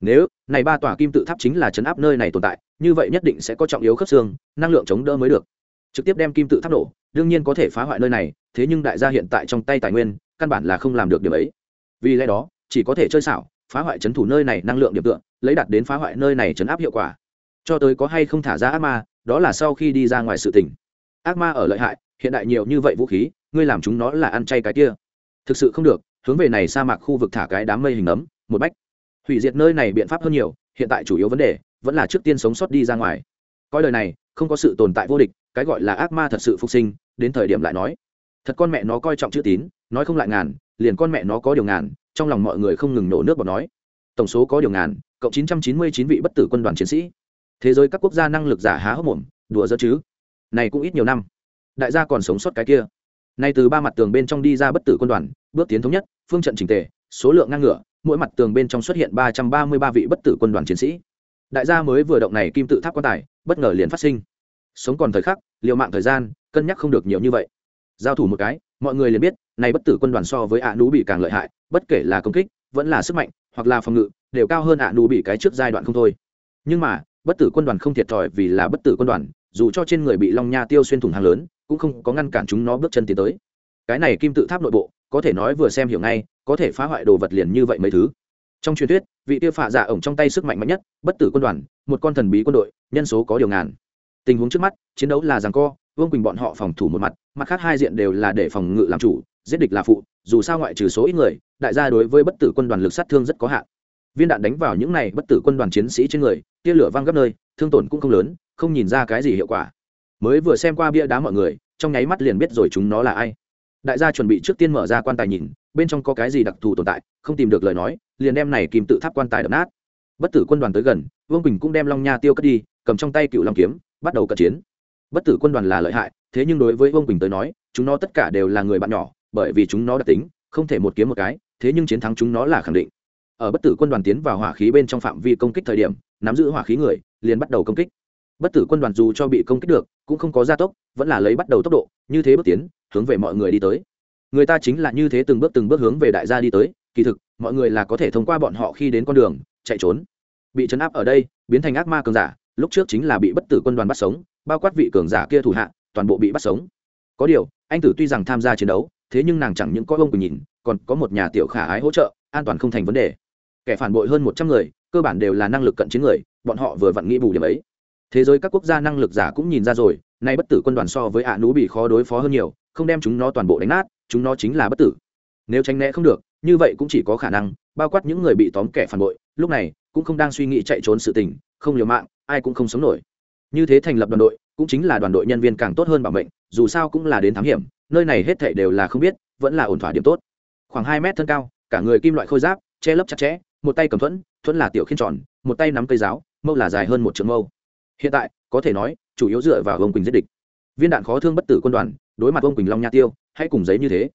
Nếu, này ba tòa kim tự tháp chính là chấn áp nơi này tồn tại, như vậy nhất định sẽ có trọng yếu khớp xương, năng lượng chống đỡ mới được. Trực tiếp đem kim tự tháp nổ, đương nhiên có thể phá hoại nơi này, thế nhưng đại gia hiện tại trong tay tài nguyên, căn bản là không làm được điều ấy. Vì lẽ đó, chỉ có thể chơi xảo, phá hoại chấn thủ nơi này năng lượng điểm tựa, lấy đặt đến phá hoại nơi này chấn áp hiệu quả cho tới có hay không thả ra ác ma, đó là sau khi đi ra ngoài sự tình. Ác ma ở lợi hại, hiện đại nhiều như vậy vũ khí, ngươi làm chúng nó là ăn chay cái kia. Thực sự không được, hướng về này sa mạc khu vực thả cái đám mây hình ấm, một bách. Hủy diệt nơi này biện pháp hơn nhiều, hiện tại chủ yếu vấn đề, vẫn là trước tiên sống sót đi ra ngoài. Coi lời này, không có sự tồn tại vô địch, cái gọi là ác ma thật sự phục sinh, đến thời điểm lại nói. Thật con mẹ nó coi trọng chữ tín, nói không lại ngàn, liền con mẹ nó có điều ngàn, trong lòng mọi người không ngừng nổ nước bọt nói. Tổng số có điều ngàn, cộng chín trăm chín mươi chín vị bất tử quân đoàn chiến sĩ thế giới các quốc gia năng lực giả há hốc mồm, đùa dỡ chứ? Này cũng ít nhiều năm. Đại gia còn sống sót cái kia. Nay từ ba mặt tường bên trong đi ra bất tử quân đoàn, bước tiến thống nhất, phương trận trình tề, số lượng ngang ngửa, mỗi mặt tường bên trong xuất hiện ba trăm ba mươi ba vị bất tử quân đoàn chiến sĩ. Đại gia mới vừa động này kim tự tháp quan tài, bất ngờ liền phát sinh. Sống còn thời khắc liệu mạng thời gian, cân nhắc không được nhiều như vậy. Giao thủ một cái, mọi người liền biết, này bất tử quân đoàn so với ạ nú bị càng lợi hại, bất kể là công kích, vẫn là sức mạnh, hoặc là phòng ngự, đều cao hơn ạ nú bị cái trước giai đoạn không thôi. Nhưng mà bất tử quân đoàn không thiệt thòi vì là bất tử quân đoàn, dù cho trên người bị long nha tiêu xuyên thủng hàng lớn, cũng không có ngăn cản chúng nó bước chân tiến tới. Cái này kim tự tháp nội bộ, có thể nói vừa xem hiểu ngay, có thể phá hoại đồ vật liền như vậy mấy thứ. Trong truyền thuyết, vị tiêu phạ giả ổng trong tay sức mạnh mạnh nhất, bất tử quân đoàn, một con thần bí quân đội, nhân số có điều ngàn. Tình huống trước mắt, chiến đấu là rằng co, vương quỳnh bọn họ phòng thủ một mặt mặt khác hai diện đều là để phòng ngự làm chủ, giết địch là phụ, dù sao ngoại trừ số ít người, đại gia đối với bất tử quân đoàn lực sát thương rất có hạn viên đạn đánh vào những này bất tử quân đoàn chiến sĩ trên người, tia lửa văng gấp nơi, thương tổn cũng không lớn, không nhìn ra cái gì hiệu quả. Mới vừa xem qua bia đá mọi người, trong nháy mắt liền biết rồi chúng nó là ai. Đại gia chuẩn bị trước tiên mở ra quan tài nhìn, bên trong có cái gì đặc thù tồn tại, không tìm được lời nói, liền đem này kìm tự tháp quan tài đập nát. Bất tử quân đoàn tới gần, vương quỳnh cũng đem long nha tiêu cất đi, cầm trong tay cựu long kiếm, bắt đầu cận chiến. Bất tử quân đoàn là lợi hại, thế nhưng đối với vương quỳnh tới nói, chúng nó tất cả đều là người bạn nhỏ, bởi vì chúng nó đặc tính, không thể một kiếm một cái, thế nhưng chiến thắng chúng nó là khẳng định ở bất tử quân đoàn tiến vào hỏa khí bên trong phạm vi công kích thời điểm, nắm giữ hỏa khí người, liền bắt đầu công kích. Bất tử quân đoàn dù cho bị công kích được, cũng không có gia tốc, vẫn là lấy bắt đầu tốc độ, như thế bước tiến, hướng về mọi người đi tới. Người ta chính là như thế từng bước từng bước hướng về đại gia đi tới, kỳ thực, mọi người là có thể thông qua bọn họ khi đến con đường, chạy trốn. Bị chấn áp ở đây, biến thành ác ma cường giả, lúc trước chính là bị bất tử quân đoàn bắt sống, bao quát vị cường giả kia thủ hạ, toàn bộ bị bắt sống. Có điều, anh tử tuy rằng tham gia chiến đấu, thế nhưng nàng chẳng những có ông cùng nhìn, còn có một nhà tiểu khả ái hỗ trợ, an toàn không thành vấn đề kẻ phản bội hơn một trăm người, cơ bản đều là năng lực cận chiến người, bọn họ vừa vặn nghĩ bù điểm ấy. Thế giới các quốc gia năng lực giả cũng nhìn ra rồi, nay bất tử quân đoàn so với ạ nú bị khó đối phó hơn nhiều, không đem chúng nó toàn bộ đánh nát, chúng nó chính là bất tử. Nếu tránh né không được, như vậy cũng chỉ có khả năng bao quát những người bị tóm kẻ phản bội, lúc này cũng không đang suy nghĩ chạy trốn sự tình, không liều mạng, ai cũng không sống nổi. Như thế thành lập đoàn đội, cũng chính là đoàn đội nhân viên càng tốt hơn bảo mệnh, dù sao cũng là đến thám hiểm, nơi này hết thảy đều là không biết, vẫn là ổn thỏa điểm tốt. Khoảng hai mét thân cao, cả người kim loại khôi giáp, che lấp chặt chẽ một tay cầm thuẫn thuẫn là tiểu khiên tròn, một tay nắm cây giáo, mâu là dài hơn một trường mâu. Hiện tại, có thể nói, chủ yếu dựa vào ông quỳnh giết địch. Viên đạn khó thương bất tử quân đoàn, đối mặt ông quỳnh long nha tiêu, hãy cùng giấy như thế.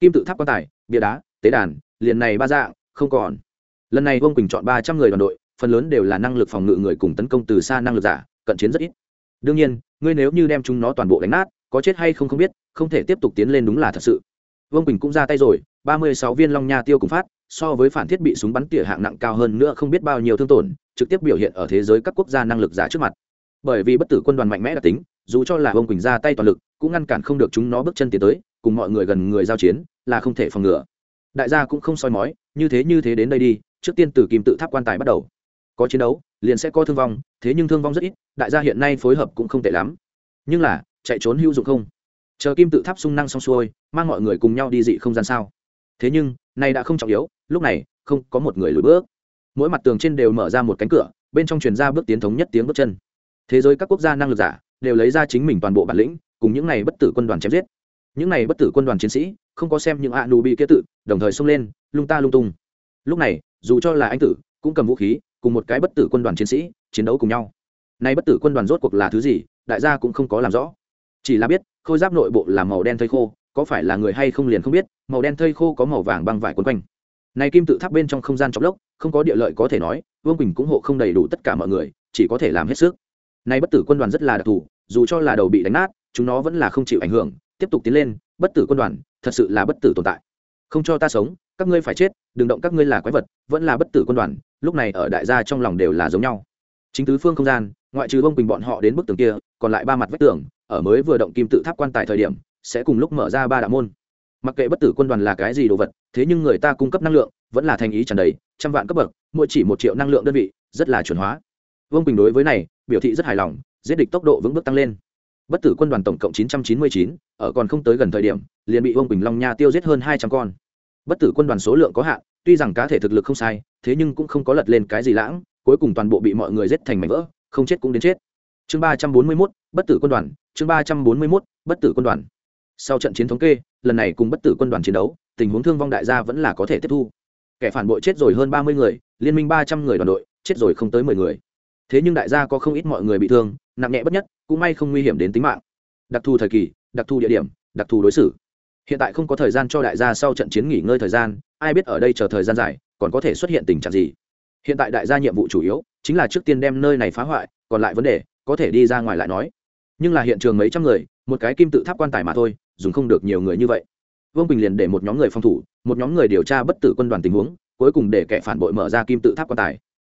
Kim tự tháp quan tài, bia đá, tế đàn, liền này ba dạng, không còn. Lần này ông quỳnh chọn ba trăm người đoàn đội, phần lớn đều là năng lực phòng ngự người cùng tấn công từ xa năng lực giả, cận chiến rất ít. Đương nhiên, ngươi nếu như đem chúng nó toàn bộ đánh nát, có chết hay không không biết, không thể tiếp tục tiến lên đúng là thật sự. Vương quỳnh cũng ra tay rồi, ba mươi sáu viên long nha tiêu cùng phát so với phản thiết bị súng bắn tỉa hạng nặng cao hơn nữa không biết bao nhiêu thương tổn, trực tiếp biểu hiện ở thế giới các quốc gia năng lực giả trước mặt. Bởi vì bất tử quân đoàn mạnh mẽ đặc tính, dù cho là ông quỳnh ra tay toàn lực, cũng ngăn cản không được chúng nó bước chân tiến tới, cùng mọi người gần người giao chiến, là không thể phòng ngừa. Đại gia cũng không soi mói, như thế như thế đến đây đi, trước tiên từ kim tự tháp quan tài bắt đầu. Có chiến đấu, liền sẽ có thương vong, thế nhưng thương vong rất ít, đại gia hiện nay phối hợp cũng không tệ lắm. Nhưng là, chạy trốn hữu dụng không? Chờ kim tự tháp sung năng xong xuôi, mang mọi người cùng nhau đi dị không gian sao? Thế nhưng, nay đã không trọng yếu lúc này, không có một người lùi bước. Mỗi mặt tường trên đều mở ra một cánh cửa, bên trong truyền ra bước tiến thống nhất tiếng bước chân. Thế giới các quốc gia năng lực giả đều lấy ra chính mình toàn bộ bản lĩnh, cùng những này bất tử quân đoàn chém giết. Những này bất tử quân đoàn chiến sĩ không có xem những a nu bị kia tự, đồng thời xông lên, lung ta lung tung. Lúc này, dù cho là anh tử, cũng cầm vũ khí, cùng một cái bất tử quân đoàn chiến sĩ chiến đấu cùng nhau. Nay bất tử quân đoàn rốt cuộc là thứ gì, đại gia cũng không có làm rõ. Chỉ là biết, khôi giáp nội bộ là màu đen thây khô, có phải là người hay không liền không biết, màu đen thây khô có màu vàng băng vải quấn quanh này kim tự tháp bên trong không gian trọng lốc, không có địa lợi có thể nói, vương quỳnh cũng hộ không đầy đủ tất cả mọi người, chỉ có thể làm hết sức. Nay bất tử quân đoàn rất là đặc thù, dù cho là đầu bị đánh nát, chúng nó vẫn là không chịu ảnh hưởng, tiếp tục tiến lên, bất tử quân đoàn, thật sự là bất tử tồn tại. Không cho ta sống, các ngươi phải chết, đừng động các ngươi là quái vật, vẫn là bất tử quân đoàn, lúc này ở đại gia trong lòng đều là giống nhau. Chính tứ phương không gian, ngoại trừ bông quỳnh bọn họ đến bức tường kia, còn lại ba mặt vách tường, ở mới vừa động kim tự tháp quan tài thời điểm, sẽ cùng lúc mở ra ba đạo môn. Mặc kệ bất tử quân đoàn là cái gì đồ vật thế nhưng người ta cung cấp năng lượng vẫn là thành ý tràn đầy trăm vạn cấp bậc mỗi chỉ một triệu năng lượng đơn vị rất là chuẩn hóa. Vương quỳnh đối với này biểu thị rất hài lòng giết địch tốc độ vững bước tăng lên. Bất tử quân đoàn tổng cộng 999, ở còn không tới gần thời điểm liền bị vương quỳnh long nha tiêu giết hơn hai trăm con. Bất tử quân đoàn số lượng có hạn tuy rằng cá thể thực lực không sai thế nhưng cũng không có lật lên cái gì lãng cuối cùng toàn bộ bị mọi người giết thành mảnh vỡ không chết cũng đến chết. Chương ba trăm bốn mươi mốt bất tử quân đoàn chương ba trăm bốn mươi mốt bất tử quân đoàn. Sau trận chiến thống kê lần này cùng bất tử quân đoàn chiến đấu tình huống thương vong đại gia vẫn là có thể tiếp thu. Kẻ phản bội chết rồi hơn ba mươi người, liên minh ba trăm người đoàn đội, chết rồi không tới mười người. Thế nhưng đại gia có không ít mọi người bị thương, nặng nhẹ bất nhất, cũng may không nguy hiểm đến tính mạng. Đặc thù thời kỳ, đặc thù địa điểm, đặc thù đối xử. Hiện tại không có thời gian cho đại gia sau trận chiến nghỉ ngơi thời gian, ai biết ở đây chờ thời gian dài, còn có thể xuất hiện tình trạng gì. Hiện tại đại gia nhiệm vụ chủ yếu, chính là trước tiên đem nơi này phá hoại, còn lại vấn đề, có thể đi ra ngoài lại nói. Nhưng là hiện trường mấy trăm người, một cái kim tự tháp quan tài mà thôi, dùng không được nhiều người như vậy vương bình liền để một nhóm người phòng thủ một nhóm người điều tra bất tử quân đoàn tình huống cuối cùng để kẻ phản bội mở ra kim tự tháp quan tài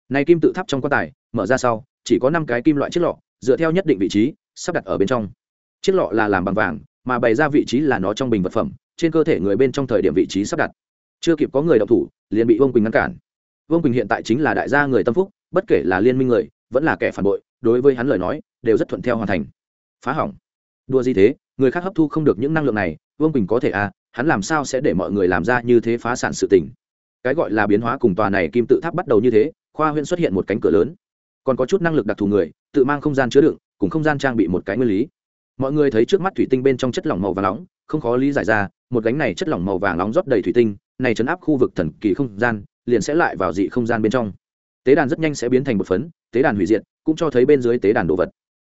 Nay kim tự tháp trong quan tài mở ra sau chỉ có năm cái kim loại chiếc lọ dựa theo nhất định vị trí sắp đặt ở bên trong chiếc lọ là làm bằng vàng mà bày ra vị trí là nó trong bình vật phẩm trên cơ thể người bên trong thời điểm vị trí sắp đặt chưa kịp có người động thủ liền bị vương quỳnh ngăn cản vương quỳnh hiện tại chính là đại gia người tâm phúc bất kể là liên minh người vẫn là kẻ phản bội đối với hắn lời nói đều rất thuận theo hoàn thành phá hỏng đua gì thế? Người khác hấp thu không được những năng lượng này, vương quỳnh có thể à hắn làm sao sẽ để mọi người làm ra như thế phá sản sự tình? Cái gọi là biến hóa cùng tòa này kim tự tháp bắt đầu như thế, khoa huyện xuất hiện một cánh cửa lớn. Còn có chút năng lực đặc thù người, tự mang không gian chứa đựng, cùng không gian trang bị một cái nguyên lý. Mọi người thấy trước mắt thủy tinh bên trong chất lỏng màu vàng nóng, không khó lý giải ra, một gánh này chất lỏng màu vàng nóng rót đầy thủy tinh, này chấn áp khu vực thần kỳ không gian, liền sẽ lại vào dị không gian bên trong. Tế đàn rất nhanh sẽ biến thành một phấn, tế đàn hủy diệt, cũng cho thấy bên dưới tế đàn đồ vật.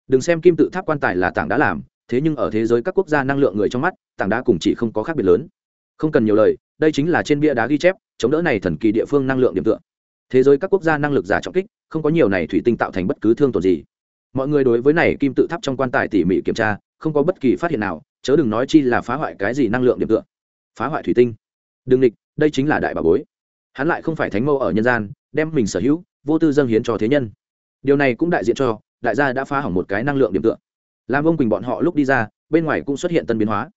Đừng xem kim tự tháp quan tài là tảng đã làm thế nhưng ở thế giới các quốc gia năng lượng người trong mắt, tảng đá cùng chỉ không có khác biệt lớn. Không cần nhiều lời, đây chính là trên bia đá ghi chép, chống đỡ này thần kỳ địa phương năng lượng điểm tựa. Thế giới các quốc gia năng lực giả trọng kích, không có nhiều này thủy tinh tạo thành bất cứ thương tổn gì. Mọi người đối với này kim tự tháp trong quan tài tỉ mỉ kiểm tra, không có bất kỳ phát hiện nào, chớ đừng nói chi là phá hoại cái gì năng lượng điểm tựa. Phá hoại thủy tinh. Đừng địch, đây chính là đại bà bối. Hắn lại không phải thánh mâu ở nhân gian, đem mình sở hữu, vô tư dâng hiến cho thế nhân. Điều này cũng đại diện cho, đại gia đã phá hỏng một cái năng lượng điểm tựa làm vương quỳnh bọn họ lúc đi ra, bên ngoài cũng xuất hiện tân biến hóa.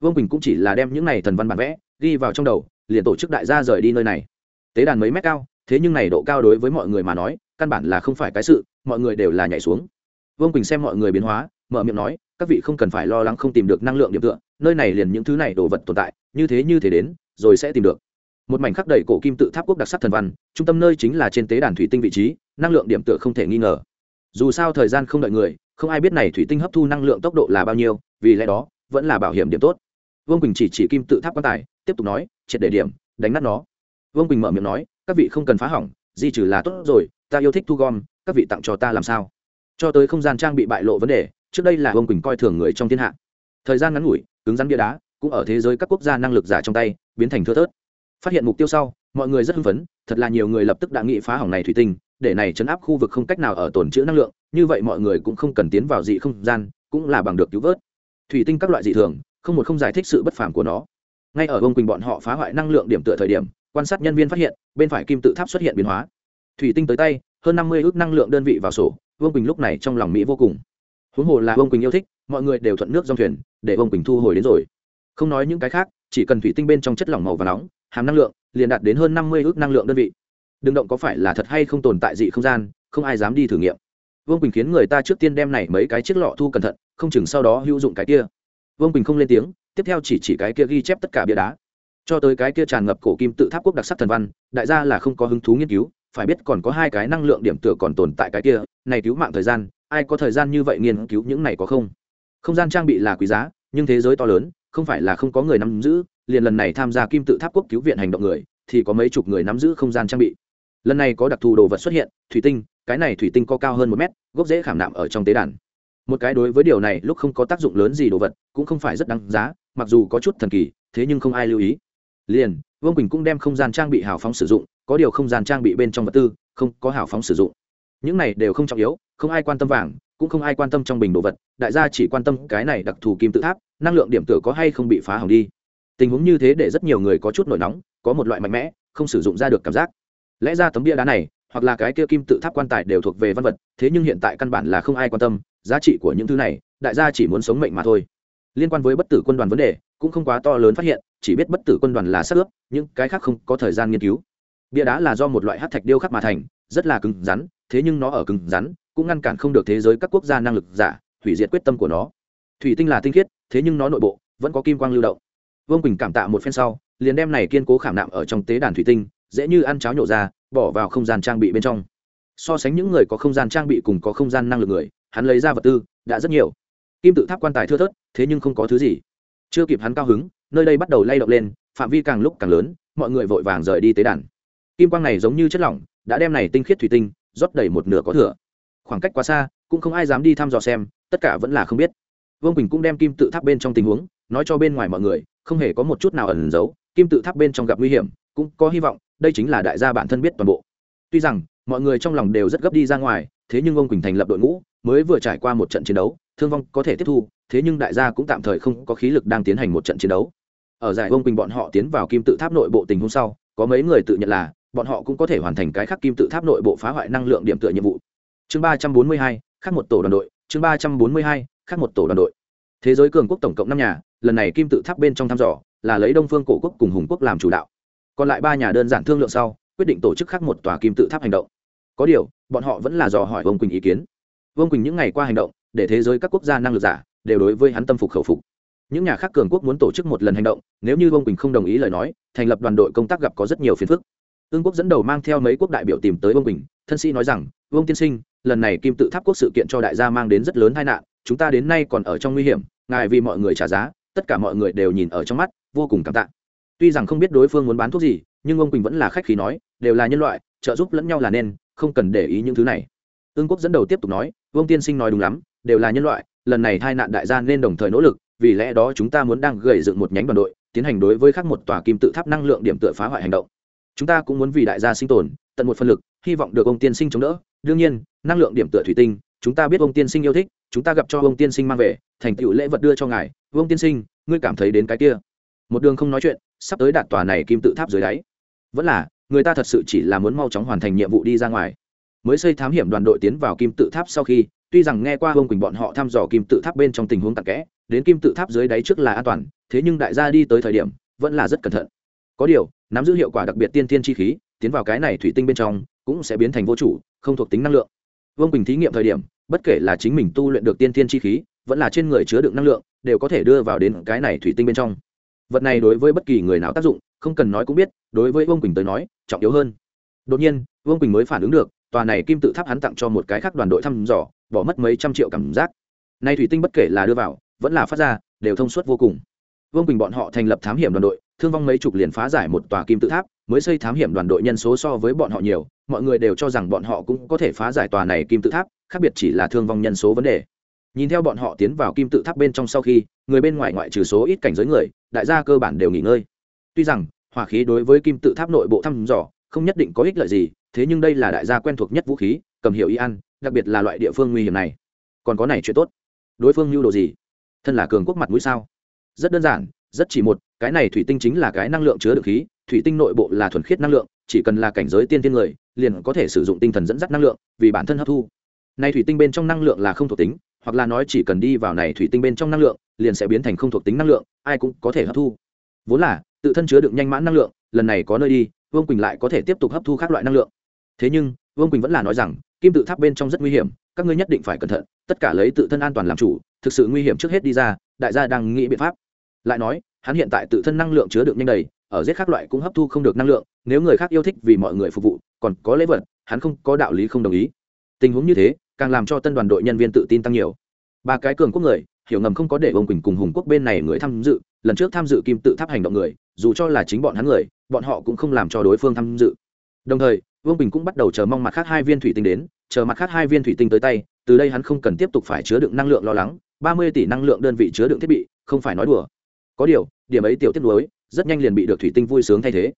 Vương quỳnh cũng chỉ là đem những này thần văn bản vẽ ghi vào trong đầu, liền tổ chức đại gia rời đi nơi này. Tế đàn mấy mét cao, thế nhưng này độ cao đối với mọi người mà nói, căn bản là không phải cái sự, mọi người đều là nhảy xuống. Vương quỳnh xem mọi người biến hóa, mở miệng nói, các vị không cần phải lo lắng không tìm được năng lượng điểm tựa, nơi này liền những thứ này đồ vật tồn tại, như thế như thế đến, rồi sẽ tìm được. Một mảnh khắc đầy cổ kim tự tháp quốc đặc sắc thần văn, trung tâm nơi chính là trên tế đàn thủy tinh vị trí, năng lượng điểm tựa không thể nghi ngờ dù sao thời gian không đợi người, không ai biết này thủy tinh hấp thu năng lượng tốc độ là bao nhiêu, vì lẽ đó, vẫn là bảo hiểm điểm tốt. Vương quỳnh chỉ chỉ kim tự tháp quan tài, tiếp tục nói, triệt để điểm, đánh nát nó. Vương quỳnh mở miệng nói, các vị không cần phá hỏng, di trừ là tốt rồi, ta yêu thích thu gom, các vị tặng cho ta làm sao? Cho tới không gian trang bị bại lộ vấn đề, trước đây là vương quỳnh coi thường người trong thiên hạ. Thời gian ngắn ngủi, cứng rắn bia đá, cũng ở thế giới các quốc gia năng lực giả trong tay, biến thành thưa thớt. Phát hiện mục tiêu sau, mọi người rất hưng phấn, thật là nhiều người lập tức đã nghĩ phá hỏng này thủy tinh để này chấn áp khu vực không cách nào ở tồn trữ năng lượng, như vậy mọi người cũng không cần tiến vào dị không gian, cũng là bằng được cứu vớt. Thủy tinh các loại dị thường, không một không giải thích sự bất phàm của nó. Ngay ở ông quỳnh bọn họ phá hoại năng lượng điểm tựa thời điểm, quan sát nhân viên phát hiện, bên phải kim tự tháp xuất hiện biến hóa. Thủy tinh tới tay, hơn năm mươi ước năng lượng đơn vị vào sổ vương quỳnh lúc này trong lòng mỹ vô cùng. Huống hồ là vương quỳnh yêu thích, mọi người đều thuận nước dòng thuyền, để vương quỳnh thu hồi đến rồi. Không nói những cái khác, chỉ cần thủy tinh bên trong chất lỏng màu và nóng, hàm năng lượng, liền đạt đến hơn năm mươi ước năng lượng đơn vị đừng động có phải là thật hay không tồn tại dị không gian, không ai dám đi thử nghiệm. Vương quỳnh khiến người ta trước tiên đem này mấy cái chiếc lọ thu cẩn thận, không chừng sau đó hữu dụng cái kia. Vương quỳnh không lên tiếng, tiếp theo chỉ chỉ cái kia ghi chép tất cả bia đá. Cho tới cái kia tràn ngập cổ kim tự tháp quốc đặc sắc thần văn, đại gia là không có hứng thú nghiên cứu, phải biết còn có hai cái năng lượng điểm tựa còn tồn tại cái kia, này cứu mạng thời gian, ai có thời gian như vậy nghiên cứu những này có không? Không gian trang bị là quý giá, nhưng thế giới to lớn, không phải là không có người nắm giữ, liền lần này tham gia kim tự tháp quốc cứu viện hành động người, thì có mấy chục người nắm giữ không gian trang bị lần này có đặc thù đồ vật xuất hiện, thủy tinh, cái này thủy tinh có cao hơn một mét, gốc dễ khảm nạm ở trong tế đàn. Một cái đối với điều này lúc không có tác dụng lớn gì đồ vật, cũng không phải rất đáng giá, mặc dù có chút thần kỳ, thế nhưng không ai lưu ý. Liền, vương quỳnh cũng đem không gian trang bị hào phóng sử dụng, có điều không gian trang bị bên trong vật tư, không có hào phóng sử dụng. Những này đều không trọng yếu, không ai quan tâm vàng, cũng không ai quan tâm trong bình đồ vật, đại gia chỉ quan tâm cái này đặc thù kim tự tháp, năng lượng điểm tựa có hay không bị phá hỏng đi. Tình huống như thế để rất nhiều người có chút nổi nóng, có một loại mạnh mẽ, không sử dụng ra được cảm giác lẽ ra tấm bia đá này, hoặc là cái kia kim tự tháp quan tài đều thuộc về văn vật, thế nhưng hiện tại căn bản là không ai quan tâm, giá trị của những thứ này, đại gia chỉ muốn sống mệnh mà thôi. Liên quan với bất tử quân đoàn vấn đề, cũng không quá to lớn phát hiện, chỉ biết bất tử quân đoàn là sắc ướp nhưng cái khác không có thời gian nghiên cứu. Bia đá là do một loại hát thạch điêu khắc mà thành, rất là cứng rắn, thế nhưng nó ở cứng rắn, cũng ngăn cản không được thế giới các quốc gia năng lực giả, hủy diệt quyết tâm của nó. Thủy tinh là tinh khiết, thế nhưng nó nội bộ vẫn có kim quang lưu động. Vương quỳnh cảm tạ một phen sau, liền đem này kiên cố khảm nạm ở trong tế đàn thủy tinh dễ như ăn cháo nhổ ra, bỏ vào không gian trang bị bên trong. So sánh những người có không gian trang bị cùng có không gian năng lực người, hắn lấy ra vật tư đã rất nhiều. Kim tự tháp quan tài thưa thớt, thế nhưng không có thứ gì. Chưa kịp hắn cao hứng, nơi đây bắt đầu lay động lên, phạm vi càng lúc càng lớn, mọi người vội vàng rời đi tế đàn. Kim quang này giống như chất lỏng, đã đem này tinh khiết thủy tinh rót đầy một nửa có thừa. Khoảng cách quá xa, cũng không ai dám đi thăm dò xem, tất cả vẫn là không biết. Vương quỳnh cũng đem kim tự tháp bên trong tình huống nói cho bên ngoài mọi người, không hề có một chút nào ẩn giấu, kim tự tháp bên trong gặp nguy hiểm, cũng có hy vọng đây chính là đại gia bản thân biết toàn bộ. Tuy rằng, mọi người trong lòng đều rất gấp đi ra ngoài, thế nhưng ông quỳnh thành lập đội ngũ, mới vừa trải qua một trận chiến đấu, thương vong có thể tiếp thu, thế nhưng đại gia cũng tạm thời không có khí lực đang tiến hành một trận chiến đấu. Ở giải ông quỳnh bọn họ tiến vào kim tự tháp nội bộ tình huống sau, có mấy người tự nhận là, bọn họ cũng có thể hoàn thành cái khắc kim tự tháp nội bộ phá hoại năng lượng điểm tựa nhiệm vụ. Chương ba trăm bốn mươi hai khắc một tổ đoàn đội, chương ba trăm bốn mươi hai khắc một tổ đoàn đội. Thế giới cường quốc tổng cộng năm nhà, lần này kim tự tháp bên trong thăm dò, là lấy đông phương cổ quốc cùng hùng quốc làm chủ đạo còn lại ba nhà đơn giản thương lượng sau, quyết định tổ chức khác một tòa kim tự tháp hành động. Có điều, bọn họ vẫn là dò hỏi vương quỳnh ý kiến. Vương quỳnh những ngày qua hành động, để thế giới các quốc gia năng lực giả, đều đối với hắn tâm phục khẩu phục. Những nhà khác cường quốc muốn tổ chức một lần hành động, nếu như vương quỳnh không đồng ý lời nói, thành lập đoàn đội công tác gặp có rất nhiều phiền phức. Ương quốc dẫn đầu mang theo mấy quốc đại biểu tìm tới vương quỳnh, thân sĩ nói rằng, vương tiên sinh, lần này kim tự tháp quốc sự kiện cho đại gia mang đến rất lớn tai nạn, chúng ta đến nay còn ở trong nguy hiểm, ngài vì mọi người trả giá, tất cả mọi người đều nhìn ở trong mắt, vô cùng cảm tạ tuy rằng không biết đối phương muốn bán thuốc gì, nhưng ông quỳnh vẫn là khách khí nói, đều là nhân loại, trợ giúp lẫn nhau là nên, không cần để ý những thứ này. Ương quốc dẫn đầu tiếp tục nói, vương tiên sinh nói đúng lắm, đều là nhân loại, lần này hai nạn đại gia nên đồng thời nỗ lực, vì lẽ đó chúng ta muốn đang gầy dựng một nhánh đoàn đội, tiến hành đối với khắc một tòa kim tự tháp năng lượng điểm tựa phá hoại hành động. Chúng ta cũng muốn vì đại gia sinh tồn, tận một phân lực, hy vọng được ông tiên sinh chống đỡ. Đương nhiên, năng lượng điểm tựa thủy tinh, chúng ta biết ông tiên sinh yêu thích, chúng ta gặp cho ông tiên sinh mang về, thành tựu lễ vật đưa cho ngài. Ông tiên sinh, ngươi cảm thấy đến cái kia? Một đường không nói chuyện, sắp tới đạt tòa này kim tự tháp dưới đáy. Vẫn là, người ta thật sự chỉ là muốn mau chóng hoàn thành nhiệm vụ đi ra ngoài. Mới xây thám hiểm đoàn đội tiến vào kim tự tháp sau khi, tuy rằng nghe qua Vương quỳnh bọn họ thăm dò kim tự tháp bên trong tình huống tặc kẽ, đến kim tự tháp dưới đáy trước là an toàn, thế nhưng đại gia đi tới thời điểm, vẫn là rất cẩn thận. Có điều, nắm giữ hiệu quả đặc biệt tiên tiên chi khí, tiến vào cái này thủy tinh bên trong, cũng sẽ biến thành vô chủ, không thuộc tính năng lượng. Vương quỳnh thí nghiệm thời điểm, bất kể là chính mình tu luyện được tiên tiên chi khí, vẫn là trên người chứa đựng năng lượng, đều có thể đưa vào đến cái này thủy tinh bên trong vật này đối với bất kỳ người nào tác dụng, không cần nói cũng biết, đối với vương quỳnh tới nói, trọng yếu hơn. Đột nhiên, vương quỳnh mới phản ứng được, tòa này kim tự tháp hắn tặng cho một cái khác đoàn đội thăm dò, bỏ mất mấy trăm triệu cảm giác. Nay thủy tinh bất kể là đưa vào, vẫn là phát ra, đều thông suốt vô cùng. Vương quỳnh bọn họ thành lập thám hiểm đoàn đội, thương vong mấy chục liền phá giải một tòa kim tự tháp, mới xây thám hiểm đoàn đội nhân số so với bọn họ nhiều, mọi người đều cho rằng bọn họ cũng có thể phá giải tòa này kim tự tháp, khác biệt chỉ là thương vong nhân số vấn đề nhìn theo bọn họ tiến vào kim tự tháp bên trong sau khi, người bên ngoài ngoại trừ số ít cảnh giới người, đại gia cơ bản đều nghỉ ngơi. Tuy rằng, hỏa khí đối với kim tự tháp nội bộ thăm dò, không nhất định có ích lợi gì, thế nhưng đây là đại gia quen thuộc nhất vũ khí, cầm hiệu y ăn, đặc biệt là loại địa phương nguy hiểm này. Còn có này chuyện tốt. Đối phương mưu đồ gì? Thân là cường quốc mặt mũi sao? Rất đơn giản, rất chỉ một, cái này thủy tinh chính là cái năng lượng chứa được khí, thủy tinh nội bộ là thuần khiết năng lượng, chỉ cần là cảnh giới tiên tiên người, liền có thể sử dụng tinh thần dẫn dắt năng lượng, vì bản thân hấp thu. Nay thủy tinh bên trong năng lượng là không thuộc tính hoặc là nói chỉ cần đi vào này thủy tinh bên trong năng lượng, liền sẽ biến thành không thuộc tính năng lượng, ai cũng có thể hấp thu. Vốn là, tự thân chứa đựng nhanh mãn năng lượng, lần này có nơi đi, vương quỳnh lại có thể tiếp tục hấp thu các loại năng lượng. Thế nhưng, vương quỳnh vẫn là nói rằng, kim tự tháp bên trong rất nguy hiểm, các ngươi nhất định phải cẩn thận, tất cả lấy tự thân an toàn làm chủ, thực sự nguy hiểm trước hết đi ra, đại gia đang nghĩ biện pháp. Lại nói, hắn hiện tại tự thân năng lượng chứa đựng nhanh đầy, ở giết các loại cũng hấp thu không được năng lượng, nếu người khác yêu thích vì mọi người phục vụ, còn có lễ vật, hắn không có đạo lý không đồng ý. Tình huống như thế càng làm cho tân đoàn đội nhân viên tự tin tăng nhiều. Ba cái cường quốc người, hiểu ngầm không có để ông quỳnh cùng hùng quốc bên này người tham dự, lần trước tham dự kim tự tháp hành động người, dù cho là chính bọn hắn người, bọn họ cũng không làm cho đối phương tham dự. Đồng thời vương bình cũng bắt đầu chờ mong mặt khác hai viên thủy tinh đến, chờ mặt khác hai viên thủy tinh tới tay, từ đây hắn không cần tiếp tục phải chứa đựng năng lượng lo lắng, ba mươi tỷ năng lượng đơn vị chứa đựng thiết bị, không phải nói đùa. Có điều, điểm ấy tiểu tiết lối rất nhanh liền bị được thủy tinh vui sướng thay thế.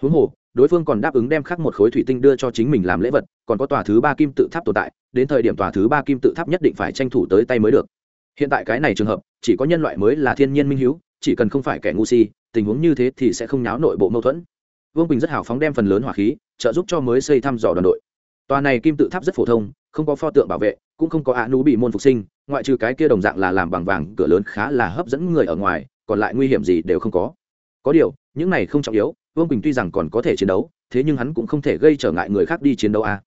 Huống hồ, đối phương còn đáp ứng đem khắc một khối thủy tinh đưa cho chính mình làm lễ vật, còn có tòa thứ ba kim tự tháp tồn tại đến thời điểm tòa thứ ba kim tự tháp nhất định phải tranh thủ tới tay mới được. Hiện tại cái này trường hợp, chỉ có nhân loại mới là thiên nhiên minh h chỉ cần không phải kẻ ngu si, tình huống như thế thì sẽ không nháo nội bộ mâu thuẫn. Vương bình rất hào phóng đem phần lớn hỏa khí, trợ giúp cho mới xây thăm dò đoàn đội. Tòa này kim tự tháp rất phổ thông, không có pho tượng bảo vệ, cũng không có ạ nú bị môn phục sinh, ngoại trừ cái kia đồng dạng là làm bằng vàng, cửa lớn khá là hấp dẫn người ở ngoài, còn lại nguy hiểm gì đều không có. Có điều, những này không trọng yếu, vương quỳnh tuy rằng còn có thể chiến đấu, thế nhưng hắn cũng không thể gây trở ngại người khác đi chiến đấu à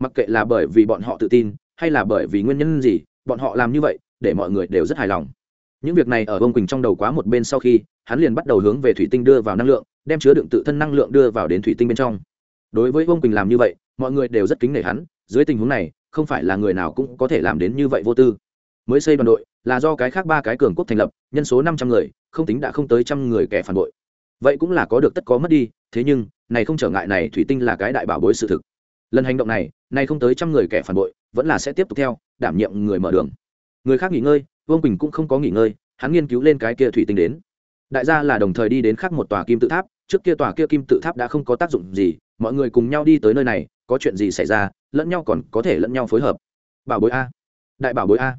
mặc kệ là bởi vì bọn họ tự tin, hay là bởi vì nguyên nhân gì, bọn họ làm như vậy để mọi người đều rất hài lòng. Những việc này ở vương quỳnh trong đầu quá một bên sau khi, hắn liền bắt đầu hướng về thủy tinh đưa vào năng lượng, đem chứa đựng tự thân năng lượng đưa vào đến thủy tinh bên trong. Đối với vương quỳnh làm như vậy, mọi người đều rất kính nể hắn, dưới tình huống này, không phải là người nào cũng có thể làm đến như vậy vô tư. Mới xây đoàn đội, là do cái khác ba cái cường quốc thành lập, nhân số năm trăm người, không tính đã không tới trăm người kẻ phản bội. Vậy cũng là có được tất có mất đi, thế nhưng, này không trở ngại này thủy tinh là cái đại bảo bối sự thực lần hành động này, nay không tới trăm người kẻ phản bội, vẫn là sẽ tiếp tục theo, đảm nhiệm người mở đường. Người khác nghỉ ngơi, vương quỳnh cũng không có nghỉ ngơi, hắn nghiên cứu lên cái kia thủy tinh đến. Đại gia là đồng thời đi đến khác một tòa kim tự tháp, trước kia tòa kia kim tự tháp đã không có tác dụng gì, mọi người cùng nhau đi tới nơi này, có chuyện gì xảy ra, lẫn nhau còn có thể lẫn nhau phối hợp. Bảo bối a. Đại bảo bối a.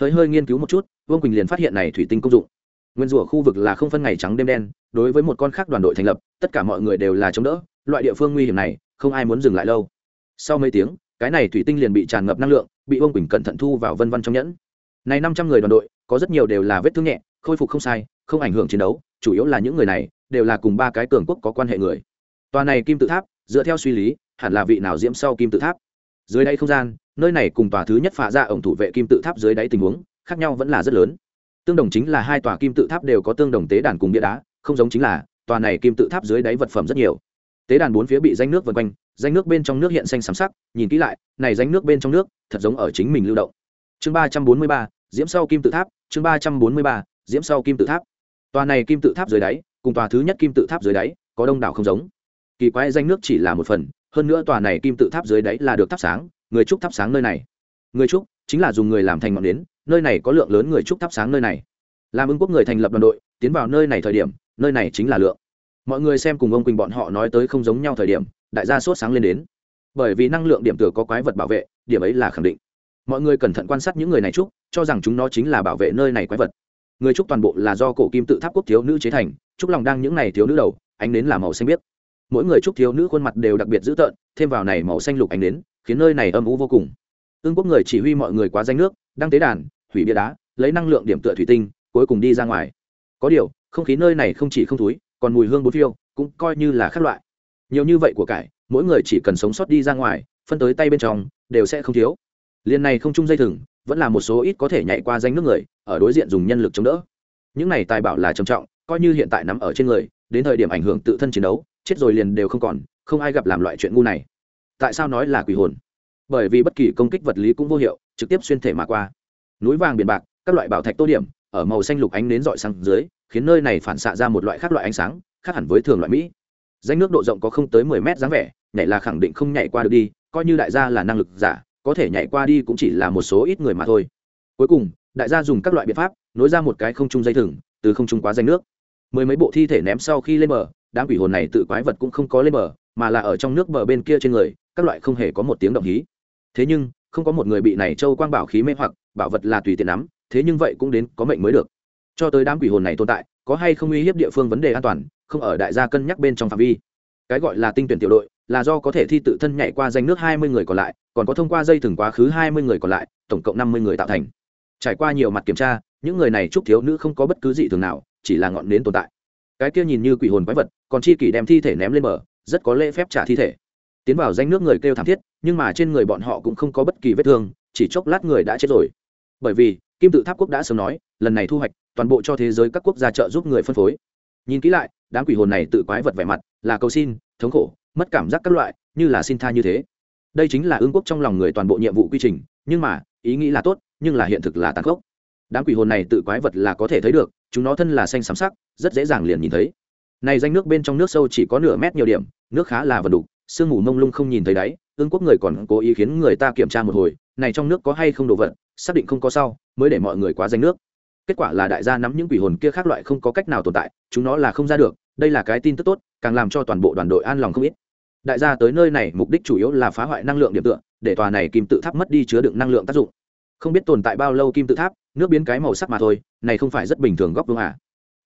Hơi hơi nghiên cứu một chút, vương quỳnh liền phát hiện này thủy tinh công dụng. Nguyên rủa khu vực là không phân ngày trắng đêm đen, đối với một con khác đoàn đội thành lập, tất cả mọi người đều là chống đỡ, loại địa phương nguy hiểm này, không ai muốn dừng lại lâu sau mấy tiếng, cái này thủy tinh liền bị tràn ngập năng lượng, bị vương quỳnh cẩn thận thu vào vân vân trong nhẫn. Này năm trăm người đoàn đội, có rất nhiều đều là vết thương nhẹ, khôi phục không sai, không ảnh hưởng chiến đấu, chủ yếu là những người này, đều là cùng ba cái cường quốc có quan hệ người. Tòa này kim tự tháp, dựa theo suy lý, hẳn là vị nào diễm sau kim tự tháp. Dưới đáy không gian, nơi này cùng tòa thứ nhất phá ra dạ ổng thủ vệ kim tự tháp dưới đáy tình huống, khác nhau vẫn là rất lớn. Tương đồng chính là hai tòa kim tự tháp đều có tương đồng tế đàn cùng bia đá, không giống chính là, tòa này kim tự tháp dưới đáy vật phẩm rất nhiều. Tế đàn bốn phía bị danh nước vân quanh danh nước bên trong nước hiện xanh xám sắc, nhìn kỹ lại, này danh nước bên trong nước, thật giống ở chính mình lưu động. Chương ba trăm bốn mươi ba, diễm sau kim tự tháp, chương ba trăm bốn mươi ba, diễm sau kim tự tháp. Tòa này kim tự tháp dưới đáy, cùng tòa thứ nhất kim tự tháp dưới đáy, có đông đảo không giống. Kỳ quái danh nước chỉ là một phần, hơn nữa tòa này kim tự tháp dưới đáy là được thắp sáng, người trúc thắp sáng nơi này. Người trúc chính là dùng người làm thành ngọn nến, nơi này có lượng lớn người trúc thắp sáng nơi này. Làm ứng quốc người thành lập đoàn đội, tiến vào nơi này thời điểm, nơi này chính là lượng. Mọi người xem cùng ông quỳnh bọn họ nói tới không giống nhau thời điểm đại gia sốt sáng lên đến. Bởi vì năng lượng điểm tử có quái vật bảo vệ, điểm ấy là khẳng định. Mọi người cẩn thận quan sát những người này trúc cho rằng chúng nó chính là bảo vệ nơi này quái vật. Người trúc toàn bộ là do cổ kim tự tháp quốc thiếu nữ chế thành trúc lòng đang những này thiếu nữ đầu, ánh nến là màu xanh biếc. Mỗi người trúc thiếu nữ khuôn mặt đều đặc biệt dữ tợn, thêm vào này màu xanh lục ánh nến, khiến nơi này âm u vô cùng. Ương quốc người chỉ huy mọi người quá danh nước, đăng tế đàn, hủy bia đá, lấy năng lượng điểm tựa thủy tinh, cuối cùng đi ra ngoài. Có điều, không khí nơi này không chỉ không thúi, còn mùi hương bốn phiêu, cũng coi như là khác loại nhiều như vậy của cải, mỗi người chỉ cần sống sót đi ra ngoài, phân tới tay bên trong, đều sẽ không thiếu. Liên này không chung dây thừng, vẫn là một số ít có thể nhảy qua danh nước người, ở đối diện dùng nhân lực chống đỡ. Những này tài bảo là trầm trọng, coi như hiện tại nắm ở trên người, đến thời điểm ảnh hưởng tự thân chiến đấu, chết rồi liền đều không còn, không ai gặp làm loại chuyện ngu này. Tại sao nói là quỷ hồn? Bởi vì bất kỳ công kích vật lý cũng vô hiệu, trực tiếp xuyên thể mà qua. Núi vàng biển bạc, các loại bảo thạch tô điểm, ở màu xanh lục ánh nến dọi sang dưới, khiến nơi này phản xạ ra một loại khác loại ánh sáng, khác hẳn với thường loại mỹ danh nước độ rộng có không tới mười mét dáng vẻ, nhảy là khẳng định không nhảy qua được đi, coi như đại gia là năng lực giả, có thể nhảy qua đi cũng chỉ là một số ít người mà thôi. Cuối cùng, đại gia dùng các loại biện pháp, nối ra một cái không trung dây thừng, từ không trung quá danh nước. Mười mấy bộ thi thể ném sau khi lên bờ, đám quỷ hồn này tự quái vật cũng không có lên bờ, mà là ở trong nước bờ bên kia trên người, các loại không hề có một tiếng động hí. Thế nhưng, không có một người bị này châu quang bảo khí mê hoặc, bảo vật là tùy tiện nắm, thế nhưng vậy cũng đến có mệnh mới được. Cho tới đám quỷ hồn này tồn tại, có hay không uy hiếp địa phương vấn đề an toàn không ở đại gia cân nhắc bên trong phạm vi. Cái gọi là tinh tuyển tiểu đội là do có thể thi tự thân nhảy qua danh nước hai mươi người còn lại, còn có thông qua dây thừng quá khứ hai mươi người còn lại, tổng cộng năm mươi người tạo thành. Trải qua nhiều mặt kiểm tra, những người này chúc thiếu nữ không có bất cứ gì thường nào, chỉ là ngọn nến tồn tại. Cái kia nhìn như quỷ hồn quái vật, còn chi kỷ đem thi thể ném lên bờ, rất có lễ phép trả thi thể. Tiến vào danh nước người kêu thảm thiết, nhưng mà trên người bọn họ cũng không có bất kỳ vết thương, chỉ chốc lát người đã chết rồi. Bởi vì, kim tự tháp quốc đã sớm nói, lần này thu hoạch, toàn bộ cho thế giới các quốc gia trợ giúp người phân phối nhìn kỹ lại, đám quỷ hồn này tự quái vật vẻ mặt, là cầu xin, thống khổ, mất cảm giác các loại, như là xin tha như thế. Đây chính là ương quốc trong lòng người toàn bộ nhiệm vụ quy trình, nhưng mà, ý nghĩ là tốt, nhưng là hiện thực là tàn khốc. Đám quỷ hồn này tự quái vật là có thể thấy được, chúng nó thân là xanh xám sắc, rất dễ dàng liền nhìn thấy. Này danh nước bên trong nước sâu chỉ có nửa mét nhiều điểm, nước khá là vần đục, sương mù mông lung không nhìn thấy đáy, ương quốc người còn cố ý khiến người ta kiểm tra một hồi, này trong nước có hay không đồ vật, xác định không có sau, mới để mọi người quá danh nước kết quả là đại gia nắm những quỷ hồn kia khác loại không có cách nào tồn tại, chúng nó là không ra được, đây là cái tin tức tốt, càng làm cho toàn bộ đoàn đội an lòng không ít. Đại gia tới nơi này, mục đích chủ yếu là phá hoại năng lượng điểm tựa, để tòa này kim tự tháp mất đi chứa đựng năng lượng tác dụng. Không biết tồn tại bao lâu kim tự tháp, nước biến cái màu sắc mà thôi, này không phải rất bình thường góc vương à.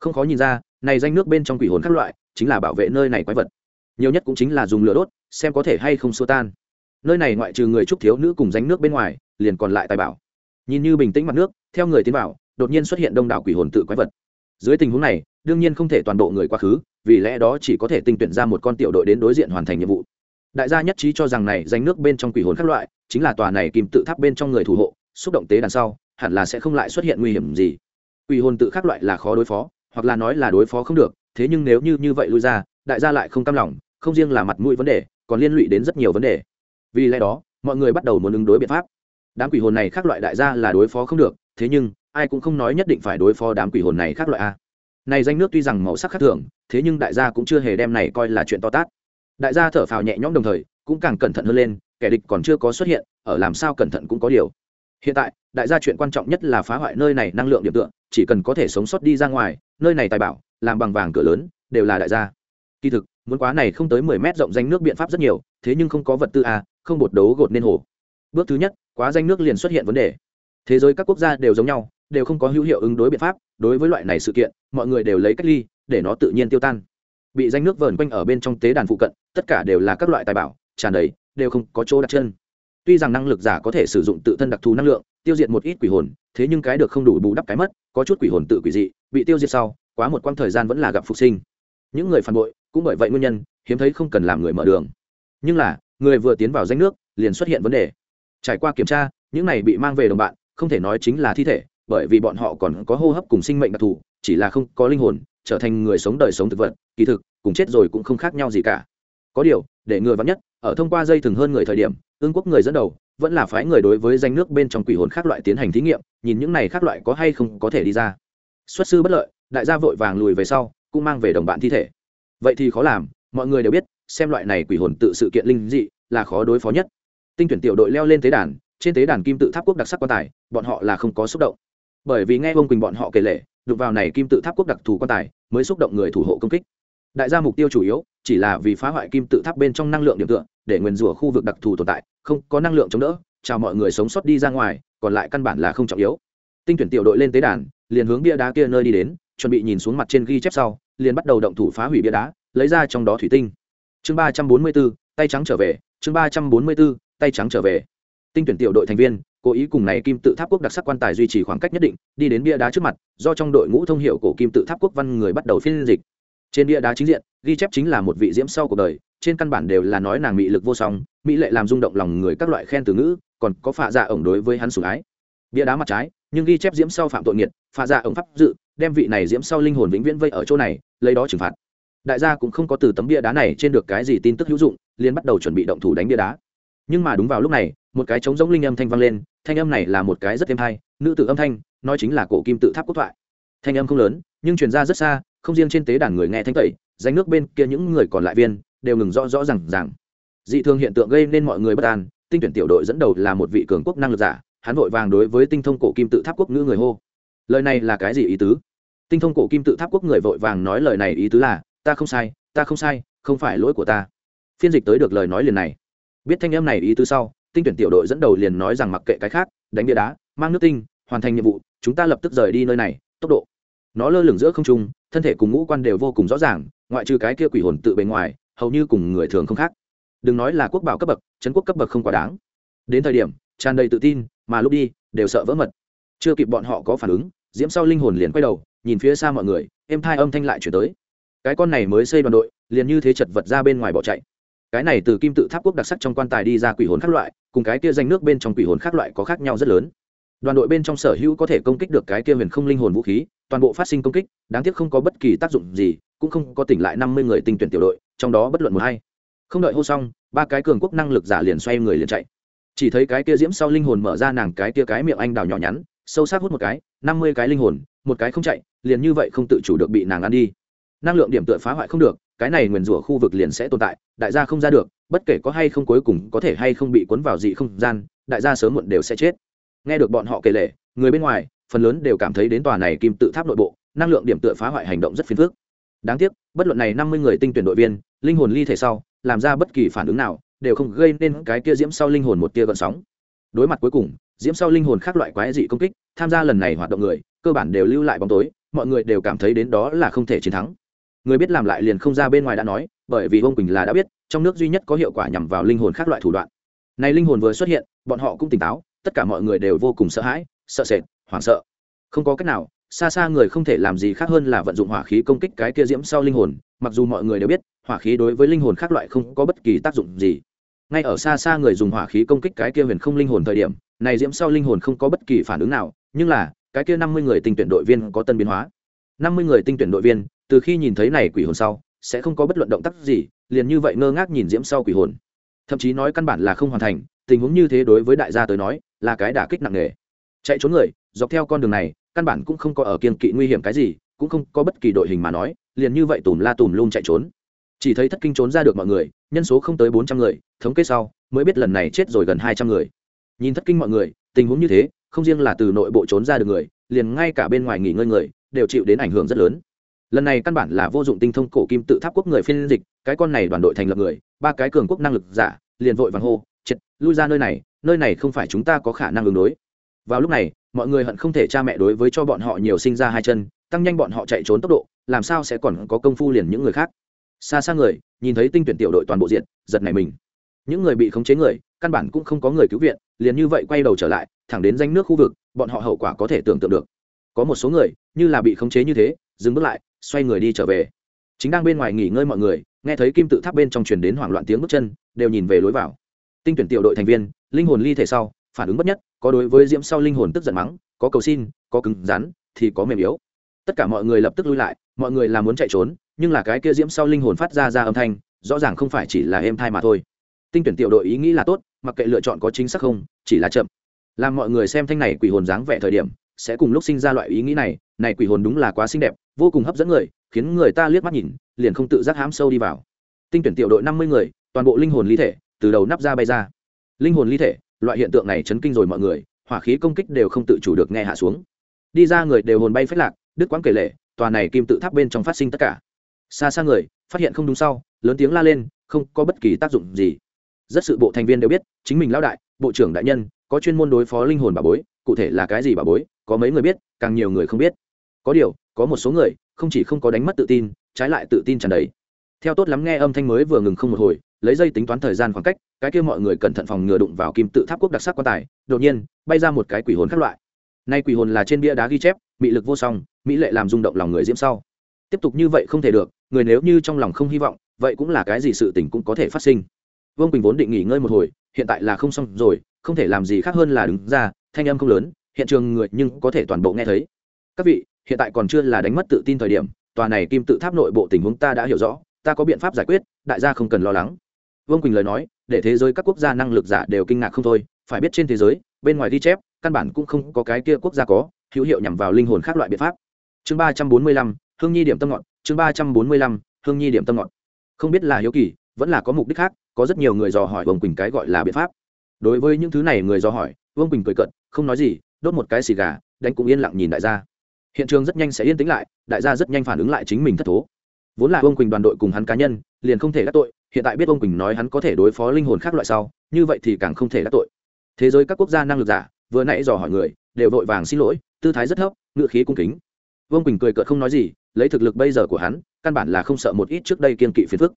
Không khó nhìn ra, này danh nước bên trong quỷ hồn các loại, chính là bảo vệ nơi này quái vật. Nhiều nhất cũng chính là dùng lửa đốt, xem có thể hay không xua tan. Nơi này ngoại trừ người trúc thiếu nữ cùng danh nước bên ngoài, liền còn lại tài bảo. Nhìn như bình tĩnh mặt nước, theo người tiến vào đột nhiên xuất hiện đông đảo quỷ hồn tự quái vật. Dưới tình huống này, đương nhiên không thể toàn bộ người quá khứ, vì lẽ đó chỉ có thể tinh tuyển ra một con tiểu đội đến đối diện hoàn thành nhiệm vụ. Đại gia nhất trí cho rằng này danh nước bên trong quỷ hồn các loại, chính là tòa này kim tự tháp bên trong người thủ hộ, xúc động tế đằng sau, hẳn là sẽ không lại xuất hiện nguy hiểm gì. Quỷ hồn tự khác loại là khó đối phó, hoặc là nói là đối phó không được, thế nhưng nếu như như vậy lui ra, đại gia lại không cam lòng, không riêng là mặt mũi vấn đề, còn liên lụy đến rất nhiều vấn đề. Vì lẽ đó, mọi người bắt đầu muốn ứng đối biện pháp. Đám quỷ hồn này khác loại đại gia là đối phó không được, thế nhưng ai cũng không nói nhất định phải đối phó đám quỷ hồn này khác loại a. Này danh nước tuy rằng màu sắc khác thường, thế nhưng đại gia cũng chưa hề đem này coi là chuyện to tát. Đại gia thở phào nhẹ nhõm đồng thời, cũng càng cẩn thận hơn lên, kẻ địch còn chưa có xuất hiện, ở làm sao cẩn thận cũng có điều. Hiện tại, đại gia chuyện quan trọng nhất là phá hoại nơi này năng lượng điểm tựa, chỉ cần có thể sống sót đi ra ngoài, nơi này tài bảo, làm bằng vàng cửa lớn, đều là đại gia. Kỳ thực, muốn quá này không tới mười mét rộng danh nước biện pháp rất nhiều, thế nhưng không có vật tư a không bột đấu gột nên hồ. Bước thứ nhất, quá danh nước liền xuất hiện vấn đề. Thế giới các quốc gia đều giống nhau đều không có hữu hiệu ứng đối biện pháp, đối với loại này sự kiện, mọi người đều lấy cách ly, để nó tự nhiên tiêu tan. Bị danh nước vờn quanh ở bên trong tế đàn phụ cận, tất cả đều là các loại tài bảo, tràn đầy, đều không có chỗ đặt chân. Tuy rằng năng lực giả có thể sử dụng tự thân đặc thù năng lượng, tiêu diệt một ít quỷ hồn, thế nhưng cái được không đủ bù đắp cái mất, có chút quỷ hồn tự quỷ dị, bị tiêu diệt sau, quá một quãng thời gian vẫn là gặp phục sinh. Những người phản bội, cũng bởi vậy nguyên nhân, hiếm thấy không cần làm người mở đường. Nhưng là, người vừa tiến vào danh nước, liền xuất hiện vấn đề. Trải qua kiểm tra, những này bị mang về đồng bạn, không thể nói chính là thi thể bởi vì bọn họ còn có hô hấp cùng sinh mệnh đặc thù, chỉ là không có linh hồn, trở thành người sống đời sống thực vật, kỳ thực, cùng chết rồi cũng không khác nhau gì cả. Có điều, để người vắn nhất, ở thông qua dây thừng hơn người thời điểm, ương quốc người dẫn đầu, vẫn là phái người đối với danh nước bên trong quỷ hồn khác loại tiến hành thí nghiệm, nhìn những này khác loại có hay không có thể đi ra. Xuất sư bất lợi, đại gia vội vàng lùi về sau, cũng mang về đồng bạn thi thể. Vậy thì khó làm, mọi người đều biết, xem loại này quỷ hồn tự sự kiện linh dị, là khó đối phó nhất. Tinh tuyển tiểu đội leo lên tế đàn, trên tế đàn kim tự tháp quốc đặc sắc quan tài, bọn họ là không có xúc động bởi vì nghe vương quỳnh bọn họ kể lể đục vào này kim tự tháp quốc đặc thù quan tài, mới xúc động người thủ hộ công kích. Đại gia mục tiêu chủ yếu chỉ là vì phá hoại kim tự tháp bên trong năng lượng điểm tựa, để nguyền rủa khu vực đặc thù tồn tại, không có năng lượng chống đỡ, chào mọi người sống sót đi ra ngoài, còn lại căn bản là không trọng yếu. Tinh tuyển tiểu đội lên tế đàn, liền hướng bia đá kia nơi đi đến, chuẩn bị nhìn xuống mặt trên ghi chép sau, liền bắt đầu động thủ phá hủy bia đá, lấy ra trong đó thủy tinh. Chương ba trăm bốn mươi bốn tay trắng trở về, chương ba trăm bốn mươi bốn tay trắng trở về. Tinh tuyển tiểu đội thành viên cố ý cùng này kim tự tháp quốc đặc sắc quan tài duy trì khoảng cách nhất định, đi đến bia đá trước mặt, do trong đội ngũ thông hiệu cổ kim tự tháp quốc văn người bắt đầu phiên dịch. Trên bia đá chính diện, ghi chép chính là một vị diễm sau cuộc đời, trên căn bản đều là nói nàng mỹ lực vô song, mỹ lệ làm rung động lòng người các loại khen từ ngữ, còn có phạ dạ ổng đối với hắn sủng ái. Bia đá mặt trái, nhưng ghi chép diễm sau phạm tội nghiệt, phạ dạ ổng pháp dự, đem vị này diễm sau linh hồn vĩnh viễn vây ở chỗ này, lấy đó trừng phạt. Đại gia cũng không có từ tấm bia đá này trên được cái gì tin tức hữu dụng, liền bắt đầu chuẩn bị động thủ đánh bia đá. Nhưng mà đúng vào lúc này, một cái trống giống linh âm thanh vang lên thanh âm này là một cái rất êm hay, nữ tử âm thanh, nói chính là cổ kim tự tháp quốc thoại. Thanh âm không lớn, nhưng truyền ra rất xa, không riêng trên tế đàn người nghe thanh tẩy, danh nước bên kia những người còn lại viên, đều ngừng rõ rõ rằng rằng dị thường hiện tượng gây nên mọi người bất an, tinh tuyển tiểu đội dẫn đầu là một vị cường quốc năng lực giả, hắn vội vàng đối với tinh thông cổ kim tự tháp quốc ngữ người hô. Lời này là cái gì ý tứ? Tinh thông cổ kim tự tháp quốc người vội vàng nói lời này ý tứ là, ta không sai, ta không sai, không phải lỗi của ta. Phiên dịch tới được lời nói liền này. Biết thanh âm này ý tứ sau tinh tuyển tiểu đội dẫn đầu liền nói rằng mặc kệ cái khác, đánh bia đá, mang nước tinh, hoàn thành nhiệm vụ, chúng ta lập tức rời đi nơi này, tốc độ. Nó lơ lửng giữa không trung, thân thể cùng ngũ quan đều vô cùng rõ ràng, ngoại trừ cái kia quỷ hồn tự bề ngoài, hầu như cùng người thường không khác. Đừng nói là quốc bảo cấp bậc trấn quốc cấp bậc không quá đáng. Đến thời điểm, tràn đầy tự tin, mà lúc đi, đều sợ vỡ mật. Chưa kịp bọn họ có phản ứng, diễm sau linh hồn liền quay đầu, nhìn phía xa mọi người, êm thai âm thanh lại chuyển tới. Cái con này mới xây đoàn đội, liền như thế chật vật ra bên ngoài bỏ chạy cái này từ kim tự tháp quốc đặc sắc trong quan tài đi ra quỷ hồn khác loại, cùng cái kia danh nước bên trong quỷ hồn khác loại có khác nhau rất lớn. Đoàn đội bên trong sở hữu có thể công kích được cái kia huyền không linh hồn vũ khí, toàn bộ phát sinh công kích, đáng tiếc không có bất kỳ tác dụng gì, cũng không có tỉnh lại năm mươi người tinh tuyển tiểu đội, trong đó bất luận một hay không đợi hô xong, ba cái cường quốc năng lực giả liền xoay người liền chạy. Chỉ thấy cái kia diễm sau linh hồn mở ra nàng cái kia cái miệng anh đào nhỏ nhắn, sâu sắc hút một cái, năm mươi cái linh hồn, một cái không chạy, liền như vậy không tự chủ được bị nàng ăn đi. Năng lượng điểm tựa phá hoại không được cái này nguyền rủa khu vực liền sẽ tồn tại, đại gia không ra được, bất kể có hay không cuối cùng có thể hay không bị cuốn vào dị không gian, đại gia sớm muộn đều sẽ chết. Nghe được bọn họ kể lể người bên ngoài, phần lớn đều cảm thấy đến tòa này kim tự tháp nội bộ, năng lượng điểm tựa phá hoại hành động rất phiền phức. Đáng tiếc, bất luận này năm mươi người tinh tuyển đội viên, linh hồn ly thể sau, làm ra bất kỳ phản ứng nào, đều không gây nên cái kia diễm sau linh hồn một tia gợn sóng. Đối mặt cuối cùng, diễm sau linh hồn khác loại quái dị công kích, tham gia lần này hoạt động người, cơ bản đều lưu lại bóng tối, mọi người đều cảm thấy đến đó là không thể chiến thắng người biết làm lại liền không ra bên ngoài đã nói, bởi vì ông quỳnh là đã biết, trong nước duy nhất có hiệu quả nhằm vào linh hồn khác loại thủ đoạn. Này linh hồn vừa xuất hiện, bọn họ cũng tỉnh táo, tất cả mọi người đều vô cùng sợ hãi, sợ sệt, hoảng sợ. Không có cách nào, xa xa người không thể làm gì khác hơn là vận dụng hỏa khí công kích cái kia diễm sau linh hồn, mặc dù mọi người đều biết, hỏa khí đối với linh hồn khác loại không có bất kỳ tác dụng gì. Ngay ở xa xa người dùng hỏa khí công kích cái kia huyền không linh hồn thời điểm, này diễm sau linh hồn không có bất kỳ phản ứng nào, nhưng là, cái kia năm mươi người tinh tuyển đội viên có tân biến hóa. năm mươi người tinh tuyển đội viên từ khi nhìn thấy này quỷ hồn sau, sẽ không có bất luận động tác gì, liền như vậy ngơ ngác nhìn diễm sau quỷ hồn. Thậm chí nói căn bản là không hoàn thành, tình huống như thế đối với đại gia tới nói, là cái đả kích nặng nề. Chạy trốn người, dọc theo con đường này, căn bản cũng không có ở kiên kỵ nguy hiểm cái gì, cũng không có bất kỳ đội hình mà nói, liền như vậy tùm la tùm lum chạy trốn. Chỉ thấy thất kinh trốn ra được mọi người, nhân số không tới bốn trăm người, thống kê sau, mới biết lần này chết rồi gần hai trăm người. Nhìn thất kinh mọi người, tình huống như thế, không riêng là từ nội bộ trốn ra được người, liền ngay cả bên ngoài nghỉ ngơi người, đều chịu đến ảnh hưởng rất lớn lần này căn bản là vô dụng tinh thông cổ kim tự tháp quốc người phiên dịch, cái con này đoàn đội thành lập người, ba cái cường quốc năng lực giả, liền vội vàng hô chết lui ra nơi này nơi này không phải chúng ta có khả năng ứng đối. Vào lúc này, mọi người hận không thể cha mẹ đối với cho bọn họ nhiều sinh ra hai chân, tăng nhanh bọn họ chạy trốn tốc độ, làm sao sẽ còn có công phu liền những người khác. Xa xa người, nhìn thấy tinh tuyển tiểu đội toàn bộ diện giật này mình. Những người bị khống chế người, căn bản cũng không có người cứu viện, liền như vậy quay đầu trở lại, thẳng đến danh nước khu vực, bọn họ hậu quả có thể tưởng tượng được. Có một số người, như là bị khống chế như thế, dừng bước lại xoay người đi trở về. Chính đang bên ngoài nghỉ ngơi mọi người, nghe thấy kim tự tháp bên trong truyền đến hoảng loạn tiếng bước chân, đều nhìn về lối vào. Tinh tuyển tiểu đội thành viên, linh hồn ly thể sau, phản ứng bất nhất, có đối với diễm sau linh hồn tức giận mắng, có cầu xin, có cứng rắn, thì có mềm yếu. Tất cả mọi người lập tức lui lại, mọi người là muốn chạy trốn, nhưng là cái kia diễm sau linh hồn phát ra ra âm thanh, rõ ràng không phải chỉ là êm thai mà thôi. Tinh tuyển tiểu đội ý nghĩ là tốt, mặc kệ lựa chọn có chính xác không, chỉ là chậm. Làm mọi người xem thanh này quỷ hồn dáng vẻ thời điểm, sẽ cùng lúc sinh ra loại ý nghĩ này này quỷ hồn đúng là quá xinh đẹp vô cùng hấp dẫn người, khiến người ta liếc mắt nhìn, liền không tự giác hám sâu đi vào. Tinh tuyển tiểu đội năm mươi người, toàn bộ linh hồn ly thể, từ đầu nắp ra bay ra. Linh hồn ly thể, loại hiện tượng này chấn kinh rồi mọi người, hỏa khí công kích đều không tự chủ được nghe hạ xuống. Đi ra người đều hồn bay phách lạc, đứt quãng kể lệ tòa này kim tự tháp bên trong phát sinh tất cả. Xa xa người, phát hiện không đúng sau, lớn tiếng la lên, không có bất kỳ tác dụng gì. Rất sự bộ thành viên đều biết, chính mình lão đại, bộ trưởng đại nhân, có chuyên môn đối phó linh hồn bà bối, cụ thể là cái gì bà bối, có mấy người biết, càng nhiều người không biết. Có điều có một số người không chỉ không có đánh mất tự tin, trái lại tự tin tràn đầy. Theo tốt lắm nghe âm thanh mới vừa ngừng không một hồi, lấy dây tính toán thời gian khoảng cách, cái kia mọi người cẩn thận phòng ngừa đụng vào kim tự tháp quốc đặc sắc quan tài, đột nhiên, bay ra một cái quỷ hồn khác loại. Nay quỷ hồn là trên bia đá ghi chép bị lực vô song, mỹ lệ làm rung động lòng người diễm sau. Tiếp tục như vậy không thể được, người nếu như trong lòng không hy vọng, vậy cũng là cái gì sự tình cũng có thể phát sinh. Vương quỳnh vốn định nghỉ ngơi một hồi, hiện tại là không xong rồi, không thể làm gì khác hơn là đứng ra, thanh âm không lớn, hiện trường người nhưng có thể toàn bộ nghe thấy. Các vị hiện tại còn chưa là đánh mất tự tin thời điểm, tòa này kim tự tháp nội bộ tình huống ta đã hiểu rõ, ta có biện pháp giải quyết, đại gia không cần lo lắng. Vương quỳnh lời nói, để thế giới các quốc gia năng lực giả đều kinh ngạc không thôi, phải biết trên thế giới, bên ngoài ghi chép, căn bản cũng không có cái kia quốc gia có hữu hiệu nhằm vào linh hồn khác loại biện pháp. Chương ba trăm bốn mươi lăm, hương nhi điểm tâm ngọn, chương ba trăm bốn mươi lăm, hương nhi điểm tâm ngọn. Không biết là hiếu kỳ, vẫn là có mục đích khác, có rất nhiều người dò hỏi vương quỳnh cái gọi là biện pháp. Đối với những thứ này người dò hỏi, vương quỳnh cười cận không nói gì, đốt một cái xì gà, đánh cũng yên lặng nhìn đại gia hiện trường rất nhanh sẽ yên tĩnh lại, đại gia rất nhanh phản ứng lại chính mình thất thố. Vốn là ông quỳnh đoàn đội cùng hắn cá nhân, liền không thể đắc tội, hiện tại biết ông quỳnh nói hắn có thể đối phó linh hồn khác loại sau, như vậy thì càng không thể đắc tội. Thế giới các quốc gia năng lực giả, vừa nãy dò hỏi người, đều vội vàng xin lỗi, tư thái rất thấp ngựa khí cung kính. Vương quỳnh cười cợt không nói gì, lấy thực lực bây giờ của hắn, căn bản là không sợ một ít trước đây kiên kỵ phiền phức.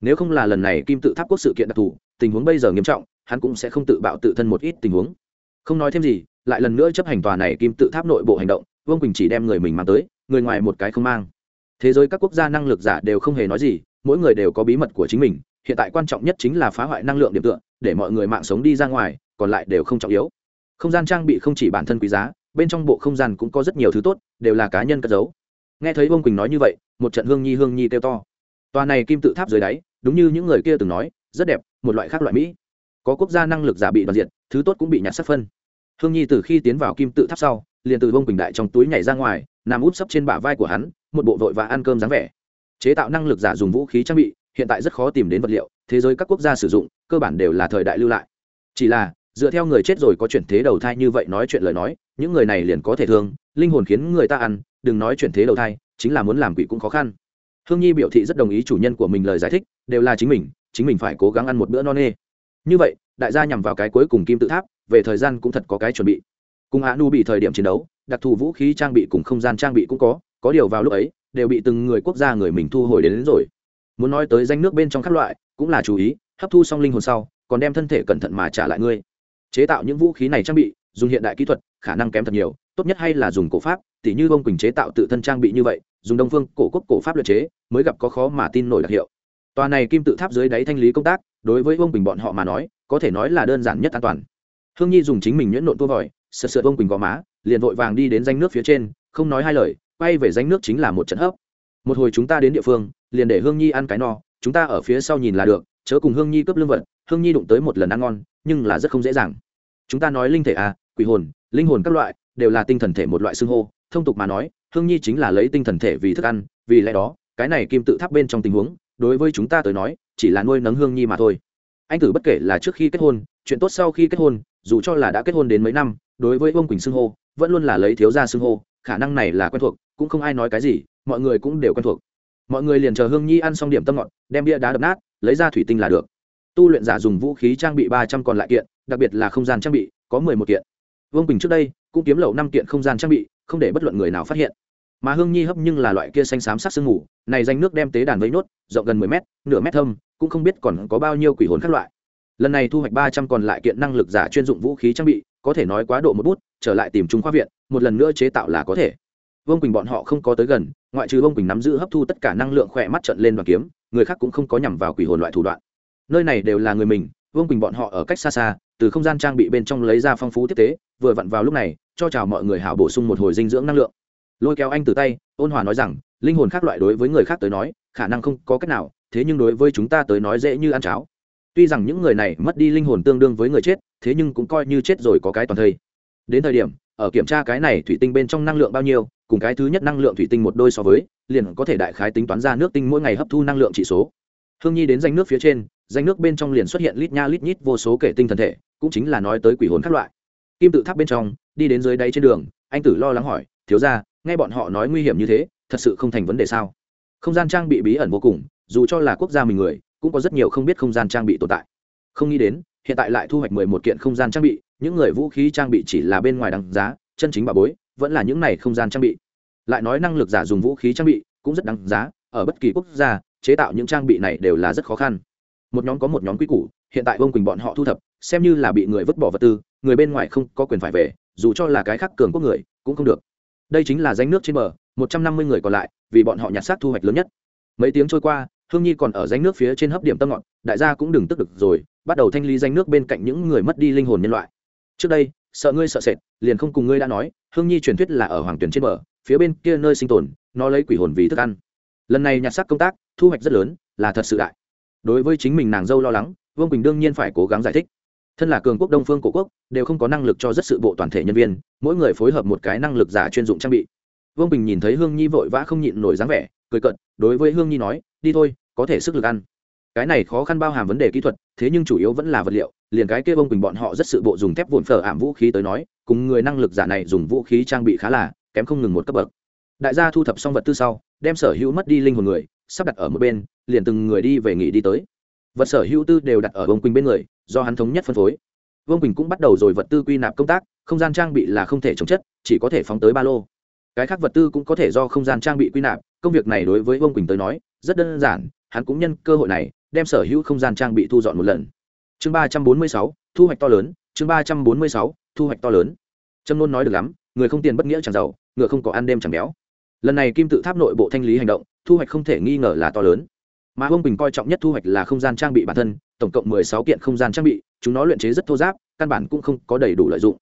Nếu không là lần này kim tự tháp quốc sự kiện đặc thù, tình huống bây giờ nghiêm trọng, hắn cũng sẽ không tự bạo tự thân một ít tình huống. Không nói thêm gì, lại lần nữa chấp hành tòa này kim tự tháp nội bộ hành động vương quỳnh chỉ đem người mình mang tới người ngoài một cái không mang thế giới các quốc gia năng lực giả đều không hề nói gì mỗi người đều có bí mật của chính mình hiện tại quan trọng nhất chính là phá hoại năng lượng điểm tựa để mọi người mạng sống đi ra ngoài còn lại đều không trọng yếu không gian trang bị không chỉ bản thân quý giá bên trong bộ không gian cũng có rất nhiều thứ tốt đều là cá nhân cất giấu nghe thấy vương quỳnh nói như vậy một trận hương nhi hương nhi kêu to tòa này kim tự tháp dưới đáy đúng như những người kia từng nói rất đẹp một loại khác loại mỹ có quốc gia năng lực giả bị đoạt diện thứ tốt cũng bị nhặt sắc phân hương nhi từ khi tiến vào kim tự tháp sau liền từ bông bình đại trong túi nhảy ra ngoài, nằm úp sấp trên bả vai của hắn, một bộ vội và ăn cơm dáng vẻ. Chế tạo năng lực giả dùng vũ khí trang bị, hiện tại rất khó tìm đến vật liệu, thế giới các quốc gia sử dụng, cơ bản đều là thời đại lưu lại. Chỉ là, dựa theo người chết rồi có chuyển thế đầu thai như vậy nói chuyện lời nói, những người này liền có thể thương, linh hồn khiến người ta ăn, đừng nói chuyển thế đầu thai, chính là muốn làm quỷ cũng khó khăn. Hương nhi biểu thị rất đồng ý chủ nhân của mình lời giải thích, đều là chính mình chính mình phải cố gắng ăn một bữa no nê. Như vậy, đại gia nhằm vào cái cuối cùng kim tự tháp, về thời gian cũng thật có cái chuẩn bị cùng hạ nu bị thời điểm chiến đấu đặc thù vũ khí trang bị cùng không gian trang bị cũng có có điều vào lúc ấy đều bị từng người quốc gia người mình thu hồi đến, đến rồi. Muốn nói tới danh nước bên trong các loại cũng là chú ý hấp thu xong linh hồn sau còn đem thân thể cẩn thận mà trả lại ngươi. Chế tạo những vũ khí này trang bị dùng hiện đại kỹ thuật khả năng kém thật nhiều tốt nhất hay là dùng cổ pháp tỉ như bông quỳnh chế tạo tự thân trang bị như vậy dùng đông phương cổ quốc cổ pháp luật chế mới gặp có khó mà tin nổi đặc hiệu. Tòa này kim tự tháp dưới đáy thanh lý công tác đối với bông quỳnh bọn họ mà nói có thể nói là đơn giản nhất an toàn. Hương nhi dùng chính mình nhuyễn nộn tua vòi sợ sợ vông quỳnh gò má, liền vội vàng đi đến danh nước phía trên, không nói hai lời, quay về danh nước chính là một trận hấp. Một hồi chúng ta đến địa phương, liền để hương nhi ăn cái no, chúng ta ở phía sau nhìn là được, chớ cùng hương nhi cướp lương vật, hương nhi đụng tới một lần ăn ngon, nhưng là rất không dễ dàng. Chúng ta nói linh thể à quỷ hồn, linh hồn các loại, đều là tinh thần thể một loại xưng hô, thông tục mà nói, hương nhi chính là lấy tinh thần thể vì thức ăn, vì lẽ đó, cái này kim tự tháp bên trong tình huống, đối với chúng ta tới nói, chỉ là nuôi nấng hương nhi mà thôi. Anh tử bất kể là trước khi kết hôn, chuyện tốt sau khi kết hôn, dù cho là đã kết hôn đến mấy năm đối với ông quỳnh xưng hô, vẫn luôn là lấy thiếu gia xưng hô, khả năng này là quen thuộc, cũng không ai nói cái gì, mọi người cũng đều quen thuộc. Mọi người liền chờ hương nhi ăn xong điểm tâm ngọt, đem bia đá đập nát, lấy ra thủy tinh là được. Tu luyện giả dùng vũ khí trang bị ba trăm còn lại kiện, đặc biệt là không gian trang bị, có mười một kiện. Vương bình trước đây cũng kiếm lậu năm kiện không gian trang bị, không để bất luận người nào phát hiện. Mà hương nhi hấp nhưng là loại kia xanh xám sắc sương mù, này danh nước đem tế đàn vây nốt, rộng gần mười mét, nửa mét thâm, cũng không biết còn có bao nhiêu quỷ hồn các loại. Lần này thu hoạch ba trăm còn lại kiện năng lực giả chuyên dụng vũ khí trang bị có thể nói quá độ một bút, trở lại tìm trung khoa viện, một lần nữa chế tạo là có thể. Vương quỳnh bọn họ không có tới gần, ngoại trừ vương quỳnh nắm giữ hấp thu tất cả năng lượng khỏe mắt trận lên đoàn kiếm, người khác cũng không có nhằm vào quỷ hồn loại thủ đoạn. Nơi này đều là người mình, vương quỳnh bọn họ ở cách xa xa, từ không gian trang bị bên trong lấy ra phong phú tiếp tế, vừa vặn vào lúc này, cho chào mọi người hảo bổ sung một hồi dinh dưỡng năng lượng. Lôi kéo anh từ tay, ôn hòa nói rằng, linh hồn khác loại đối với người khác tới nói, khả năng không có cách nào, thế nhưng đối với chúng ta tới nói dễ như ăn cháo tuy rằng những người này mất đi linh hồn tương đương với người chết, thế nhưng cũng coi như chết rồi có cái toàn thây. Đến thời điểm, ở kiểm tra cái này thủy tinh bên trong năng lượng bao nhiêu, cùng cái thứ nhất năng lượng thủy tinh một đôi so với, liền có thể đại khái tính toán ra nước tinh mỗi ngày hấp thu năng lượng chỉ số. Hương nhi đến danh nước phía trên, danh nước bên trong liền xuất hiện lít nha lít nhít vô số kể tinh thần thể, cũng chính là nói tới quỷ hồn các loại. Kim tự tháp bên trong, đi đến dưới đáy trên đường, anh tử lo lắng hỏi, thiếu ra nghe bọn họ nói nguy hiểm như thế, thật sự không thành vấn đề sao? Không gian trang bị bí ẩn vô cùng, dù cho là quốc gia mình người cũng có rất nhiều không biết không gian trang bị tồn tại. Không nghĩ đến, hiện tại lại thu hoạch mười một kiện không gian trang bị, những người vũ khí trang bị chỉ là bên ngoài đằng giá, chân chính bà bối, vẫn là những này không gian trang bị. Lại nói năng lực giả dùng vũ khí trang bị cũng rất đáng giá, ở bất kỳ quốc gia, chế tạo những trang bị này đều là rất khó khăn. Một nhóm có một nhóm quy củ, hiện tại vương quỳnh bọn họ thu thập, xem như là bị người vứt bỏ vật tư, người bên ngoài không có quyền phải về, dù cho là cái khác cường quốc người, cũng không được. Đây chính là danh nước trên bờ, một trăm năm mươi người còn lại, vì bọn họ nhặt xác thu hoạch lớn nhất. Mấy tiếng trôi qua hương nhi còn ở danh nước phía trên hấp điểm tâm ngọn đại gia cũng đừng tức được rồi, bắt đầu thanh lý danh nước bên cạnh những người mất đi linh hồn nhân loại. Trước đây, sợ ngươi sợ sệt, liền không cùng ngươi đã nói, hương nhi truyền thuyết là ở hoàng tuyển trên bờ, phía bên kia nơi sinh tồn, nó lấy quỷ hồn vì thức ăn. Lần này nhặt xác công tác, thu hoạch rất lớn, là thật sự đại. Đối với chính mình nàng dâu lo lắng, vương quỳnh đương nhiên phải cố gắng giải thích. Thân là cường quốc đông phương cổ quốc, đều không có năng lực cho rất sự bộ toàn thể nhân viên, mỗi người phối hợp một cái năng lực giả chuyên dụng trang bị. Vương bình nhìn thấy hương nhi vội vã không nhịn nổi dáng vẻ, cười cận đối với hương nhi nói đi thôi, có thể sức lực ăn. Cái này khó khăn bao hàm vấn đề kỹ thuật, thế nhưng chủ yếu vẫn là vật liệu. Liền cái kia bông bình bọn họ rất sự bộ dùng thép vụn phở ảm vũ khí tới nói, cùng người năng lực giả này dùng vũ khí trang bị khá là, kém không ngừng một cấp bậc. Đại gia thu thập xong vật tư sau, đem sở hữu mất đi linh hồn người, sắp đặt ở một bên, liền từng người đi về nghỉ đi tới. Vật sở hữu tư đều đặt ở bông quỳnh bên người, do hắn thống nhất phân phối. Vương quỳnh cũng bắt đầu rồi vật tư quy nạp công tác, không gian trang bị là không thể chống chất, chỉ có thể phóng tới ba lô. Cái khác vật tư cũng có thể do không gian trang bị quy nạp, công việc này đối với vương quỳnh tới nói rất đơn giản, hắn cũng nhân cơ hội này, đem sở hữu không gian trang bị thu dọn một lần. Chương ba trăm bốn mươi sáu, thu hoạch to lớn, chương ba trăm bốn mươi sáu, thu hoạch to lớn. Trâm nôn nói được lắm, người không tiền bất nghĩa chẳng giàu ngựa không có ăn đêm chẳng béo. Lần này kim tự tháp nội bộ thanh lý hành động, thu hoạch không thể nghi ngờ là to lớn. Mà ông bình coi trọng nhất thu hoạch là không gian trang bị bản thân, tổng cộng mười sáu kiện không gian trang bị, chúng nó luyện chế rất thô giáp, căn bản cũng không có đầy đủ lợi dụng.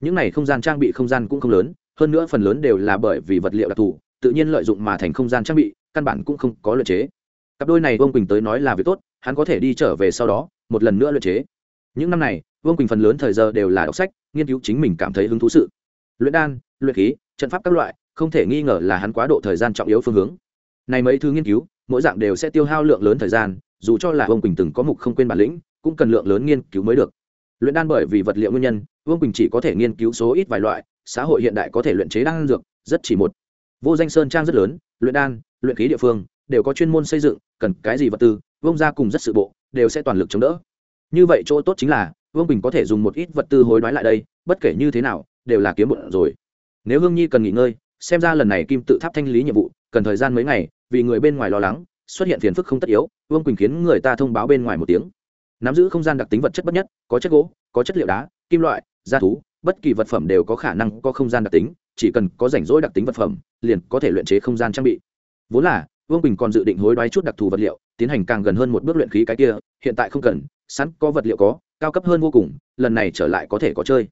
Những này không gian trang bị không gian cũng không lớn, hơn nữa phần lớn đều là bởi vì vật liệu đặc thù, tự nhiên lợi dụng mà thành không gian trang bị căn bản cũng không có luyện chế. Cặp đôi này vương quỳnh tới nói là việc tốt, hắn có thể đi trở về sau đó, một lần nữa luyện chế. Những năm này, vương quỳnh phần lớn thời giờ đều là đọc sách, nghiên cứu chính mình cảm thấy hứng thú sự. Luyện đan, luyện khí, trận pháp các loại, không thể nghi ngờ là hắn quá độ thời gian trọng yếu phương hướng. Này mấy thứ nghiên cứu, mỗi dạng đều sẽ tiêu hao lượng lớn thời gian, dù cho là vương quỳnh từng có mục không quên bản lĩnh, cũng cần lượng lớn nghiên cứu mới được. Luyện đan bởi vì vật liệu nguyên nhân, vương quỳnh chỉ có thể nghiên cứu số ít vài loại, xã hội hiện đại có thể luyện chế đan dược, rất chỉ một. Vô danh sơn trang rất lớn, luyện đan luyện khí địa phương, đều có chuyên môn xây dựng, cần cái gì vật tư, vông ra cùng rất sự bộ, đều sẽ toàn lực chống đỡ. Như vậy chỗ tốt chính là, vương bình có thể dùng một ít vật tư hối đoái lại đây, bất kể như thế nào, đều là kiếm bụng rồi. Nếu hương nhi cần nghỉ ngơi, xem ra lần này kim tự tháp thanh lý nhiệm vụ, cần thời gian mấy ngày, vì người bên ngoài lo lắng, xuất hiện phiền phức không tất yếu, vương quỳnh khiến người ta thông báo bên ngoài một tiếng. Nắm giữ không gian đặc tính vật chất bất nhất, có chất gỗ, có chất liệu đá, kim loại, da thú, bất kỳ vật phẩm đều có khả năng có không gian đặc tính, chỉ cần có rảnh rỗi đặc tính vật phẩm, liền có thể luyện chế không gian trang bị vốn là, vương Bình còn dự định hối đoái chút đặc thù vật liệu, tiến hành càng gần hơn một bước luyện khí cái kia, hiện tại không cần, sẵn có vật liệu có, cao cấp hơn vô cùng, lần này trở lại có thể có chơi.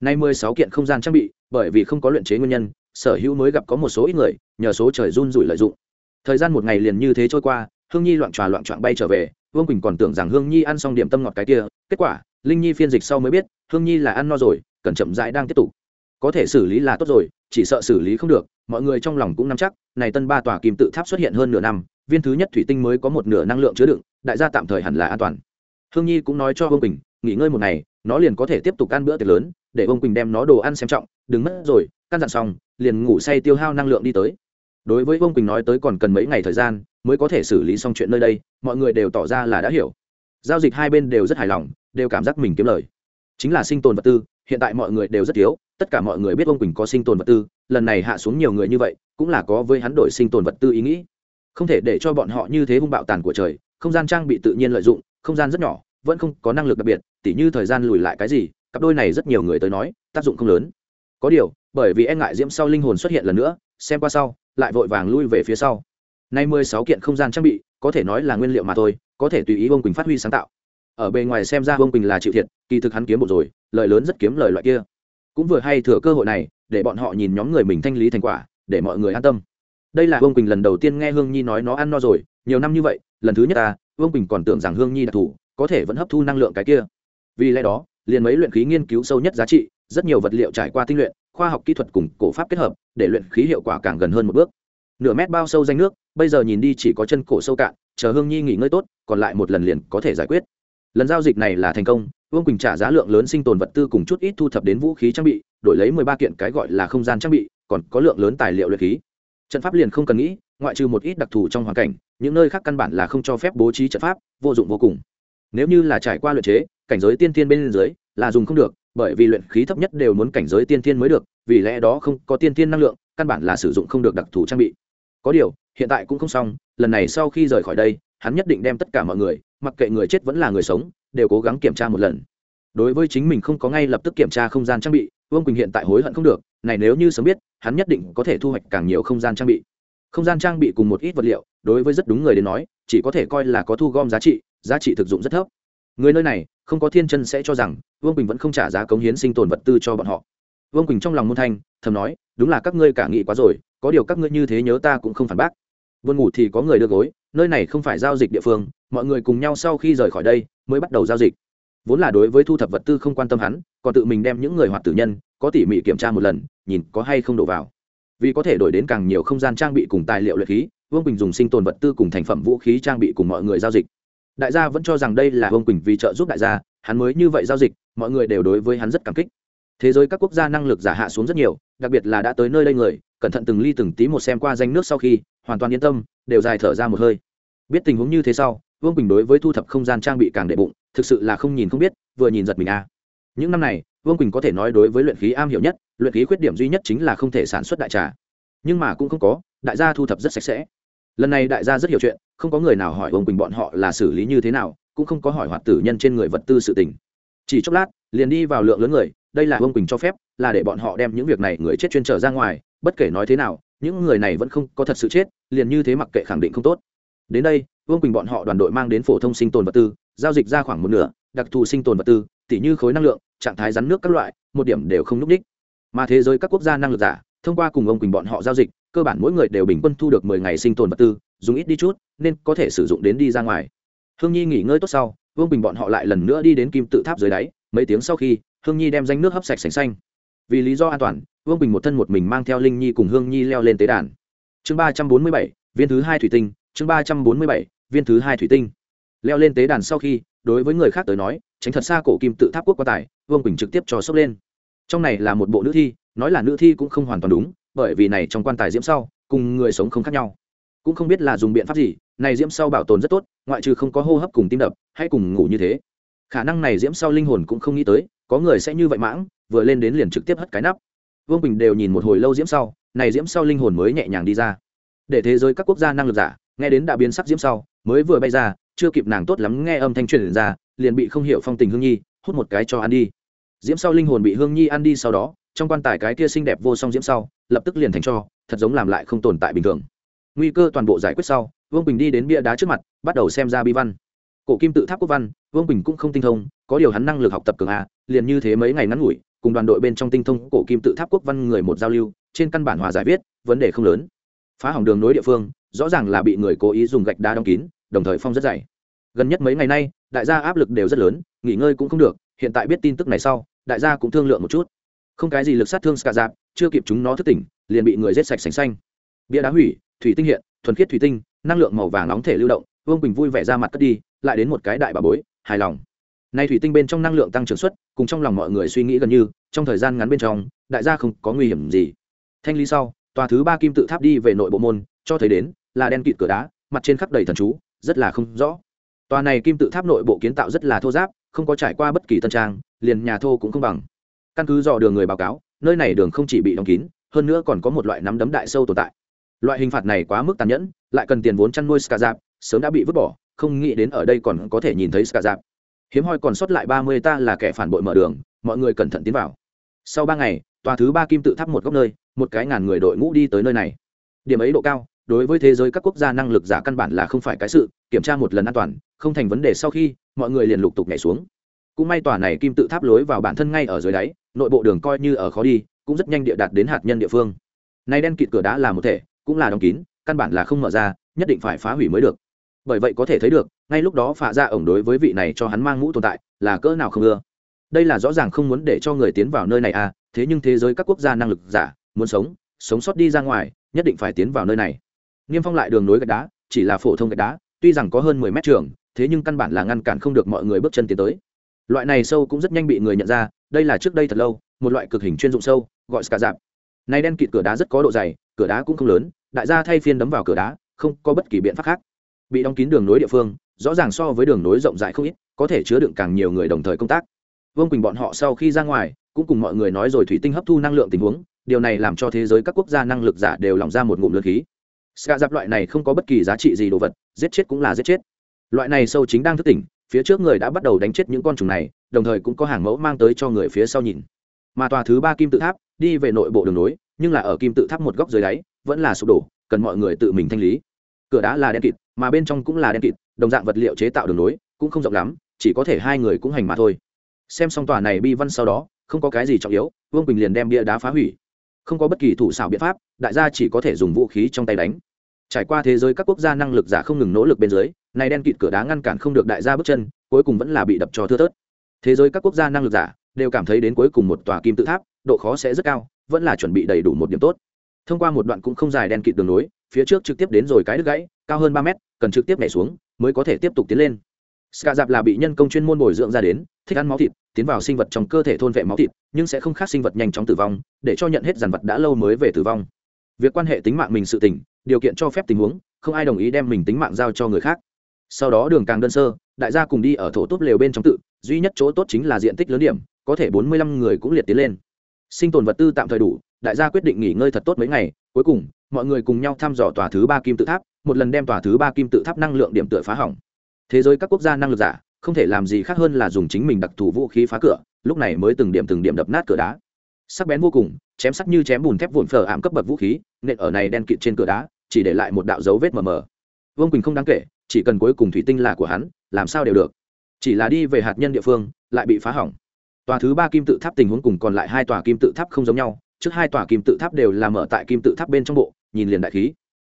Nay mười sáu kiện không gian trang bị, bởi vì không có luyện chế nguyên nhân, sở hữu mới gặp có một số ít người, nhờ số trời run rủi lợi dụng. Thời gian một ngày liền như thế trôi qua, hương nhi loạn tròa loạn trọn bay trở về, vương quỳnh còn tưởng rằng hương nhi ăn xong điểm tâm ngọt cái kia, kết quả, linh nhi phiên dịch sau mới biết, hương nhi là ăn no rồi, cần chậm rãi đang tiếp tục có thể xử lý là tốt rồi, chỉ sợ xử lý không được, mọi người trong lòng cũng nắm chắc, này tân ba tòa kim tự tháp xuất hiện hơn nửa năm, viên thứ nhất thủy tinh mới có một nửa năng lượng chứa đựng, đại gia tạm thời hẳn là an toàn. Hương nhi cũng nói cho vương quỳnh, nghỉ ngơi một ngày, nó liền có thể tiếp tục ăn bữa tiệc lớn, để vương quỳnh đem nó đồ ăn xem trọng, đừng mất rồi, căn dặn xong, liền ngủ say tiêu hao năng lượng đi tới. Đối với vương quỳnh nói tới còn cần mấy ngày thời gian, mới có thể xử lý xong chuyện nơi đây, mọi người đều tỏ ra là đã hiểu. Giao dịch hai bên đều rất hài lòng, đều cảm giác mình kiếm lời. Chính là sinh tồn vật tư hiện tại mọi người đều rất thiếu, tất cả mọi người biết ông quỳnh có sinh tồn vật tư, lần này hạ xuống nhiều người như vậy, cũng là có với hắn đổi sinh tồn vật tư ý nghĩ. Không thể để cho bọn họ như thế hung bạo tàn của trời, không gian trang bị tự nhiên lợi dụng, không gian rất nhỏ, vẫn không có năng lực đặc biệt, tỉ như thời gian lùi lại cái gì, cặp đôi này rất nhiều người tới nói, tác dụng không lớn. Có điều, bởi vì e ngại diễm sau linh hồn xuất hiện lần nữa, xem qua sau, lại vội vàng lui về phía sau. Nay mười sáu kiện không gian trang bị, có thể nói là nguyên liệu mà thôi, có thể tùy ý ông quỳnh phát huy sáng tạo. Ở bề ngoài xem ra ông quỳnh là chịu thiệt, kỳ thực hắn kiếm một rồi lợi lớn rất kiếm lời loại kia. Cũng vừa hay thừa cơ hội này, để bọn họ nhìn nhóm người mình thanh lý thành quả, để mọi người an tâm. Đây là vương quỳnh lần đầu tiên nghe hương nhi nói nó ăn no rồi, nhiều năm như vậy, lần thứ nhất ta vương quỳnh còn tưởng rằng hương nhi đặc thù có thể vẫn hấp thu năng lượng cái kia. Vì lẽ đó, liền mấy luyện khí nghiên cứu sâu nhất giá trị, rất nhiều vật liệu trải qua tinh luyện, khoa học kỹ thuật cùng cổ pháp kết hợp, để luyện khí hiệu quả càng gần hơn một bước. Nửa mét bao sâu danh nước, bây giờ nhìn đi chỉ có chân cổ sâu cạn, chờ hương nhi nghỉ ngơi tốt, còn lại một lần liền có thể giải quyết. Lần giao dịch này là thành công vương quỳnh trả giá lượng lớn sinh tồn vật tư cùng chút ít thu thập đến vũ khí trang bị đổi lấy mười ba kiện cái gọi là không gian trang bị còn có lượng lớn tài liệu luyện khí trận pháp liền không cần nghĩ ngoại trừ một ít đặc thù trong hoàn cảnh những nơi khác căn bản là không cho phép bố trí trận pháp vô dụng vô cùng nếu như là trải qua luyện chế cảnh giới tiên tiên bên dưới là dùng không được bởi vì luyện khí thấp nhất đều muốn cảnh giới tiên tiên mới được vì lẽ đó không có tiên tiên năng lượng căn bản là sử dụng không được đặc thù trang bị có điều hiện tại cũng không xong lần này sau khi rời khỏi đây hắn nhất định đem tất cả mọi người mặc kệ người chết vẫn là người sống đều cố gắng kiểm tra một lần. Đối với chính mình không có ngay lập tức kiểm tra không gian trang bị, vương quỳnh hiện tại hối hận không được, này nếu như sớm biết, hắn nhất định có thể thu hoạch càng nhiều không gian trang bị. Không gian trang bị cùng một ít vật liệu, đối với rất đúng người đến nói, chỉ có thể coi là có thu gom giá trị giá trị thực dụng rất thấp. Người nơi này, không có thiên chân sẽ cho rằng, vương quỳnh vẫn không trả giá cống hiến sinh tồn vật tư cho bọn họ. Vương quỳnh trong lòng môn thanh, thầm nói, đúng là các ngươi cả nghĩ quá rồi, có điều các ngươi như thế nhớ ta cũng không phản bác. Buồn ngủ thì có người đưa gối nơi này không phải giao dịch địa phương, mọi người cùng nhau sau khi rời khỏi đây mới bắt đầu giao dịch. Vốn là đối với thu thập vật tư không quan tâm hắn, còn tự mình đem những người hoạt tử nhân có tỉ mỉ kiểm tra một lần, nhìn có hay không đổ vào. Vì có thể đổi đến càng nhiều không gian trang bị cùng tài liệu luyện khí, vương quỳnh dùng sinh tồn vật tư cùng thành phẩm vũ khí trang bị cùng mọi người giao dịch. Đại gia vẫn cho rằng đây là vương quỳnh vì trợ giúp đại gia, hắn mới như vậy giao dịch, mọi người đều đối với hắn rất cảm kích. Thế giới các quốc gia năng lực giả hạ xuống rất nhiều, đặc biệt là đã tới nơi đây người, cẩn thận từng ly từng tí một xem qua danh nước sau khi, hoàn toàn yên tâm đều dài thở ra một hơi. Biết tình huống như thế sau, vương quỳnh đối với thu thập không gian trang bị càng đệ bụng, thực sự là không nhìn không biết, vừa nhìn giật mình a. À. những năm này, vương quỳnh có thể nói đối với luyện khí am hiểu nhất, luyện khí khuyết điểm duy nhất chính là không thể sản xuất đại trà. Nhưng mà cũng không có, đại gia thu thập rất sạch sẽ. Lần này đại gia rất hiểu chuyện, không có người nào hỏi vương quỳnh bọn họ là xử lý như thế nào, cũng không có hỏi hoạt tử nhân trên người vật tư sự tình. Chỉ chốc lát, liền đi vào lượng lớn người, đây là vương quỳnh cho phép, là để bọn họ đem những việc này người chết chuyên trở ra ngoài, bất kể nói thế nào, những người này vẫn không có thật sự chết liền như thế mặc kệ khẳng định không tốt. Đến đây, vương quỳnh bọn họ đoàn đội mang đến phổ thông sinh tồn vật tư, giao dịch ra khoảng một nửa, đặc thù sinh tồn vật tư, tỉ như khối năng lượng, trạng thái rắn nước các loại, một điểm đều không n ú c đích. Mà thế giới các quốc gia năng lực giả, thông qua cùng ông quỳnh bọn họ giao dịch, cơ bản mỗi người đều bình quân thu được mười ngày sinh tồn vật tư, dùng ít đi chút, nên có thể sử dụng đến đi ra ngoài. Hương nhi nghỉ ngơi tốt sau, vương bình bọn họ lại lần nữa đi đến kim tự tháp dưới đáy, mấy tiếng sau khi, hương nhi đem danh nước hấp sạch sành xanh. Vì lý do an toàn, vương bình một thân một mình mang theo linh nhi cùng hương nhi leo lên tế đàn chương ba trăm bốn mươi bảy, viên thứ hai thủy tinh, chương ba trăm bốn mươi bảy, viên thứ hai thủy tinh. Leo lên tế đàn sau khi, đối với người khác tới nói, tránh thật xa cổ kim tự tháp quốc quan tài, vương bình trực tiếp cho sốc lên. Trong này là một bộ nữ thi, nói là nữ thi cũng không hoàn toàn đúng, bởi vì này trong quan tài diễm sau, cùng người sống không khác nhau. Cũng không biết là dùng biện pháp gì, này diễm sau bảo tồn rất tốt, ngoại trừ không có hô hấp cùng tim đập, hay cùng ngủ như thế. Khả năng này diễm sau linh hồn cũng không nghĩ tới, có người sẽ như vậy mãng, vừa lên đến liền trực tiếp hất cái nắp. Vương bình đều nhìn một hồi lâu diễm sau này diễm sau linh hồn mới nhẹ nhàng đi ra. Để thế giới các quốc gia năng lực giả, nghe đến đã biến sắc diễm sau, mới vừa bay ra, chưa kịp nàng tốt lắm nghe âm thanh truyền ra, liền bị không hiểu phong tình hương nhi hút một cái cho ăn đi. Diễm sau linh hồn bị hương nhi ăn đi sau đó, trong quan tài cái kia xinh đẹp vô song diễm sau, lập tức liền thành cho, thật giống làm lại không tồn tại bình thường. Nguy cơ toàn bộ giải quyết sau, vương bình đi đến bia đá trước mặt, bắt đầu xem ra bi văn. Cổ kim tự tháp quốc văn, vương bình cũng không tinh thông, có điều hắn năng lực học tập cường a, liền như thế mấy ngày ngắn ngủi, cùng đoàn đội bên trong tinh thông cổ kim tự tháp quốc văn người một giao lưu trên căn bản hòa giải viết, vấn đề không lớn. Phá hỏng đường nối địa phương, rõ ràng là bị người cố ý dùng gạch đá đóng kín, đồng thời phong rất dày. Gần nhất mấy ngày nay, đại gia áp lực đều rất lớn, nghỉ ngơi cũng không được, hiện tại biết tin tức này sau, đại gia cũng thương lượng một chút. Không cái gì lực sát thương ska dạp chưa kịp chúng nó thức tỉnh, liền bị người giết sạch sành xanh. Bia đá hủy, thủy tinh hiện, thuần khiết thủy tinh, năng lượng màu vàng nóng thể lưu động, vương bình vui vẻ ra mặt cất đi, lại đến một cái đại bà bối, hài lòng. Nay thủy tinh bên trong năng lượng tăng trưởng suất, cùng trong lòng mọi người suy nghĩ gần như, trong thời gian ngắn bên trong, đại gia không có nguy hiểm gì thanh lý sau, tòa thứ ba kim tự tháp đi về nội bộ môn, cho thấy đến, là đen kịt cửa đá, mặt trên khắp đầy thần chú, rất là không rõ. Tòa này kim tự tháp nội bộ kiến tạo rất là thô giáp, không có trải qua bất kỳ tân trang, liền nhà thô cũng không bằng. Căn cứ dò đường người báo cáo, nơi này đường không chỉ bị đóng kín, hơn nữa còn có một loại nắm đấm đại sâu tồn tại. Loại hình phạt này quá mức tàn nhẫn, lại cần tiền vốn chăn nuôi ska dạp sớm đã bị vứt bỏ, không nghĩ đến ở đây còn có thể nhìn thấy ska dạp hiếm hoi còn sót lại ba mươi ta là kẻ phản bội mở đường, mọi người cẩn thận tiến vào. Sau ba ngày, tòa thứ ba kim tự tháp một góc nơi một cái ngàn người đội ngũ đi tới nơi này. Điểm ấy độ cao, đối với thế giới các quốc gia năng lực giả căn bản là không phải cái sự, kiểm tra một lần an toàn, không thành vấn đề sau khi, mọi người liền lục tục nhảy xuống. Cũng may tòa này kim tự tháp lối vào bản thân ngay ở dưới đáy, nội bộ đường coi như ở khó đi, cũng rất nhanh địa đạt đến hạt nhân địa phương. Nay đen kịt cửa đá là một thể, cũng là đóng kín, căn bản là không mở ra, nhất định phải phá hủy mới được. Bởi vậy có thể thấy được, ngay lúc đó phạ ra ổng đối với vị này cho hắn mang mũ tồn tại, là cỡ nào không ưa. Đây là rõ ràng không muốn để cho người tiến vào nơi này à thế nhưng thế giới các quốc gia năng lực giả muốn sống sống sót đi ra ngoài, nhất định phải tiến vào nơi này. Niêm phong lại đường nối gạch đá, chỉ là phổ thông gạch đá, tuy rằng có hơn mười mét trường, thế nhưng căn bản là ngăn cản không được mọi người bước chân tiến tới. Loại này sâu cũng rất nhanh bị người nhận ra, đây là trước đây thật lâu, một loại cực hình chuyên dụng sâu, gọi ska dạp. Này đen kịt cửa đá rất có độ dày, cửa đá cũng không lớn, đại gia thay phiên đấm vào cửa đá, không có bất kỳ biện pháp khác. Bị đóng kín đường nối địa phương, rõ ràng so với đường nối rộng rãi không ít, có thể chứa đựng càng nhiều người đồng thời công tác. Vương quỳnh bọn họ sau khi ra ngoài, cũng cùng mọi người nói rồi thủy tinh hấp thu năng lượng tình huống điều này làm cho thế giới các quốc gia năng lực giả đều lòng ra một ngụm lượt khí. Ska giáp loại này không có bất kỳ giá trị gì đồ vật, giết chết cũng là giết chết. Loại này sâu chính đang thức tỉnh, phía trước người đã bắt đầu đánh chết những con trùng này, đồng thời cũng có hàng mẫu mang tới cho người phía sau nhìn. Mà tòa thứ ba kim tự tháp, đi về nội bộ đường nối, nhưng là ở kim tự tháp một góc dưới đáy, vẫn là sụp đổ, cần mọi người tự mình thanh lý. Cửa đá là đen kịt, mà bên trong cũng là đen kịt, đồng dạng vật liệu chế tạo đường nối, cũng không rộng lắm, chỉ có thể hai người cũng hành mà thôi. Xem xong tòa này bi văn sau đó, không có cái gì trọng yếu, vương quỳnh liền đem bia đá phá hủy không có bất kỳ thủ xảo biện pháp, đại gia chỉ có thể dùng vũ khí trong tay đánh. Trải qua thế giới các quốc gia năng lực giả không ngừng nỗ lực bên dưới, này đen kịt cửa đá ngăn cản không được đại gia bước chân, cuối cùng vẫn là bị đập cho thưa tớt thế giới các quốc gia năng lực giả đều cảm thấy đến cuối cùng một tòa kim tự tháp, độ khó sẽ rất cao, vẫn là chuẩn bị đầy đủ một điểm tốt. Thông qua một đoạn cũng không dài đen kịt đường nối, phía trước trực tiếp đến rồi cái đứt gãy, cao hơn ba mét, cần trực tiếp nhảy xuống, mới có thể tiếp tục tiến lên ska dạp là bị nhân công chuyên môn bồi dưỡng ra đến, thích ăn máu thịt, tiến vào sinh vật trong cơ thể thôn vệ máu thịt, nhưng sẽ không khác sinh vật nhanh chóng tử vong, để cho nhận hết dàn vật đã lâu mới về tử vong. Việc quan hệ tính mạng mình sự tỉnh điều kiện cho phép tình huống, không ai đồng ý đem mình tính mạng giao cho người khác. Sau đó đường càng đơn sơ, đại gia cùng đi ở thổ tốt lều bên trong tự, duy nhất chỗ tốt chính là diện tích lớn điểm, có thể bốn mươi lăm người cũng liệt tiến lên. Sinh tồn vật tư tạm thời đủ, đại gia quyết định nghỉ ngơi thật tốt mấy ngày, cuối cùng, mọi người cùng nhau thăm dò tòa thứ ba kim tự tháp, một lần đem tòa thứ ba kim tự tháp năng lượng điểm tựa phá hỏng thế giới các quốc gia năng lực giả, không thể làm gì khác hơn là dùng chính mình đặc thù vũ khí phá cửa, lúc này mới từng điểm từng điểm đập nát cửa đá. Sắc bén vô cùng, chém sắc như chém bùn thép vụn phở ảm cấp bậc vũ khí, nện ở này đen kịt trên cửa đá, chỉ để lại một đạo dấu vết mờ mờ. Vương quỳnh không đáng kể, chỉ cần cuối cùng thủy tinh là của hắn, làm sao đều được. Chỉ là đi về hạt nhân địa phương, lại bị phá hỏng. Tòa thứ ba kim tự tháp tình huống cùng còn lại hai tòa kim tự tháp không giống nhau, trước hai tòa kim tự tháp đều làm mở tại kim tự tháp bên trong bộ, nhìn liền đại khí.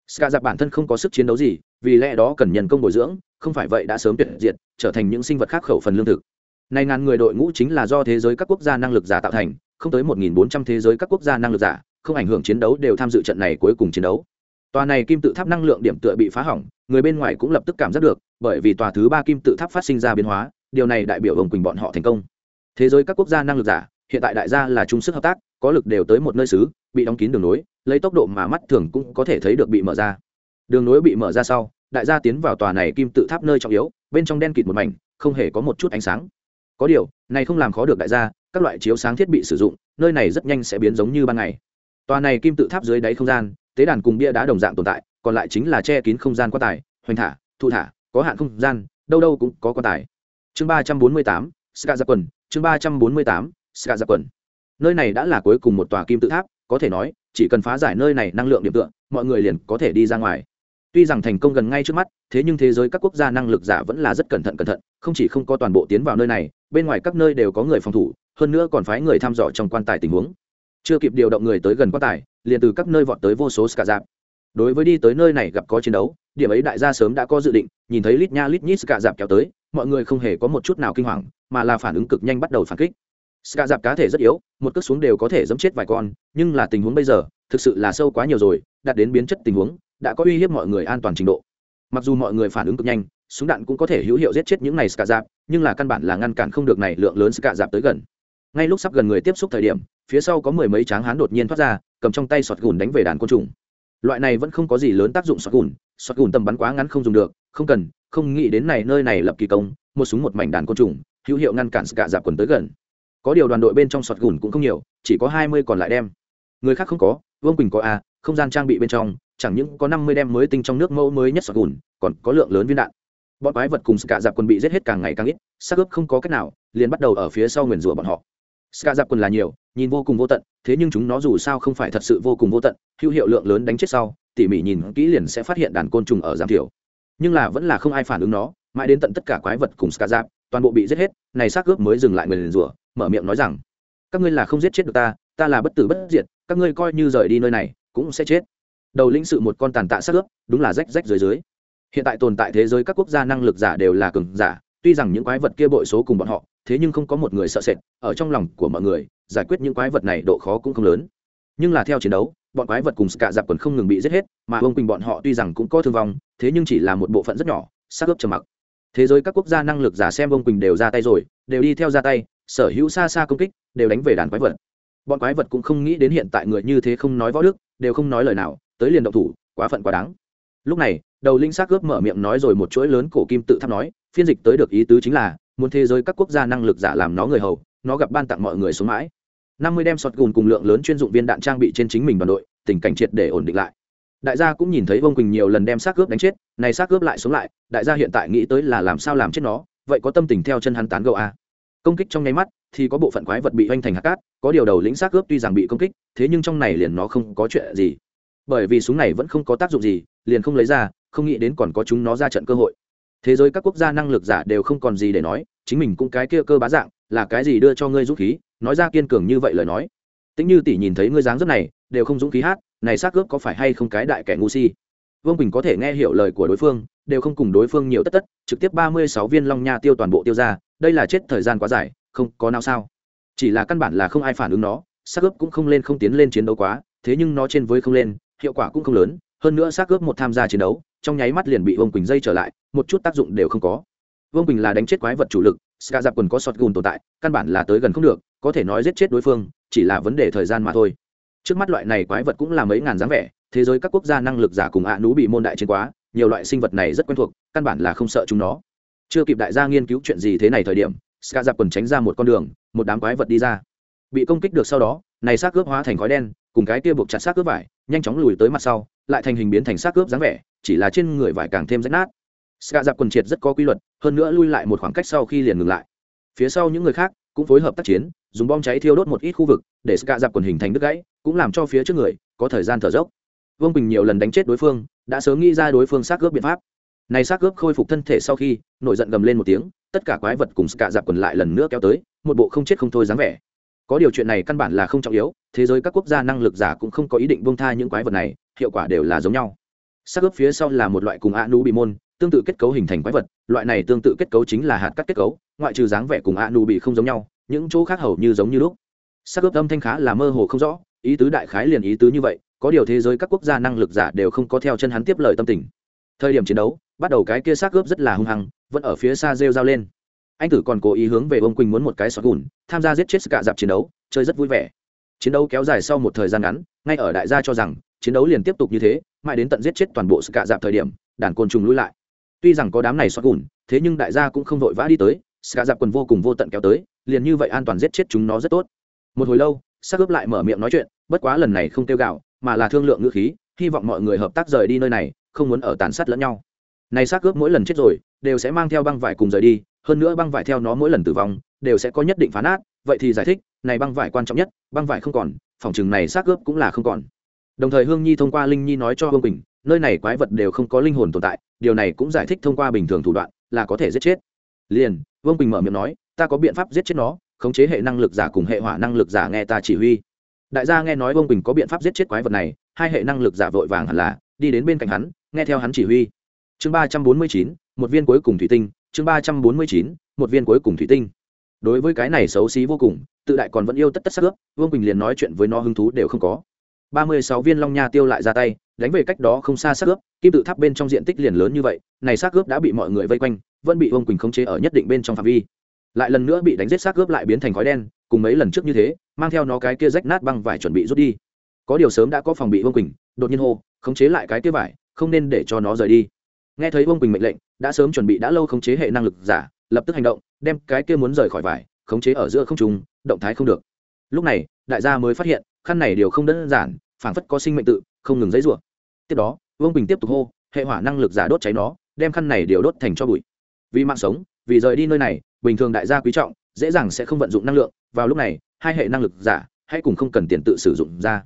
Ska giặc bản thân không có sức chiến đấu gì, vì lẽ đó cần nhân công bồi dưỡng không phải vậy đã sớm tuyệt diệt, trở thành những sinh vật khác khẩu phần lương thực. Nay ngàn người đội ngũ chính là do thế giới các quốc gia năng lực giả tạo thành, không tới một nghìn bốn trăm thế giới các quốc gia năng lực giả, không ảnh hưởng chiến đấu đều tham dự trận này cuối cùng chiến đấu. Tòa này kim tự tháp năng lượng điểm tựa bị phá hỏng, người bên ngoài cũng lập tức cảm giác được, bởi vì tòa thứ ba kim tự tháp phát sinh ra biến hóa, điều này đại biểu ông quỳnh bọn họ thành công. Thế giới các quốc gia năng lực giả, hiện tại đại gia là chung sức hợp tác, có lực đều tới một nơi xứ, bị đóng kín đường nối, lấy tốc độ mà mắt thường cũng có thể thấy được bị mở ra. Đường nối bị mở ra sau đại gia tiến vào tòa này kim tự tháp nơi trọng yếu, bên trong đen kịt một mảnh, không hề có một chút ánh sáng. Có điều, này không làm khó được đại gia, các loại chiếu sáng thiết bị sử dụng, nơi này rất nhanh sẽ biến giống như ban ngày. Tòa này kim tự tháp dưới đáy không gian, tế đàn cùng bia đá đồng dạng tồn tại, còn lại chính là che kín không gian quá tài, hoành thả, thụ thả, có hạn không gian, đâu đâu cũng có quá tài. Chương ba trăm bốn mươi tám ska ra quần, chương ba trăm bốn mươi tám ska ra quần. Nơi này đã là cuối cùng một tòa kim tự tháp, có thể nói, chỉ cần phá giải nơi này năng lượng điểm tựa, mọi người liền có thể đi ra ngoài tuy rằng thành công gần ngay trước mắt, thế nhưng thế giới các quốc gia năng lực giả vẫn là rất cẩn thận cẩn thận, không chỉ không có toàn bộ tiến vào nơi này, bên ngoài các nơi đều có người phòng thủ, hơn nữa còn phái người thăm dò trong quan tài tình huống. Chưa kịp điều động người tới gần quan tài, liền từ các nơi vọt tới vô số ska dạp đối với đi tới nơi này gặp có chiến đấu, điểm ấy đại gia sớm đã có dự định, nhìn thấy lít nha lít nhít ska dạp kéo tới, mọi người không hề có một chút nào kinh hoàng, mà là phản ứng cực nhanh bắt đầu phản kích. Ska dạp cá thể rất yếu, một cước xuống đều có thể dẫm chết vài con, nhưng là tình huống bây giờ, thực sự là sâu quá nhiều rồi, đạt đến biến chất tình huống đã có uy hiếp mọi người an toàn trình độ. Mặc dù mọi người phản ứng cực nhanh, súng đạn cũng có thể hữu hiệu giết chết những này ska dạp nhưng là căn bản là ngăn cản không được này lượng lớn ska dạp tới gần. Ngay lúc sắp gần người tiếp xúc thời điểm, phía sau có mười mấy tráng hán đột nhiên thoát ra, cầm trong tay sọt gùn đánh về đàn côn trùng. Loại này vẫn không có gì lớn tác dụng sọt gùn sọt gùn tầm bắn quá ngắn không dùng được, không cần, không nghĩ đến này nơi này lập kỳ công, một súng một mảnh đàn côn trùng, hữu hiệu ngăn cản cả dạp quần tới gần. Có điều đoàn đội bên trong sọt gùn cũng không nhiều, chỉ có hai mươi còn lại đem. Người khác không có, vương quỳnh có a, không gian trang bị bên trong chẳng những có năm mươi đem mới tinh trong nước mẫu mới nhất sọt gùn, còn có lượng lớn viên đạn. Bọn quái vật cùng cả dạp quân bị giết hết càng ngày càng ít, xác ướp không có cách nào, liền bắt đầu ở phía sau nguyền rủa bọn họ. Ska dạp quần là nhiều, nhìn vô cùng vô tận, thế nhưng chúng nó dù sao không phải thật sự vô cùng vô tận, hữu hiệu lượng lớn đánh chết sau, tỉ mỉ nhìn kỹ liền sẽ phát hiện đàn côn trùng ở giảm thiểu. Nhưng là vẫn là không ai phản ứng nó, mãi đến tận tất cả quái vật cùng ska dạp toàn bộ bị giết hết, này xác ướp mới dừng lại người liền rủa, mở miệng nói rằng, các ngươi là không giết chết được ta ta là bất tử bất diệt, các ngươi coi như rời đi nơi này, cũng sẽ chết đầu lĩnh sự một con tàn tạ sát ướp, đúng là rách rách dưới dưới. Hiện tại tồn tại thế giới các quốc gia năng lực giả đều là cường giả, tuy rằng những quái vật kia bội số cùng bọn họ, thế nhưng không có một người sợ sệt, ở trong lòng của mọi người, giải quyết những quái vật này độ khó cũng không lớn. Nhưng là theo chiến đấu, bọn quái vật cùng cả dạp quần không ngừng bị giết hết, mà ông quỳnh bọn họ tuy rằng cũng có thương vong, thế nhưng chỉ là một bộ phận rất nhỏ, sát ướp trầm mặc. Thế giới các quốc gia năng lực giả xem ông quỳnh đều ra tay rồi, đều đi theo ra tay, sở hữu xa xa công kích, đều đánh về đàn quái vật. Bọn quái vật cũng không nghĩ đến hiện tại người như thế không nói võ đức, đều không nói lời nào tới liền động thủ, quá phận quá đáng. Lúc này, đầu linh xác ướp mở miệng nói rồi một chuỗi lớn cổ kim tự tháp nói, phiên dịch tới được ý tứ chính là, muốn thế giới các quốc gia năng lực giả làm nó người hầu, nó gặp ban tặng mọi người xuống mãi. Năm mươi đem sọt gùn cùng lượng lớn chuyên dụng viên đạn trang bị trên chính mình đoàn đội, tình cảnh triệt để ổn định lại. Đại gia cũng nhìn thấy vông quỳnh nhiều lần đem xác cướp đánh chết, này xác cướp lại xuống lại, đại gia hiện tại nghĩ tới là làm sao làm chết nó, vậy có tâm tình theo chân hắn tán gẫu a công kích trong nháy mắt, thì có bộ phận quái vật bị hoành thành hạt cát, có điều đầu lĩnh xác cướp tuy rằng bị công kích, thế nhưng trong này liền nó không có chuyện gì bởi vì súng này vẫn không có tác dụng gì, liền không lấy ra, không nghĩ đến còn có chúng nó ra trận cơ hội. Thế giới các quốc gia năng lực giả đều không còn gì để nói, chính mình cũng cái kia cơ bá dạng, là cái gì đưa cho ngươi dũng khí, nói ra kiên cường như vậy lời nói. Tính như tỷ nhìn thấy ngươi dáng rất này, đều không dũng khí hát, này xác ướp có phải hay không cái đại kẻ ngu si? Vương quỳnh có thể nghe hiểu lời của đối phương, đều không cùng đối phương nhiều tất tất, trực tiếp ba mươi sáu viên long nha tiêu toàn bộ tiêu ra, đây là chết thời gian quá dài, không có nào sao. Chỉ là căn bản là không ai phản ứng nó, xác ướp cũng không lên không tiến lên chiến đấu quá, thế nhưng nó trên với không lên hiệu quả cũng không lớn, hơn nữa xác ướp một tham gia chiến đấu, trong nháy mắt liền bị vương quỳnh dây trở lại, một chút tác dụng đều không có. Vương quỳnh là đánh chết quái vật chủ lực, ska dạp quần có sọt gùn tồn tại, căn bản là tới gần không được, có thể nói giết chết đối phương, chỉ là vấn đề thời gian mà thôi. Trước mắt loại này quái vật cũng là mấy ngàn dáng vẻ, thế giới các quốc gia năng lực giả cùng ạ nú bị môn đại chiến quá, nhiều loại sinh vật này rất quen thuộc, căn bản là không sợ chúng nó. Chưa kịp đại gia nghiên cứu chuyện gì thế này thời điểm, ska dạp quần tránh ra một con đường, một đám quái vật đi ra. Bị công kích được sau đó, này xác cướp hóa thành khói đen, cùng cái kia buộc chặt xác cướp vải nhanh chóng lùi tới mặt sau, lại thành hình biến thành xác cướp dáng vẻ, chỉ là trên người vải càng thêm rách nát. Ska dạp quần triệt rất có quy luật, hơn nữa lui lại một khoảng cách sau khi liền ngừng lại. Phía sau những người khác cũng phối hợp tác chiến, dùng bom cháy thiêu đốt một ít khu vực, để ska dạp quần hình thành đứt gãy, cũng làm cho phía trước người có thời gian thở dốc. Vương bình nhiều lần đánh chết đối phương, đã sớm nghĩ ra đối phương xác cướp biện pháp. Này xác cướp khôi phục thân thể sau khi, nổi giận gầm lên một tiếng, tất cả quái vật cùng ska dạp quần lại lần nữa kéo tới, một bộ không chết không thôi dáng vẻ có điều chuyện này căn bản là không trọng yếu, thế giới các quốc gia năng lực giả cũng không có ý định buông tha những quái vật này, hiệu quả đều là giống nhau. Xác ướp phía sau là một loại cùng a nu bị môn, tương tự kết cấu hình thành quái vật, loại này tương tự kết cấu chính là hạt cắt kết cấu, ngoại trừ dáng vẻ cùng a nu bị không giống nhau, những chỗ khác hầu như giống như lúc. Xác ướp âm thanh khá là mơ hồ không rõ, ý tứ đại khái liền ý tứ như vậy, có điều thế giới các quốc gia năng lực giả đều không có theo chân hắn tiếp lời tâm tình. Thời điểm chiến đấu, bắt đầu cái kia xác ướp rất là hung hăng, vẫn ở phía xa rêu dao lên anh tử còn cố ý hướng về ông quỳnh muốn một cái sọt gùn, tham gia giết chết cả dạp chiến đấu, chơi rất vui vẻ. Chiến đấu kéo dài sau một thời gian ngắn, ngay ở đại gia cho rằng, chiến đấu liền tiếp tục như thế, mãi đến tận giết chết toàn bộ sự cạ dạp thời điểm, đàn côn trùng lui lại. Tuy rằng có đám này xoát gùn, thế nhưng đại gia cũng không vội vã đi tới sự cạ dạp quần vô cùng vô tận kéo tới, liền như vậy an toàn giết chết chúng nó rất tốt. Một hồi lâu sắc ướp lại mở miệng nói chuyện, bất quá lần này không tiêu gạo mà là thương lượng ngữ khí, hy vọng mọi người hợp tác rời đi nơi này, không muốn ở tàn sát lẫn nhau. Này xác ướp mỗi lần chết rồi, đều sẽ mang theo băng vải cùng rời đi hơn nữa băng vải theo nó mỗi lần tử vong đều sẽ có nhất định phá nát vậy thì giải thích, này băng vải quan trọng nhất, băng vải không còn, phòng chừng này xác ướp cũng là không còn. Đồng thời hương nhi thông qua linh nhi nói cho hương bình nơi này quái vật đều không có linh hồn tồn tại, điều này cũng giải thích thông qua bình thường thủ đoạn là có thể giết chết. Liền, vương bình mở miệng nói, ta có biện pháp giết chết nó, khống chế hệ năng lực giả cùng hệ hỏa năng lực giả nghe ta chỉ huy. Đại gia nghe nói vương bình có biện pháp giết chết quái vật này, hai hệ năng lực giả vội vàng hẳn là đi đến bên cạnh hắn, nghe theo hắn chỉ huy. Chương ba trăm bốn mươi chín, một viên cuối cùng thủy tinh chương ba trăm bốn mươi chín, một viên cuối cùng thủy tinh. Đối với cái này xấu xí vô cùng, tự đại còn vẫn yêu tất tất sắc ướp, vương quỳnh liền nói chuyện với nó hứng thú đều không có. Ba mươi sáu viên long nha tiêu lại ra tay, đánh về cách đó không xa xác ướp, kim tự tháp bên trong diện tích liền lớn như vậy, này xác ướp đã bị mọi người vây quanh, vẫn bị vương quỳnh khống chế ở nhất định bên trong phạm vi. Lại lần nữa bị đánh giết xác ướp lại biến thành khói đen, cùng mấy lần trước như thế, mang theo nó cái kia rách nát băng vải chuẩn bị rút đi. Có điều sớm đã có phòng bị vương quỳnh, đột nhiên hô, khống chế lại cái kia vải, không nên để cho nó rời đi. Nghe thấy vương quỳnh mệnh lệnh đã sớm chuẩn bị đã lâu khống chế hệ năng lực giả, lập tức hành động, đem cái kia muốn rời khỏi vải, khống chế ở giữa không trung, động thái không được. Lúc này, đại gia mới phát hiện, khăn này điều không đơn giản, phảng phất có sinh mệnh tự, không ngừng dãy rủa. Tiếp đó, vương bình tiếp tục hô, hệ hỏa năng lực giả đốt cháy nó, đem khăn này điều đốt thành cho bụi. Vì mạng sống, vì rời đi nơi này, bình thường đại gia quý trọng, dễ dàng sẽ không vận dụng năng lượng, vào lúc này, hai hệ năng lực giả, hãy cùng không cần tiền tự sử dụng ra.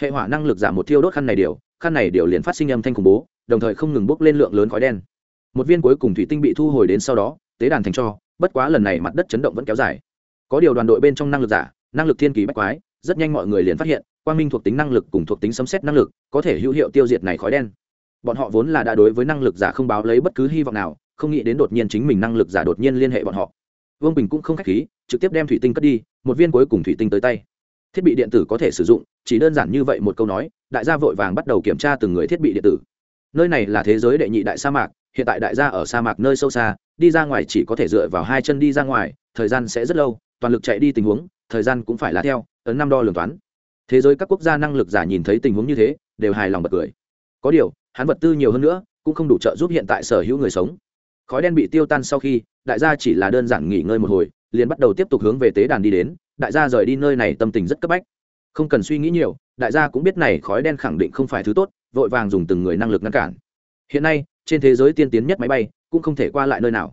Hệ hỏa năng lực giả một thiêu đốt khăn này điều, khăn này điều liền phát sinh âm thanh khủng bố, đồng thời không ngừng bốc lên lượng lớn khói đen một viên cuối cùng thủy tinh bị thu hồi đến sau đó, tế đàn thành cho, bất quá lần này mặt đất chấn động vẫn kéo dài. Có điều đoàn đội bên trong năng lực giả, năng lực thiên kỳ bách quái, rất nhanh mọi người liền phát hiện, quang minh thuộc tính năng lực cùng thuộc tính sấm xét năng lực, có thể hữu hiệu tiêu diệt này khói đen. Bọn họ vốn là đã đối với năng lực giả không báo lấy bất cứ hy vọng nào, không nghĩ đến đột nhiên chính mình năng lực giả đột nhiên liên hệ bọn họ. Vương bình cũng không k h á c h khí, trực tiếp đem thủy tinh cất đi, một viên cuối cùng thủy tinh tới tay. Thiết bị điện tử có thể sử dụng, chỉ đơn giản như vậy một câu nói, đại gia vội vàng bắt đầu kiểm tra từng người thiết bị điện tử nơi này là thế giới đệ nhị đại sa mạc, hiện tại đại gia ở sa mạc nơi sâu xa, đi ra ngoài chỉ có thể dựa vào hai chân đi ra ngoài, thời gian sẽ rất lâu, toàn lực chạy đi tình huống, thời gian cũng phải là theo, ấn năm đo lường toán. Thế giới các quốc gia năng lực giả nhìn thấy tình huống như thế, đều hài lòng bật cười. Có điều, hắn vật tư nhiều hơn nữa, cũng không đủ trợ giúp hiện tại sở hữu người sống. Khói đen bị tiêu tan sau khi, đại gia chỉ là đơn giản nghỉ ngơi một hồi, liền bắt đầu tiếp tục hướng về tế đàn đi đến, đại gia rời đi nơi này tâm tình rất cấp bách không cần suy nghĩ nhiều, đại gia cũng biết này khói đen khẳng định không phải thứ tốt, vội vàng dùng từng người năng lực ngăn cản. Hiện nay, trên thế giới tiên tiến nhất máy bay cũng không thể qua lại nơi nào.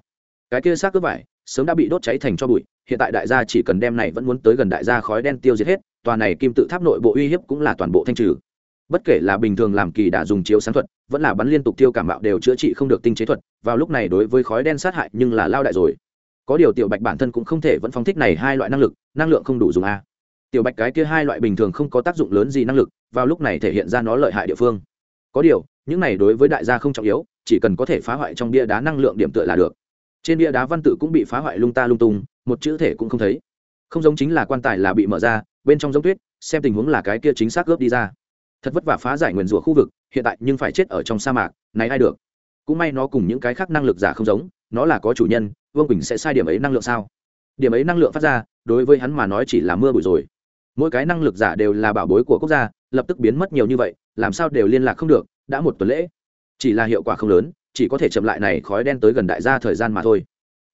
Cái kia xác cướp vải, sớm đã bị đốt cháy thành cho bụi, hiện tại đại gia chỉ cần đem này vẫn muốn tới gần đại gia khói đen tiêu diệt hết, tòa này kim tự tháp nội bộ uy hiếp cũng là toàn bộ thanh trừ. Bất kể là bình thường làm kỳ đã dùng chiếu sáng thuật, vẫn là bắn liên tục tiêu cảm bạo đều chữa trị không được tinh chế thuật, vào lúc này đối với khói đen sát hại nhưng là lao đại rồi. Có điều tiểu bạch bản thân cũng không thể vẫn phóng thích này hai loại năng lực, năng lượng không đủ dùng a tiểu bạch cái kia hai loại bình thường không có tác dụng lớn gì năng lực, vào lúc này thể hiện ra nó lợi hại địa phương. Có điều, những này đối với đại gia không trọng yếu, chỉ cần có thể phá hoại trong bia đá năng lượng điểm tựa là được. Trên bia đá văn tự cũng bị phá hoại lung ta lung tung, một chữ thể cũng không thấy. Không giống chính là quan tài là bị mở ra, bên trong giống tuyết, xem tình huống là cái kia chính xác gớp đi ra. Thật vất vả phá giải nguyền rủa khu vực, hiện tại nhưng phải chết ở trong sa mạc, này ai được? Cũng may nó cùng những cái khác năng lực giả không giống, nó là có chủ nhân, vương quỳnh sẽ sai điểm ấy năng lượng sao? Điểm ấy năng lượng phát ra, đối với hắn mà nói chỉ là mưa bụi rồi mỗi cái năng lực giả đều là bảo bối của quốc gia, lập tức biến mất nhiều như vậy, làm sao đều liên lạc không được, đã một tuần lễ. Chỉ là hiệu quả không lớn, chỉ có thể chậm lại này khói đen tới gần đại gia thời gian mà thôi.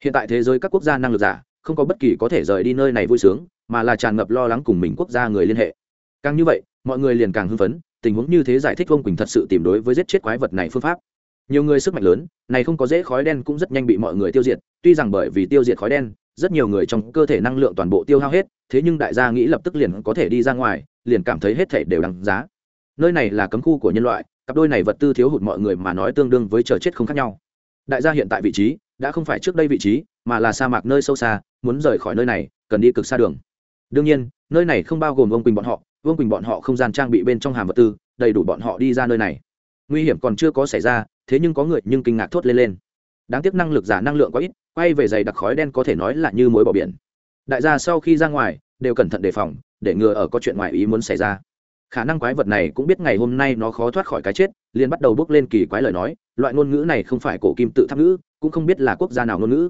Hiện tại thế giới các quốc gia năng lực giả, không có bất kỳ có thể rời đi nơi này vui sướng, mà là tràn ngập lo lắng cùng mình quốc gia người liên hệ. Càng như vậy, mọi người liền càng hưng phấn, tình huống như thế giải thích vương quỳnh thật sự tìm đối với giết chết quái vật này phương pháp. Nhiều người sức mạnh lớn, này không có dễ khói đen cũng rất nhanh bị mọi người tiêu diệt, tuy rằng bởi vì tiêu diệt khói đen rất nhiều người trong cơ thể năng lượng toàn bộ tiêu hao hết, thế nhưng đại gia nghĩ lập tức liền có thể đi ra ngoài, liền cảm thấy hết thể đều đằng giá. Nơi này là cấm khu của nhân loại, cặp đôi này vật tư thiếu hụt mọi người mà nói tương đương với chờ chết không khác nhau. Đại gia hiện tại vị trí, đã không phải trước đây vị trí, mà là sa mạc nơi sâu xa, muốn rời khỏi nơi này, cần đi cực xa đường. Đương nhiên, nơi này không bao gồm vương quỳnh bọn họ vương quỳnh bọn họ không gian trang bị bên trong hàm vật tư, đầy đủ bọn họ đi ra nơi này. Nguy hiểm còn chưa có xảy ra, thế nhưng có người nhưng kinh ngạc thốt lên lên. Đáng tiếc năng lực giả năng lượng quá ít quay về giày đặc khói đen có thể nói là như mối bỏ biển. Đại gia sau khi ra ngoài, đều cẩn thận đề phòng, để ngừa ở có chuyện ngoài ý muốn xảy ra. Khả năng quái vật này cũng biết ngày hôm nay nó khó thoát khỏi cái chết, liền bắt đầu bước lên kỳ quái lời nói, loại ngôn ngữ này không phải cổ kim tự tháp ngữ, cũng không biết là quốc gia nào ngôn ngữ.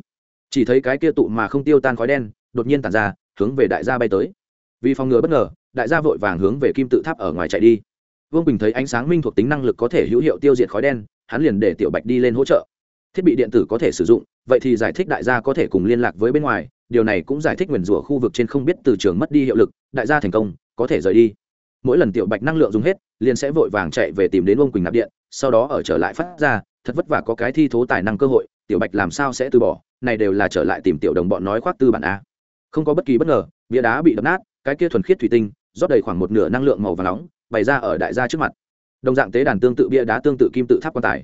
Chỉ thấy cái kia tụ mà không tiêu tan khói đen, đột nhiên tàn ra, hướng về đại gia bay tới. Vì phòng ngừa bất ngờ, đại gia vội vàng hướng về kim tự tháp ở ngoài chạy đi. Vương bình thấy ánh sáng minh thuộc tính năng lực có thể hữu hiệu tiêu diệt khói đen, hắn liền để tiểu bạch đi lên hỗ trợ thiết bị điện tử có thể sử dụng, vậy thì giải thích đại gia có thể cùng liên lạc với bên ngoài, điều này cũng giải thích nguyền rủa khu vực trên không biết từ trường mất đi hiệu lực, đại gia thành công, có thể rời đi. Mỗi lần tiểu bạch năng lượng dùng hết, liền sẽ vội vàng chạy về tìm đến ông quỳnh nạp điện, sau đó ở trở lại phát ra, thật vất vả có cái thi thố tài năng cơ hội, tiểu bạch làm sao sẽ từ bỏ, này đều là trở lại tìm tiểu đồng bọn nói khoác tư bản a. Không có bất kỳ bất ngờ, bia đá bị đập nát, cái kia thuần khiết thủy tinh, rót đầy khoảng một nửa năng lượng màu và nóng, bày ra ở đại gia trước mặt. Đồng dạng tế đàn tương tự bia đá tương tự kim tự tháp quan tài.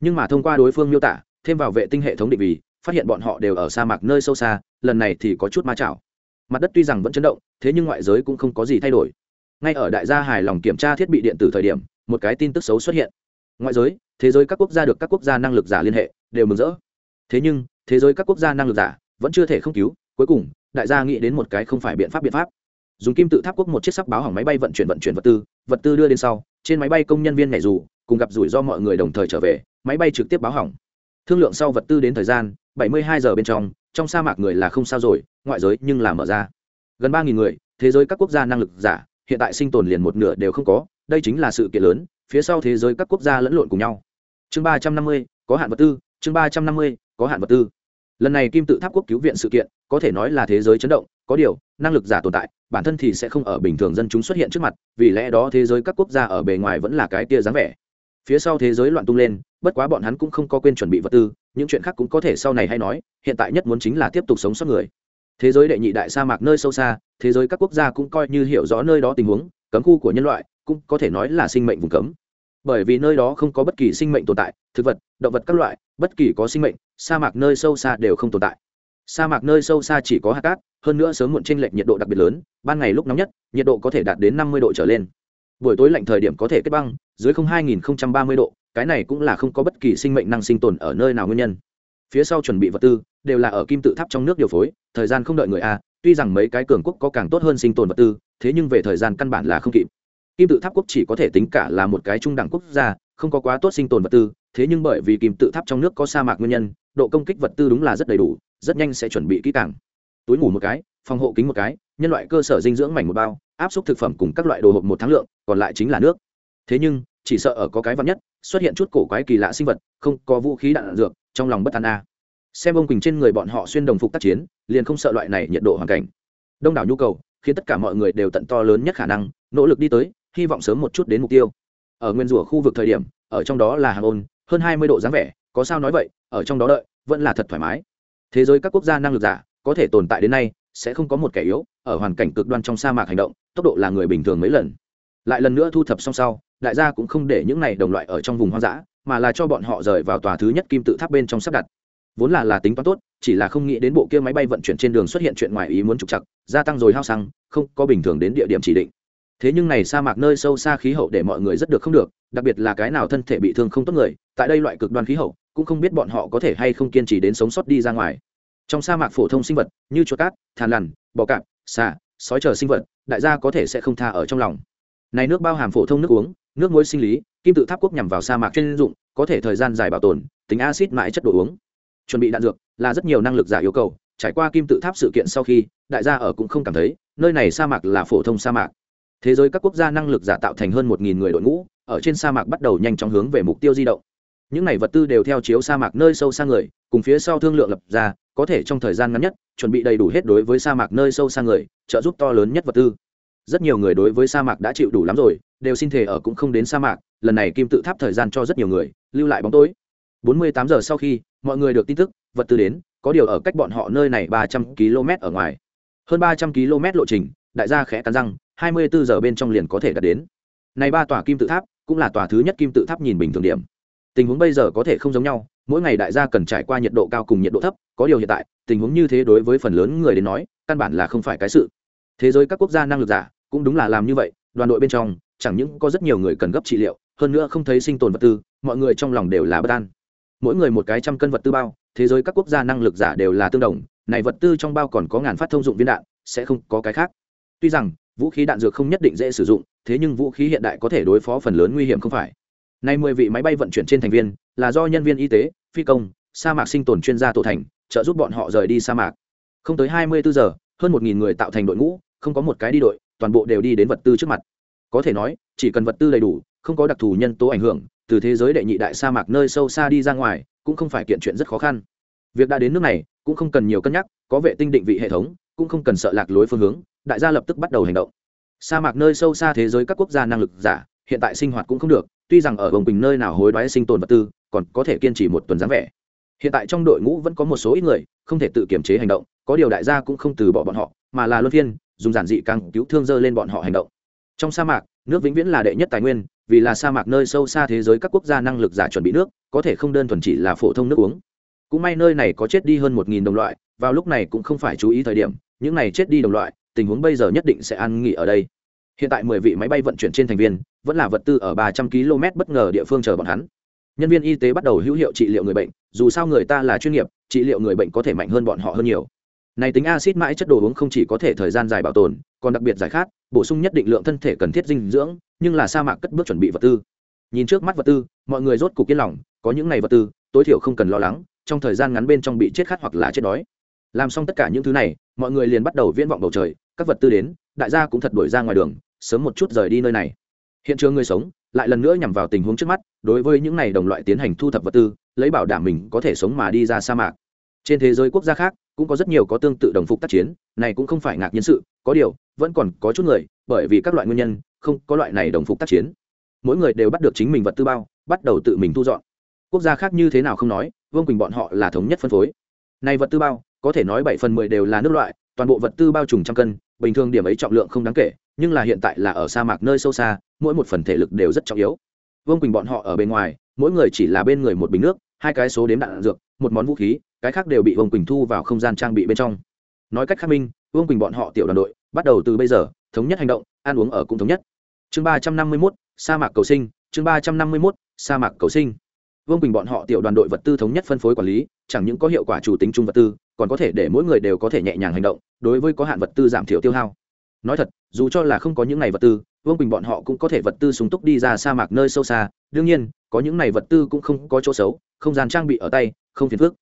Nhưng mà thông qua đối phương miêu tả thêm vào vệ tinh hệ thống định vị, phát hiện bọn họ đều ở sa mạc nơi sâu xa, lần này thì có chút ma chảo. Mặt đất tuy rằng vẫn chấn động, thế nhưng ngoại giới cũng không có gì thay đổi. Ngay ở đại gia hài lòng kiểm tra thiết bị điện tử thời điểm, một cái tin tức xấu xuất hiện. Ngoại giới, thế giới các quốc gia được các quốc gia năng lực giả liên hệ, đều mừng rỡ. Thế nhưng, thế giới các quốc gia năng lực giả vẫn chưa thể không cứu, cuối cùng, đại gia nghĩ đến một cái không phải biện pháp biện pháp. Dùng kim tự tháp quốc một chiếc sắc báo hỏng máy bay vận chuyển vận chuyển vật tư vật tư đưa đến sau, trên máy bay công nhân viên nhảy dù, cùng gặp rủi ro mọi người đồng thời trở về, máy bay trực tiếp báo hỏng thương lượng sau vật tư đến thời gian 72 giờ bên trong trong sa mạc người là không sao rồi, ngoại giới nhưng là mở ra. Gần ba nghìn người, thế giới các quốc gia năng lực giả, hiện tại sinh tồn liền một nửa đều không có, đây chính là sự kiện lớn, phía sau thế giới các quốc gia lẫn lộn cùng nhau. Chương ba trăm năm mươi, có hạn vật tư, chương ba trăm năm mươi, có hạn vật tư. Lần này kim tự tháp quốc cứu viện sự kiện, có thể nói là thế giới chấn động, có điều, năng lực giả tồn tại, bản thân thì sẽ không ở bình thường dân chúng xuất hiện trước mặt, vì lẽ đó thế giới các quốc gia ở bề ngoài vẫn là cái tia dáng vẻ. Phía sau thế giới loạn tung lên bất quá bọn hắn cũng không có quên chuẩn bị vật tư, những chuyện khác cũng có thể sau này hay nói, hiện tại nhất muốn chính là tiếp tục sống sót người. Thế giới đệ nhị đại sa mạc nơi sâu xa, thế giới các quốc gia cũng coi như hiểu rõ nơi đó tình huống, cấm khu của nhân loại cũng có thể nói là sinh mệnh vùng cấm. Bởi vì nơi đó không có bất kỳ sinh mệnh tồn tại, thực vật, động vật các loại, bất kỳ có sinh mệnh, sa mạc nơi sâu xa đều không tồn tại. Sa mạc nơi sâu xa chỉ có hạt cát, hơn nữa sớm muộn t r ê n lệch nhiệt độ đặc biệt lớn, ban ngày lúc nóng nhất, nhiệt độ có thể đạt đến năm mươi độ trở lên. Buổi tối lạnh thời điểm có thể kết băng, dưới không hai nghìn ba mươi độ cái này cũng là không có bất kỳ sinh mệnh năng sinh tồn ở nơi nào nguyên nhân. Phía sau chuẩn bị vật tư đều là ở kim tự tháp trong nước điều phối, thời gian không đợi người a, tuy rằng mấy cái cường quốc có càng tốt hơn sinh tồn vật tư, thế nhưng về thời gian căn bản là không kịp. Kim tự tháp quốc chỉ có thể tính cả là một cái trung đẳng quốc gia, không có quá tốt sinh tồn vật tư, thế nhưng bởi vì kim tự tháp trong nước có sa mạc nguyên nhân, độ công kích vật tư đúng là rất đầy đủ, rất nhanh sẽ chuẩn bị kỹ càng. Túi ngủ một cái, phòng hộ kính một cái, nhân loại cơ sở dinh dưỡng mảnh một bao, áp suất thực phẩm cùng các loại đồ hộp một tháng lượng, còn lại chính là nước. Thế nhưng, chỉ sợ ở có cái vật nhất xuất hiện chút cổ quái kỳ lạ sinh vật không có vũ khí đạn, đạn dược trong lòng bất an a. Xem ông quỳnh trên người bọn họ xuyên đồng phục tác chiến liền không sợ loại này nhiệt độ hoàn cảnh. Đông đảo nhu cầu khiến tất cả mọi người đều tận to lớn nhất khả năng nỗ lực đi tới hy vọng sớm một chút đến mục tiêu. Ở nguyên rủa khu vực thời điểm ở trong đó là hàng ôn hơn hai mươi độ dáng vẻ có sao nói vậy ở trong đó đợi vẫn là thật thoải mái. Thế giới các quốc gia năng lực giả có thể tồn tại đến nay sẽ không có một kẻ yếu ở hoàn cảnh cực đoan trong sa mạc hành động tốc độ là người bình thường mấy lần. Lại lần nữa thu thập xong sau đại gia cũng không để những này đồng loại ở trong vùng hoang dã, mà là cho bọn họ rời vào tòa thứ nhất kim tự tháp bên trong sắp đặt. Vốn là là tính toán tốt, chỉ là không nghĩ đến bộ kia máy bay vận chuyển trên đường xuất hiện chuyện ngoài ý muốn trục chặt gia tăng rồi hao xăng, không có bình thường đến địa điểm chỉ định. Thế nhưng này sa mạc nơi sâu xa khí hậu để mọi người rất được không được, đặc biệt là cái nào thân thể bị thương không tốt người, tại đây loại cực đoan khí hậu, cũng không biết bọn họ có thể hay không kiên trì đến sống sót đi ra ngoài. Trong sa mạc phổ thông sinh vật, như chuột cát, thàn lằn bò cạp, xà, sói chờ sinh vật, đại gia có thể sẽ không tha ở trong lòng. Này nước bao hàm phổ thông nước uống nước muối sinh lý, kim tự tháp quốc nhằm vào sa mạc chuyên dụng, có thể thời gian dài bảo tồn, tính acid mãi chất đồ uống. Chuẩn bị đạn dược là rất nhiều năng lực giả yêu cầu, trải qua kim tự tháp sự kiện sau khi, đại gia ở cũng không cảm thấy, nơi này sa mạc là phổ thông sa mạc. Thế giới các quốc gia năng lực giả tạo thành hơn một nghìn người đội ngũ, ở trên sa mạc bắt đầu nhanh chóng hướng về mục tiêu di động. Những này vật tư đều theo chiếu sa mạc nơi sâu xa người, cùng phía sau thương lượng lập ra, có thể trong thời gian ngắn nhất, chuẩn bị đầy đủ hết đối với sa mạc nơi sâu xa người, trợ giúp to lớn nhất vật tư. Rất nhiều người đối với sa mạc đã chịu đủ lắm rồi đều xin thể ở cũng không đến sa mạc, lần này kim tự tháp thời gian cho rất nhiều người, lưu lại bóng tối. 48 giờ sau khi, mọi người được tin tức, vật tư đến, có điều ở cách bọn họ nơi này 300 km ở ngoài. Hơn 300 km lộ trình, đại gia khẽ cắn răng 24 giờ bên trong liền có thể đạt đến. Này ba tòa kim tự tháp, cũng là tòa thứ nhất kim tự tháp nhìn bình thường điểm. Tình huống bây giờ có thể không giống nhau, mỗi ngày đại gia cần trải qua nhiệt độ cao cùng nhiệt độ thấp, có điều hiện tại, tình huống như thế đối với phần lớn người đến nói, căn bản là không phải cái sự. Thế giới các quốc gia năng lực giả, cũng đúng là làm như vậy, đoàn đội bên trong chẳng những có rất nhiều người cần gấp trị liệu, hơn nữa không thấy sinh tồn vật tư, mọi người trong lòng đều là bất an. Mỗi người một cái trăm cân vật tư bao, thế giới các quốc gia năng lực giả đều là tương đồng, này vật tư trong bao còn có ngàn phát thông dụng viên đạn, sẽ không có cái khác. Tuy rằng, vũ khí đạn dược không nhất định dễ sử dụng, thế nhưng vũ khí hiện đại có thể đối phó phần lớn nguy hiểm không phải. Nay mười vị máy bay vận chuyển trên thành viên, là do nhân viên y tế, phi công, sa mạc sinh tồn chuyên gia tổ thành, trợ giúp bọn họ rời đi sa mạc. Không tới hai mươi bốn giờ, hơn một nghìn người tạo thành đội ngũ, không có một cái đi đội, toàn bộ đều đi đến vật tư trước mặt có thể nói, chỉ cần vật tư đầy đủ, không có đặc thù nhân tố ảnh hưởng, từ thế giới đệ nhị đại sa mạc nơi sâu xa đi ra ngoài, cũng không phải kiện chuyện rất khó khăn. Việc đã đến nước này, cũng không cần nhiều cân nhắc, có vệ tinh định vị hệ thống, cũng không cần sợ lạc lối phương hướng, đại gia lập tức bắt đầu hành động. Sa mạc nơi sâu xa thế giới các quốc gia năng lực giả, hiện tại sinh hoạt cũng không được, tuy rằng ở vùng bình nơi nào hối đoái sinh tồn vật tư, còn có thể kiên trì một tuần dáng vẻ. Hiện tại trong đội ngũ vẫn có một số ít người, không thể tự kiểm chế hành động, có điều đại gia cũng không từ bỏ bọn họ, mà là luân phiên, dùng giản dị càng cứu thương dơ lên bọn họ hành động trong sa mạc, nước vĩnh viễn là đệ nhất tài nguyên, vì là sa mạc nơi sâu xa thế giới các quốc gia năng lực giả chuẩn bị nước, có thể không đơn thuần chỉ là phổ thông nước uống. Cũng may nơi này có chết đi hơn một nghìn đồng loại, vào lúc này cũng không phải chú ý thời điểm, những này chết đi đồng loại, tình huống bây giờ nhất định sẽ an nghỉ ở đây. Hiện tại mười vị máy bay vận chuyển trên thành viên, vẫn là vật tư ở ba trăm km bất ngờ địa phương chờ bọn hắn. Nhân viên y tế bắt đầu hữu hiệu trị liệu người bệnh, dù sao người ta là chuyên nghiệp, trị liệu người bệnh có thể mạnh hơn bọn họ hơn nhiều này tính acid mãi chất đồ uống không chỉ có thể thời gian dài bảo tồn, còn đặc biệt giải khát, bổ sung nhất định lượng thân thể cần thiết dinh dưỡng, nhưng là sa mạc cất bước chuẩn bị vật tư. Nhìn trước mắt vật tư, mọi người rốt cục yên lòng, có những ngày vật tư, tối thiểu không cần lo lắng, trong thời gian ngắn bên trong bị chết khát hoặc là chết đói. Làm xong tất cả những thứ này, mọi người liền bắt đầu viễn vọng bầu trời, các vật tư đến, đại gia cũng thật đuổi ra ngoài đường, sớm một chút rời đi nơi này. Hiện trường người sống, lại lần nữa nhằm vào tình huống trước mắt, đối với những này đồng loại tiến hành thu thập vật tư, lấy bảo đảm mình có thể sống mà đi ra sa mạc. Trên thế giới quốc gia khác cũng có rất nhiều có tương tự đồng phục tác chiến, này cũng không phải ngạc nhiên sự, có điều, vẫn còn có chút người, bởi vì các loại nguyên nhân, không có loại này đồng phục tác chiến. Mỗi người đều bắt được chính mình vật tư bao, bắt đầu tự mình thu dọn. Quốc gia khác như thế nào không nói, vương quỳnh bọn họ là thống nhất phân phối. Này vật tư bao, có thể nói bảy phần mười đều là nước loại, toàn bộ vật tư bao trùm trăm cân, bình thường điểm ấy trọng lượng không đáng kể, nhưng là hiện tại là ở sa mạc nơi sâu xa, mỗi một phần thể lực đều rất trọng yếu. Vương quỳnh bọn họ ở bên ngoài, mỗi người chỉ là bên người một bình nước, hai cái số đếm đạn dược, một món vũ khí cái khác đều bị vương quỳnh thu vào không gian trang bị bên trong. Nói cách khác minh, vương quỳnh bọn họ tiểu đoàn đội, bắt đầu từ bây giờ, thống nhất hành động, ăn uống ở cũng thống nhất. Chương ba trăm năm mươi mốt, sa mạc cầu sinh, chương ba trăm năm mươi mốt, sa mạc cầu sinh. Vương quỳnh bọn họ tiểu đoàn đội vật tư thống nhất phân phối quản lý, chẳng những có hiệu quả chủ tính chung vật tư, còn có thể để mỗi người đều có thể nhẹ nhàng hành động, đối với có hạn vật tư giảm thiểu tiêu hao. Nói thật, dù cho là không có những này vật tư, vương quỳnh bọn họ cũng có thể vật tư súng túc đi ra sa mạc nơi sâu xa. Đương nhiên, có những này vật tư cũng không có chỗ xấu, không gian trang bị ở tay, không phiền phức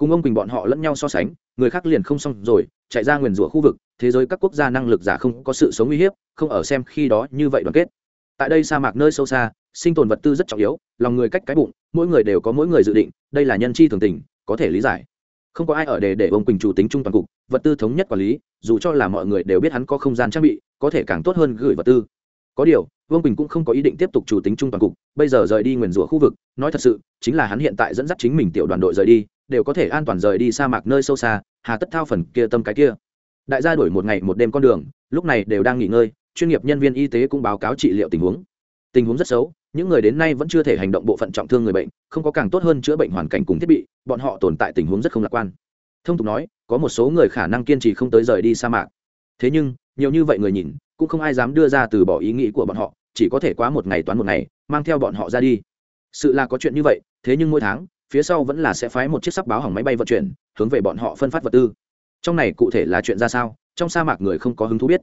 cùng ông quỳnh bọn họ lẫn nhau so sánh, người khác liền không xong rồi, chạy ra nguyền rủa khu vực, thế giới các quốc gia năng lực giả không có sự sống uy hiếp, không ở xem khi đó như vậy đoàn kết. Tại đây sa mạc nơi sâu xa, sinh tồn vật tư rất trọng yếu, lòng người cách cái bụng, mỗi người đều có mỗi người dự định, đây là nhân chi thường tình, có thể lý giải. Không có ai ở đề để ông quỳnh chủ tính trung toàn cục, vật tư thống nhất quản lý, dù cho là mọi người đều biết hắn có không gian trang bị, có thể càng tốt hơn gửi vật tư. Có điều vương quỳnh cũng không có ý định tiếp tục chủ tính trung toàn cục, bây giờ rời đi nguyền rủa khu vực, nói thật sự, chính là hắn hiện tại dẫn dắt chính mình tiểu đoàn đội rời đi đều có thể an toàn rời đi sa mạc nơi sâu xa, hà tất thao phần kia tâm cái kia. Đại gia đổi một ngày một đêm con đường, lúc này đều đang nghỉ ngơi, chuyên nghiệp nhân viên y tế cũng báo cáo trị liệu tình huống. Tình huống rất xấu, những người đến nay vẫn chưa thể hành động bộ phận trọng thương người bệnh, không có càng tốt hơn chữa bệnh hoàn cảnh cùng thiết bị, bọn họ tồn tại tình huống rất không lạc quan. Thông tục nói, có một số người khả năng kiên trì không tới rời đi sa mạc. Thế nhưng, nhiều như vậy người nhìn, cũng không ai dám đưa ra từ bỏ ý nghĩ của bọn họ, chỉ có thể quá một ngày toán một ngày, mang theo bọn họ ra đi. Sự là có chuyện như vậy, thế nhưng mỗi tháng phía sau vẫn là sẽ phái một chiếc sắp báo hỏng máy bay vận chuyển, hướng về bọn họ phân phát vật tư. Trong này cụ thể là chuyện ra sao, trong sa mạc người không có hứng thú biết.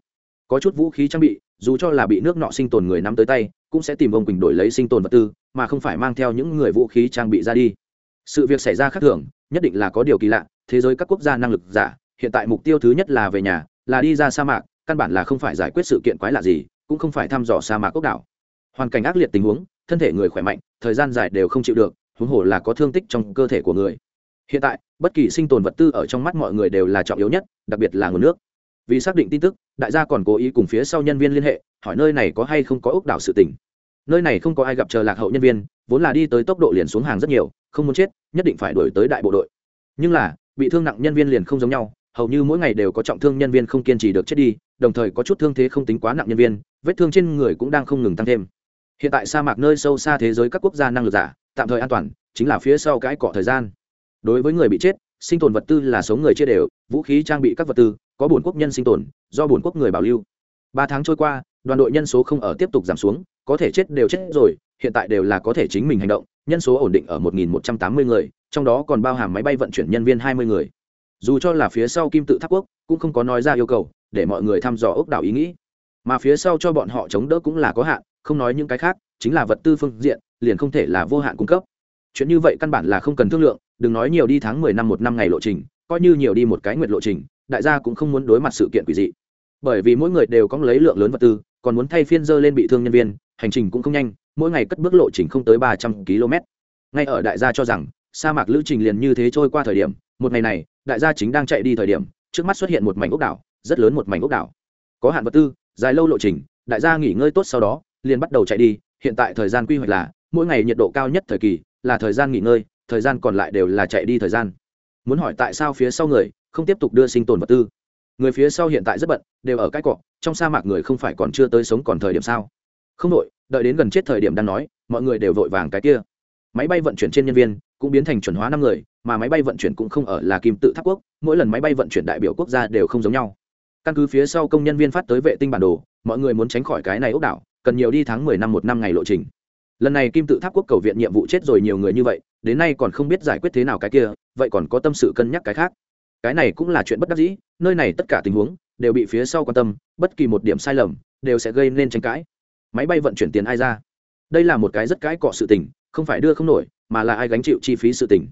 Có chút vũ khí trang bị, dù cho là bị nước nọ sinh tồn người nắm tới tay, cũng sẽ tìm ông quỳnh đổi lấy sinh tồn vật tư, mà không phải mang theo những người vũ khí trang bị ra đi. Sự việc xảy ra khác thường, nhất định là có điều kỳ lạ, thế giới các quốc gia năng lực giả, hiện tại mục tiêu thứ nhất là về nhà, là đi ra sa mạc, căn bản là không phải giải quyết sự kiện quái lạ gì, cũng không phải thăm dò sa mạc ốc đảo. Hoàn cảnh ác liệt tình huống, thân thể người khỏe mạnh, thời gian dài đều không chịu được huống hồ là có thương tích trong cơ thể của người. Hiện tại, bất kỳ sinh tồn vật tư ở trong mắt mọi người đều là trọng yếu nhất, đặc biệt là nguồn nước. Vì xác định tin tức, đại gia còn cố ý cùng phía sau nhân viên liên hệ, hỏi nơi này có hay không có ốc đảo sự tỉnh nơi này không có ai gặp chờ lạc hậu nhân viên, vốn là đi tới tốc độ liền xuống hàng rất nhiều, không muốn chết, nhất định phải đổi tới đại bộ đội. Nhưng là, bị thương nặng nhân viên liền không giống nhau, hầu như mỗi ngày đều có trọng thương nhân viên không kiên trì được chết đi, đồng thời có chút thương thế không tính quá nặng nhân viên, vết thương trên người cũng đang không ngừng tăng thêm. Hiện tại sa mạc nơi sâu xa thế giới các quốc gia năng lực giả tạm thời an toàn, chính là phía sau cái cọ thời gian. Đối với người bị chết, sinh tồn vật tư là sống người chia đều, vũ khí, trang bị các vật tư, có bổn quốc nhân sinh tồn, do bổn quốc người bảo lưu. Ba tháng trôi qua, đoàn đội nhân số không ở tiếp tục giảm xuống, có thể chết đều chết rồi, hiện tại đều là có thể chính mình hành động, nhân số ổn định ở một nghìn một trăm tám mươi người, trong đó còn bao hàm máy bay vận chuyển nhân viên hai mươi người. Dù cho là phía sau kim tự tháp quốc, cũng không có nói ra yêu cầu, để mọi người thăm dò ốc đảo ý nghĩ. Mà phía sau cho bọn họ chống đỡ cũng là có hạn, không nói những cái khác, chính là vật tư phương diện liền không thể là vô hạn cung cấp. Chuyện như vậy căn bản là không cần thương lượng, đừng nói nhiều đi tháng mười năm một năm ngày lộ trình, coi như nhiều đi một cái nguyệt lộ trình, đại gia cũng không muốn đối mặt sự kiện quỷ dị. Bởi vì mỗi người đều có lấy lượng lớn vật tư, còn muốn thay phiên dơ lên bị thương nhân viên, hành trình cũng không nhanh, mỗi ngày cất bước lộ trình không tới ba trăm km. Ngay ở đại gia cho rằng, sa mạc lữ trình liền như thế trôi qua thời điểm, một ngày này, đại gia chính đang chạy đi thời điểm, trước mắt xuất hiện một mảnh ốc đảo, rất lớn một mảnh ốc đảo. Có hạn vật tư, dài lâu lộ trình, đại gia nghỉ ngơi tốt sau đó, liền bắt đầu chạy đi, hiện tại thời gian quy hoạch là mỗi ngày nhiệt độ cao nhất thời kỳ là thời gian nghỉ ngơi, thời gian còn lại đều là chạy đi thời gian. Muốn hỏi tại sao phía sau người không tiếp tục đưa sinh tồn vật tư? Người phía sau hiện tại rất bận, đều ở cái cọ, trong sa mạc người không phải còn chưa tới sống còn thời điểm sao? Không đội đợi đến gần chết thời điểm đang nói, mọi người đều vội vàng cái kia. Máy bay vận chuyển trên nhân viên cũng biến thành chuẩn hóa năm người, mà máy bay vận chuyển cũng không ở là kim tự tháp quốc, mỗi lần máy bay vận chuyển đại biểu quốc gia đều không giống nhau. Căn cứ phía sau công nhân viên phát tới vệ tinh bản đồ, mọi người muốn tránh khỏi cái này ốc đảo, cần nhiều đi tháng mười năm một năm ngày lộ trình lần này kim tự tháp quốc cầu viện nhiệm vụ chết rồi nhiều người như vậy, đến nay còn không biết giải quyết thế nào cái kia, vậy còn có tâm sự cân nhắc cái khác. Cái này cũng là chuyện bất đắc dĩ, nơi này tất cả tình huống đều bị phía sau quan tâm, bất kỳ một điểm sai lầm đều sẽ gây nên tranh cãi. Máy bay vận chuyển tiền ai ra? Đây là một cái rất cãi cọ sự tình, không phải đưa không nổi, mà là ai gánh chịu chi phí sự tình.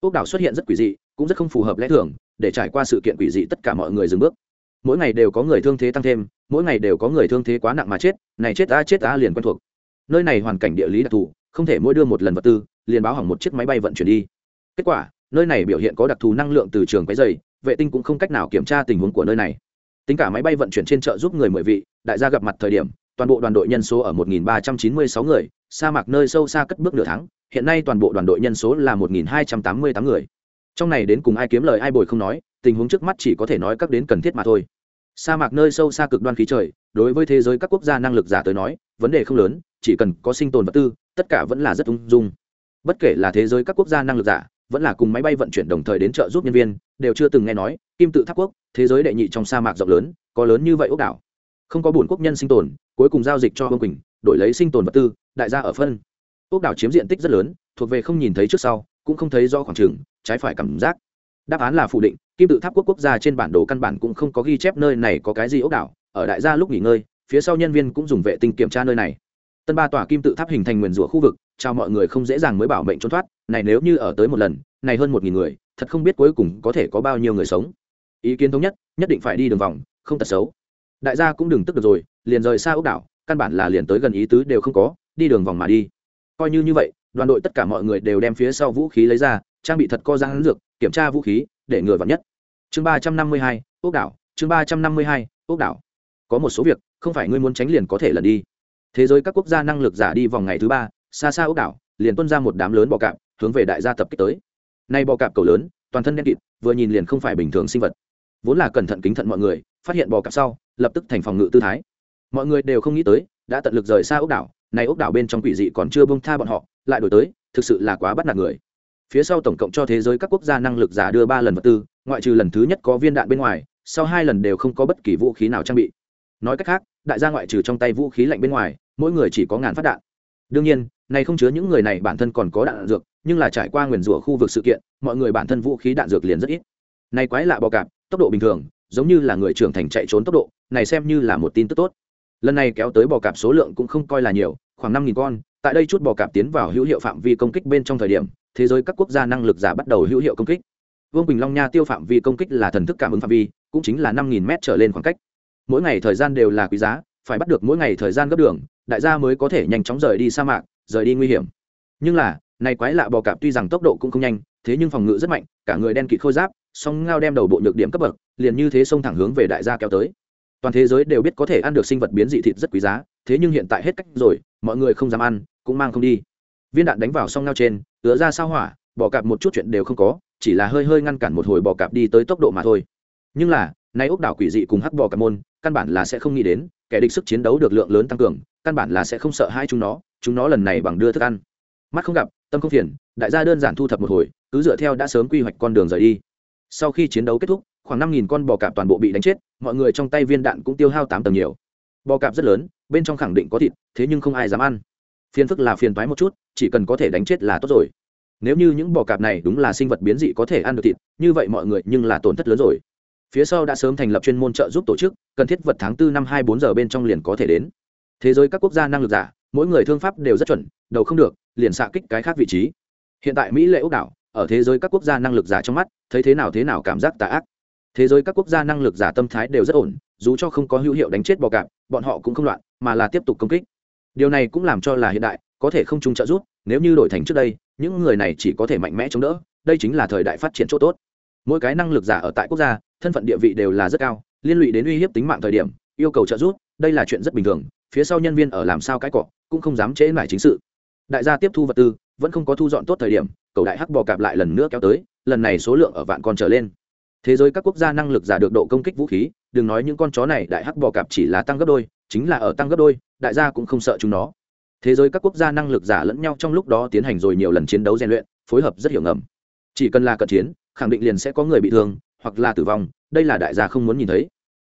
Ốc đảo xuất hiện rất quỷ dị, cũng rất không phù hợp lẽ thường, để trải qua sự kiện quỷ dị tất cả mọi người dừng bước. Mỗi ngày đều có người thương thế tăng thêm, mỗi ngày đều có người thương thế quá nặng mà chết, này chết ta chết ta liền quen thuộc nơi này hoàn cảnh địa lý đặc thù, không thể mỗi đưa một lần vật tư, liền báo hỏng một chiếc máy bay vận chuyển đi. Kết quả, nơi này biểu hiện có đặc thù năng lượng từ trường quái dày vệ tinh cũng không cách nào kiểm tra tình huống của nơi này. Tính cả máy bay vận chuyển trên chợ giúp người mười vị, đại gia gặp mặt thời điểm, toàn bộ đoàn đội nhân số ở 1.396 người, sa mạc nơi sâu xa cất bước nửa tháng, hiện nay toàn bộ đoàn đội nhân số là 1.288 người. Trong này đến cùng ai kiếm lời ai bồi không nói, tình huống trước mắt chỉ có thể nói các đến cần thiết mà thôi. Sa mạc nơi sâu xa cực đoan khí trời, đối với thế giới các quốc gia năng lực giả tới nói, vấn đề không lớn chỉ cần có sinh tồn vật tư, tất cả vẫn là rất ung dung. Bất kể là thế giới các quốc gia năng lực giả, vẫn là cùng máy bay vận chuyển đồng thời đến trợ giúp nhân viên, đều chưa từng nghe nói, kim tự tháp quốc, thế giới đệ nhị trong sa mạc rộng lớn, có lớn như vậy ốc đảo. Không có bổn quốc nhân sinh tồn, cuối cùng giao dịch cho vương quỳnh, đổi lấy sinh tồn vật tư, đại gia ở phân. Ốc đảo chiếm diện tích rất lớn, thuộc về không nhìn thấy trước sau, cũng không thấy do khoảng trường, trái phải cảm giác. Đáp án là phủ định, kim tự tháp quốc quốc gia trên bản đồ căn bản cũng không có ghi chép nơi này có cái gì ốc đảo, ở đại gia lúc nghỉ ngơi, phía sau nhân viên cũng dùng vệ tinh kiểm tra nơi này tân ba tòa kim tự tháp hình thành nguyền rủa khu vực, chào mọi người không dễ dàng mới bảo mệnh trốn thoát, này nếu như ở tới một lần, này hơn một nghìn người, thật không biết cuối cùng có thể có bao nhiêu người sống. Ý kiến thống nhất nhất định phải đi đường vòng, không tật xấu. Đại gia cũng đừng tức được rồi, liền rời xa ốc đảo, căn bản là liền tới gần ý tứ đều không có, đi đường vòng mà đi. Coi như như vậy, đoàn đội tất cả mọi người đều đem phía sau vũ khí lấy ra, trang bị thật co giang dược, kiểm tra vũ khí, để ngừa vào nhất. Chương ba trăm năm mươi hai, ốc đảo, chương ba trăm năm mươi hai, ốc đảo. Có một số việc, không phải ngươi muốn tránh liền có thể lần đi thế giới các quốc gia năng lực giả đi vòng ngày thứ ba, xa xa ốc đảo, liền tuân ra một đám lớn bọ cạp, hướng về đại gia tập kích tới. Nay bọ cạp cầu lớn, toàn thân đen kịt, vừa nhìn liền không phải bình thường sinh vật. Vốn là cẩn thận kính thận mọi người, phát hiện bò cạp sau, lập tức thành phòng ngự tư thái. Mọi người đều không nghĩ tới, đã tận lực rời xa ốc đảo này ốc đảo bên trong quỷ dị còn chưa bông tha bọn họ, lại đổi tới, thực sự là quá bắt nạt người. Phía sau tổng cộng cho thế giới các quốc gia năng lực giả đưa ba lần vật tư, ngoại trừ lần thứ nhất có viên đạn bên ngoài, sau hai lần đều không có bất kỳ vũ khí nào trang bị. Nói cách khác đại gia ngoại trừ trong tay vũ khí lạnh bên ngoài, mỗi người chỉ có ngàn phát đạn. Đương nhiên, này không chứa những người này bản thân còn có đạn dược, nhưng là trải qua nguyền rủa khu vực sự kiện, mọi người bản thân vũ khí đạn dược liền rất ít. Này quái lạ bò cạp, tốc độ bình thường, giống như là người trưởng thành chạy trốn tốc độ, này xem như là một tin tức tốt. Lần này kéo tới bò cạp số lượng cũng không coi là nhiều, khoảng năm nghìn con, tại đây chút bò cạp tiến vào hữu hiệu phạm vi công kích bên trong thời điểm, thế giới các quốc gia năng lực giả bắt đầu hữu hiệu công kích. Vương quỳnh long nha tiêu phạm vi công kích là thần thức cảm ứng phạm vi, cũng chính là năm nghìn m trở lên khoảng cách mỗi ngày thời gian đều là quý giá, phải bắt được mỗi ngày thời gian gấp đường, đại gia mới có thể nhanh chóng rời đi sa mạc, rời đi nguy hiểm. Nhưng là, này quái lạ bò cạp tuy rằng tốc độ cũng không nhanh, thế nhưng phòng ngự rất mạnh, cả người đen kịt khôi giáp, song ngao đem đầu bộ nhược điểm cấp bậc, liền như thế xông thẳng hướng về đại gia kéo tới. Toàn thế giới đều biết có thể ăn được sinh vật biến dị thịt rất quý giá, thế nhưng hiện tại hết cách rồi, mọi người không dám ăn, cũng mang không đi. Viên đạn đánh vào song ngao trên, ứa ra sao hỏa, bò cạp một chút chuyện đều không có, chỉ là hơi hơi ngăn cản một hồi bò cạp đi tới tốc độ mà thôi. Nhưng là, nay ốc đảo quỷ dị cùng hắc bò cạp môn căn bản là sẽ không nghĩ đến, kẻ địch sức chiến đấu được lượng lớn tăng cường, căn bản là sẽ không sợ hai chúng nó chúng nó lần này bằng đưa thức ăn. Mắt không gặp, tâm không phiền, đại gia đơn giản thu thập một hồi, cứ dựa theo đã sớm quy hoạch con đường rời đi. Sau khi chiến đấu kết thúc, khoảng năm nghìn con bò cạp toàn bộ bị đánh chết, mọi người trong tay viên đạn cũng tiêu hao tám tầng nhiều. Bò cạp rất lớn, bên trong khẳng định có thịt, thế nhưng không ai dám ăn. Phiền phức là phiền toái một chút, chỉ cần có thể đánh chết là tốt rồi. Nếu như những bò cạp này đúng là sinh vật biến dị có thể ăn được thịt, như vậy mọi người nhưng là tổn thất lớn rồi. Phía sau đã sớm thành lập chuyên môn trợ giúp tổ chức cần thiết vật tháng tư năm hai bốn giờ bên trong liền có thể đến. Thế giới các quốc gia năng lực giả, mỗi người thương pháp đều rất chuẩn, đầu không được, liền xạ kích cái khác vị trí. Hiện tại mỹ lệ ốc đảo, ở thế giới các quốc gia năng lực giả trong mắt, thấy thế nào thế nào cảm giác tà ác. Thế giới các quốc gia năng lực giả tâm thái đều rất ổn, dù cho không có hữu hiệu đánh chết bò cạp, bọn họ cũng không loạn, mà là tiếp tục công kích. Điều này cũng làm cho là hiện đại, có thể không chung trợ giúp, nếu như đổi thành trước đây, những người này chỉ có thể mạnh mẽ chống đỡ, đây chính là thời đại phát triển chỗ tốt. Mỗi cái năng lực giả ở tại quốc gia, thân phận địa vị đều là rất cao liên lụy đến uy hiếp tính mạng thời điểm, yêu cầu trợ giúp, đây là chuyện rất bình thường, phía sau nhân viên ở làm sao cái cọ, cũng không dám trễ lại chính sự. Đại gia tiếp thu vật tư, vẫn không có thu dọn tốt thời điểm, cầu đại hắc bò cạp lại lần nữa kéo tới, lần này số lượng ở vạn con trở lên. Thế giới các quốc gia năng lực giả được độ công kích vũ khí, đừng nói những con chó này, đại hắc bò cạp chỉ là tăng gấp đôi, chính là ở tăng gấp đôi, đại gia cũng không sợ chúng nó. Thế giới các quốc gia năng lực giả lẫn nhau trong lúc đó tiến hành rồi nhiều lần chiến đấu rèn luyện, phối hợp rất hiểu ngầm. Chỉ cần là cận chiến, khẳng định liền sẽ có người bị thương hoặc là tử vong, đây là đại gia không muốn nhìn thấy.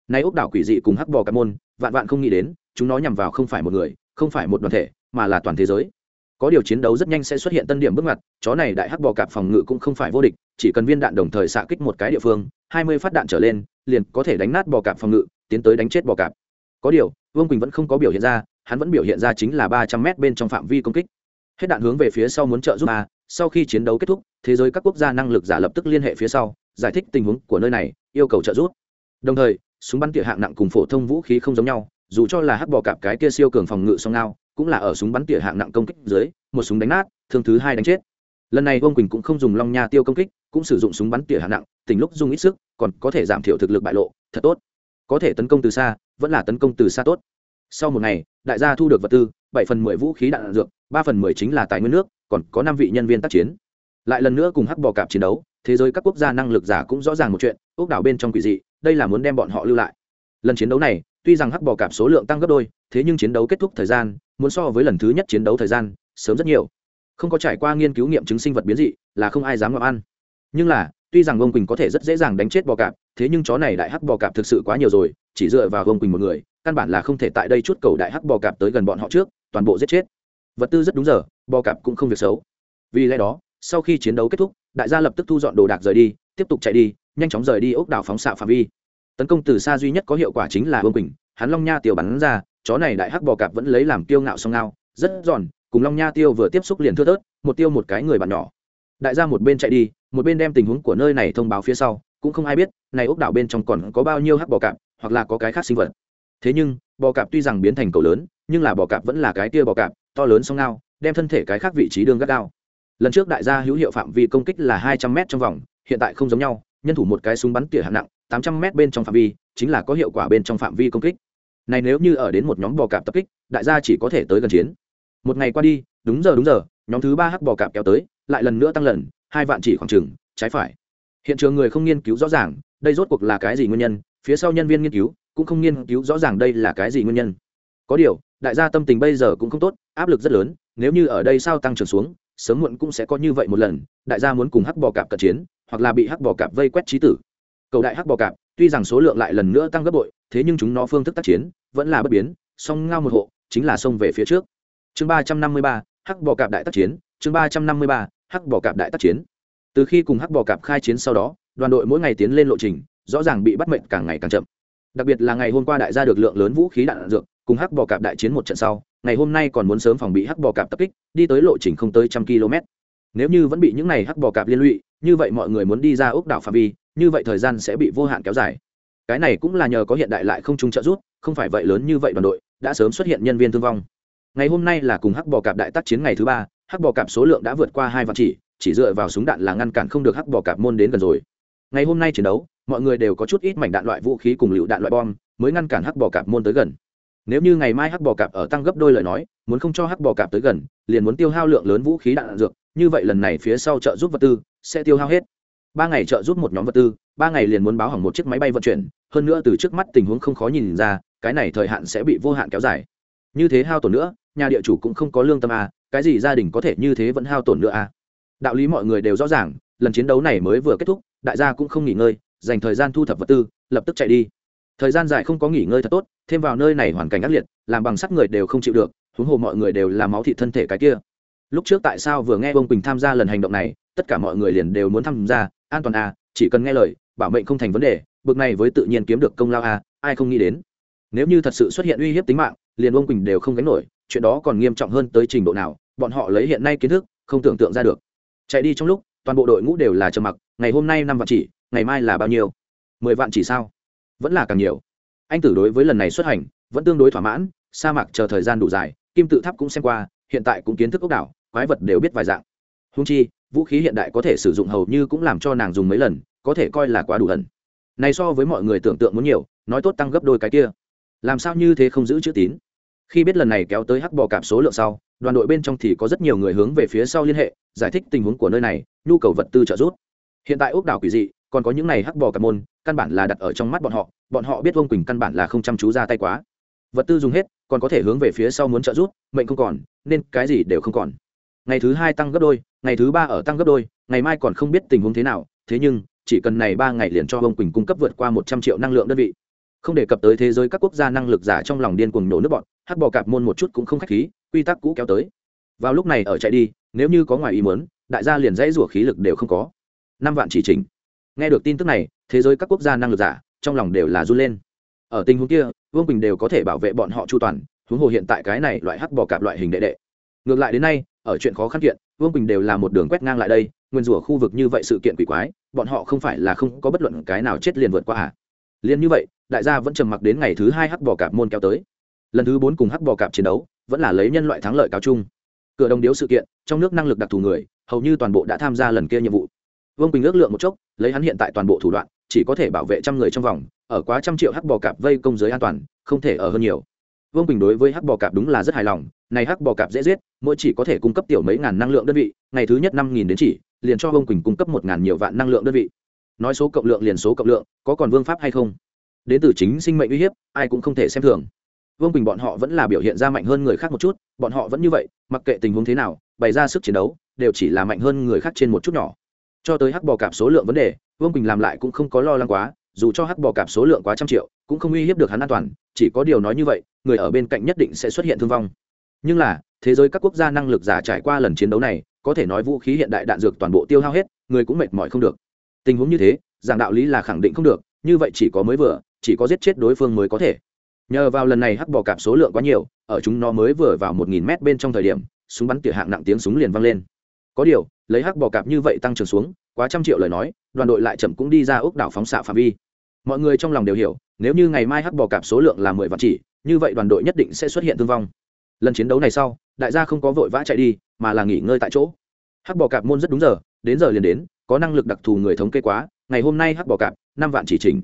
Nay ốc đảo quỷ dị cùng hắc bò cạp môn, vạn vạn không nghĩ đến, chúng nó nhằm vào không phải một người, không phải một đoàn thể, mà là toàn thế giới. Có điều chiến đấu rất nhanh sẽ xuất hiện tân điểm bước ngoặt, chó này đại hắc bò cạp phòng ngự cũng không phải vô địch, chỉ cần viên đạn đồng thời xạ kích một cái địa phương, hai mươi phát đạn trở lên, liền có thể đánh nát bò cạp phòng ngự, tiến tới đánh chết bò cạp. Có điều, vương quỳnh vẫn không có biểu hiện ra, hắn vẫn biểu hiện ra chính là ba trăm mét bên trong phạm vi công kích. Hết đạn hướng về phía sau muốn trợ giúp a, sau khi chiến đấu kết thúc, thế giới các quốc gia năng lực giả lập tức liên hệ phía sau giải thích tình huống của nơi này, yêu cầu trợ giúp. Đồng thời, súng bắn tỉa hạng nặng cùng phổ thông vũ khí không giống nhau, dù cho là hắc bò cạp cái kia siêu cường phòng ngự song ngao, cũng là ở súng bắn tỉa hạng nặng công kích dưới, một súng đánh nát, thương thứ hai đánh chết. Lần này vương quỳnh cũng không dùng long nha tiêu công kích, cũng sử dụng súng bắn tỉa hạng nặng, tình lúc dùng ít sức, còn có thể giảm thiểu thực lực bại lộ, thật tốt. Có thể tấn công từ xa, vẫn là tấn công từ xa tốt. Sau một ngày, đại gia thu được vật tư, bảy phần mười vũ khí đạn dược, ba phần mười chính là tài nguyên nước, còn có năm vị nhân viên tác chiến. Lại lần nữa cùng hắc bò cạp chiến đấu thế giới các quốc gia năng lực giả cũng rõ ràng một chuyện ốc đảo bên trong quỷ dị, đây là muốn đem bọn họ lưu lại. Lần chiến đấu này, tuy rằng hắc bò cạp số lượng tăng gấp đôi, thế nhưng chiến đấu kết thúc thời gian, muốn so với lần thứ nhất chiến đấu thời gian, sớm rất nhiều. Không có trải qua nghiên cứu nghiệm chứng sinh vật biến dị, là không ai dám ngậm ăn. Nhưng là, tuy rằng ông quỳnh có thể rất dễ dàng đánh chết bò cạp, thế nhưng chó này đại hắc bò cạp thực sự quá nhiều rồi, chỉ dựa vào ông quỳnh một người, căn bản là không thể tại đây chút cầu đại hắc bò cạp tới gần bọn họ trước, toàn bộ giết chết. Vật tư rất đúng giờ, bò cạp cũng không việc xấu. Vì lẽ đó, sau khi chiến đấu kết thúc đại gia lập tức thu dọn đồ đạc rời đi, tiếp tục chạy đi, nhanh chóng rời đi ốc đảo phóng xạ phạm vi. Tấn công từ xa duy nhất có hiệu quả chính là vương quỳnh, hắn long nha tiêu bắn ra, chó này đại hắc bò cạp vẫn lấy làm kiêu ngạo song ngao, rất giòn, cùng long nha tiêu vừa tiếp xúc liền thưa tớt một tiêu một cái người bạn nhỏ. Đại gia một bên chạy đi, một bên đem tình huống của nơi này thông báo phía sau, cũng không ai biết, này ốc đảo bên trong còn có bao nhiêu hắc bò cạp, hoặc là có cái khác sinh vật. Thế nhưng, bò cạp tuy rằng biến thành cầu lớn, nhưng là bò cạp vẫn là cái tia bò cạp, to lớn song ngao, đem thân thể cái khác vị trí đường gắt cao lần trước đại gia hữu hiệu phạm vi công kích là hai trăm m trong vòng, hiện tại không giống nhau, nhân thủ một cái súng bắn tỉa hạng nặng, tám trăm m bên trong phạm vi, chính là có hiệu quả bên trong phạm vi công kích. Này nếu như ở đến một nhóm bò cạp tập kích, đại gia chỉ có thể tới gần chiến. Một ngày qua đi, đúng giờ đúng giờ, nhóm thứ ba hắc bò cạp kéo tới, lại lần nữa tăng lần, hai vạn chỉ khoảng trừng trái phải. Hiện trường người không nghiên cứu rõ ràng, đây rốt cuộc là cái gì nguyên nhân, phía sau nhân viên nghiên cứu cũng không nghiên cứu rõ ràng đây là cái gì nguyên nhân. Có điều, đại gia tâm tình bây giờ cũng không tốt, áp lực rất lớn, nếu như ở đây sao tăng trưởng xuống sớm muộn cũng sẽ có như vậy một lần, đại gia muốn cùng hắc bò cạp cận chiến, hoặc là bị hắc bò cạp vây quét trí tử. Cầu đại hắc bò cạp, tuy rằng số lượng lại lần nữa tăng gấp bội, thế nhưng chúng nó phương thức tác chiến vẫn là bất biến, song ngao một hộ, chính là xông về phía trước. Chương ba trăm năm mươi ba, hắc bò cạp đại tác chiến, chương ba trăm năm mươi ba, hắc bò cạp đại tác chiến. Từ khi cùng hắc bò cạp khai chiến sau đó, đoàn đội mỗi ngày tiến lên lộ trình, rõ ràng bị bắt mệnh càng ngày càng chậm. Đặc biệt là ngày hôm qua đại gia được lượng lớn vũ khí đạn dược, cùng hắc bò cạp đại chiến một trận sau ngày hôm nay còn muốn sớm phòng bị hắc bò cạp tập kích, đi tới lộ trình không tới trăm km. Nếu như vẫn bị những này hắc bò cạp liên lụy, như vậy mọi người muốn đi ra ốc đảo phạm vi, như vậy thời gian sẽ bị vô hạn kéo dài. Cái này cũng là nhờ có hiện đại lại không trung trợ rút không phải vậy lớn như vậy đoàn đội đã sớm xuất hiện nhân viên thương vong. Ngày hôm nay là cùng hắc bò cạp đại tác chiến ngày thứ ba, hắc bò cạp số lượng đã vượt qua hai vạn chỉ chỉ dựa vào súng đạn là ngăn cản không được hắc bò cạp môn đến gần rồi. Ngày hôm nay chiến đấu, mọi người đều có chút ít mảnh đạn loại vũ khí cùng lựu đạn loại bom, mới ngăn cản hắc bò cạp môn tới gần nếu như ngày mai hắc bò cạp ở tăng gấp đôi lời nói muốn không cho hắc bò cạp tới gần liền muốn tiêu hao lượng lớn vũ khí đạn dược như vậy lần này phía sau trợ giúp vật tư sẽ tiêu hao hết. Ba ngày trợ giúp một nhóm vật tư ba ngày liền muốn báo hỏng một chiếc máy bay vận chuyển hơn nữa từ trước mắt tình huống không khó nhìn ra cái này thời hạn sẽ bị vô hạn kéo dài. Như thế hao tổn nữa nhà địa chủ cũng không có lương tâm à, cái gì gia đình có thể như thế vẫn hao tổn nữa à. đạo lý mọi người đều rõ ràng lần chiến đấu này mới vừa kết thúc đại gia cũng không nghỉ ngơi dành thời gian thu thập vật tư lập tức chạy đi thời gian dài không có nghỉ ngơi thật tốt, thêm vào nơi này hoàn cảnh ác liệt, làm bằng sắt người đều không chịu được, huống hồ mọi người đều là máu thị thân thể cái kia. Lúc trước tại sao vừa nghe Vương quỳnh tham gia lần hành động này, tất cả mọi người liền đều muốn tham gia, an toàn à chỉ cần nghe lời, bảo mệnh không thành vấn đề, bực này với tự nhiên kiếm được công lao à ai không nghĩ đến. Nếu như thật sự xuất hiện uy hiếp tính mạng, liền Vương quỳnh đều không gánh nổi, chuyện đó còn nghiêm trọng hơn tới trình độ nào, bọn họ lấy hiện nay kiến thức, không tưởng tượng ra được. Chạy đi trong lúc, toàn bộ đội ngũ đều là trầm mặc, ngày hôm nay năm vạn chỉ, ngày mai là bao nhiêu? Mười vạn chỉ sao? Vẫn là càng nhiều. Anh tử đối với lần này xuất hành vẫn tương đối thỏa mãn, sa mạc chờ thời gian đủ dài, kim tự tháp cũng xem qua, hiện tại cũng kiến thức ốc đảo, quái vật đều biết vài dạng. Húng chi, vũ khí hiện đại có thể sử dụng hầu như cũng làm cho nàng dùng mấy lần, có thể coi là quá đủ lần này so với mọi người tưởng tượng muốn nhiều, nói tốt tăng gấp đôi cái kia. Làm sao như thế không giữ chữ tín? Khi biết lần này kéo tới hắc bò cạp số lượng sau, đoàn đội bên trong thì có rất nhiều người hướng về phía sau liên hệ, giải thích tình huống của nơi này, nhu cầu vật tư trợ giúp. Hiện tại ốc đảo quỷ dị còn có những này hắc bò cạp môn, căn bản là đặt ở trong mắt bọn họ bọn họ biết vương quỳnh căn bản là không chăm chú ra tay quá. Vật tư dùng hết, còn có thể hướng về phía sau muốn trợ giúp, mệnh không còn, nên cái gì đều không còn. Ngày thứ hai tăng gấp đôi, ngày thứ ba ở tăng gấp đôi, ngày mai còn không biết tình huống thế nào, thế nhưng, chỉ cần này ba ngày liền cho vương quỳnh cung cấp vượt qua một trăm triệu năng lượng đơn vị. Không đề cập tới thế giới các quốc gia năng lực giả trong lòng điên cuồng nổ nước bọn, hắc bò cạp môn một chút cũng không khách khí, quy tắc cũ kéo tới. Vào lúc này ở chạy đi, nếu như có ngoài ý muốn, đại gia liền dãy rủa khí lực đều không có. Năm vạn chỉ trình nghe được tin tức này, thế giới các quốc gia năng lực giả, trong lòng đều là run lên. Ở tình huống kia, vương bình đều có thể bảo vệ bọn họ chu toàn, huống hồ hiện tại cái này loại hắc bò cạp loại hình đệ đệ. Ngược lại đến nay, ở chuyện khó khăn kiện, vương bình đều là một đường quét ngang lại đây, nguyên rủa khu vực như vậy sự kiện quỷ quái, bọn họ không phải là không có bất luận cái nào chết liền vượt qua à. Liền như vậy, đại gia vẫn trầm mặc đến ngày thứ hai hắc bò cạp môn kéo tới. Lần thứ bốn cùng hắc bò cạp chiến đấu, vẫn là lấy nhân loại thắng lợi cao chung. Cửa đồng điếu sự kiện, trong nước năng lực đặc thù người, hầu như toàn bộ đã tham gia lần kia nhiệm vụ vương quỳnh ước lượng một chốc, lấy hắn hiện tại toàn bộ thủ đoạn, chỉ có thể bảo vệ trăm người trong vòng, ở quá trăm triệu hắc bò cạp vây công giới an toàn, không thể ở hơn nhiều. Vương quỳnh đối với hắc bò cạp đúng là rất hài lòng, này hắc bò cạp dễ giết, mỗi chỉ có thể cung cấp tiểu mấy ngàn năng lượng đơn vị, ngày thứ nhất năm nghìn đến chỉ, liền cho vương quỳnh cung cấp một ngàn nhiều vạn năng lượng đơn vị. Nói số cộng lượng liền số cộng lượng, có còn vương pháp hay không? Đến từ chính sinh mệnh uy hiếp, ai cũng không thể xem thường. Vương quỳnh bọn họ vẫn là biểu hiện ra mạnh hơn người khác một chút, bọn họ vẫn như vậy, mặc kệ tình huống thế nào, bày ra sức chiến đấu, đều chỉ là mạnh hơn người khác trên một chút nhỏ cho tới hắc bò cạp số lượng vấn đề, vương quỳnh làm lại cũng không có lo lắng quá, dù cho hắc bò cạp số lượng quá trăm triệu, cũng không uy hiếp được hắn an toàn, chỉ có điều nói như vậy, người ở bên cạnh nhất định sẽ xuất hiện thương vong. Nhưng là, thế giới các quốc gia năng lực giả trải qua lần chiến đấu này, có thể nói vũ khí hiện đại đạn dược toàn bộ tiêu hao hết, người cũng mệt mỏi không được. Tình huống như thế, giảng đạo lý là khẳng định không được, như vậy chỉ có mới vừa, chỉ có giết chết đối phương mới có thể. Nhờ vào lần này hắc bò cạp số lượng quá nhiều, ở chúng nó mới vừa vào một nghìn mét bên trong thời điểm, súng bắn tỉa hạng nặng tiếng súng liền vang lên. Có điều lấy hắc bò cạp như vậy tăng trưởng xuống, quá trăm triệu lời nói, đoàn đội lại chậm cũng đi ra ốc đảo phóng xạ phạm vi. Mọi người trong lòng đều hiểu, nếu như ngày mai hắc bò cạp số lượng là mười vạn chỉ, như vậy đoàn đội nhất định sẽ xuất hiện thương vong. Lần chiến đấu này sau, đại gia không có vội vã chạy đi, mà là nghỉ ngơi tại chỗ. Hắc bò cạp môn rất đúng giờ, đến giờ liền đến, có năng lực đặc thù người thống kê quá, ngày hôm nay hắc bò cạp, năm vạn chỉ trình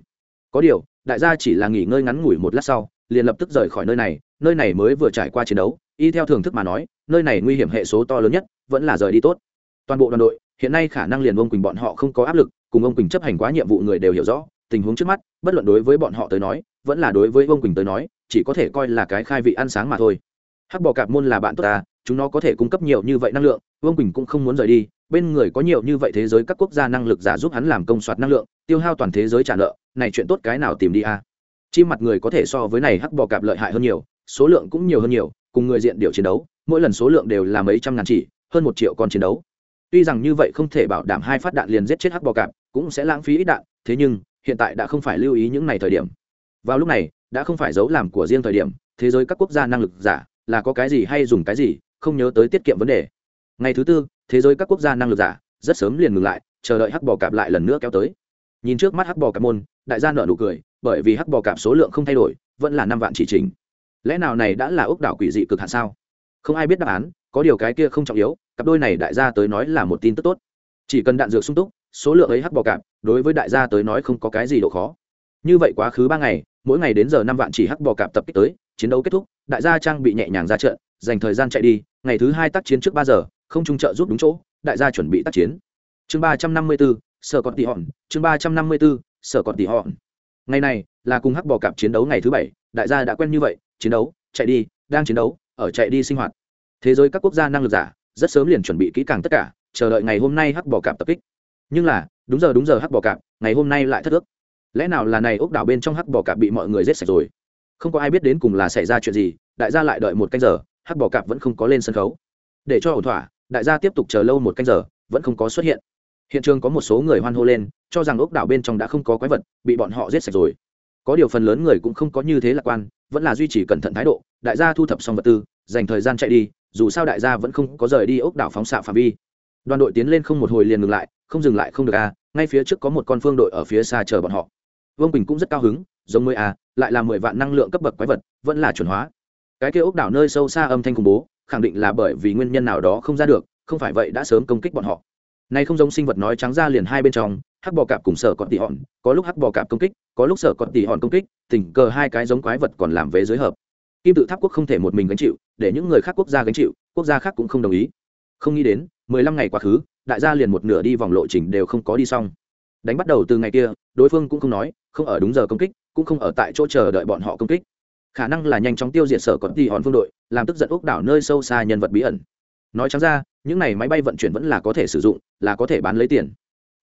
có điều, đại gia chỉ là nghỉ ngơi ngắn ngủi một lát sau, liền lập tức rời khỏi nơi này nơi này mới vừa trải qua chiến đấu, y theo thưởng thức mà nói, nơi này nguy hiểm hệ số to lớn nhất, vẫn là rời đi tốt toàn bộ đoàn đội, hiện nay khả năng liền ông quỳnh bọn họ không có áp lực, cùng ông quỳnh chấp hành quá nhiệm vụ người đều hiểu rõ, tình huống trước mắt, bất luận đối với bọn họ tới nói, vẫn là đối với ông quỳnh tới nói, chỉ có thể coi là cái khai vị ăn sáng mà thôi hắc bò cạp môn là bạn tốt ta, chúng nó có thể cung cấp nhiều như vậy năng lượng, vương quỳnh cũng không muốn rời đi, bên người có nhiều như vậy thế giới các quốc gia năng lực giả giúp hắn làm công soạt năng lượng, tiêu hao toàn thế giới trả nợ, này chuyện tốt cái nào tìm đi a à? chi mặt người có thể so với này hắc bò cạp lợi hại hơn nhiều, số lượng cũng nhiều hơn nhiều, cùng người diện điều chiến đấu, mỗi lần số lượng đều là mấy trăm ngàn chỉ, hơn một triệu con chiến đấu tuy rằng như vậy không thể bảo đảm hai phát đạn liền giết chết hắc bò cạp, cũng sẽ lãng phí ít đạn, thế nhưng, hiện tại đã không phải lưu ý những này thời điểm. Vào lúc này, đã không phải dấu làm của riêng thời điểm, thế giới các quốc gia năng lực giả, là có cái gì hay dùng cái gì, không nhớ tới tiết kiệm vấn đề. Ngày thứ tư, thế giới các quốc gia năng lực giả, rất sớm liền ngừng lại, chờ đợi hắc bò cạp lại lần nữa kéo tới. Nhìn trước mắt hắc bò cạp môn, đại gia nợ nụ cười, bởi vì hắc bò cạp số lượng không thay đổi, vẫn là năm vạn chỉ trình lẽ nào này đã là ốc đảo quỷ dị cực hạn sao? Không ai biết đáp án có điều cái kia không trọng yếu, cặp đôi này đại gia tới nói là một tin tức tốt. Chỉ cần đạn dược sung túc, số lượng ấy hắc bò cạp, đối với đại gia tới nói không có cái gì độ khó. Như vậy quá khứ ba ngày, mỗi ngày đến giờ năm vạn chỉ hắc bò cạp tập kích tới, chiến đấu kết thúc, đại gia trang bị nhẹ nhàng ra trận, dành thời gian chạy đi, ngày thứ hai tác chiến trước ba giờ, không trung trợ giúp đúng chỗ, đại gia chuẩn bị tác chiến. Chương ba trăm năm mươi bốn sở còn tỉ hòn, chương ba trăm năm mươi bốn sở còn tỉ hòn. Ngày này, là cùng hắc bò cạp chiến đấu ngày thứ bảy, đại gia đã quen như vậy, chiến đấu, chạy đi, đang chiến đấu, ở chạy đi sinh hoạt thế giới các quốc gia năng lực giả, rất sớm liền chuẩn bị kỹ càng tất cả, chờ đợi ngày hôm nay hắc bò cạp tập kích. Nhưng là, đúng giờ đúng giờ hắc bò cạp, ngày hôm nay lại thất ước. Lẽ nào là này ốc đảo bên trong hắc bò cạp bị mọi người giết sạch rồi? Không có ai biết đến cùng là xảy ra chuyện gì, đại gia lại đợi một canh giờ, hắc bò cạp vẫn không có lên sân khấu. Để cho ổn thỏa, đại gia tiếp tục chờ lâu một canh giờ, vẫn không có xuất hiện. Hiện trường có một số người hoan hô lên, cho rằng ốc đảo bên trong đã không có quái vật, bị bọn họ giết sạch rồi. Có điều phần lớn người cũng không có như thế lạc quan, vẫn là duy trì cẩn thận thái độ, đại gia thu thập xong vật tư, dành thời gian chạy đi dù sao đại gia vẫn không có rời đi ốc đảo phóng xạ phạm vi. Đoàn đội tiến lên không một hồi liền ngừng lại, không dừng lại không được a ngay phía trước có một con phương đội ở phía xa chờ bọn họ. Vương quỳnh cũng rất cao hứng, giống mười a à, lại là mười vạn năng lượng cấp bậc quái vật, vẫn là chuẩn hóa. Cái kia ốc đảo nơi sâu xa âm thanh khủng bố, khẳng định là bởi vì nguyên nhân nào đó không ra được, không phải vậy đã sớm công kích bọn họ. Nay không giống sinh vật nói trắng ra liền hai bên trong, hắc bò cạp cùng sở còn tỉ hòn, có lúc hắc bò cạp công kích, có lúc sở còn tỉ hòn công kích, tình cờ hai cái giống quái vật còn làm vế dưới hợp kim tự tháp quốc không thể một mình gánh chịu, để những người khác quốc gia gánh chịu, quốc gia khác cũng không đồng ý. Không nghĩ đến, mười lăm ngày quá khứ, đại gia liền một nửa đi vòng lộ trình đều không có đi xong. Đánh bắt đầu từ ngày kia, đối phương cũng không nói, không ở đúng giờ công kích, cũng không ở tại chỗ chờ đợi bọn họ công kích. Khả năng là nhanh chóng tiêu diệt sở còn tỉ hòn phương đội, làm tức giận ốc đảo nơi sâu xa nhân vật bí ẩn. Nói trắng ra, những này máy bay vận chuyển vẫn là có thể sử dụng, là có thể bán lấy tiền.